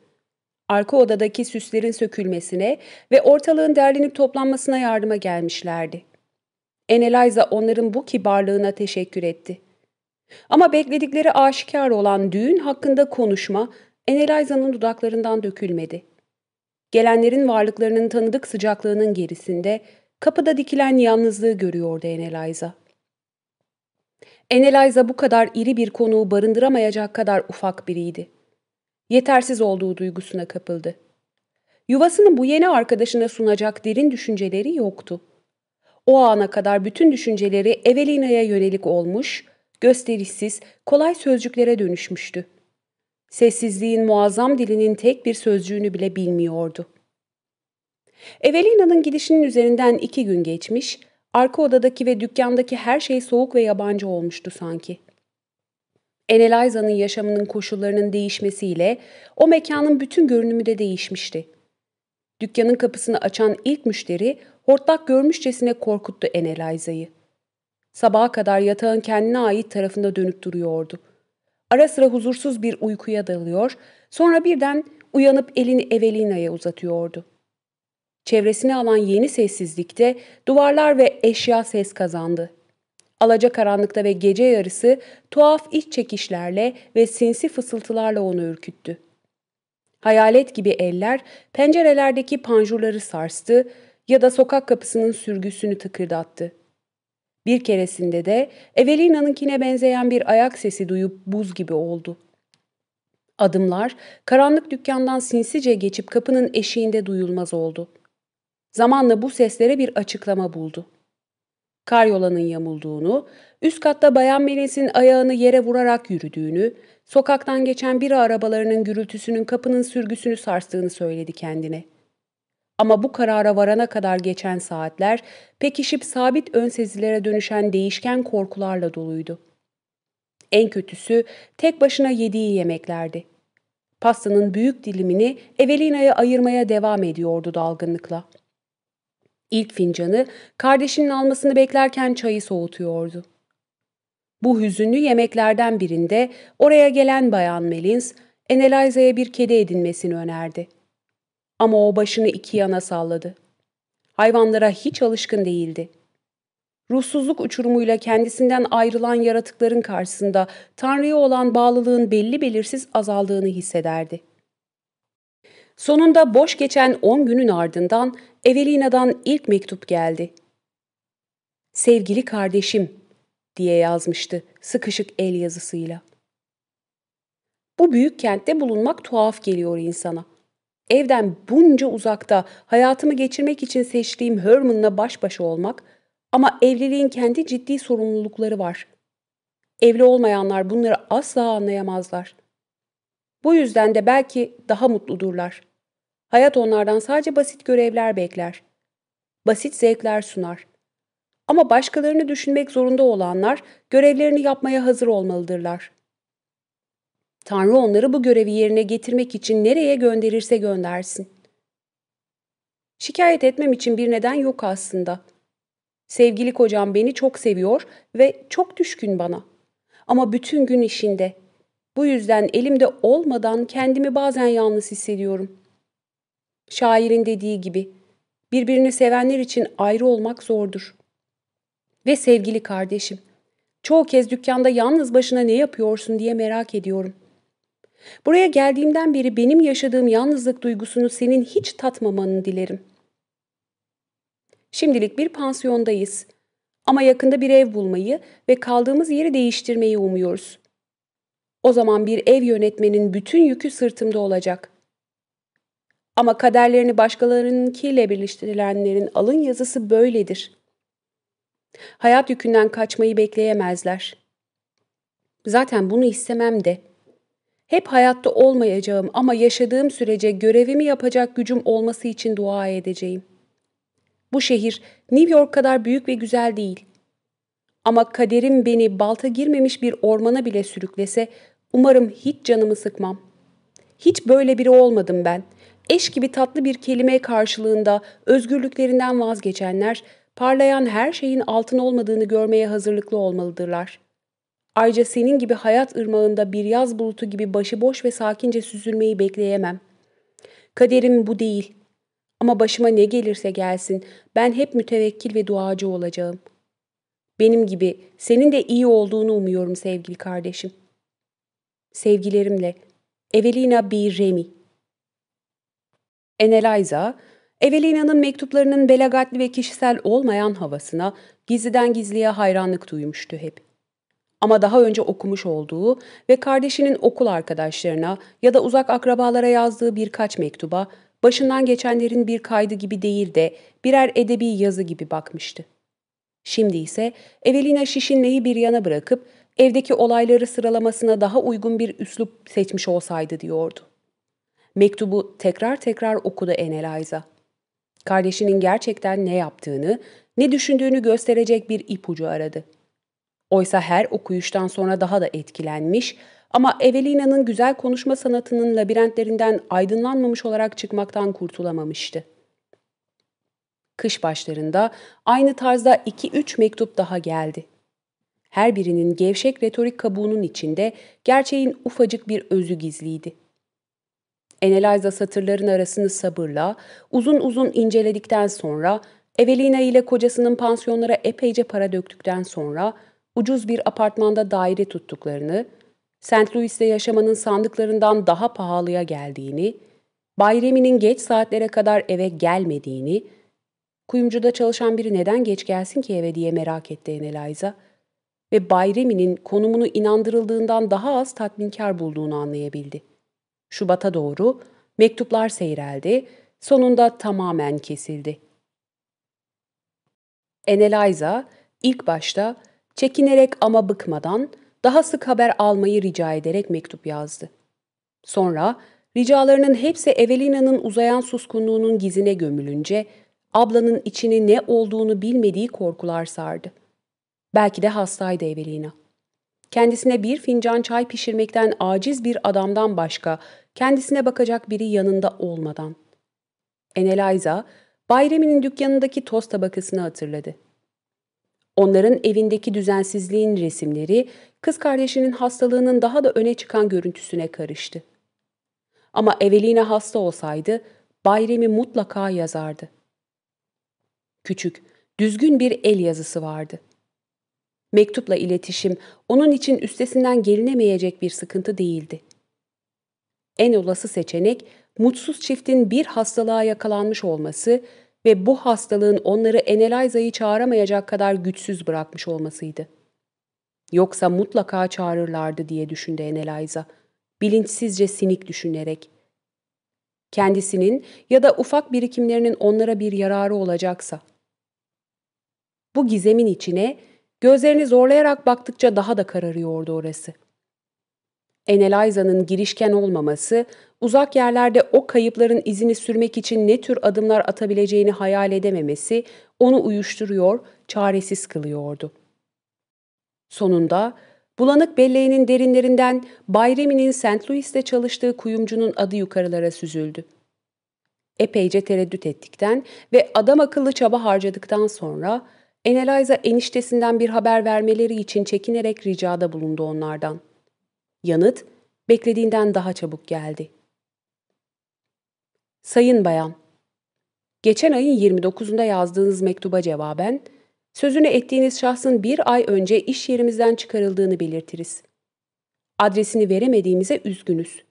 Arka odadaki süslerin sökülmesine ve ortalığın derlenip toplanmasına yardıma gelmişlerdi. Eneliza onların bu kibarlığına teşekkür etti. Ama bekledikleri aşikar olan düğün hakkında konuşma Eneliza'nın dudaklarından dökülmedi. Gelenlerin varlıklarının tanıdık sıcaklığının gerisinde kapıda dikilen yalnızlığı görüyordu Eneliza. Eneliza bu kadar iri bir konuğu barındıramayacak kadar ufak biriydi. Yetersiz olduğu duygusuna kapıldı. Yuvasını bu yeni arkadaşına sunacak derin düşünceleri yoktu. O ana kadar bütün düşünceleri Evelina'ya yönelik olmuş, gösterişsiz, kolay sözcüklere dönüşmüştü. Sessizliğin muazzam dilinin tek bir sözcüğünü bile bilmiyordu. Evelina'nın gidişinin üzerinden iki gün geçmiş, arka odadaki ve dükkandaki her şey soğuk ve yabancı olmuştu sanki. Eneliza'nın yaşamının koşullarının değişmesiyle o mekanın bütün görünümü de değişmişti. Dükkanın kapısını açan ilk müşteri hortlak görmüşçesine korkuttu Eneliza'yı. Sabaha kadar yatağın kendine ait tarafında dönüp duruyordu. Ara sıra huzursuz bir uykuya dalıyor, sonra birden uyanıp elini Evelina'ya uzatıyordu. Çevresini alan yeni sessizlikte duvarlar ve eşya ses kazandı. Alaca karanlıkta ve gece yarısı tuhaf iç çekişlerle ve sinsi fısıltılarla onu ürküttü. Hayalet gibi eller pencerelerdeki panjurları sarstı ya da sokak kapısının sürgüsünü tıkırdattı. Bir keresinde de Evelina'nınkine benzeyen bir ayak sesi duyup buz gibi oldu. Adımlar karanlık dükkandan sinsice geçip kapının eşiğinde duyulmaz oldu. Zamanla bu seslere bir açıklama buldu. Karyolanın yamulduğunu, üst katta Bayan Melis'in ayağını yere vurarak yürüdüğünü, sokaktan geçen bir arabalarının gürültüsünün kapının sürgüsünü sarstığını söyledi kendine. Ama bu karara varana kadar geçen saatler pekişip sabit ön sezilere dönüşen değişken korkularla doluydu. En kötüsü tek başına yediği yemeklerdi. Pastanın büyük dilimini Evelina'ya ayırmaya devam ediyordu dalgınlıkla. İlk fincanı kardeşinin almasını beklerken çayı soğutuyordu. Bu hüzünlü yemeklerden birinde oraya gelen Bayan Melins, Eneliza'ya bir kedi edinmesini önerdi. Ama o başını iki yana salladı. Hayvanlara hiç alışkın değildi. Ruhsuzluk uçurumuyla kendisinden ayrılan yaratıkların karşısında Tanrı'ya olan bağlılığın belli belirsiz azaldığını hissederdi. Sonunda boş geçen on günün ardından Evelina'dan ilk mektup geldi. Sevgili kardeşim diye yazmıştı sıkışık el yazısıyla. Bu büyük kentte bulunmak tuhaf geliyor insana. Evden bunca uzakta hayatımı geçirmek için seçtiğim Herman'la baş başa olmak ama evliliğin kendi ciddi sorumlulukları var. Evli olmayanlar bunları asla anlayamazlar. Bu yüzden de belki daha mutludurlar. Hayat onlardan sadece basit görevler bekler. Basit zevkler sunar. Ama başkalarını düşünmek zorunda olanlar görevlerini yapmaya hazır olmalıdırlar. Tanrı onları bu görevi yerine getirmek için nereye gönderirse göndersin. Şikayet etmem için bir neden yok aslında. Sevgili kocam beni çok seviyor ve çok düşkün bana. Ama bütün gün işinde. Bu yüzden elimde olmadan kendimi bazen yalnız hissediyorum. Şairin dediği gibi, birbirini sevenler için ayrı olmak zordur. Ve sevgili kardeşim, çoğu kez dükkanda yalnız başına ne yapıyorsun diye merak ediyorum. Buraya geldiğimden beri benim yaşadığım yalnızlık duygusunu senin hiç tatmamanı dilerim. Şimdilik bir pansiyondayız. Ama yakında bir ev bulmayı ve kaldığımız yeri değiştirmeyi umuyoruz. O zaman bir ev yönetmenin bütün yükü sırtımda olacak. Ama kaderlerini başkalarınınkiyle birleştirilenlerin alın yazısı böyledir. Hayat yükünden kaçmayı bekleyemezler. Zaten bunu istemem de. Hep hayatta olmayacağım ama yaşadığım sürece görevimi yapacak gücüm olması için dua edeceğim. Bu şehir New York kadar büyük ve güzel değil. Ama kaderim beni balta girmemiş bir ormana bile sürüklese umarım hiç canımı sıkmam. Hiç böyle biri olmadım ben. Eş gibi tatlı bir kelime karşılığında özgürlüklerinden vazgeçenler, parlayan her şeyin altın olmadığını görmeye hazırlıklı olmalıdırlar. Ayrıca senin gibi hayat ırmağında bir yaz bulutu gibi başıboş ve sakince süzülmeyi bekleyemem. Kaderim bu değil. Ama başıma ne gelirse gelsin ben hep mütevekkil ve duacı olacağım. Benim gibi senin de iyi olduğunu umuyorum sevgili kardeşim. Sevgilerimle Evelina B. Remy Eneliza, Evelina'nın mektuplarının belagatli ve kişisel olmayan havasına gizliden gizliye hayranlık duymuştu hep. Ama daha önce okumuş olduğu ve kardeşinin okul arkadaşlarına ya da uzak akrabalara yazdığı birkaç mektuba başından geçenlerin bir kaydı gibi değil de birer edebi yazı gibi bakmıştı. Şimdi ise Evelina şişinmeyi bir yana bırakıp evdeki olayları sıralamasına daha uygun bir üslup seçmiş olsaydı diyordu. Mektubu tekrar tekrar okudu Eneliza. Kardeşinin gerçekten ne yaptığını, ne düşündüğünü gösterecek bir ipucu aradı. Oysa her okuyuştan sonra daha da etkilenmiş ama Evelina'nın güzel konuşma sanatının labirentlerinden aydınlanmamış olarak çıkmaktan kurtulamamıştı. Kış başlarında aynı tarzda iki üç mektup daha geldi. Her birinin gevşek retorik kabuğunun içinde gerçeğin ufacık bir özü gizliydi. Eneliza satırların arasını sabırla, uzun uzun inceledikten sonra, Evelina ile kocasının pansiyonlara epeyce para döktükten sonra, ucuz bir apartmanda daire tuttuklarını, St. Louis'te yaşamanın sandıklarından daha pahalıya geldiğini, Bayremi'nin geç saatlere kadar eve gelmediğini, kuyumcuda çalışan biri neden geç gelsin ki eve diye merak etti Eneliza ve Bayremi'nin konumunu inandırıldığından daha az tatminkar bulduğunu anlayabildi. Şubat'a doğru mektuplar seyreldi, sonunda tamamen kesildi. Eneliza ilk başta çekinerek ama bıkmadan daha sık haber almayı rica ederek mektup yazdı. Sonra ricalarının hepsi Evelina'nın uzayan suskunluğunun gizine gömülünce ablanın içini ne olduğunu bilmediği korkular sardı. Belki de hastaydı Evelina. Kendisine bir fincan çay pişirmekten aciz bir adamdan başka kendisine bakacak biri yanında olmadan. Eneliza, Bayremi'nin dükkanındaki toz tabakasını hatırladı. Onların evindeki düzensizliğin resimleri kız kardeşinin hastalığının daha da öne çıkan görüntüsüne karıştı. Ama Evelina hasta olsaydı Bayremi mutlaka yazardı. Küçük, düzgün bir el yazısı vardı. Mektupla iletişim onun için üstesinden gelinemeyecek bir sıkıntı değildi. En olası seçenek mutsuz çiftin bir hastalığa yakalanmış olması ve bu hastalığın onları Eneliza'yı çağıramayacak kadar güçsüz bırakmış olmasıydı. Yoksa mutlaka çağırırlardı diye düşündü Eneliza, bilinçsizce sinik düşünerek. Kendisinin ya da ufak birikimlerinin onlara bir yararı olacaksa. Bu gizemin içine gözlerini zorlayarak baktıkça daha da kararıyordu orası. Eneliza'nın girişken olmaması, uzak yerlerde o kayıpların izini sürmek için ne tür adımlar atabileceğini hayal edememesi onu uyuşturuyor, çaresiz kılıyordu. Sonunda bulanık belleğinin derinlerinden Bayremi'nin St. Louis'te çalıştığı kuyumcunun adı yukarılara süzüldü. Epeyce tereddüt ettikten ve adam akıllı çaba harcadıktan sonra Eneliza eniştesinden bir haber vermeleri için çekinerek ricada bulundu onlardan. Yanıt, beklediğinden daha çabuk geldi. Sayın Bayan, geçen ayın 29'unda yazdığınız mektuba cevaben, sözünü ettiğiniz şahsın bir ay önce iş yerimizden çıkarıldığını belirtiriz. Adresini veremediğimize üzgünüz.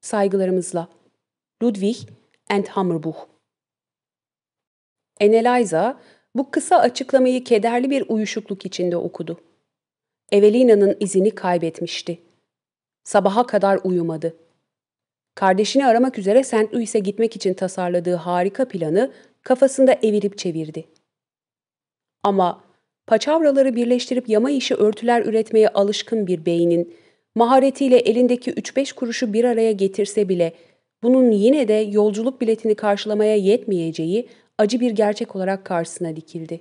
Saygılarımızla. Ludwig and Hammerbuch Eneliza, bu kısa açıklamayı kederli bir uyuşukluk içinde okudu. Evelina'nın izini kaybetmişti. Sabaha kadar uyumadı. Kardeşini aramak üzere St. Louis'e gitmek için tasarladığı harika planı kafasında evirip çevirdi. Ama paçavraları birleştirip yama işi örtüler üretmeye alışkın bir beynin, maharetiyle elindeki 3-5 kuruşu bir araya getirse bile bunun yine de yolculuk biletini karşılamaya yetmeyeceği acı bir gerçek olarak karşısına dikildi.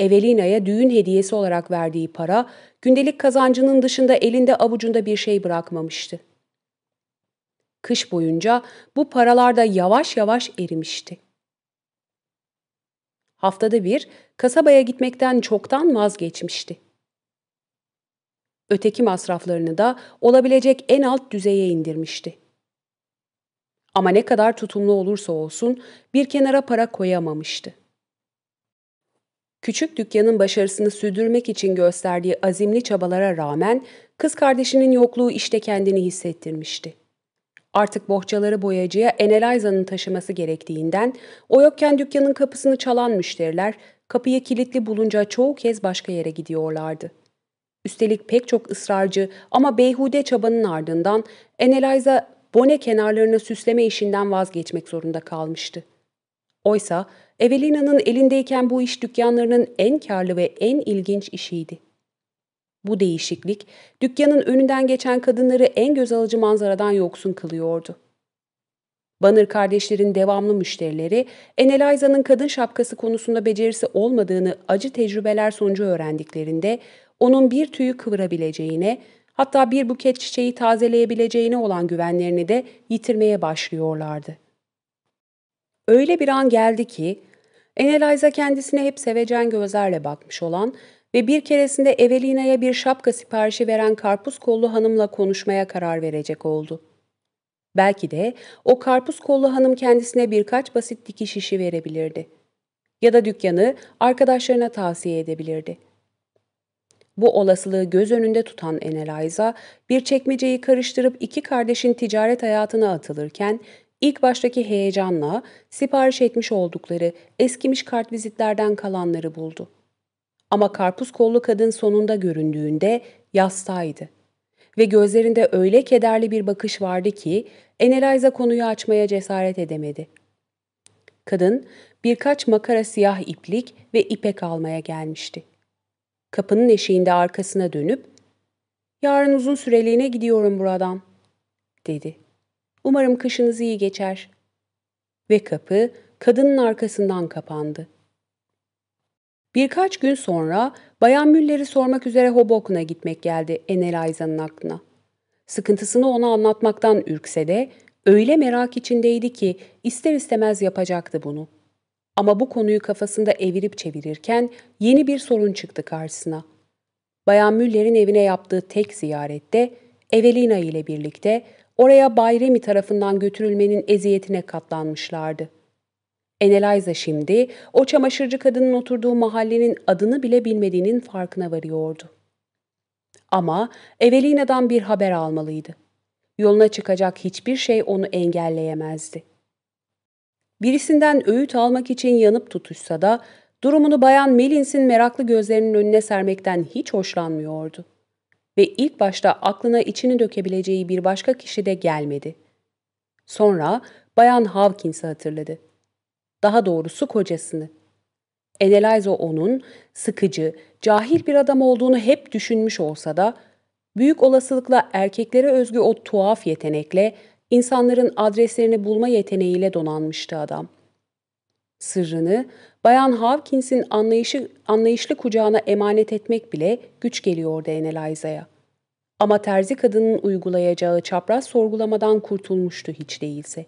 Evelina'ya düğün hediyesi olarak verdiği para, gündelik kazancının dışında elinde avucunda bir şey bırakmamıştı. Kış boyunca bu paralar da yavaş yavaş erimişti. Haftada bir kasabaya gitmekten çoktan vazgeçmişti. Öteki masraflarını da olabilecek en alt düzeye indirmişti. Ama ne kadar tutumlu olursa olsun bir kenara para koyamamıştı. Küçük dükkanın başarısını sürdürmek için gösterdiği azimli çabalara rağmen kız kardeşinin yokluğu işte kendini hissettirmişti. Artık bohçaları boyacıya Eneliza'nın taşıması gerektiğinden o yokken dükkanın kapısını çalan müşteriler kapıyı kilitli bulunca çoğu kez başka yere gidiyorlardı. Üstelik pek çok ısrarcı ama beyhude çabanın ardından Eneliza bone kenarlarını süsleme işinden vazgeçmek zorunda kalmıştı. Oysa Evelina'nın elindeyken bu iş dükkanlarının en karlı ve en ilginç işiydi. Bu değişiklik dükkanın önünden geçen kadınları en göz alıcı manzaradan yoksun kılıyordu. Banır kardeşlerin devamlı müşterileri Eneliza'nın kadın şapkası konusunda becerisi olmadığını acı tecrübeler sonucu öğrendiklerinde onun bir tüyü kıvırabileceğine, hatta bir buket çiçeği tazeleyebileceğine olan güvenlerini de yitirmeye başlıyorlardı. Öyle bir an geldi ki, Eneliza kendisine hep sevecen gözlerle bakmış olan ve bir keresinde Evelina'ya bir şapka siparişi veren karpuz kollu hanımla konuşmaya karar verecek oldu. Belki de o karpuz kollu hanım kendisine birkaç basit dikiş işi verebilirdi. Ya da dükkanı arkadaşlarına tavsiye edebilirdi. Bu olasılığı göz önünde tutan Eneliza, bir çekmeceyi karıştırıp iki kardeşin ticaret hayatına atılırken, ilk baştaki heyecanla sipariş etmiş oldukları eskimiş kartvizitlerden kalanları buldu. Ama karpuz kollu kadın sonunda göründüğünde yastaydı. Ve gözlerinde öyle kederli bir bakış vardı ki Eneliza konuyu açmaya cesaret edemedi. Kadın birkaç makara siyah iplik ve ipek almaya gelmişti. Kapının eşiğinde arkasına dönüp ''Yarın uzun süreliğine gidiyorum buradan.'' dedi. ''Umarım kışınız iyi geçer.'' Ve kapı kadının arkasından kapandı. Birkaç gün sonra Bayan Müller'i sormak üzere Hoboken'a gitmek geldi Eneliza'nın aklına. Sıkıntısını ona anlatmaktan ürkse de öyle merak içindeydi ki ister istemez yapacaktı bunu. Ama bu konuyu kafasında evirip çevirirken yeni bir sorun çıktı karşısına. Bayan Müller'in evine yaptığı tek ziyarette Evelina ile birlikte oraya Bayremi tarafından götürülmenin eziyetine katlanmışlardı. Eneliza şimdi o çamaşırcı kadının oturduğu mahallenin adını bile bilmediğinin farkına varıyordu. Ama Evelina'dan bir haber almalıydı. Yoluna çıkacak hiçbir şey onu engelleyemezdi. Birisinden öğüt almak için yanıp tutuşsa da durumunu bayan Melins'in meraklı gözlerinin önüne sermekten hiç hoşlanmıyordu. Ve ilk başta aklına içini dökebileceği bir başka kişi de gelmedi. Sonra bayan Hawkins'i hatırladı. Daha doğrusu kocasını. Eneliza onun sıkıcı, cahil bir adam olduğunu hep düşünmüş olsa da, büyük olasılıkla erkeklere özgü o tuhaf yetenekle insanların adreslerini bulma yeteneğiyle donanmıştı adam. Sırrını Bayan Hawkins'in anlayışı, anlayışlı kucağına emanet etmek bile güç geliyordu Eneliza'ya. Ama terzi kadının uygulayacağı çapraz sorgulamadan kurtulmuştu hiç değilse.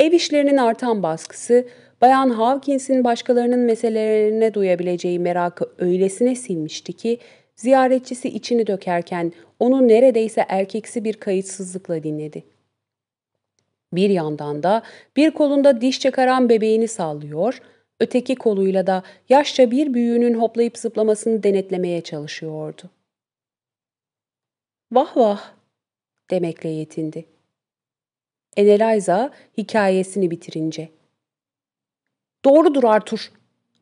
Ev işlerinin artan baskısı Bayan Hawkins'in başkalarının meselelerine duyabileceği merakı öylesine silmişti ki, ziyaretçisi içini dökerken onu neredeyse erkeksi bir kayıtsızlıkla dinledi. Bir yandan da bir kolunda diş çıkaran bebeğini sallıyor, öteki koluyla da yaşça bir büyüğünün hoplayıp zıplamasını denetlemeye çalışıyordu. Vah vah demekle yetindi. Eneliza hikayesini bitirince. Doğrudur Arthur.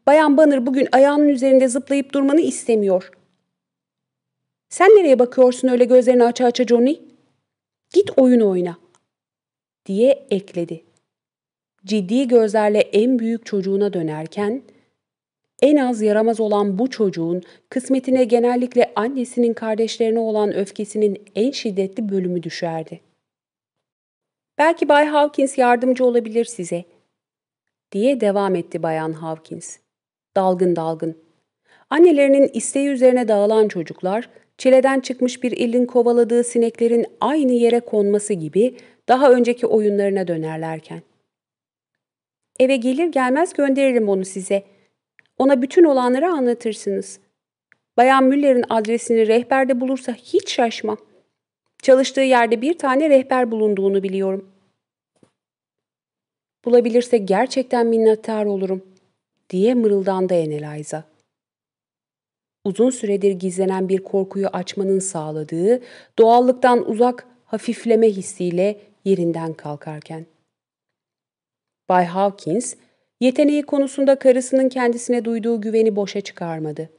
Bayan Banner bugün ayağının üzerinde zıplayıp durmanı istemiyor. Sen nereye bakıyorsun öyle gözlerini aça aça Johnny? Git oyun oyna. Diye ekledi. Ciddi gözlerle en büyük çocuğuna dönerken, en az yaramaz olan bu çocuğun kısmetine genellikle annesinin kardeşlerine olan öfkesinin en şiddetli bölümü düşerdi. Belki Bay Hawkins yardımcı olabilir size, diye devam etti Bayan Hawkins. Dalgın dalgın. Annelerinin isteği üzerine dağılan çocuklar, çileden çıkmış bir ilin kovaladığı sineklerin aynı yere konması gibi daha önceki oyunlarına dönerlerken. Eve gelir gelmez gönderirim onu size. Ona bütün olanları anlatırsınız. Bayan Müller'in adresini rehberde bulursa hiç şaşmam. Çalıştığı yerde bir tane rehber bulunduğunu biliyorum. Bulabilirse gerçekten minnettar olurum, diye mırıldandı Eneliza. Uzun süredir gizlenen bir korkuyu açmanın sağladığı, doğallıktan uzak hafifleme hissiyle yerinden kalkarken. Bay Hawkins, yeteneği konusunda karısının kendisine duyduğu güveni boşa çıkarmadı.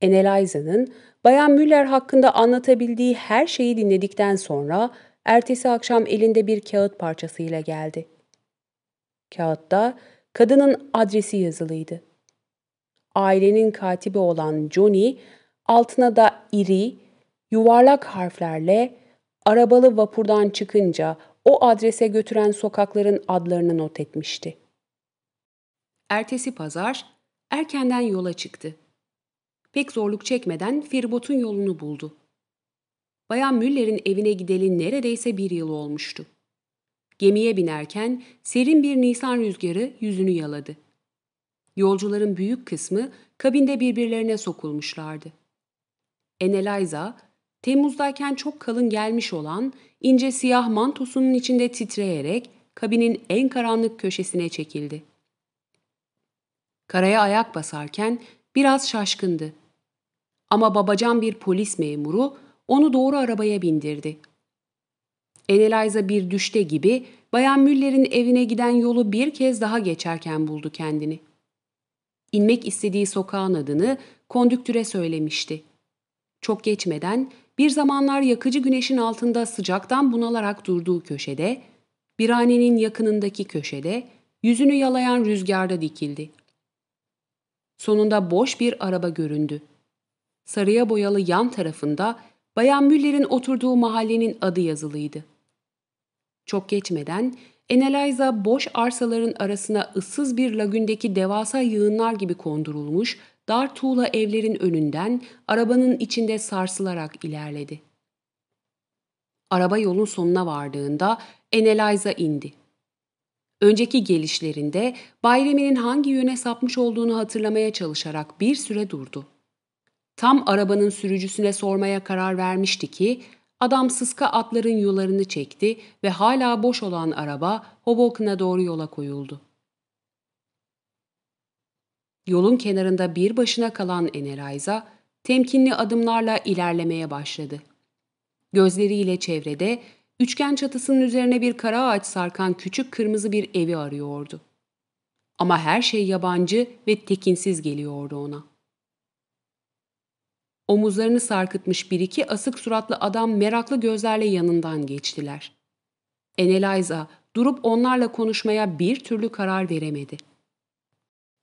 Eneliza'nın Bayan Müller hakkında anlatabildiği her şeyi dinledikten sonra ertesi akşam elinde bir kağıt parçasıyla geldi. Kağıtta kadının adresi yazılıydı. Ailenin katibi olan Johnny, altına da iri, yuvarlak harflerle arabalı vapurdan çıkınca o adrese götüren sokakların adlarını not etmişti. Ertesi pazar erkenden yola çıktı. Pek zorluk çekmeden feribotun yolunu buldu. Bayan Müller'in evine gideli neredeyse bir yıl olmuştu. Gemiye binerken serin bir nisan rüzgarı yüzünü yaladı. Yolcuların büyük kısmı kabinde birbirlerine sokulmuşlardı. Eneliza, Temmuz'dayken çok kalın gelmiş olan ince siyah mantosunun içinde titreyerek kabinin en karanlık köşesine çekildi. Karaya ayak basarken biraz şaşkındı. Ama babacan bir polis memuru onu doğru arabaya bindirdi. Eneliza bir düşte gibi Bayan Müller'in evine giden yolu bir kez daha geçerken buldu kendini. İnmek istediği sokağın adını kondüktüre söylemişti. Çok geçmeden bir zamanlar yakıcı güneşin altında sıcaktan bunalarak durduğu köşede, birhanenin yakınındaki köşede, yüzünü yalayan rüzgarda dikildi. Sonunda boş bir araba göründü. Sarıya boyalı yan tarafında Bayan Müller'in oturduğu mahallenin adı yazılıydı. Çok geçmeden Eneliza boş arsaların arasına ıssız bir lagündeki devasa yığınlar gibi kondurulmuş dar tuğla evlerin önünden arabanın içinde sarsılarak ilerledi. Araba yolun sonuna vardığında Eneliza indi. Önceki gelişlerinde Bayrami'nin hangi yöne sapmış olduğunu hatırlamaya çalışarak bir süre durdu. Tam arabanın sürücüsüne sormaya karar vermişti ki, adam sıska atların yularını çekti ve hala boş olan araba Hoboken'a doğru yola koyuldu. Yolun kenarında bir başına kalan Eneliza, temkinli adımlarla ilerlemeye başladı. Gözleriyle çevrede, üçgen çatısının üzerine bir kara ağaç sarkan küçük kırmızı bir evi arıyordu. Ama her şey yabancı ve tekinsiz geliyordu ona. Omuzlarını sarkıtmış bir iki asık suratlı adam meraklı gözlerle yanından geçtiler. Eneliza durup onlarla konuşmaya bir türlü karar veremedi.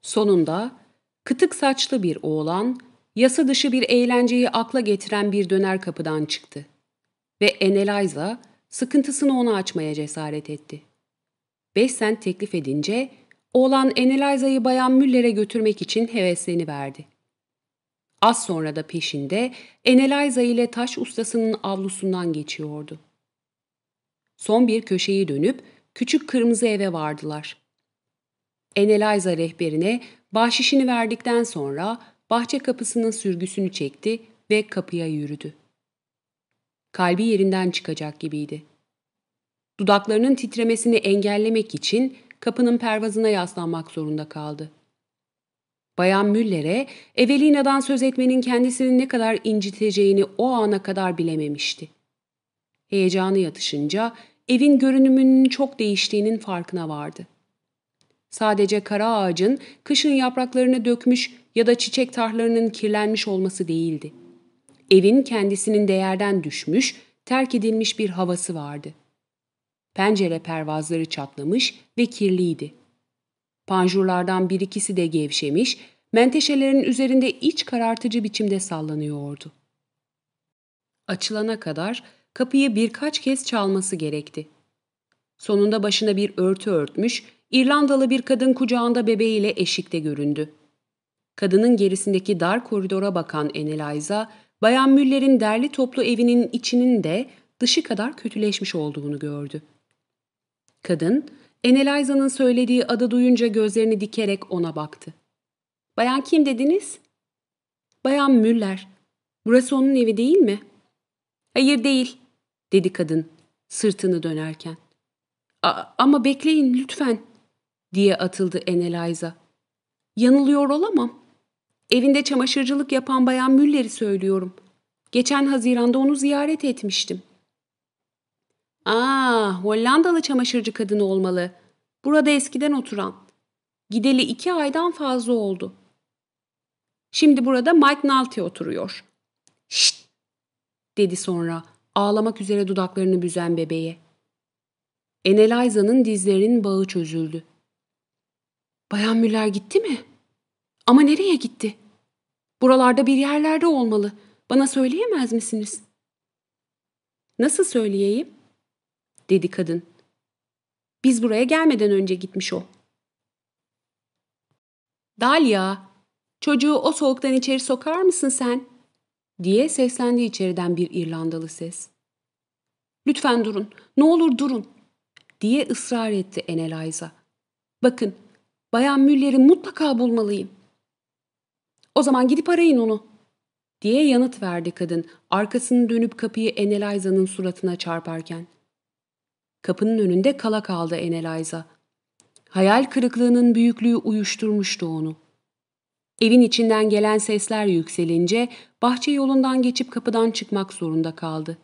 Sonunda kıtık saçlı bir oğlan, yasa dışı bir eğlenceyi akla getiren bir döner kapıdan çıktı. Ve Eneliza sıkıntısını ona açmaya cesaret etti. Beş sent teklif edince oğlan Eneliza'yı Bayan Müller'e götürmek için hevesleni verdi. Az sonra da peşinde Eneliza ile taş ustasının avlusundan geçiyordu. Son bir köşeyi dönüp küçük kırmızı eve vardılar. Eneliza rehberine bahşişini verdikten sonra bahçe kapısının sürgüsünü çekti ve kapıya yürüdü. Kalbi yerinden çıkacak gibiydi. Dudaklarının titremesini engellemek için kapının pervazına yaslanmak zorunda kaldı. Bayan Müller'e Evelina'dan söz etmenin kendisini ne kadar inciteceğini o ana kadar bilememişti. Heyecanı yatışınca evin görünümünün çok değiştiğinin farkına vardı. Sadece kara ağacın kışın yapraklarını dökmüş ya da çiçek tarhlarının kirlenmiş olması değildi. Evin kendisinin değerden düşmüş, terk edilmiş bir havası vardı. Pencere pervazları çatlamış ve kirliydi. Panjurlardan bir ikisi de gevşemiş, menteşelerin üzerinde iç karartıcı biçimde sallanıyordu. Açılana kadar kapıyı birkaç kez çalması gerekti. Sonunda başına bir örtü örtmüş, İrlandalı bir kadın kucağında bebeğiyle eşikte göründü. Kadının gerisindeki dar koridora bakan Eneliza, Bayan Müller'in derli toplu evinin içinin de dışı kadar kötüleşmiş olduğunu gördü. Kadın, Eneliza'nın söylediği adı duyunca gözlerini dikerek ona baktı. Bayan kim dediniz? Bayan Müller. Burası onun evi değil mi? Hayır değil, dedi kadın sırtını dönerken. ama bekleyin lütfen, diye atıldı Eneliza. Yanılıyor olamam. Evinde çamaşırcılık yapan Bayan Müller'i söylüyorum. Geçen Haziran'da onu ziyaret etmiştim. Aa, Hollandalı çamaşırcı kadını olmalı. Burada eskiden oturan. Gideli iki aydan fazla oldu. Şimdi burada Mike Nalty oturuyor. Şşt! dedi sonra ağlamak üzere dudaklarını büzen bebeğe. Eneliza'nın dizlerinin bağı çözüldü. Bayan Müller gitti mi? Ama nereye gitti? Buralarda bir yerlerde olmalı. Bana söyleyemez misiniz? Nasıl söyleyeyim? dedi kadın. Biz buraya gelmeden önce gitmiş o. Dalia, çocuğu o soğuktan içeri sokar mısın sen? diye seslendi içeriden bir İrlandalı ses. Lütfen durun, ne olur durun, diye ısrar etti Eneliza. Bakın, Bayan Müller'i mutlaka bulmalıyım. O zaman gidip arayın onu, diye yanıt verdi kadın, arkasını dönüp kapıyı Eneliza'nın suratına çarparken. Kapının önünde kala kaldı Eneliza. Hayal kırıklığının büyüklüğü uyuşturmuştu onu. Evin içinden gelen sesler yükselince bahçe yolundan geçip kapıdan çıkmak zorunda kaldı.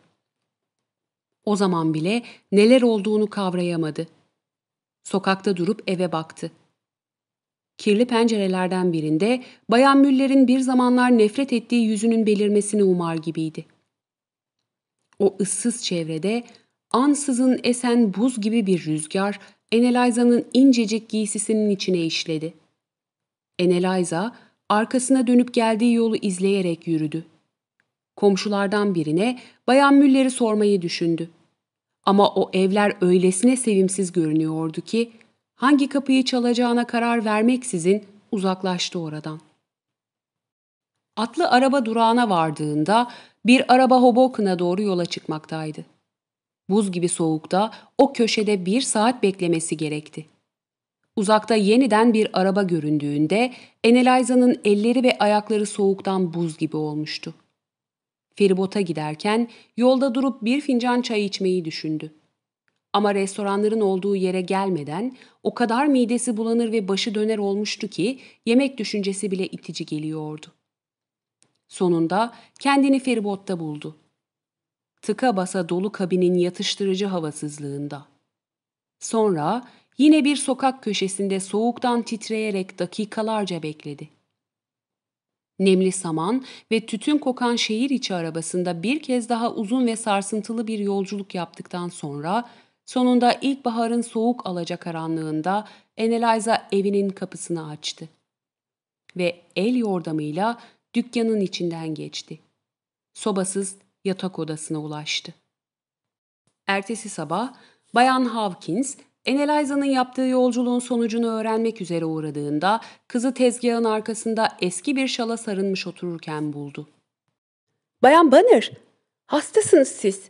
O zaman bile neler olduğunu kavrayamadı. Sokakta durup eve baktı. Kirli pencerelerden birinde Bayan Müller'in bir zamanlar nefret ettiği yüzünün belirmesini umar gibiydi. O ıssız çevrede ansızın esen buz gibi bir rüzgar Eneliza'nın incecik giysisinin içine işledi. Eneliza arkasına dönüp geldiği yolu izleyerek yürüdü. Komşulardan birine Bayan Müller'i sormayı düşündü. Ama o evler öylesine sevimsiz görünüyordu ki hangi kapıyı çalacağına karar vermeksizin uzaklaştı oradan. Atlı araba durağına vardığında bir araba Hoboken'a doğru yola çıkmaktaydı. Buz gibi soğukta o köşede bir saat beklemesi gerekti. Uzakta yeniden bir araba göründüğünde Eneliza'nın elleri ve ayakları soğuktan buz gibi olmuştu. Feribota giderken yolda durup bir fincan çay içmeyi düşündü. Ama restoranların olduğu yere gelmeden o kadar midesi bulanır ve başı döner olmuştu ki yemek düşüncesi bile itici geliyordu. Sonunda kendini feribotta buldu. Tıka basa dolu kabinin yatıştırıcı havasızlığında. Sonra yine bir sokak köşesinde soğuktan titreyerek dakikalarca bekledi. Nemli saman ve tütün kokan şehir içi arabasında bir kez daha uzun ve sarsıntılı bir yolculuk yaptıktan sonra sonunda ilkbaharın soğuk alacakaranlığında Eneliza evinin kapısını açtı. Ve el yordamıyla dükkanın içinden geçti. Sobasız yatak odasına ulaştı. Ertesi sabah Bayan Hawkins, Eneliza'nın yaptığı yolculuğun sonucunu öğrenmek üzere uğradığında kızı tezgahın arkasında eski bir şala sarılmış otururken buldu. ''Bayan Banner, hastasınız siz.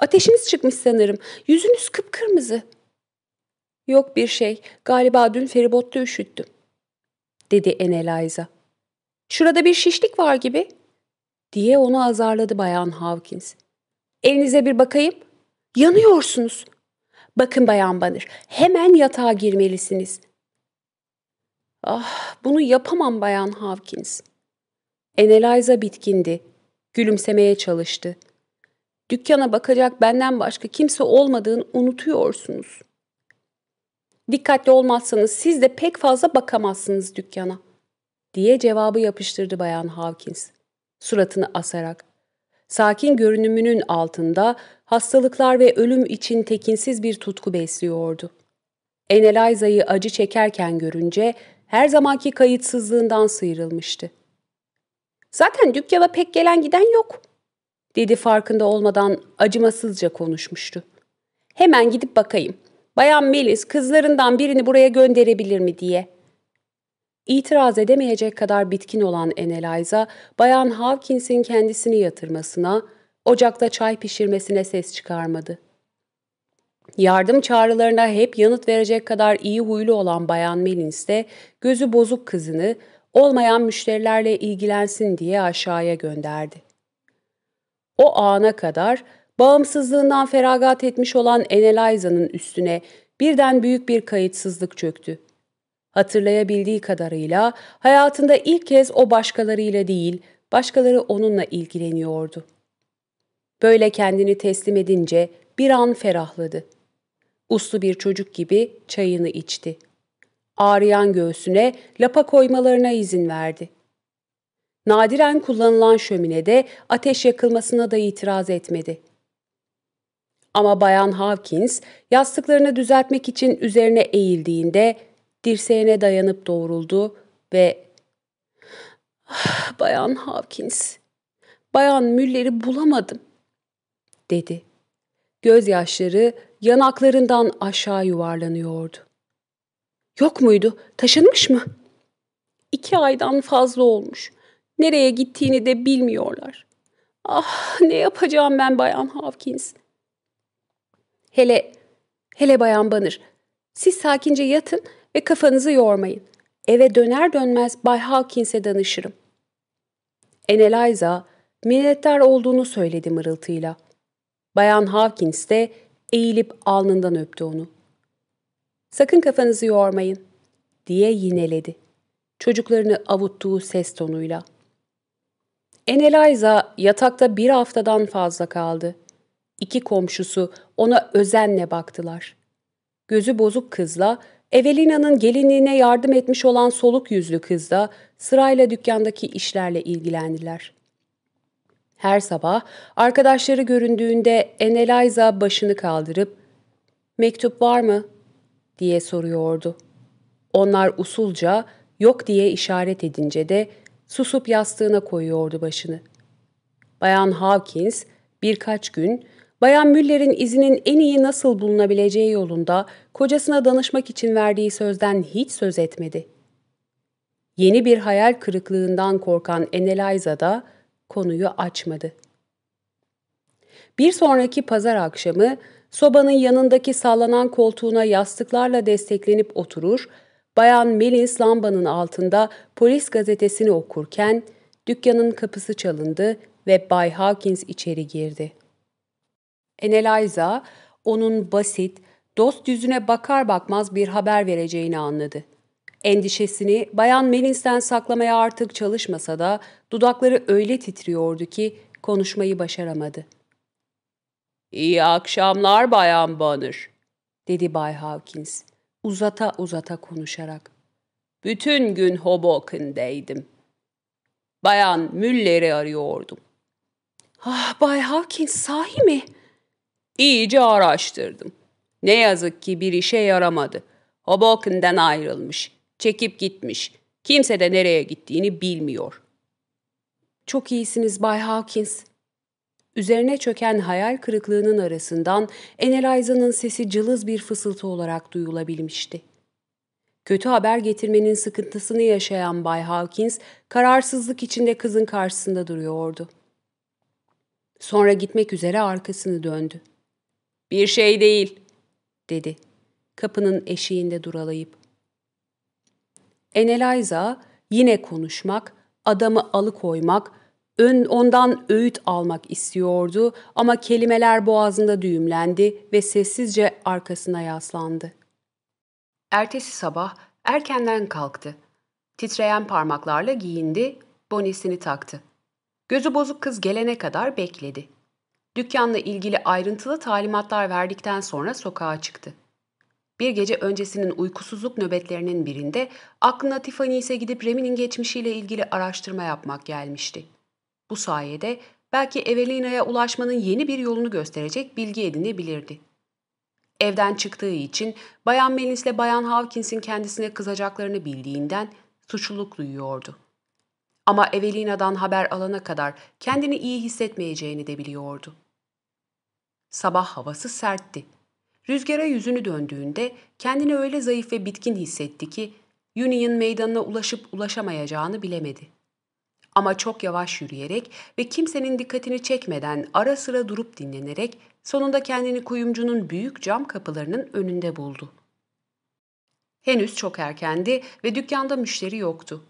Ateşiniz çıkmış sanırım. Yüzünüz kıpkırmızı.'' Yok bir şey. Galiba dün feribotta üşüttüm. Dedi Eneliza. Şurada bir şişlik var gibi. Diye onu azarladı Bayan Hawkins. Elinize bir bakayım. Yanıyorsunuz. Bakın Bayan Banır, hemen yatağa girmelisiniz. Ah, bunu yapamam Bayan Hawkins. Eneliza bitkindi. Gülümsemeye çalıştı. Dükkana bakacak benden başka kimse olmadığını unutuyorsunuz. Dikkatli olmazsanız siz de pek fazla bakamazsınız dükkana, diye cevabı yapıştırdı Bayan Hawkins, suratını asarak. Sakin görünümünün altında hastalıklar ve ölüm için tekinsiz bir tutku besliyordu. Eneliza'yı acı çekerken görünce her zamanki kayıtsızlığından sıyrılmıştı. Zaten dükkana pek gelen giden yok, dedi farkında olmadan acımasızca konuşmuştu. Hemen gidip bakayım. Bayan Melis kızlarından birini buraya gönderebilir mi diye. İtiraz edemeyecek kadar bitkin olan Eneliza, Bayan Hawkins'in kendisini yatırmasına, ocakta çay pişirmesine ses çıkarmadı. Yardım çağrılarına hep yanıt verecek kadar iyi huylu olan Bayan Melins de gözü bozuk kızını olmayan müşterilerle ilgilensin diye aşağıya gönderdi. O ana kadar bağımsızlığından feragat etmiş olan Eneliza'nın üstüne birden büyük bir kayıtsızlık çöktü. Hatırlayabildiği kadarıyla hayatında ilk kez o başkalarıyla değil, başkaları onunla ilgileniyordu. Böyle kendini teslim edince bir an ferahladı. Uslu bir çocuk gibi çayını içti. Ağrıyan göğsüne lapa koymalarına izin verdi. Nadiren kullanılan şöminede ateş yakılmasına da itiraz etmedi. Ama Bayan Hawkins yastıklarını düzeltmek için üzerine eğildiğinde dirseğine dayanıp doğruldu ve ah, ''Bayan Hawkins, Bayan Müller'i bulamadım.'' dedi. Gözyaşları yanaklarından aşağı yuvarlanıyordu. ''Yok muydu? Taşınmış mı?'' İki aydan fazla olmuş. Nereye gittiğini de bilmiyorlar. Ah ne yapacağım ben Bayan Hawkins? Hele, hele Bayan Banır, siz sakince yatın ve kafanızı yormayın. Eve döner dönmez Bay Hawkins'e danışırım. Eneliza, minnettar olduğunu söyledi mırıltıyla. Bayan Hawkins de eğilip alnından öptü onu. Sakın kafanızı yormayın, diye yineledi. Çocuklarını avuttuğu ses tonuyla. Eneliza yatakta bir haftadan fazla kaldı. İki komşusu ona özenle baktılar. Gözü bozuk kızla Evelina'nın gelinliğine yardım etmiş olan soluk yüzlü kız da sırayla dükkandaki işlerle ilgilendiler. Her sabah arkadaşları göründüğünde Eneliza başını kaldırıp ''Mektup var mı?'' diye soruyordu. Onlar usulca yok diye işaret edince de susup yastığına koyuyordu başını. Bayan Hawkins birkaç gün Bayan Müller'in izinin en iyi nasıl bulunabileceği yolunda kocasına danışmak için verdiği sözden hiç söz etmedi. Yeni bir hayal kırıklığından korkan Eneliza da konuyu açmadı. Bir sonraki pazar akşamı sobanın yanındaki sallanan koltuğuna yastıklarla desteklenip oturur, Bayan Melins lambanın altında polis gazetesini okurken dükkanın kapısı çalındı ve Bay Hawkins içeri girdi. Eneliza, onun basit, dost yüzüne bakar bakmaz bir haber vereceğini anladı. Endişesini Bayan Melins'ten saklamaya artık çalışmasa da dudakları öyle titriyordu ki konuşmayı başaramadı. ''İyi akşamlar Bayan Banner'' dedi Bay Hawkins uzata uzata konuşarak. ''Bütün gün Hoboken'deydim. Bayan Müller'i arıyordum.'' ''Ah Bay Hawkins sahi mi?'' İyice araştırdım. Ne yazık ki bir işe yaramadı. Hoboken'den ayrılmış. Çekip gitmiş. Kimse de nereye gittiğini bilmiyor. Çok iyisiniz Bay Hawkins. Üzerine çöken hayal kırıklığının arasından Eneliza'nın sesi cılız bir fısıltı olarak duyulabilmişti. Kötü haber getirmenin sıkıntısını yaşayan Bay Hawkins, kararsızlık içinde kızın karşısında duruyordu. Sonra gitmek üzere arkasını döndü. Bir şey değil, dedi. kapının eşiğinde duralayıp. Eneliza yine konuşmak, adamı alıkoymak, ön, ondan öğüt almak istiyordu ama kelimeler boğazında düğümlendi ve sessizce arkasına yaslandı. Ertesi sabah erkenden kalktı. Titreyen parmaklarla giyindi, bonesini taktı. Gözü bozuk kız gelene kadar bekledi. Dükkanla ilgili ayrıntılı talimatlar verdikten sonra sokağa çıktı. Bir gece öncesinin uykusuzluk nöbetlerinin birinde aklına Tiffany's'e gidip Remy'nin geçmişiyle ilgili araştırma yapmak gelmişti. Bu sayede belki Evelina'ya ulaşmanın yeni bir yolunu gösterecek bilgi edinebilirdi. Evden çıktığı için Bayan Melis'le Bayan Hawkins'in kendisine kızacaklarını bildiğinden suçluluk duyuyordu. Ama Evelina'dan haber alana kadar kendini iyi hissetmeyeceğini de biliyordu. Sabah havası sertti. Rüzgara yüzünü döndüğünde kendini öyle zayıf ve bitkin hissetti ki Union meydanına ulaşıp ulaşamayacağını bilemedi. Ama çok yavaş yürüyerek ve kimsenin dikkatini çekmeden ara sıra durup dinlenerek sonunda kendini kuyumcunun büyük cam kapılarının önünde buldu. Henüz çok erkendi ve dükkanda müşteri yoktu.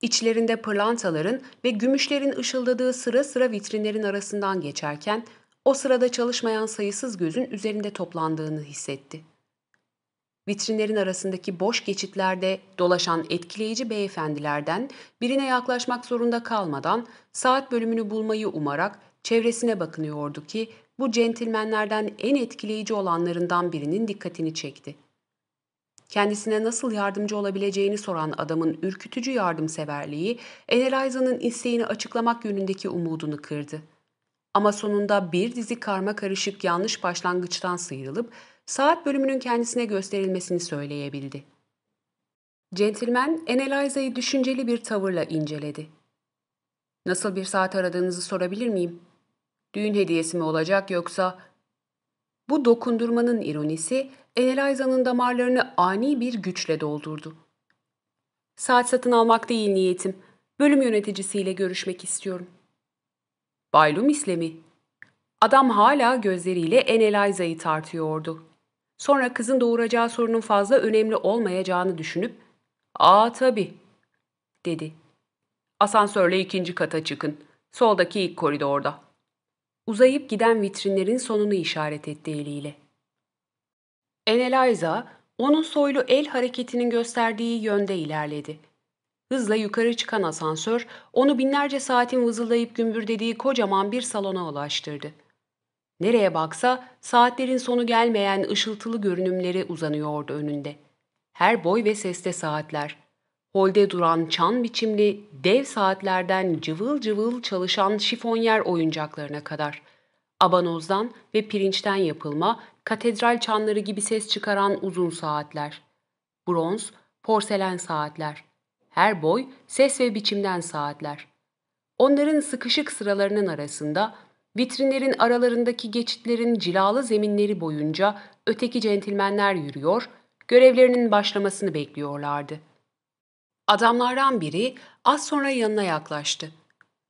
İçlerinde pırlantaların ve gümüşlerin ışıldadığı sıra sıra vitrinlerin arasından geçerken o sırada çalışmayan sayısız gözün üzerinde toplandığını hissetti. Vitrinlerin arasındaki boş geçitlerde dolaşan etkileyici beyefendilerden birine yaklaşmak zorunda kalmadan saat bölümünü bulmayı umarak çevresine bakınıyordu ki bu centilmenlerden en etkileyici olanlarından birinin dikkatini çekti. Kendisine nasıl yardımcı olabileceğini soran adamın ürkütücü yardımseverliği, Eneliza'nın isteğini açıklamak yönündeki umudunu kırdı. Ama sonunda bir dizi karma karışık yanlış başlangıçtan sıyrılıp saat bölümünün kendisine gösterilmesini söyleyebildi. Centilmen Eneliza'yı düşünceli bir tavırla inceledi. Nasıl bir saat aradığınızı sorabilir miyim? Düğün hediyesi mi olacak yoksa... Bu dokundurmanın ironisi Eneliza'nın damarlarını ani bir güçle doldurdu. Saat satın almak değil niyetim. Bölüm yöneticisiyle görüşmek istiyorum. Bay Loomis'le mi? Adam hala gözleriyle Eneliza'yı tartıyordu. Sonra kızın doğuracağı sorunun fazla önemli olmayacağını düşünüp ''Aa tabii'' dedi. ''Asansörle ikinci kata çıkın. Soldaki ilk koridorda.'' Uzayıp giden vitrinlerin sonunu işaret etti eliyle. Eneliza, onun soylu el hareketinin gösterdiği yönde ilerledi. Hızla yukarı çıkan asansör, onu binlerce saatin vızıldayıp gümbürdediği kocaman bir salona ulaştırdı. Nereye baksa saatlerin sonu gelmeyen ışıltılı görünümleri uzanıyordu önünde. Her boy ve seste saatler. Holde duran çan biçimli dev saatlerden cıvıl cıvıl çalışan şifonyer oyuncaklarına kadar. Abanozdan ve pirinçten yapılma katedral çanları gibi ses çıkaran uzun saatler. Bronz, porselen saatler. Her boy ses ve biçimden saatler. Onların sıkışık sıralarının arasında Vitrinlerin aralarındaki geçitlerin cilalı zeminleri boyunca öteki centilmenler yürüyor, görevlerinin başlamasını bekliyorlardı. Adamlardan biri az sonra yanına yaklaştı.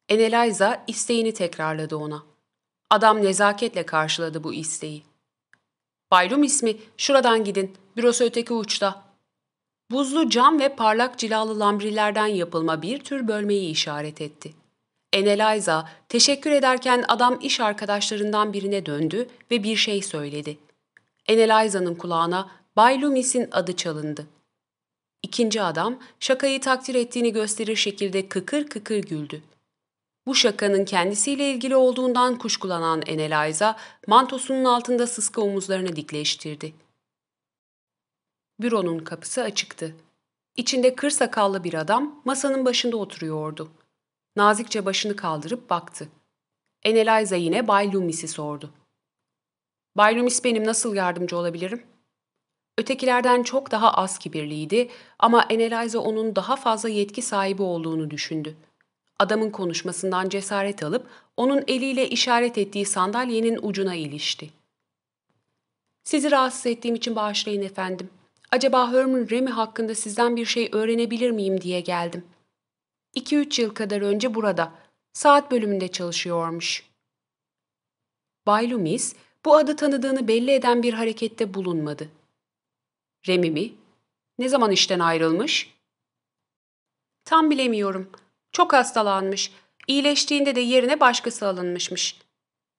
Eneliza isteğini tekrarladı ona. Adam nezaketle karşıladı bu isteği. Bayrum ismi, şuradan gidin, bürosu öteki uçta. Buzlu cam ve parlak cilalı lambrillerden yapılma bir tür bölmeyi işaret etti. Eneliza teşekkür ederken adam iş arkadaşlarından birine döndü ve bir şey söyledi. Eneliza'nın kulağına Bay Loomis'in adı çalındı. İkinci adam şakayı takdir ettiğini gösterir şekilde kıkır kıkır güldü. Bu şakanın kendisiyle ilgili olduğundan kuşkulanan Eneliza mantosunun altında sıska omuzlarını dikleştirdi. Büronun kapısı açıktı. İçinde kır sakallı bir adam masanın başında oturuyordu. Nazikçe başını kaldırıp baktı. Eneliza yine Bay Loomis'i sordu. Bay Loomis benim nasıl yardımcı olabilirim? Ötekilerden çok daha az kibirliydi ama Eneliza onun daha fazla yetki sahibi olduğunu düşündü. Adamın konuşmasından cesaret alıp onun eliyle işaret ettiği sandalyenin ucuna ilişti. Sizi rahatsız ettiğim için bağışlayın efendim. Acaba Herman Remy hakkında sizden bir şey öğrenebilir miyim diye geldim.'' 2-3 yıl kadar önce burada, saat bölümünde çalışıyormuş. Bay Loomis, bu adı tanıdığını belli eden bir harekette bulunmadı. Remi mi? Ne zaman işten ayrılmış? Tam bilemiyorum. Çok hastalanmış. İyileştiğinde de yerine başkası alınmışmış.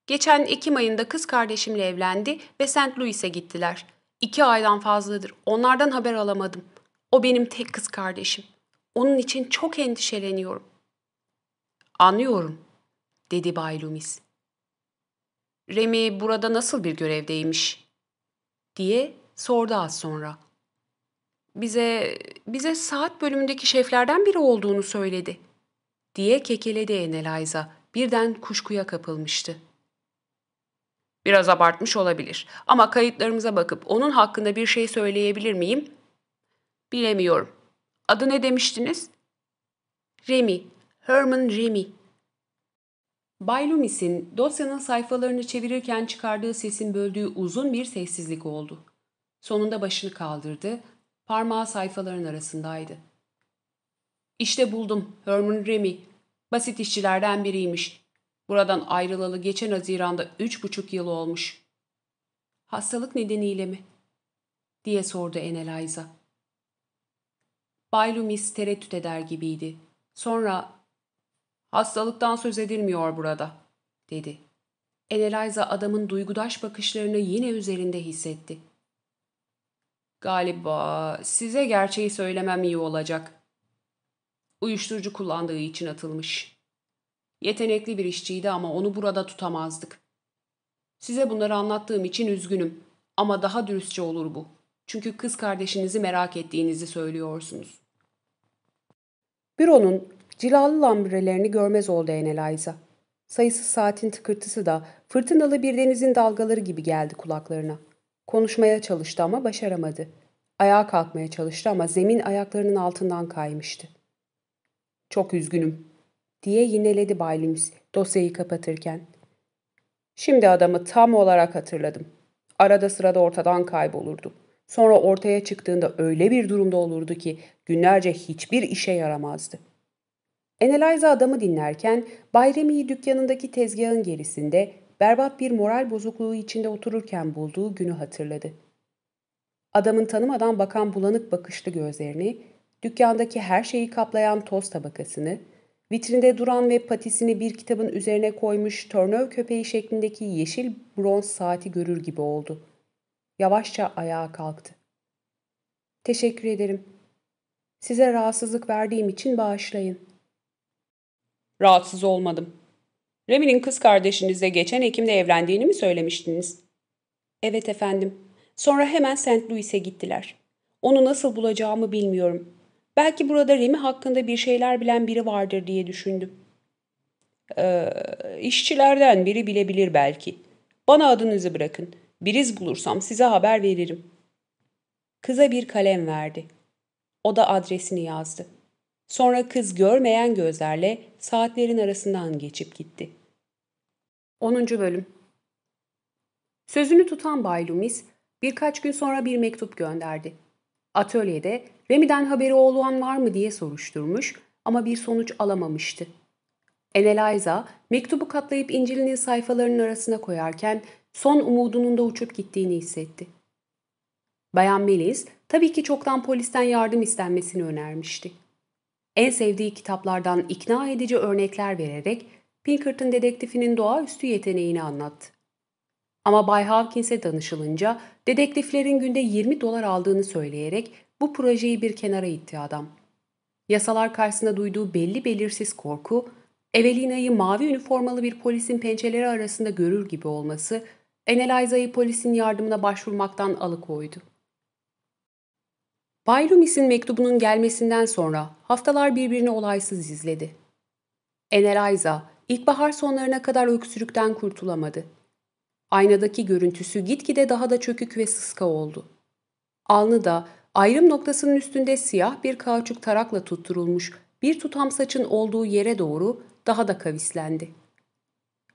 Geçen Ekim ayında kız kardeşimle evlendi ve St. Louis'e gittiler. İki aydan fazladır. Onlardan haber alamadım. O benim tek kız kardeşim. Onun için çok endişeleniyorum. Anlıyorum, dedi Bay Loomis. Remy burada nasıl bir görevdeymiş? diye sordu az sonra. Bize, bize saat bölümündeki şeflerden biri olduğunu söyledi, diye kekeledi Eneliza. Birden kuşkuya kapılmıştı. Biraz abartmış olabilir ama kayıtlarımıza bakıp onun hakkında bir şey söyleyebilir miyim? Bilemiyorum. Adı ne demiştiniz? Remy, Herman Remy. Bay Loomis'in dosyanın sayfalarını çevirirken çıkardığı sesin böldüğü uzun bir sessizlik oldu. Sonunda başını kaldırdı, parmağı sayfaların arasındaydı. İşte buldum, Herman Remy. Basit işçilerden biriymiş. Buradan ayrılalı geçen Haziran'da üç buçuk yıl olmuş. Hastalık nedeniyle mi? diye sordu Eneliza. Bay Loomis tereddüt eder gibiydi. Sonra hastalıktan söz edilmiyor burada dedi. Eneliza adamın duygudaş bakışlarını yine üzerinde hissetti. Galiba size gerçeği söylemem iyi olacak. Uyuşturucu kullandığı için atılmış. Yetenekli bir işçiydi ama onu burada tutamazdık. Size bunları anlattığım için üzgünüm ama daha dürüstçe olur bu. Çünkü kız kardeşinizi merak ettiğinizi söylüyorsunuz. Büronun cilalı lambirelerini görmez oldu Eneliza. Sayısız saatin tıkırtısı da fırtınalı bir denizin dalgaları gibi geldi kulaklarına. Konuşmaya çalıştı ama başaramadı. Ayağa kalkmaya çalıştı ama zemin ayaklarının altından kaymıştı. Çok üzgünüm, diye yineledi Bay Loomis dosyayı kapatırken. Şimdi adamı tam olarak hatırladım. Arada sırada ortadan kaybolurdu. Sonra ortaya çıktığında öyle bir durumda olurdu ki günlerce hiçbir işe yaramazdı. Eneliza adamı dinlerken Bayremi'yi dükkanındaki tezgahın gerisinde berbat bir moral bozukluğu içinde otururken bulduğu günü hatırladı. Adamın tanımadan bakan bulanık bakışlı gözlerini, dükkandaki her şeyi kaplayan toz tabakasını, vitrinde duran ve patisini bir kitabın üzerine koymuş törnöv köpeği şeklindeki yeşil bronz saati görür gibi oldu. Yavaşça ayağa kalktı. Teşekkür ederim. Size rahatsızlık verdiğim için bağışlayın. Rahatsız olmadım. Remi'nin kız kardeşinizle geçen Ekim'de evlendiğini mi söylemiştiniz? Evet efendim. Sonra hemen St. Louis'e gittiler. Onu nasıl bulacağımı bilmiyorum. Belki burada Remi hakkında bir şeyler bilen biri vardır diye düşündüm. Ee, işçilerden biri bilebilir belki. Bana adınızı bırakın. Biriz bulursam size haber veririm. Kıza bir kalem verdi. O da adresini yazdı. Sonra kız görmeyen gözlerle saatlerin arasından geçip gitti. 10. Bölüm Sözünü tutan Bay Loomis birkaç gün sonra bir mektup gönderdi. Atölyede Remy'den haberi olan var mı diye soruşturmuş ama bir sonuç alamamıştı. Eneliza mektubu katlayıp İncil'in sayfalarının arasına koyarken son umudunun da uçup gittiğini hissetti. Bayan Melis tabii ki çoktan polisten yardım istenmesini önermişti. En sevdiği kitaplardan ikna edici örnekler vererek Pinkerton dedektifinin doğaüstü yeteneğini anlattı. Ama Bay Hawkins'e danışılınca dedektiflerin günde 20 dolar aldığını söyleyerek bu projeyi bir kenara itti adam. Yasalar karşısında duyduğu belli belirsiz korku, Evelina'yı mavi üniformalı bir polisin pençeleri arasında görür gibi olması, Eneliza'yı polisin yardımına başvurmaktan alıkoydu. Bay Loomis'in mektubunun gelmesinden sonra haftalar birbirini olaysız izledi. Eneliza, ilkbahar sonlarına kadar öksürükten kurtulamadı. Aynadaki görüntüsü gitgide daha da çökük ve sıska oldu. Alnı da ayrım noktasının üstünde siyah bir kauçuk tarakla tutturulmuş bir tutam saçın olduğu yere doğru daha da kavislendi.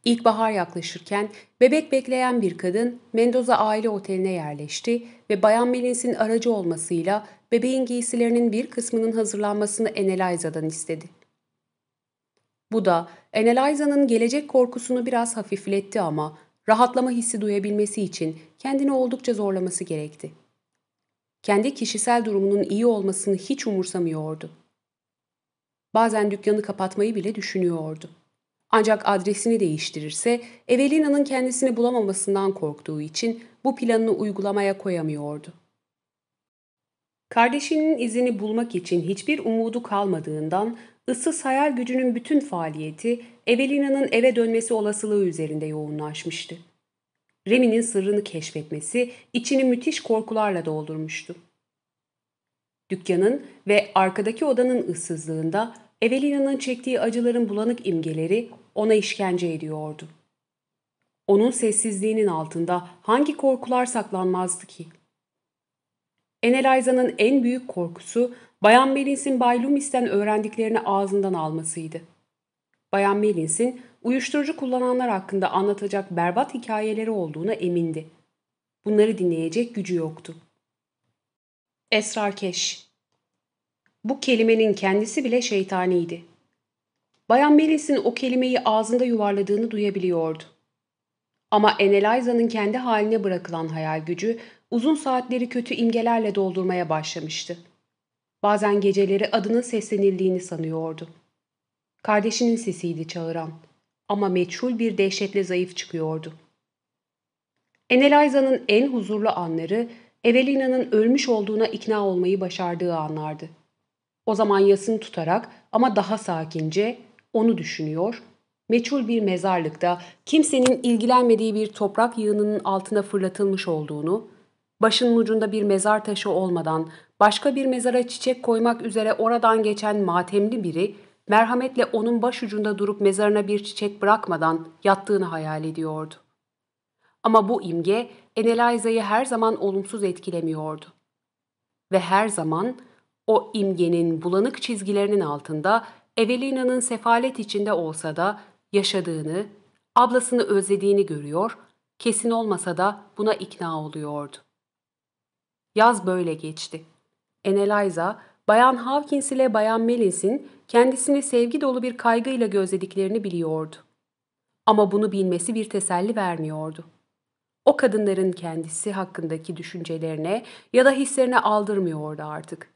İlkbahar yaklaşırken bebek bekleyen bir kadın Mendoza aile oteline yerleşti ve Bayan Melins'in aracı olmasıyla bebeğin giysilerinin bir kısmının hazırlanmasını Eneliza'dan istedi. Bu da Eneliza'nın gelecek korkusunu biraz hafifletti ama rahatlama hissi duyabilmesi için kendini oldukça zorlaması gerekti. kendi kişisel durumunun iyi olmasını hiç umursamıyordu. Bazen dükkanı kapatmayı bile düşünüyordu. Ancak adresini değiştirirse Evelina'nın kendisini bulamamasından korktuğu için bu planını uygulamaya koyamıyordu. Kardeşinin izini bulmak için hiçbir umudu kalmadığından ıssız hayal gücünün bütün faaliyeti Evelina'nın eve dönmesi olasılığı üzerinde yoğunlaşmıştı. Remy'nin sırrını keşfetmesi içini müthiş korkularla doldurmuştu. Dükkanın ve arkadaki odanın ıssızlığında Evelina'nın çektiği acıların bulanık imgeleri ona işkence ediyordu. Onun sessizliğinin altında hangi korkular saklanmazdı ki? Eneliza'nın en büyük korkusu Bayan Melins'in Bay Loomis'ten öğrendiklerini ağzından almasıydı. Bayan Melins'in uyuşturucu kullananlar hakkında anlatacak berbat hikayeleri olduğuna emindi. Bunları dinleyecek gücü yoktu. Esrarkeş Bu kelimenin kendisi bile şeytaniydi. Bayan Melins'in o kelimeyi ağzında yuvarladığını duyabiliyordu. Ama Eneliza'nın kendi haline bırakılan hayal gücü uzun saatleri kötü imgelerle doldurmaya başlamıştı. Bazen geceleri adının seslenildiğini sanıyordu. Kardeşinin sesiydi çağıran ama meçhul bir dehşetle zayıf çıkıyordu. Eneliza'nın en huzurlu anları Evelina'nın ölmüş olduğuna ikna olmayı başardığı anlardı. O zaman yasını tutarak ama daha sakince onu düşünüyor, meçhul bir mezarlıkta kimsenin ilgilenmediği bir toprak yığınının altına fırlatılmış olduğunu, başının ucunda bir mezar taşı olmadan başka bir mezara çiçek koymak üzere oradan geçen matemli biri merhametle onun başucunda durup mezarına bir çiçek bırakmadan yattığını hayal ediyordu. Ama bu imge Eneliza'yı her zaman olumsuz etkilemiyordu. Ve her zaman o imgenin bulanık çizgilerinin altında Evelina'nın sefalet içinde olsa da yaşadığını, ablasını özlediğini görüyor, kesin olmasa da buna ikna oluyordu. Yaz böyle geçti. Eneliza, Bayan Hawkins ile Bayan Mellins'in kendisini sevgi dolu bir kaygıyla gözlediklerini biliyordu. Ama bunu bilmesi bir teselli vermiyordu. O kadınların kendisi hakkındaki düşüncelerine ya da hislerine aldırmıyordu artık.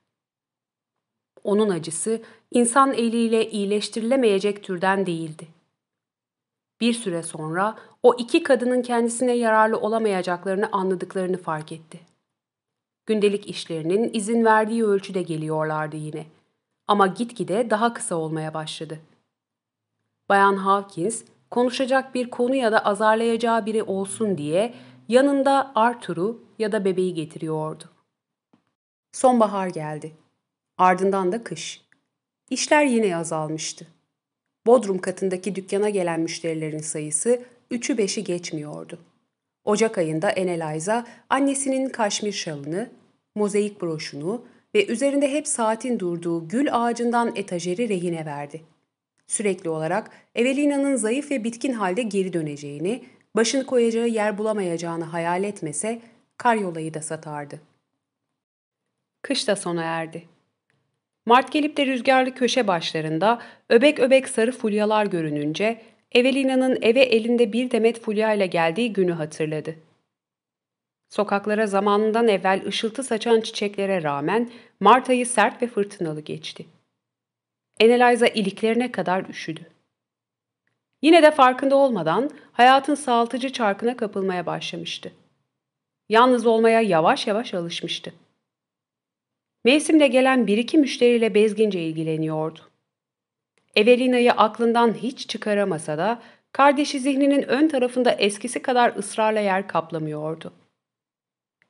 Onun acısı insan eliyle iyileştirilemeyecek türden değildi. Bir süre sonra o iki kadının kendisine yararlı olamayacaklarını anladıklarını fark etti. Gündelik işlerinin izin verdiği ölçüde geliyorlardı yine. Ama gitgide daha kısa olmaya başladı. Bayan Hawkins, konuşacak bir konu ya da azarlayacağı biri olsun diye yanında Arthur'u ya da bebeği getiriyordu. Sonbahar geldi. Ardından da kış. İşler yine azalmıştı. Bodrum katındaki dükkana gelen müşterilerin sayısı üçü beşi geçmiyordu. Ocak ayında Eneliza annesinin kaşmir şalını, mozaik broşunu ve üzerinde hep saatin durduğu gül ağacından etajeri rehine verdi. Sürekli olarak Evelina'nın zayıf ve bitkin halde geri döneceğini, başını koyacağı yer bulamayacağını hayal etmese karyolayı da satardı. Kış da sona erdi. Mart gelip de rüzgarlı köşe başlarında öbek öbek sarı fulyalar görününce Evelina'nın eve elinde bir demet fulya ile geldiği günü hatırladı. Sokaklara zamanından evvel ışıltı saçan çiçeklere rağmen Mart ayı sert ve fırtınalı geçti. Eneliza iliklerine kadar üşüdü. Yine de farkında olmadan hayatın sağaltıcı çarkına kapılmaya başlamıştı. Yalnız olmaya yavaş yavaş alışmıştı. Mevsimde gelen bir iki müşteriyle bezgince ilgileniyordu. Evelina'yı aklından hiç çıkaramasa da kardeşi zihninin ön tarafında eskisi kadar ısrarla yer kaplamıyordu.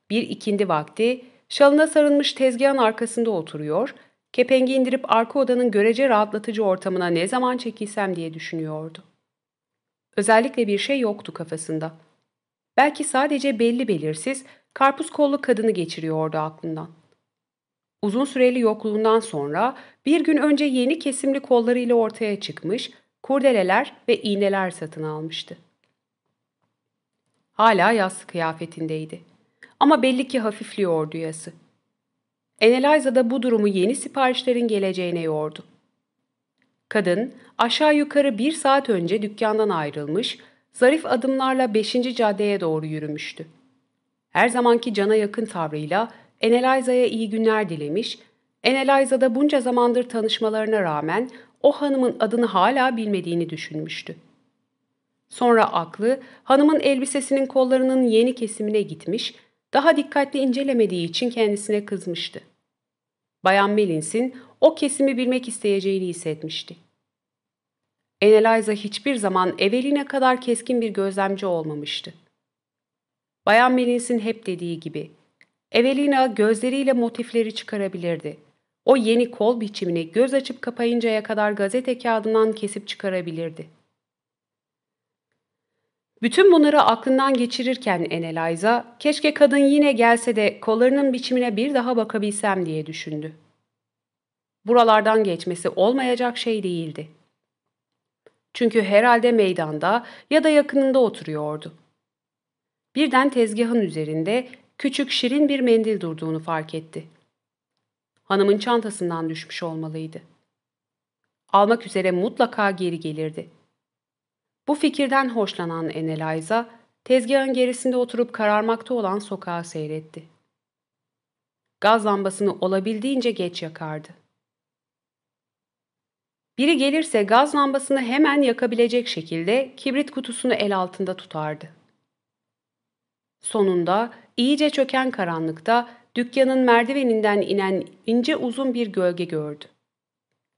Bir ikindi vakti şalına sarılmış tezgahın arkasında oturuyor, kepengi indirip arka odanın görece rahatlatıcı ortamına ne zaman çekilsem diye düşünüyordu. Özellikle bir şey yoktu kafasında. Belki sadece belli belirsiz karpuz kollu kadını geçiriyordu aklından. Uzun süreli yokluğundan sonra bir gün önce yeni kesimli kollarıyla ortaya çıkmış, kurdeleler ve iğneler satın almıştı. Hala yaz kıyafetindeydi. Ama belli ki hafifliyordu yası. Eneliza da bu durumu yeni siparişlerin geleceğine yordu. Kadın aşağı yukarı bir saat önce dükkandan ayrılmış, zarif adımlarla beşinci caddeye doğru yürümüştü. Her zamanki cana yakın tavrıyla Eneliza'ya iyi günler dilemiş, Eneliza da bunca zamandır tanışmalarına rağmen o hanımın adını hala bilmediğini düşünmüştü. Sonra aklı hanımın elbisesinin kollarının yeni kesimine gitmiş, daha dikkatli incelemediği için kendisine kızmıştı. Bayan Melins'in o kesimi bilmek isteyeceğini hissetmişti. Eneliza hiçbir zaman Evelina kadar keskin bir gözlemci olmamıştı. Bayan Melins'in hep dediği gibi, Evelina gözleriyle motifleri çıkarabilirdi. O yeni kol biçimini göz açıp kapayıncaya kadar gazete kağıdından kesip çıkarabilirdi. Bütün bunları aklından geçirirken Eneliza, keşke kadın yine gelse de kollarının biçimine bir daha bakabilsem diye düşündü. Buralardan geçmesi olmayacak şey değildi. Çünkü herhalde meydanda ya da yakınında oturuyordu. Birden tezgahın üzerinde küçük şirin bir mendil durduğunu fark etti. Hanımın çantasından düşmüş olmalıydı. Almak üzere mutlaka geri gelirdi. Bu fikirden hoşlanan Eneliza, tezgahın gerisinde oturup kararmakta olan sokağı seyretti. Gaz lambasını olabildiğince geç yakardı. Biri gelirse gaz lambasını hemen yakabilecek şekilde kibrit kutusunu el altında tutardı. Sonunda iyice çöken karanlıkta dükkanın merdiveninden inen ince uzun bir gölge gördü.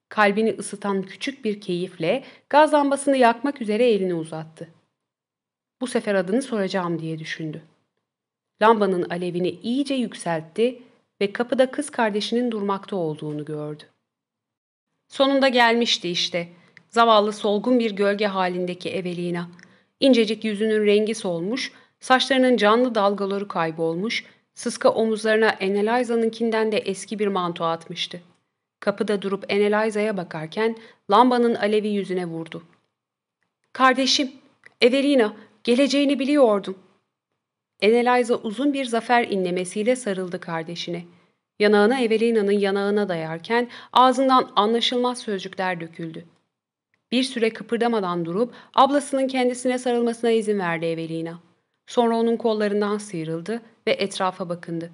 Kalbini ısıtan küçük bir keyifle gaz lambasını yakmak üzere elini uzattı. Bu sefer adını soracağım diye düşündü. Lambanın alevini iyice yükseltti ve kapıda kız kardeşinin durmakta olduğunu gördü. Sonunda gelmişti işte. Zavallı solgun bir gölge halindeki Evelina. İncecik yüzünün rengi solmuş, saçlarının canlı dalgaları kaybolmuş, sıska omuzlarına Eneliza'nınkinden de eski bir manto atmıştı. Kapıda durup Eneliza'ya bakarken lambanın alevi yüzüne vurdu. ''Kardeşim, Evelina, geleceğini biliyordum.'' Eneliza uzun bir zafer inlemesiyle sarıldı kardeşine. Yanağına Evelina'nın yanağına dayarken ağzından anlaşılmaz sözcükler döküldü. Bir süre kıpırdamadan durup ablasının kendisine sarılmasına izin verdi Evelina. Sonra onun kollarından sıyrıldı ve etrafa bakındı.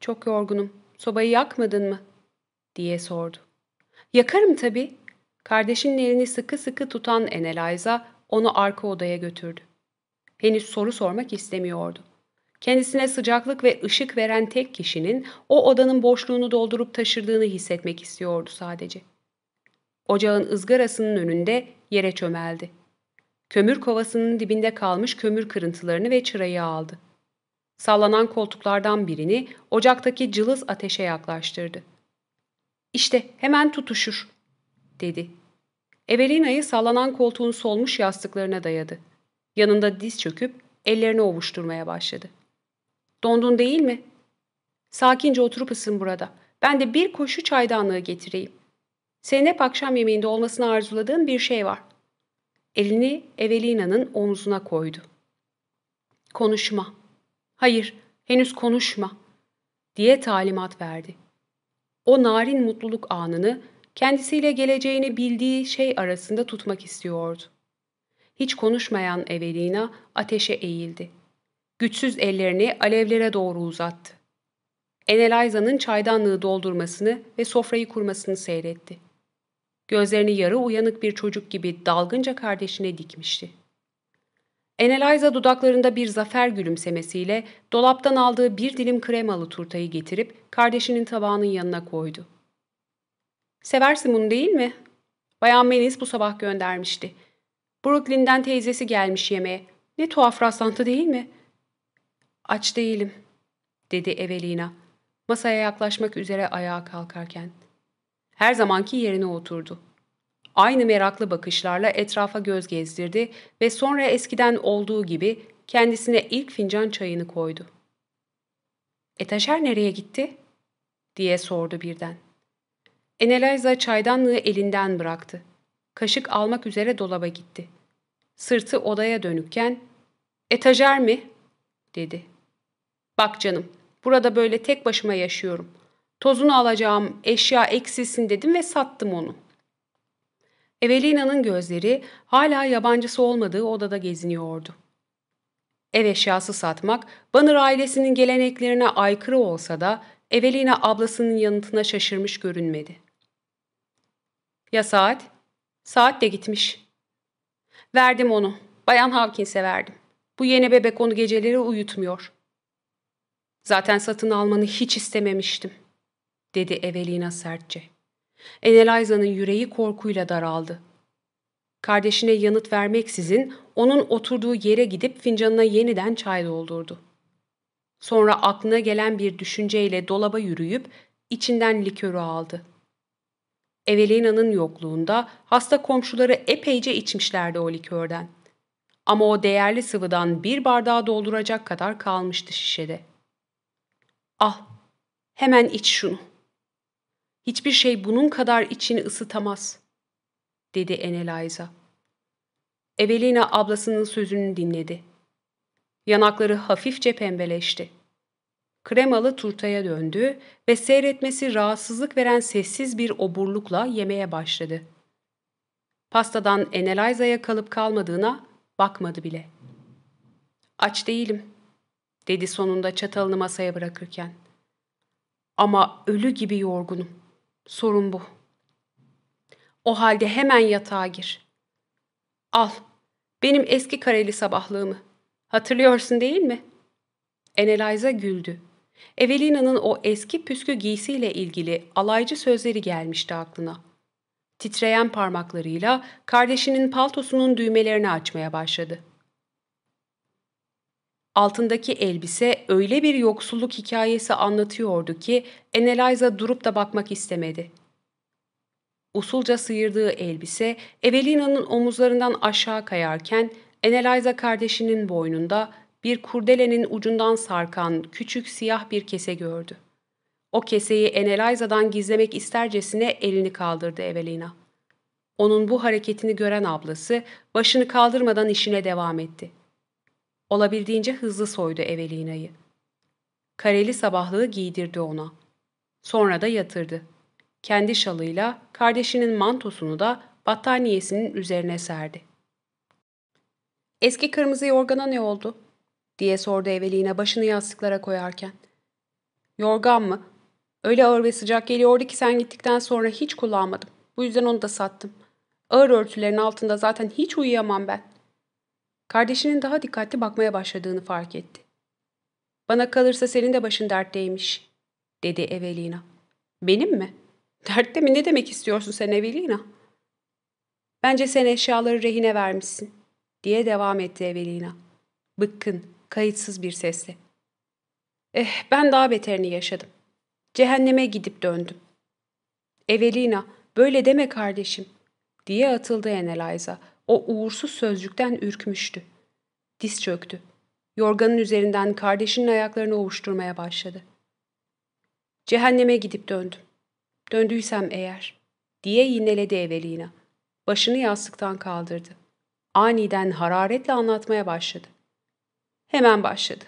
''Çok yorgunum. Sobayı yakmadın mı?'' diye sordu. ''Yakarım tabii.'' Kardeşinin elini sıkı sıkı tutan Eneliza onu arka odaya götürdü. Henüz soru sormak istemiyordu. Kendisine sıcaklık ve ışık veren tek kişinin o odanın boşluğunu doldurup taşırdığını hissetmek istiyordu sadece. Ocağın ızgarasının önünde yere çömeldi. Kömür kovasının dibinde kalmış kömür kırıntılarını ve çırayı aldı. Sallanan koltuklardan birini ocaktaki cılız ateşe yaklaştırdı. ''İşte hemen tutuşur.'' dedi. Evelina'yı sallanan koltuğun solmuş yastıklarına dayadı. Yanında diz çöküp ellerini ovuşturmaya başladı. Dondun değil mi? Sakince oturup ısın burada. Ben de bir koşu çaydanlığı getireyim. Senin hep akşam yemeğinde olmasını arzuladığın bir şey var. Elini Evelina'nın omzuna koydu. Konuşma. Hayır, henüz konuşma, diye talimat verdi. O narin mutluluk anını kendisiyle geleceğini bildiği şey arasında tutmak istiyordu. Hiç konuşmayan Evelina ateşe eğildi. Güçsüz ellerini alevlere doğru uzattı. Eneliza'nın çaydanlığı doldurmasını ve sofrayı kurmasını seyretti. Gözlerini yarı uyanık bir çocuk gibi dalgınca kardeşine dikmişti. Eneliza dudaklarında bir zafer gülümsemesiyle dolaptan aldığı bir dilim kremalı turtayı getirip kardeşinin tabağının yanına koydu. ''Seversin bunu değil mi?'' Bayan Melis bu sabah göndermişti. Brooklyn'den teyzesi gelmiş yemeğe. Ne tuhaf rastlantı değil mi?'' Aç değilim, dedi Evelina, masaya yaklaşmak üzere ayağa kalkarken. Her zamanki yerine oturdu. Aynı meraklı bakışlarla etrafa göz gezdirdi ve sonra eskiden olduğu gibi kendisine ilk fincan çayını koydu. ''Etajer nereye gitti?'' diye sordu birden. Eneliza çaydanlığı elinden bıraktı. Kaşık almak üzere dolaba gitti. Sırtı odaya dönükken, ''Etajer mi?'' dedi. ''Bak canım, burada böyle tek başıma yaşıyorum. Tozunu alacağım, eşya eksilsin dedim ve sattım onu.'' Evelina'nın gözleri hala yabancısı olmadığı odada geziniyordu. Ev eşyası satmak, Banır ailesinin geleneklerine aykırı olsa da Evelina ablasının yanıtına şaşırmış görünmedi. Ya saat? Saat de gitmiş. Verdim onu. Bayan Hawkins'e verdim. Bu yeni bebek onu geceleri uyutmuyor. Zaten satın almanı hiç istememiştim, dedi Evelina sertçe. Eneliza'nın yüreği korkuyla daraldı. Kardeşine yanıt vermeksizin onun oturduğu yere gidip fincanına yeniden çay doldurdu. Sonra aklına gelen bir düşünceyle dolaba yürüyüp içinden likörü aldı. Evelina'nın yokluğunda hasta komşuları epeyce içmişlerdi o likörden. Ama o değerli sıvıdan bir bardağı dolduracak kadar kalmıştı şişede. Al, hemen iç şunu. Hiçbir şey bunun kadar içini ısıtamaz, dedi Eneliza. Evelina ablasının sözünü dinledi. Yanakları hafifçe pembeleşti. Kremalı turtaya döndü ve seyretmesi rahatsızlık veren sessiz bir oburlukla yemeye başladı. Pastadan Eneliza'ya kalıp kalmadığına bakmadı bile. Aç değilim, dedi sonunda çatalını masaya bırakırken. Ama ölü gibi yorgunum. Sorun bu. O halde hemen yatağa gir. Al, benim eski kareli sabahlığımı. Hatırlıyorsun değil mi? Eneliza güldü. Evelina'nın o eski püskü giysiyle ilgili alaycı sözleri gelmişti aklına. Titreyen parmaklarıyla kardeşinin paltosunun düğmelerini açmaya başladı. Altındaki elbise öyle bir yoksulluk hikayesi anlatıyordu ki Eneliza durup da bakmak istemedi. Usulca sıyırdığı elbise Evelina'nın omuzlarından aşağı kayarken Eneliza kardeşinin boynunda bir kurdelenin ucundan sarkan küçük siyah bir kese gördü. O keseyi Eneliza'dan gizlemek istercesine elini kaldırdı Evelina. Onun bu hareketini gören ablası başını kaldırmadan işine devam etti. Olabildiğince hızlı soydu Evelina'yı. Kareli sabahlığı giydirdi ona. Sonra da yatırdı. Kendi şalıyla kardeşinin mantosunu da battaniyesinin üzerine serdi. Eski kırmızı yorgana ne oldu? diye sordu Evelina başını yastıklara koyarken. Yorgan mı? Öyle ağır ve sıcak geliyordu ki sen gittikten sonra hiç kullanmadım. Bu yüzden onu da sattım. Ağır örtülerin altında zaten hiç uyuyamam ben. Kardeşinin daha dikkatli bakmaya başladığını fark etti. Bana kalırsa senin de başın dertteymiş, dedi Evelina. Benim mi? Dertte mi? Ne demek istiyorsun sen Evelina? Bence sen eşyaları rehine vermişsin, diye devam etti Evelina. Bıkkın, kayıtsız bir sesle. Eh, ben daha beterini yaşadım. Cehenneme gidip döndüm. Evelina, böyle deme kardeşim, diye atıldı Eneliza. O uğursuz sözcükten ürkmüştü. Diz çöktü. Yorganın üzerinden kardeşinin ayaklarını ovuşturmaya başladı. Cehenneme gidip döndüm. Döndüysem eğer, diye yineledi Evelina. Başını yastıktan kaldırdı. Aniden hararetle anlatmaya başladı. Hemen başladı.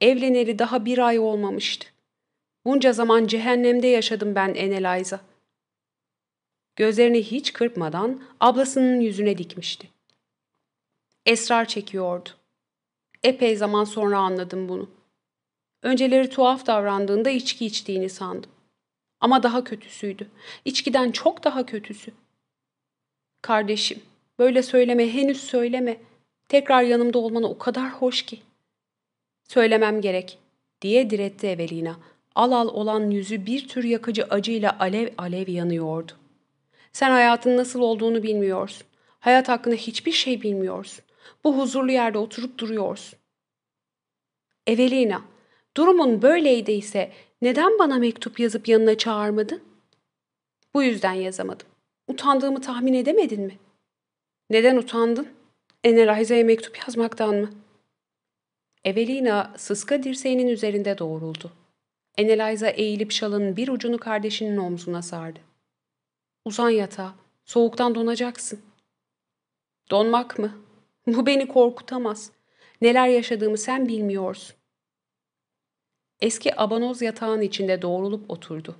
Evleneli daha bir ay olmamıştı. Bunca zaman cehennemde yaşadım ben Eneliza. Gözlerini hiç kırpmadan ablasının yüzüne dikmişti. Esrar çekiyordu. Epey zaman sonra anladım bunu. Önceleri tuhaf davrandığında içki içtiğini sandım. Ama daha kötüsüydü. İçkiden çok daha kötüsü. Kardeşim, böyle söyleme, henüz söyleme. Tekrar yanımda olmana o kadar hoş ki. Söylemem gerek, diye diretti Evelina. Al al olan yüzü bir tür yakıcı acıyla alev alev yanıyordu. Sen hayatın nasıl olduğunu bilmiyorsun. Hayat hakkında hiçbir şey bilmiyorsun. Bu huzurlu yerde oturup duruyorsun. Evelina, durumun böyleydiyse neden bana mektup yazıp yanına çağırmadın? Bu yüzden yazamadım. Utandığımı tahmin edemedin mi? Neden utandın? Eneliza'ya mektup yazmaktan mı? Evelina sıska dirseğinin üzerinde doğruldu. Eneliza eğilip şalın bir ucunu kardeşinin omzuna sardı. Uzan yatağa. Soğuktan donacaksın. Donmak mı? *laughs* Bu beni korkutamaz. Neler yaşadığımı sen bilmiyorsun. Eski abanoz yatağın içinde doğrulup oturdu.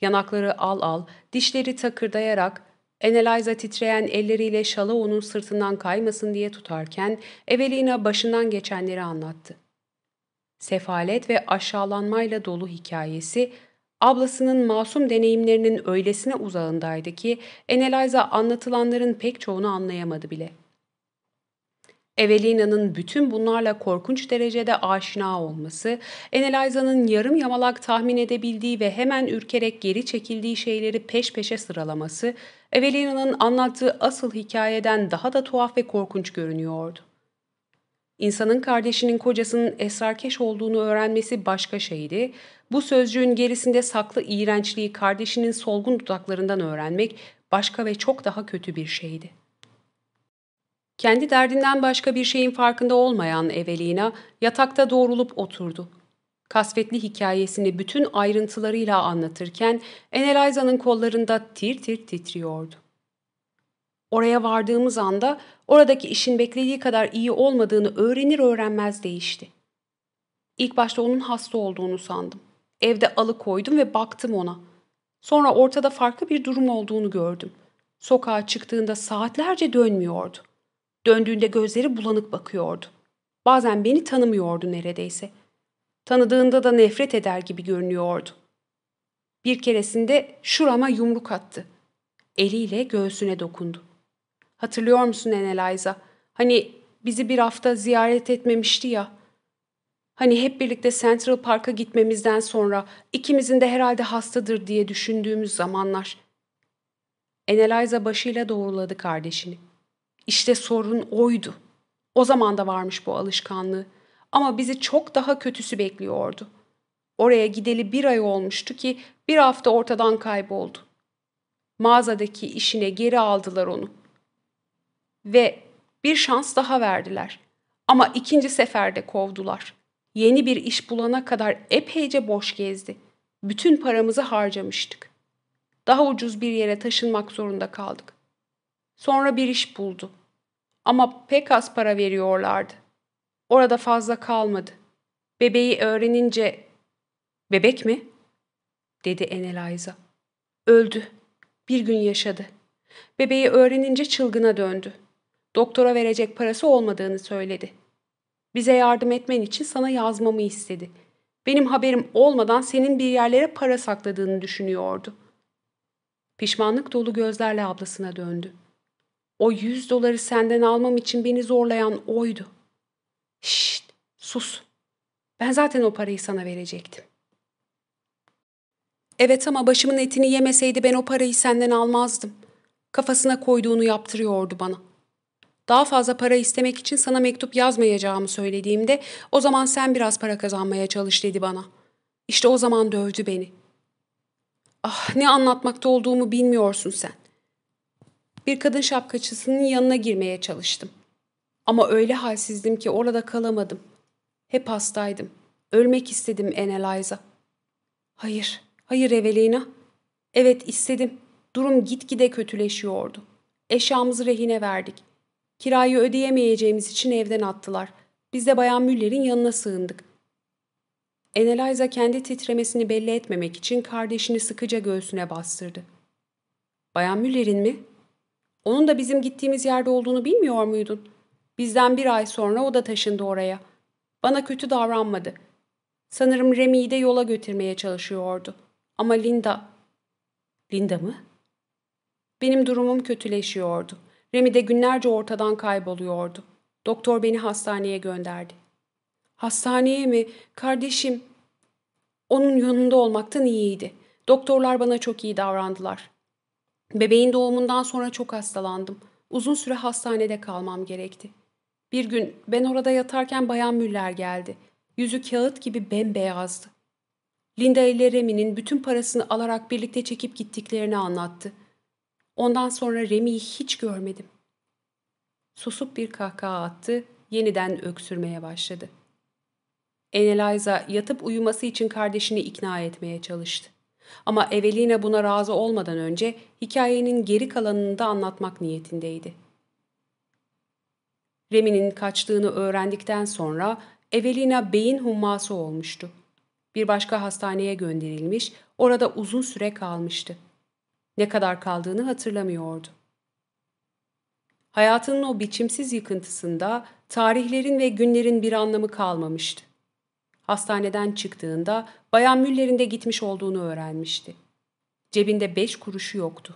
Yanakları al al, dişleri takırdayarak Eneliza titreyen elleriyle şalı onun sırtından kaymasın diye tutarken Evelina başından geçenleri anlattı. Sefalet ve aşağılanmayla dolu hikayesi ablasının masum deneyimlerinin öylesine uzağındaydı ki Eneliza anlatılanların pek çoğunu anlayamadı bile. Evelina'nın bütün bunlarla korkunç derecede aşina olması, Eneliza'nın yarım yamalak tahmin edebildiği ve hemen ürkerek geri çekildiği şeyleri peş peşe sıralaması, Evelina'nın anlattığı asıl hikayeden daha da tuhaf ve korkunç görünüyordu. İnsanın kardeşinin kocasının esrarkeş olduğunu öğrenmesi başka şeydi. Bu sözcüğün gerisinde saklı iğrençliği kardeşinin solgun dudaklarından öğrenmek başka ve çok daha kötü bir şeydi. Kendi derdinden başka bir şeyin farkında olmayan Evelina yatakta doğrulup oturdu. Kasvetli hikayesini bütün ayrıntılarıyla anlatırken Eneliza'nın kollarında tir tir titriyordu. Oraya vardığımız anda oradaki işin beklediği kadar iyi olmadığını öğrenir öğrenmez değişti. İlk başta onun hasta olduğunu sandım. Evde alıkoydum ve baktım ona. Sonra ortada farklı bir durum olduğunu gördüm. Sokağa çıktığında saatlerce dönmüyordu. Döndüğünde gözleri bulanık bakıyordu. Bazen beni tanımıyordu neredeyse. Tanıdığında da nefret eder gibi görünüyordu. Bir keresinde şurama yumruk attı. Eliyle göğsüne dokundu. Hatırlıyor musun Eneliza? Hani bizi bir hafta ziyaret etmemişti ya. Hani hep birlikte Central Park'a gitmemizden sonra ikimizin de herhalde hastadır diye düşündüğümüz zamanlar. Eneliza başıyla doğruladı kardeşini. İşte sorun oydu. O zaman da varmış bu alışkanlığı. Ama bizi çok daha kötüsü bekliyordu. Oraya gideli bir ay olmuştu ki bir hafta ortadan kayboldu. Mağazadaki işine geri aldılar onu. Ve bir şans daha verdiler. Ama ikinci seferde kovdular. Yeni bir iş bulana kadar epeyce boş gezdi. Bütün paramızı harcamıştık. Daha ucuz bir yere taşınmak zorunda kaldık. Sonra bir iş buldu. Ama pek az para veriyorlardı. Orada fazla kalmadı. Bebeği öğrenince... Bebek mi? dedi Eneliza. Öldü. Bir gün yaşadı. Bebeği öğrenince çılgına döndü. Doktora verecek parası olmadığını söyledi. Bize yardım etmen için sana yazmamı istedi. Benim haberim olmadan senin bir yerlere para sakladığını düşünüyordu. Pişmanlık dolu gözlerle ablasına döndü. O yüz doları senden almam için beni zorlayan oydu. Şşt, sus. Ben zaten o parayı sana verecektim. Evet ama başımın etini yemeseydi ben o parayı senden almazdım. Kafasına koyduğunu yaptırıyordu bana. Daha fazla para istemek için sana mektup yazmayacağımı söylediğimde o zaman sen biraz para kazanmaya çalış dedi bana. İşte o zaman dövdü beni. Ah ne anlatmakta olduğumu bilmiyorsun sen. Bir kadın şapkacısının yanına girmeye çalıştım. Ama öyle halsizdim ki orada kalamadım. Hep hastaydım. Ölmek istedim Eneliza. Hayır, hayır Evelina. Evet istedim. Durum gitgide kötüleşiyordu. Eşyamızı rehine verdik. Kirayı ödeyemeyeceğimiz için evden attılar. Biz de Bayan Müller'in yanına sığındık. Eneliza kendi titremesini belli etmemek için kardeşini sıkıca göğsüne bastırdı. Bayan Müller'in mi? Onun da bizim gittiğimiz yerde olduğunu bilmiyor muydun? Bizden bir ay sonra o da taşındı oraya. Bana kötü davranmadı. Sanırım Remy'yi de yola götürmeye çalışıyordu. Ama Linda... Linda mı? Benim durumum kötüleşiyordu. Remy de günlerce ortadan kayboluyordu. Doktor beni hastaneye gönderdi. Hastaneye mi? Kardeşim. Onun yanında olmaktan iyiydi. Doktorlar bana çok iyi davrandılar. Bebeğin doğumundan sonra çok hastalandım. Uzun süre hastanede kalmam gerekti. Bir gün ben orada yatarken Bayan Müller geldi. Yüzü kağıt gibi bembeyazdı. Linda ile Remy'nin bütün parasını alarak birlikte çekip gittiklerini anlattı. Ondan sonra Remy'yi hiç görmedim. Susup bir kahkaha attı, yeniden öksürmeye başladı. Eneliza yatıp uyuması için kardeşini ikna etmeye çalıştı. Ama Evelina buna razı olmadan önce hikayenin geri kalanını da anlatmak niyetindeydi. Remy'nin kaçtığını öğrendikten sonra Evelina beyin humması olmuştu. Bir başka hastaneye gönderilmiş, orada uzun süre kalmıştı. Ne kadar kaldığını hatırlamıyordu. Hayatının o biçimsiz yıkıntısında tarihlerin ve günlerin bir anlamı kalmamıştı. Hastaneden çıktığında Bayan Müller'in de gitmiş olduğunu öğrenmişti. Cebinde beş kuruşu yoktu.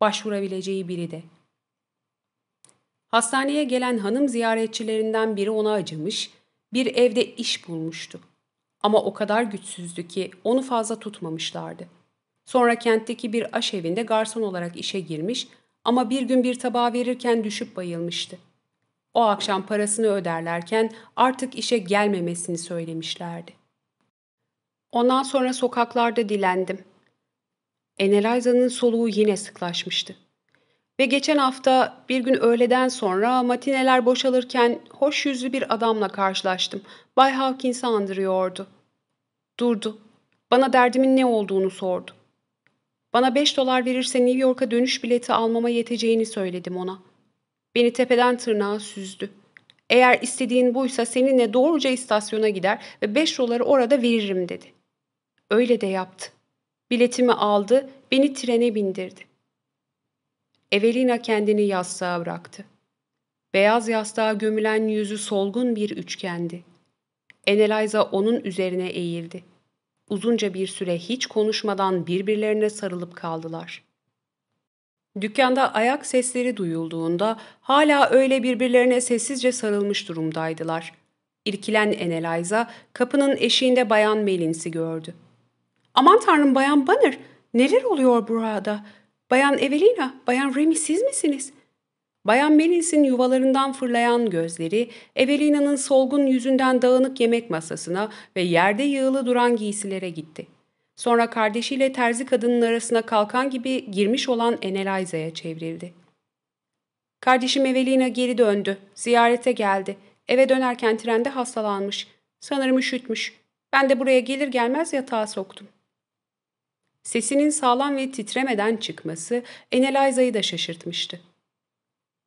Başvurabileceği biri de. Hastaneye gelen hanım ziyaretçilerinden biri ona acımış, bir evde iş bulmuştu. Ama o kadar güçsüzdü ki onu fazla tutmamışlardı. Sonra kentteki bir aşevinde garson olarak işe girmiş ama bir gün bir tabağı verirken düşüp bayılmıştı. O akşam parasını öderlerken artık işe gelmemesini söylemişlerdi. Ondan sonra sokaklarda dilendim. Eneliza'nın soluğu yine sıklaşmıştı. Ve geçen hafta bir gün öğleden sonra matineler boşalırken hoş yüzlü bir adamla karşılaştım. Bay Hawkins'i andırıyordu. Durdu. Bana derdimin ne olduğunu sordu. Bana beş dolar verirse New York'a dönüş bileti almama yeteceğini söyledim ona. Beni tepeden tırnağa süzdü. Eğer istediğin buysa seninle doğruca istasyona gider ve beş doları orada veririm dedi. Öyle de yaptı. Biletimi aldı, beni trene bindirdi. Evelina kendini yastığa bıraktı. Beyaz yastığa gömülen yüzü solgun bir üçgendi. Eneliza onun üzerine eğildi. Uzunca bir süre hiç konuşmadan birbirlerine sarılıp kaldılar. Dükkanda ayak sesleri duyulduğunda hala öyle birbirlerine sessizce sarılmış durumdaydılar. İrkilen Eneliza kapının eşiğinde Bayan Melins'i gördü. ''Aman tanrım Bayan Banner, neler oluyor burada? Bayan Evelina, Bayan Remy siz misiniz?'' Bayan Melins'in yuvalarından fırlayan gözleri, Evelina'nın solgun yüzünden dağınık yemek masasına ve yerde yığılı duran giysilere gitti. Sonra kardeşiyle terzi kadının arasına kalkan gibi girmiş olan Eneliza'ya çevrildi. Kardeşim Evelina geri döndü. Ziyarete geldi. Eve dönerken trende hastalanmış. Sanırım üşütmüş. Ben de buraya gelir gelmez yatağa soktum. Sesinin sağlam ve titremeden çıkması Eneliza'yı da şaşırtmıştı.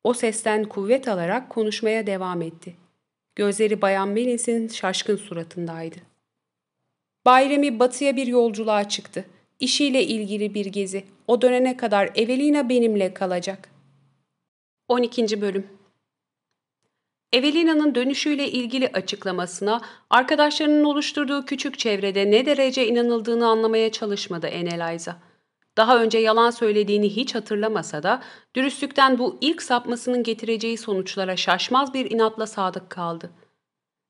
O sesten kuvvet alarak konuşmaya devam etti. Gözleri Bayan Melins'in şaşkın suratındaydı. Bayremi batıya bir yolculuğa çıktı. İşiyle ilgili bir gezi. O dönene kadar Evelina benimle kalacak. 12. Bölüm Evelina'nın dönüşüyle ilgili açıklamasına arkadaşlarının oluşturduğu küçük çevrede ne derece inanıldığını anlamaya çalışmadı Eneliza. Daha önce yalan söylediğini hiç hatırlamasa da dürüstlükten bu ilk sapmasının getireceği sonuçlara şaşmaz bir inatla sadık kaldı.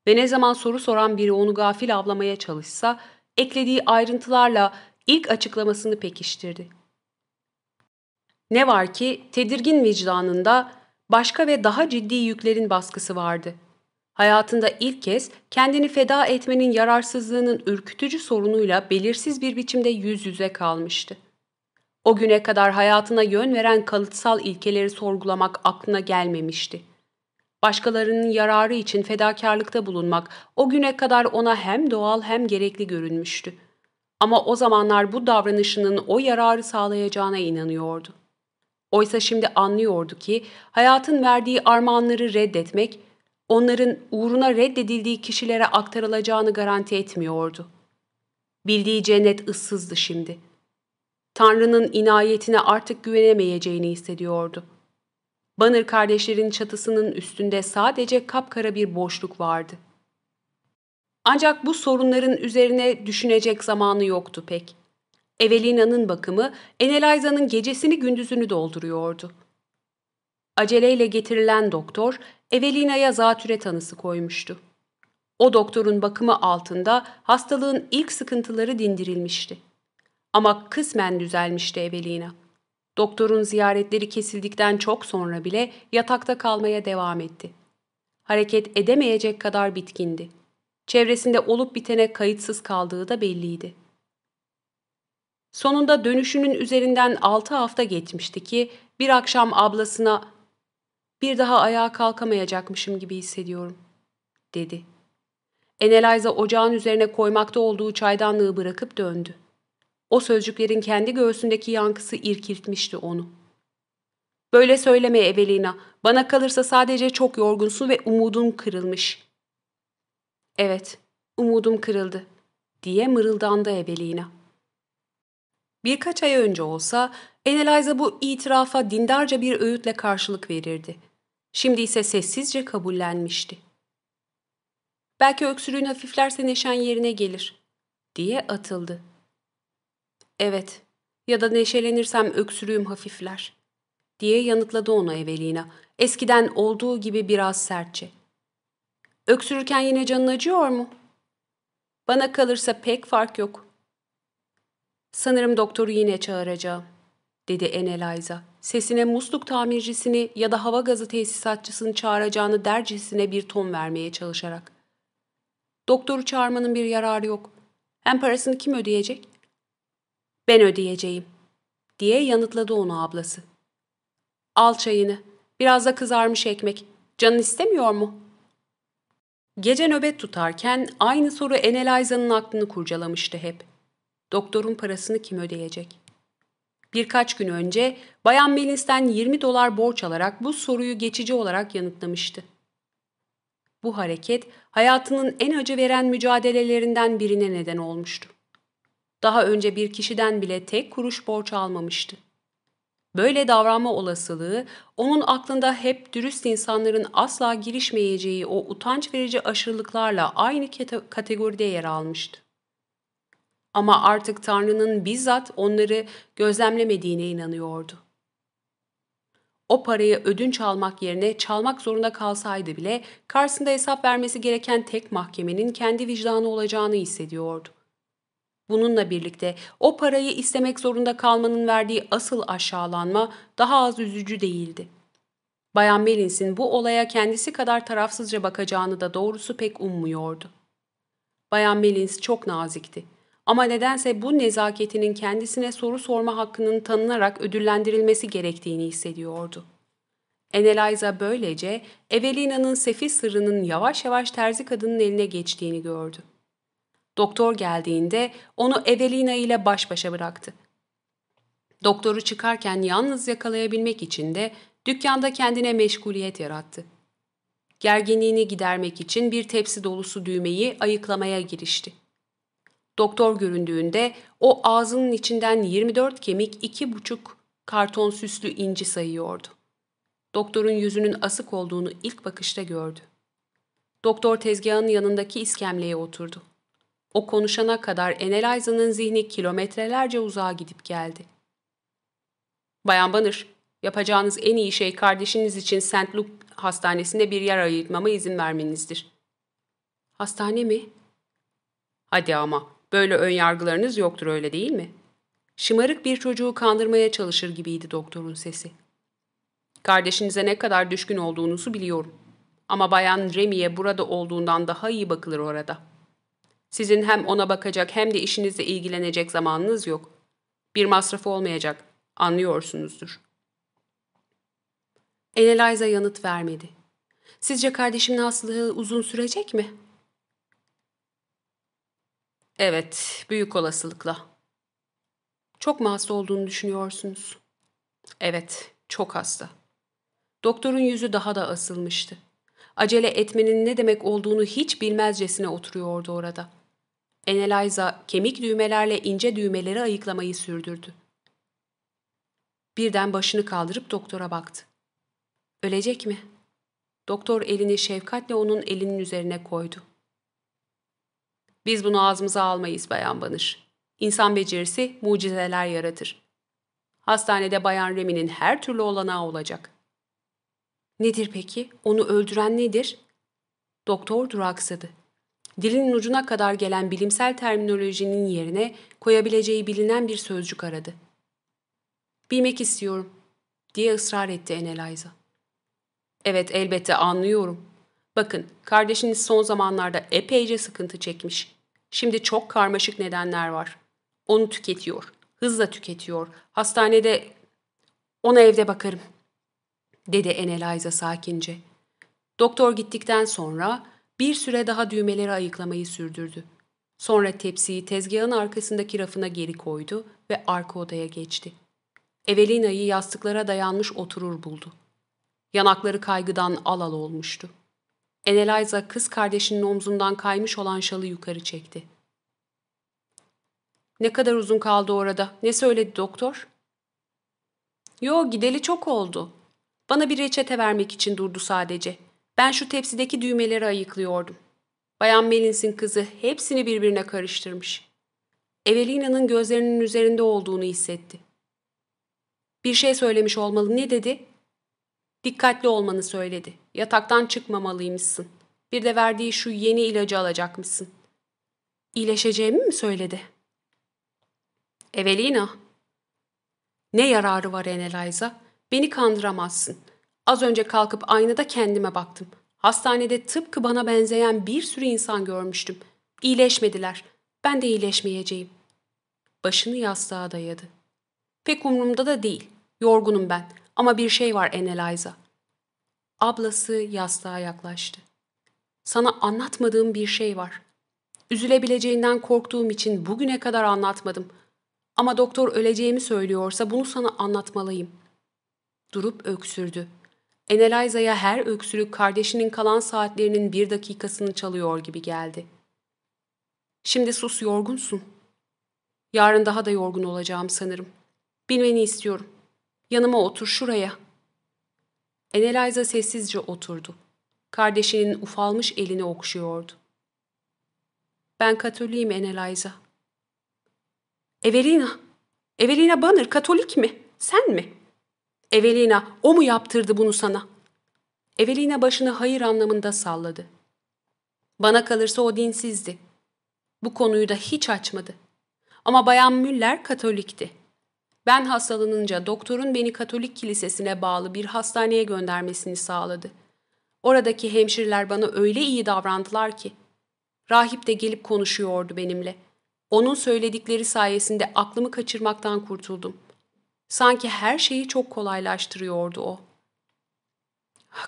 Ve ne zaman soru soran biri onu gafil avlamaya çalışsa eklediği ayrıntılarla ilk açıklamasını pekiştirdi. Ne var ki tedirgin vicdanında başka ve daha ciddi yüklerin baskısı vardı. Hayatında ilk kez kendini feda etmenin yararsızlığının ürkütücü sorunuyla belirsiz bir biçimde yüz yüze kalmıştı. O güne kadar hayatına yön veren kalıtsal ilkeleri sorgulamak aklına gelmemişti. Başkalarının yararı için fedakarlıkta bulunmak o güne kadar ona hem doğal hem gerekli görünmüştü. Ama o zamanlar bu davranışının o yararı sağlayacağına inanıyordu. Oysa şimdi anlıyordu ki hayatın verdiği armağanları reddetmek, onların uğruna reddedildiği kişilere aktarılacağını garanti etmiyordu. Bildiği cennet ıssızdı şimdi. Tanrı'nın inayetine artık güvenemeyeceğini hissediyordu. Banır kardeşlerin çatısının üstünde sadece kapkara bir boşluk vardı. Ancak bu sorunların üzerine düşünecek zamanı yoktu pek. Evelina'nın bakımı Eneliza'nın gecesini gündüzünü dolduruyordu. Aceleyle getirilen doktor Evelina'ya zatüre tanısı koymuştu. O doktorun bakımı altında hastalığın ilk sıkıntıları dindirilmişti. Ama kısmen düzelmişti Evelina. Doktorun ziyaretleri kesildikten çok sonra bile yatakta kalmaya devam etti. Hareket edemeyecek kadar bitkindi. Çevresinde olup bitene kayıtsız kaldığı da belliydi. Sonunda dönüşünün üzerinden altı hafta geçmişti ki bir akşam ablasına ''Bir daha ayağa kalkamayacakmışım gibi hissediyorum.'' dedi. Eneliza ocağın üzerine koymakta olduğu çaydanlığı bırakıp döndü. O sözcüklerin kendi göğsündeki yankısı irkiltmişti onu. Böyle söyleme Evelina. Bana kalırsa sadece çok yorgunsun ve umudun kırılmış. Evet, umudum kırıldı, diye mırıldandı Evelina. Birkaç ay önce olsa Eneliza bu itirafa dindarca bir öğütle karşılık verirdi. Şimdi ise sessizce kabullenmişti. Belki öksürüğün hafiflerse neşen yerine gelir, diye atıldı. Evet, ya da neşelenirsem öksürüğüm hafifler, diye yanıtladı ona Evelina, eskiden olduğu gibi biraz sertçe. Öksürürken yine canın acıyor mu? Bana kalırsa pek fark yok. Sanırım doktoru yine çağıracağım, dedi Eneliza. Sesine musluk tamircisini ya da hava gazı tesisatçısını çağıracağını dercesine bir ton vermeye çalışarak. Doktoru çağırmanın bir yararı yok. Hem parasını kim ödeyecek? Ben ödeyeceğim, diye yanıtladı onu ablası. Al çayını, biraz da kızarmış ekmek. Canın istemiyor mu? Gece nöbet tutarken aynı soru Eneliza'nın aklını kurcalamıştı hep. Doktorun parasını kim ödeyecek? Birkaç gün önce Bayan Mellins'ten 20 dolar borç alarak bu soruyu geçici olarak yanıtlamıştı. Bu hareket hayatının en acı veren mücadelelerinden birine neden olmuştu. Daha önce bir kişiden bile tek kuruş borç almamıştı. Böyle davranma olasılığı onun aklında hep dürüst insanların asla girişmeyeceği o utanç verici aşırılıklarla aynı kategoride yer almıştı. Ama artık Tanrı'nın bizzat onları gözlemlemediğine inanıyordu. O parayı ödünç almak yerine çalmak zorunda kalsaydı bile karşısında hesap vermesi gereken tek mahkemenin kendi vicdanı olacağını hissediyordu. Bununla birlikte o parayı istemek zorunda kalmanın verdiği asıl aşağılanma daha az üzücü değildi. Bayan Mellins'in bu olaya kendisi kadar tarafsızca bakacağını da doğrusu pek ummuyordu. Bayan Mellins çok nazikti. Ama nedense bu nezaketinin kendisine soru sorma hakkının tanınarak ödüllendirilmesi gerektiğini hissediyordu. Eneliza böylece Evelina'nın sefil sırrının yavaş yavaş terzi kadının eline geçtiğini gördü. Doktor geldiğinde onu Evelina ile baş başa bıraktı. Doktoru çıkarken yalnız yakalayabilmek için de dükkanda kendine meşguliyet yarattı. Gerginliğini gidermek için bir tepsi dolusu düğmeyi ayıklamaya girişti. Doktor göründüğünde o ağzının içinden 24 kemik iki buçuk karton süslü inci sayıyordu. Doktorun yüzünün asık olduğunu ilk bakışta gördü. Doktor tezgahın yanındaki iskemleye oturdu. O konuşana kadar Eneliza'nın zihni kilometrelerce uzağa gidip geldi. Bayan Banır, yapacağınız en iyi şey kardeşiniz için St. Luke hastanesinde bir yer ayırtmama izin vermenizdir. Hastane mi? Hadi ama, böyle ön yargılarınız yoktur öyle değil mi? Şımarık bir çocuğu kandırmaya çalışır gibiydi doktorun sesi. Kardeşinize ne kadar düşkün olduğunuzu biliyorum. Ama Bayan Remy'e burada olduğundan daha iyi bakılır orada.'' Sizin hem ona bakacak hem de işinizle ilgilenecek zamanınız yok. Bir masrafı olmayacak. Anlıyorsunuzdur. Eneliza yanıt vermedi. Sizce kardeşimin hastalığı uzun sürecek mi? Evet, büyük olasılıkla. Çok mu hasta olduğunu düşünüyorsunuz? Evet, çok hasta. Doktorun yüzü daha da asılmıştı. Acele etmenin ne demek olduğunu hiç bilmezcesine oturuyordu orada. Eneliza kemik düğmelerle ince düğmeleri ayıklamayı sürdürdü. Birden başını kaldırıp doktora baktı. Ölecek mi? Doktor elini şefkatle onun elinin üzerine koydu. Biz bunu ağzımıza almayız Bayan Banır. İnsan becerisi mucizeler yaratır. Hastanede Bayan Remi'nin her türlü olanağı olacak. Nedir peki? Onu öldüren nedir? Doktor duraksadı dilinin ucuna kadar gelen bilimsel terminolojinin yerine koyabileceği bilinen bir sözcük aradı. Bilmek istiyorum, diye ısrar etti Eneliza. Evet, elbette anlıyorum. Bakın, kardeşiniz son zamanlarda epeyce sıkıntı çekmiş. Şimdi çok karmaşık nedenler var. Onu tüketiyor, hızla tüketiyor. Hastanede ona evde bakarım, dedi Eneliza sakince. Doktor gittikten sonra bir süre daha düğmeleri ayıklamayı sürdürdü. Sonra tepsiyi tezgahın arkasındaki rafına geri koydu ve arka odaya geçti. Evelina'yı yastıklara dayanmış oturur buldu. Yanakları kaygıdan al al olmuştu. Eneliza kız kardeşinin omzundan kaymış olan şalı yukarı çekti. Ne kadar uzun kaldı orada? Ne söyledi doktor? Yo gideli çok oldu. Bana bir reçete vermek için durdu sadece. Ben şu tepsideki düğmeleri ayıklıyordum. Bayan Melins'in kızı hepsini birbirine karıştırmış. Evelina'nın gözlerinin üzerinde olduğunu hissetti. Bir şey söylemiş olmalı. Ne dedi? Dikkatli olmanı söyledi. Yataktan çıkmamalıymışsın. Bir de verdiği şu yeni ilacı alacakmışsın. İyileşeceğimi mi söyledi? Evelina. Ne yararı var Eneliza? Beni kandıramazsın. Az önce kalkıp aynada kendime baktım. Hastanede tıpkı bana benzeyen bir sürü insan görmüştüm. İyileşmediler. Ben de iyileşmeyeceğim. Başını yastığa dayadı. Pek umurumda da değil. Yorgunum ben. Ama bir şey var Eneliza. Ablası yastığa yaklaştı. Sana anlatmadığım bir şey var. Üzülebileceğinden korktuğum için bugüne kadar anlatmadım. Ama doktor öleceğimi söylüyorsa bunu sana anlatmalıyım. Durup öksürdü. Eneliza'ya her öksürük kardeşinin kalan saatlerinin bir dakikasını çalıyor gibi geldi. Şimdi sus yorgunsun. Yarın daha da yorgun olacağım sanırım. Bilmeni istiyorum. Yanıma otur şuraya. Eneliza sessizce oturdu. Kardeşinin ufalmış elini okşuyordu. Ben Katoliyim Eneliza. Evelina. Evelina Banner Katolik mi? Sen mi? Evelina, o mu yaptırdı bunu sana? Evelina başını hayır anlamında salladı. Bana kalırsa o dinsizdi. Bu konuyu da hiç açmadı. Ama Bayan Müller Katolikti. Ben hastalanınca doktorun beni Katolik kilisesine bağlı bir hastaneye göndermesini sağladı. Oradaki hemşireler bana öyle iyi davrandılar ki. Rahip de gelip konuşuyordu benimle. Onun söyledikleri sayesinde aklımı kaçırmaktan kurtuldum. Sanki her şeyi çok kolaylaştırıyordu o.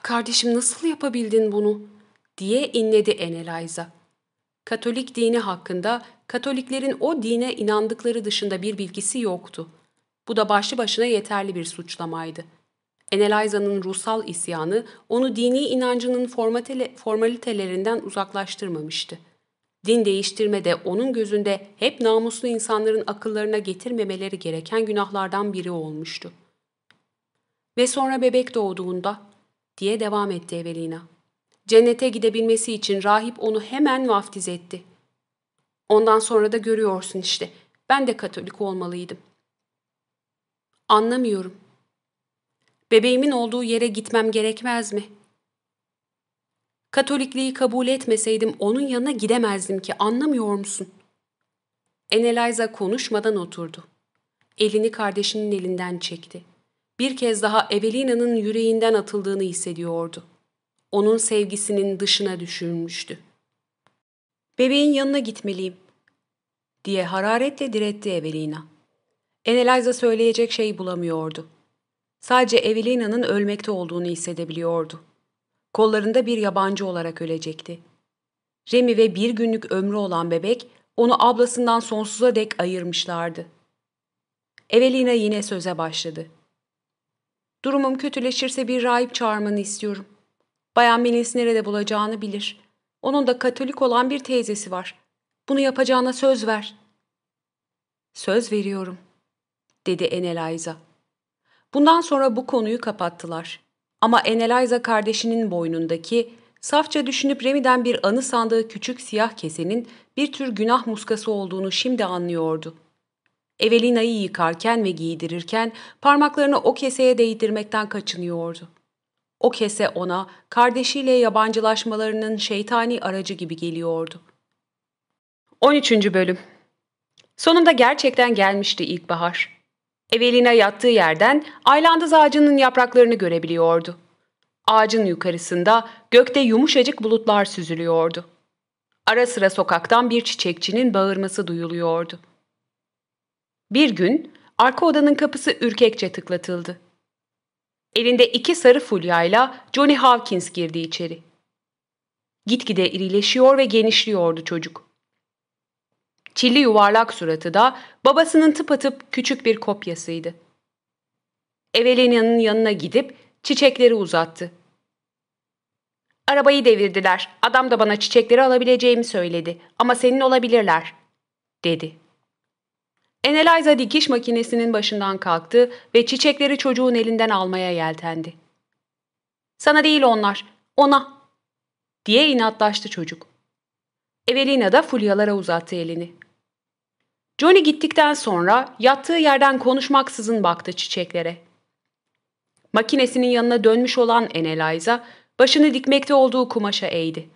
''Kardeşim nasıl yapabildin bunu?'' diye inledi Eneliza. Katolik dini hakkında Katoliklerin o dine inandıkları dışında bir bilgisi yoktu. Bu da başlı başına yeterli bir suçlamaydı. Eneliza'nın ruhsal isyanı onu dini inancının formalitelerinden uzaklaştırmamıştı. Din değiştirme de onun gözünde hep namuslu insanların akıllarına getirmemeleri gereken günahlardan biri olmuştu. Ve sonra bebek doğduğunda, diye devam etti Evelina. Cennete gidebilmesi için rahip onu hemen vaftiz etti. Ondan sonra da görüyorsun işte, ben de katolik olmalıydım. Anlamıyorum. Bebeğimin olduğu yere gitmem gerekmez mi?'' Katolikliği kabul etmeseydim onun yanına gidemezdim ki anlamıyor musun? Eneliza konuşmadan oturdu. Elini kardeşinin elinden çekti. Bir kez daha Evelina'nın yüreğinden atıldığını hissediyordu. Onun sevgisinin dışına düşürmüştü. Bebeğin yanına gitmeliyim, diye hararetle diretti Evelina. Eneliza söyleyecek şey bulamıyordu. Sadece Evelina'nın ölmekte olduğunu hissedebiliyordu. Kollarında bir yabancı olarak ölecekti. Remi ve bir günlük ömrü olan bebek onu ablasından sonsuza dek ayırmışlardı. Evelina yine söze başladı. Durumum kötüleşirse bir rahip çağırmanı istiyorum. Bayan Melis nerede bulacağını bilir. Onun da katolik olan bir teyzesi var. Bunu yapacağına söz ver. Söz veriyorum, dedi Eneliza. Bundan sonra bu konuyu kapattılar. Ama Eneliza kardeşinin boynundaki, safça düşünüp Remy'den bir anı sandığı küçük siyah kesenin bir tür günah muskası olduğunu şimdi anlıyordu. Evelina'yı yıkarken ve giydirirken parmaklarını o keseye değdirmekten kaçınıyordu. O kese ona kardeşiyle yabancılaşmalarının şeytani aracı gibi geliyordu. 13. Bölüm Sonunda gerçekten gelmişti ilkbahar. Evelina yattığı yerden aylandız ağacının yapraklarını görebiliyordu. Ağacın yukarısında gökte yumuşacık bulutlar süzülüyordu. Ara sıra sokaktan bir çiçekçinin bağırması duyuluyordu. Bir gün arka odanın kapısı ürkekçe tıklatıldı. Elinde iki sarı fulyayla Johnny Hawkins girdi içeri. Gitgide irileşiyor ve genişliyordu çocuk. Çilli yuvarlak suratı da babasının tıpatıp küçük bir kopyasıydı. Evelina'nın yanına gidip çiçekleri uzattı. Arabayı devirdiler. Adam da bana çiçekleri alabileceğimi söyledi. Ama senin olabilirler, dedi. Eneliza dikiş makinesinin başından kalktı ve çiçekleri çocuğun elinden almaya yeltendi. ''Sana değil onlar, ona!'' diye inatlaştı çocuk. Evelina da fulyalara uzattı elini. Johnny gittikten sonra yattığı yerden konuşmaksızın baktı çiçeklere. Makinesinin yanına dönmüş olan Eneliza, başını dikmekte olduğu kumaşa eğdi.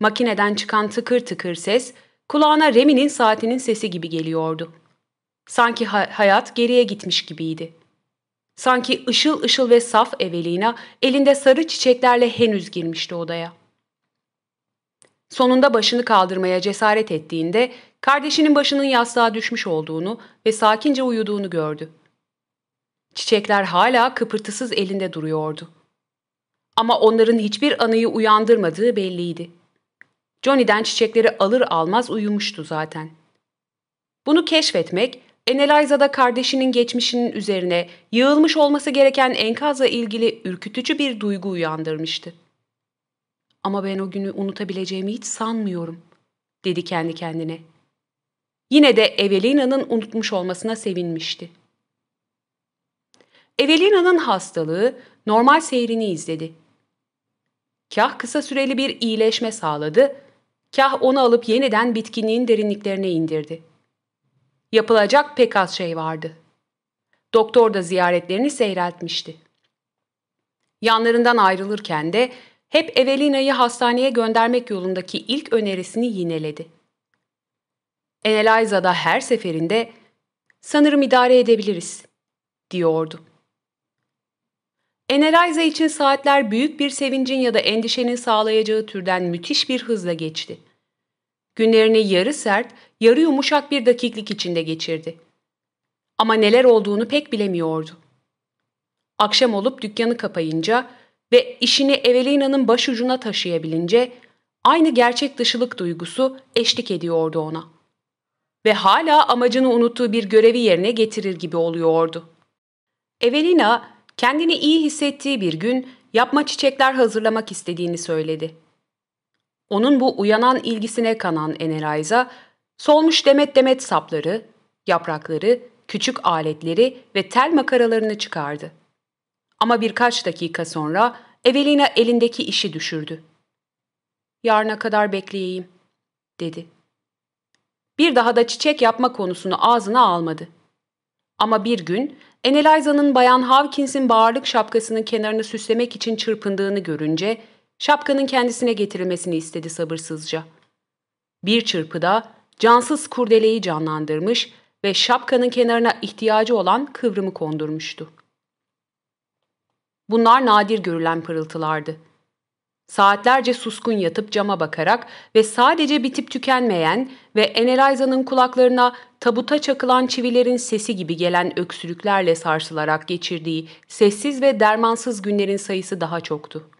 Makineden çıkan tıkır tıkır ses, kulağına Remi'nin saatinin sesi gibi geliyordu. Sanki ha hayat geriye gitmiş gibiydi. Sanki ışıl ışıl ve saf Evelina elinde sarı çiçeklerle henüz girmişti odaya. Sonunda başını kaldırmaya cesaret ettiğinde kardeşinin başının yastığa düşmüş olduğunu ve sakince uyuduğunu gördü. Çiçekler hala kıpırtısız elinde duruyordu. Ama onların hiçbir anıyı uyandırmadığı belliydi. Johnny'den çiçekleri alır almaz uyumuştu zaten. Bunu keşfetmek, Eneliza'da kardeşinin geçmişinin üzerine yığılmış olması gereken enkazla ilgili ürkütücü bir duygu uyandırmıştı. Ama ben o günü unutabileceğimi hiç sanmıyorum, dedi kendi kendine. Yine de Evelina'nın unutmuş olmasına sevinmişti. Evelina'nın hastalığı normal seyrini izledi. Kah kısa süreli bir iyileşme sağladı, kah onu alıp yeniden bitkinliğin derinliklerine indirdi. Yapılacak pek az şey vardı. Doktor da ziyaretlerini seyreltmişti. Yanlarından ayrılırken de hep Evelina'yı hastaneye göndermek yolundaki ilk önerisini yineledi. Eneliza da her seferinde ''Sanırım idare edebiliriz.'' diyordu. Eneliza için saatler büyük bir sevincin ya da endişenin sağlayacağı türden müthiş bir hızla geçti. Günlerini yarı sert, yarı yumuşak bir dakiklik içinde geçirdi. Ama neler olduğunu pek bilemiyordu. Akşam olup dükkanı kapayınca ve işini Evelina'nın başucuna taşıyabilince aynı gerçek dışılık duygusu eşlik ediyordu ona. Ve hala amacını unuttuğu bir görevi yerine getirir gibi oluyordu. Evelina kendini iyi hissettiği bir gün yapma çiçekler hazırlamak istediğini söyledi. Onun bu uyanan ilgisine kanan Eneliza, solmuş demet demet sapları, yaprakları, küçük aletleri ve tel makaralarını çıkardı. Ama birkaç dakika sonra Evelina elindeki işi düşürdü. ''Yarına kadar bekleyeyim.'' dedi. Bir daha da çiçek yapma konusunu ağzına almadı. Ama bir gün Eneliza'nın Bayan Hawkins'in bağırlık şapkasının kenarını süslemek için çırpındığını görünce şapkanın kendisine getirilmesini istedi sabırsızca. Bir çırpıda cansız kurdeleyi canlandırmış ve şapkanın kenarına ihtiyacı olan kıvrımı kondurmuştu. Bunlar nadir görülen pırıltılardı. Saatlerce suskun yatıp cama bakarak ve sadece bitip tükenmeyen ve Eneliza'nın kulaklarına tabuta çakılan çivilerin sesi gibi gelen öksürüklerle sarsılarak geçirdiği sessiz ve dermansız günlerin sayısı daha çoktu.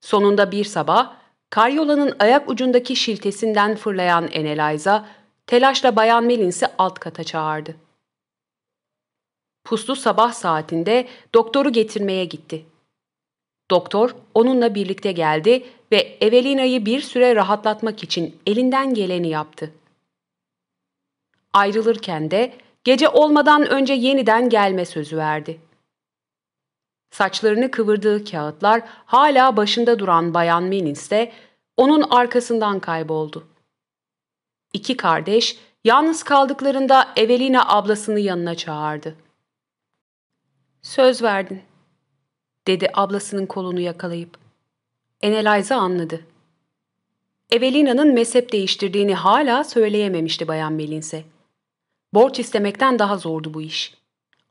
Sonunda bir sabah, karyolanın ayak ucundaki şiltesinden fırlayan Eneliza, telaşla Bayan Melins'i alt kata çağırdı. Puslu sabah saatinde doktoru getirmeye gitti. Doktor onunla birlikte geldi ve Evelina'yı bir süre rahatlatmak için elinden geleni yaptı. Ayrılırken de gece olmadan önce yeniden gelme sözü verdi. Saçlarını kıvırdığı kağıtlar hala başında duran Bayan Menins de onun arkasından kayboldu. İki kardeş yalnız kaldıklarında Evelina ablasını yanına çağırdı. ''Söz verdin.'' dedi ablasının kolunu yakalayıp. Eneliza anladı. Evelina'nın mezhep değiştirdiğini hala söyleyememişti Bayan Melinse. Borç istemekten daha zordu bu iş.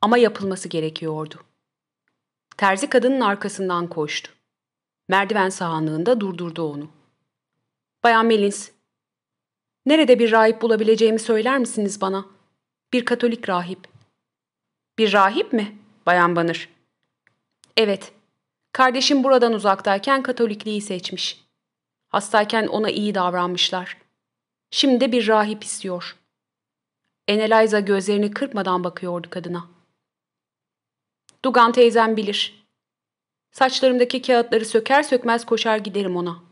Ama yapılması gerekiyordu. Terzi kadının arkasından koştu. Merdiven sahanlığında durdurdu onu. Bayan Melins, nerede bir rahip bulabileceğimi söyler misiniz bana? Bir katolik rahip. Bir rahip mi? Bayan Banır. Evet, kardeşim buradan uzaktayken katolikliği seçmiş. Hastayken ona iyi davranmışlar. Şimdi de bir rahip istiyor. Eneliza gözlerini kırpmadan bakıyordu kadına. Dugan teyzem bilir. Saçlarımdaki kağıtları söker sökmez koşar giderim ona,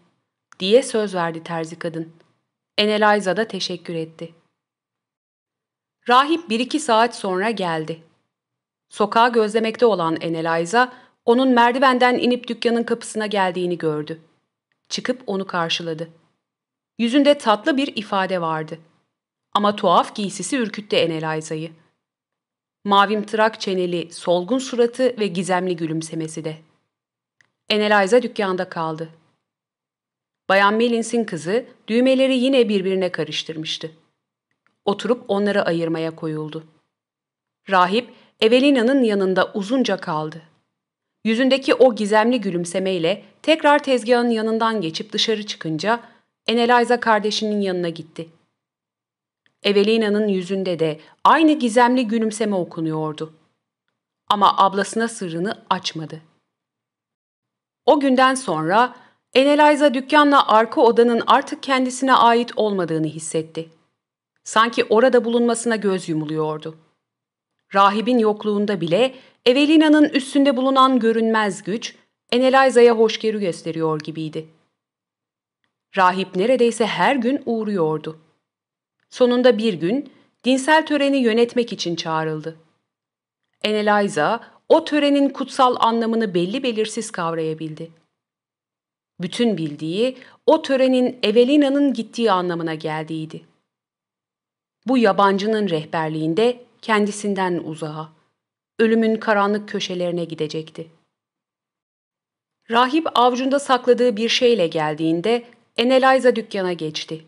diye söz verdi terzi kadın. Eneliza da teşekkür etti. Rahip bir iki saat sonra geldi. Sokağı gözlemekte olan Eneliza, onun merdivenden inip dükkanın kapısına geldiğini gördü. Çıkıp onu karşıladı. Yüzünde tatlı bir ifade vardı. Ama tuhaf giysisi ürküttü Eneliza'yı. Mavimtırak çeneli, solgun suratı ve gizemli gülümsemesi de. Eneliza dükkanda kaldı. Bayan Mellins'in kızı düğmeleri yine birbirine karıştırmıştı. Oturup onları ayırmaya koyuldu. Rahip, Evelina'nın yanında uzunca kaldı. Yüzündeki o gizemli gülümsemeyle tekrar tezgahın yanından geçip dışarı çıkınca Eneliza kardeşinin yanına gitti. Evelina'nın yüzünde de aynı gizemli gülümseme okunuyordu. Ama ablasına sırrını açmadı. O günden sonra Eneliza dükkanla arka odanın artık kendisine ait olmadığını hissetti. Sanki orada bulunmasına göz yumuluyordu. Rahibin yokluğunda bile Evelina'nın üstünde bulunan görünmez güç Eneliza'ya hoşgörü gösteriyor gibiydi. Rahip neredeyse her gün uğruyordu. Sonunda bir gün dinsel töreni yönetmek için çağrıldı. Eneliza o törenin kutsal anlamını belli belirsiz kavrayabildi. Bütün bildiği o törenin Evelina'nın gittiği anlamına geldiğiydi. Bu yabancının rehberliğinde kendisinden uzağa, ölümün karanlık köşelerine gidecekti. Rahip avcunda sakladığı bir şeyle geldiğinde Eneliza dükkana geçti.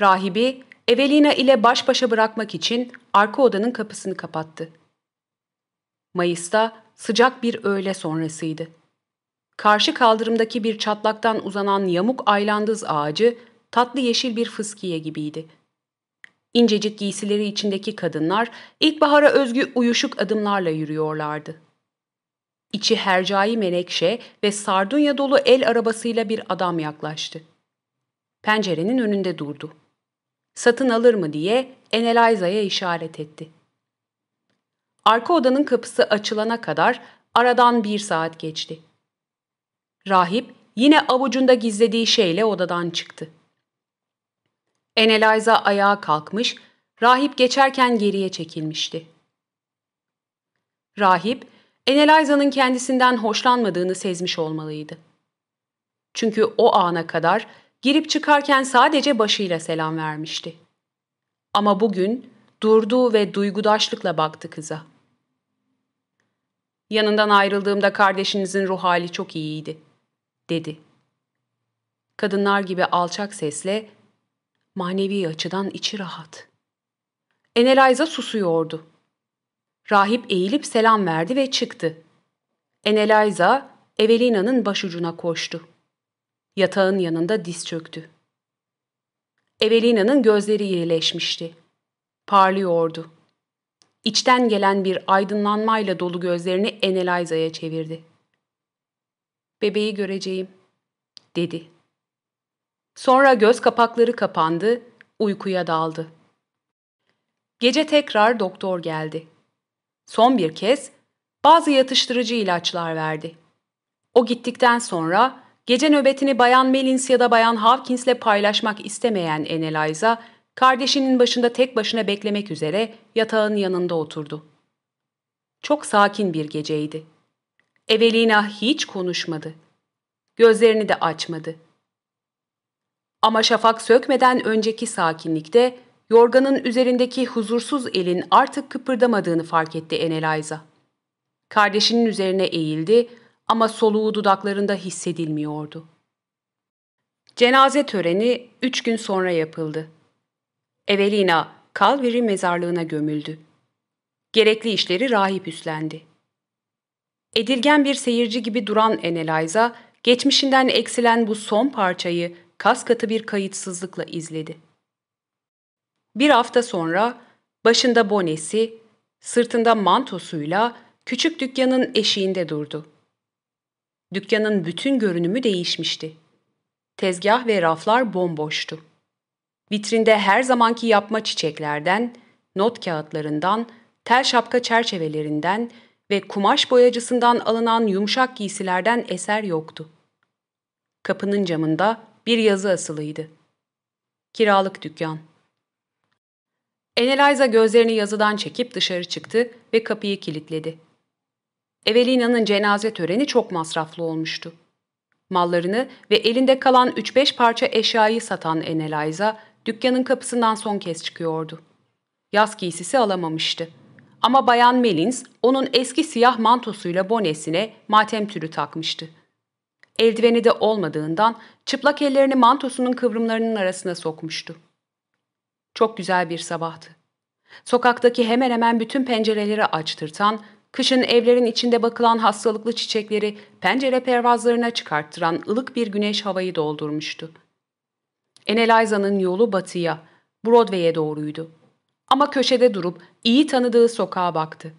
Rahibi Evelina ile baş başa bırakmak için arka odanın kapısını kapattı. Mayıs'ta sıcak bir öğle sonrasıydı. Karşı kaldırımdaki bir çatlaktan uzanan yamuk aylandız ağacı tatlı yeşil bir fıskiye gibiydi. İncecik giysileri içindeki kadınlar ilkbahara özgü uyuşuk adımlarla yürüyorlardı. İçi hercai menekşe ve sardunya dolu el arabasıyla bir adam yaklaştı. Pencerenin önünde durdu. Satın alır mı diye Eneliza'ya işaret etti. Arka odanın kapısı açılana kadar aradan bir saat geçti. Rahip yine avucunda gizlediği şeyle odadan çıktı. Eneliza ayağa kalkmış, rahip geçerken geriye çekilmişti. Rahip, Eneliza'nın kendisinden hoşlanmadığını sezmiş olmalıydı. Çünkü o ana kadar girip çıkarken sadece başıyla selam vermişti. Ama bugün durdu ve duygudaşlıkla baktı kıza. Yanından ayrıldığımda kardeşinizin ruh hali çok iyiydi, dedi. Kadınlar gibi alçak sesle Manevi açıdan içi rahat. Eneliza susuyordu. Rahip eğilip selam verdi ve çıktı. Eneliza, Evelina'nın başucuna koştu. Yatağın yanında diz çöktü. Evelina'nın gözleri irileşmişti. Parlıyordu. İçten gelen bir aydınlanmayla dolu gözlerini Eneliza'ya çevirdi. Bebeği göreceğim, dedi. Sonra göz kapakları kapandı, uykuya daldı. Gece tekrar doktor geldi. Son bir kez bazı yatıştırıcı ilaçlar verdi. O gittikten sonra gece nöbetini Bayan Melins ya da Bayan Hawkins'le paylaşmak istemeyen Eneliza, kardeşinin başında tek başına beklemek üzere yatağın yanında oturdu. Çok sakin bir geceydi. Evelina hiç konuşmadı. Gözlerini de açmadı. Ama şafak sökmeden önceki sakinlikte yorganın üzerindeki huzursuz elin artık kıpırdamadığını fark etti Eneliza. Kardeşinin üzerine eğildi ama soluğu dudaklarında hissedilmiyordu. Cenaze töreni üç gün sonra yapıldı. Evelina, Calvary mezarlığına gömüldü. Gerekli işleri rahip üstlendi. Edilgen bir seyirci gibi duran Eneliza, geçmişinden eksilen bu son parçayı kas katı bir kayıtsızlıkla izledi. Bir hafta sonra başında bonesi, sırtında mantosuyla küçük dükkanın eşiğinde durdu. Dükkanın bütün görünümü değişmişti. Tezgah ve raflar bomboştu. Vitrinde her zamanki yapma çiçeklerden, not kağıtlarından, tel şapka çerçevelerinden ve kumaş boyacısından alınan yumuşak giysilerden eser yoktu. Kapının camında bir yazı asılıydı. Kiralık dükkan. Eneliza gözlerini yazıdan çekip dışarı çıktı ve kapıyı kilitledi. Evelina'nın cenaze töreni çok masraflı olmuştu. Mallarını ve elinde kalan 3-5 parça eşyayı satan Eneliza, dükkanın kapısından son kez çıkıyordu. Yaz giysisi alamamıştı. Ama Bayan Melins, onun eski siyah mantosuyla bonesine matem türü takmıştı. Eldiveni de olmadığından çıplak ellerini mantosunun kıvrımlarının arasına sokmuştu. Çok güzel bir sabahtı. Sokaktaki hemen hemen bütün pencereleri açtırtan, kışın evlerin içinde bakılan hastalıklı çiçekleri pencere pervazlarına çıkarttıran ılık bir güneş havayı doldurmuştu. Eneliza'nın yolu batıya, Broadway'e doğruydu. Ama köşede durup iyi tanıdığı sokağa baktı.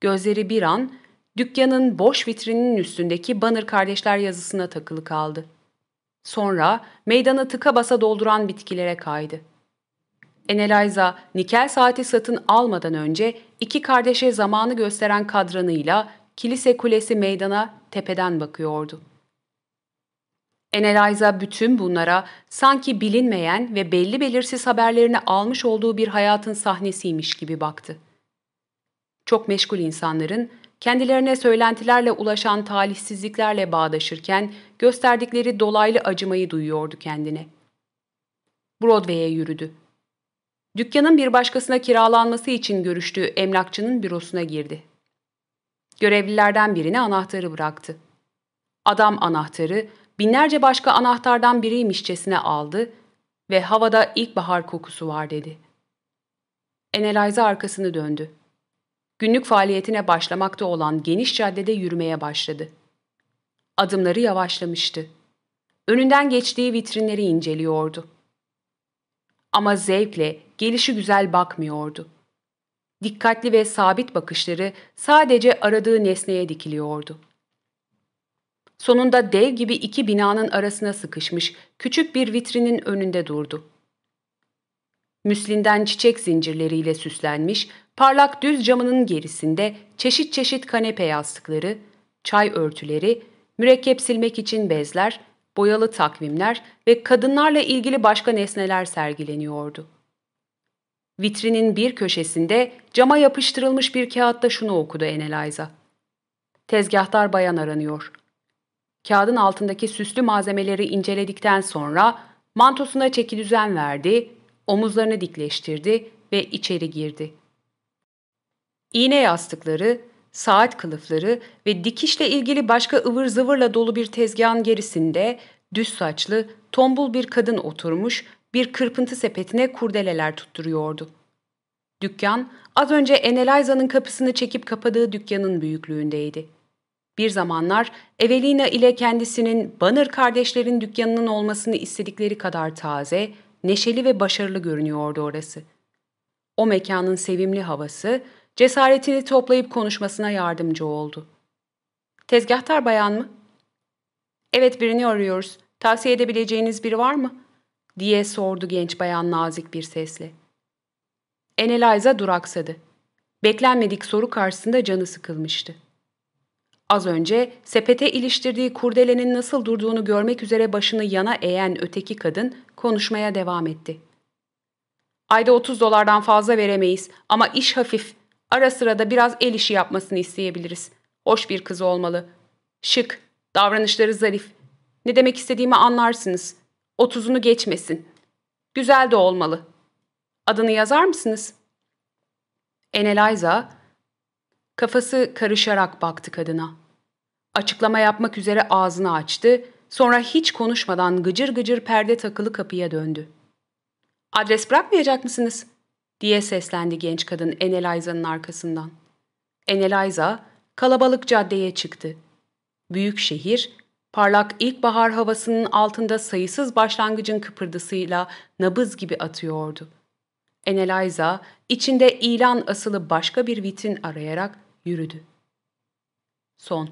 Gözleri bir an dükkanın boş vitrininin üstündeki Banner kardeşler yazısına takılı kaldı. Sonra meydanı tıka basa dolduran bitkilere kaydı. Eneliza, nikel saati satın almadan önce iki kardeşe zamanı gösteren kadranıyla kilise kulesi meydana tepeden bakıyordu. Eneliza bütün bunlara sanki bilinmeyen ve belli belirsiz haberlerini almış olduğu bir hayatın sahnesiymiş gibi baktı. Çok meşgul insanların kendilerine söylentilerle ulaşan talihsizliklerle bağdaşırken gösterdikleri dolaylı acımayı duyuyordu kendine. Broadway'e yürüdü. Dükkanın bir başkasına kiralanması için görüştüğü emlakçının bürosuna girdi. Görevlilerden birine anahtarı bıraktı. Adam anahtarı binlerce başka anahtardan biriymişçesine aldı ve havada ilkbahar kokusu var dedi. Eneliza arkasını döndü. Günlük faaliyetine başlamakta olan geniş caddede yürümeye başladı. Adımları yavaşlamıştı. Önünden geçtiği vitrinleri inceliyordu. Ama zevkle, gelişi güzel bakmıyordu. Dikkatli ve sabit bakışları sadece aradığı nesneye dikiliyordu. Sonunda dev gibi iki binanın arasına sıkışmış küçük bir vitrinin önünde durdu. Müslinden çiçek zincirleriyle süslenmiş, parlak düz camının gerisinde çeşit çeşit kanepe yastıkları, çay örtüleri, mürekkep silmek için bezler, boyalı takvimler ve kadınlarla ilgili başka nesneler sergileniyordu. Vitrinin bir köşesinde cama yapıştırılmış bir kağıtta şunu okudu Eneliza. Tezgahtar bayan aranıyor. Kağıdın altındaki süslü malzemeleri inceledikten sonra mantosuna çeki düzen verdi, omuzlarını dikleştirdi ve içeri girdi. İğne yastıkları, saat kılıfları ve dikişle ilgili başka ıvır zıvırla dolu bir tezgahın gerisinde düz saçlı, tombul bir kadın oturmuş bir kırpıntı sepetine kurdeleler tutturuyordu. Dükkan, az önce Eneliza'nın kapısını çekip kapadığı dükkanın büyüklüğündeydi. Bir zamanlar Evelina ile kendisinin Banner kardeşlerin dükkanının olmasını istedikleri kadar taze, neşeli ve başarılı görünüyordu orası. O mekanın sevimli havası, cesaretini toplayıp konuşmasına yardımcı oldu. Tezgahtar bayan mı? Evet birini arıyoruz. Tavsiye edebileceğiniz biri var mı? diye sordu genç bayan nazik bir sesle. Eneliza duraksadı. Beklenmedik soru karşısında canı sıkılmıştı. Az önce sepete iliştirdiği kurdelenin nasıl durduğunu görmek üzere başını yana eğen öteki kadın konuşmaya devam etti. Ayda 30 dolardan fazla veremeyiz ama iş hafif. Ara sıra da biraz el işi yapmasını isteyebiliriz. Hoş bir kız olmalı. Şık, davranışları zarif. Ne demek istediğimi anlarsınız. Otuzunu geçmesin. Güzel de olmalı. Adını yazar mısınız? Eneliza, kafası karışarak baktı kadına. Açıklama yapmak üzere ağzını açtı, sonra hiç konuşmadan gıcır gıcır perde takılı kapıya döndü. ''Adres bırakmayacak mısınız?'' Diye seslendi genç kadın Eneliza'nın arkasından. Eneliza kalabalık caddeye çıktı. Büyük şehir, parlak ilkbahar havasının altında sayısız başlangıcın kıpırdısıyla nabız gibi atıyordu. Eneliza içinde ilan asılı başka bir vitrin arayarak yürüdü. Son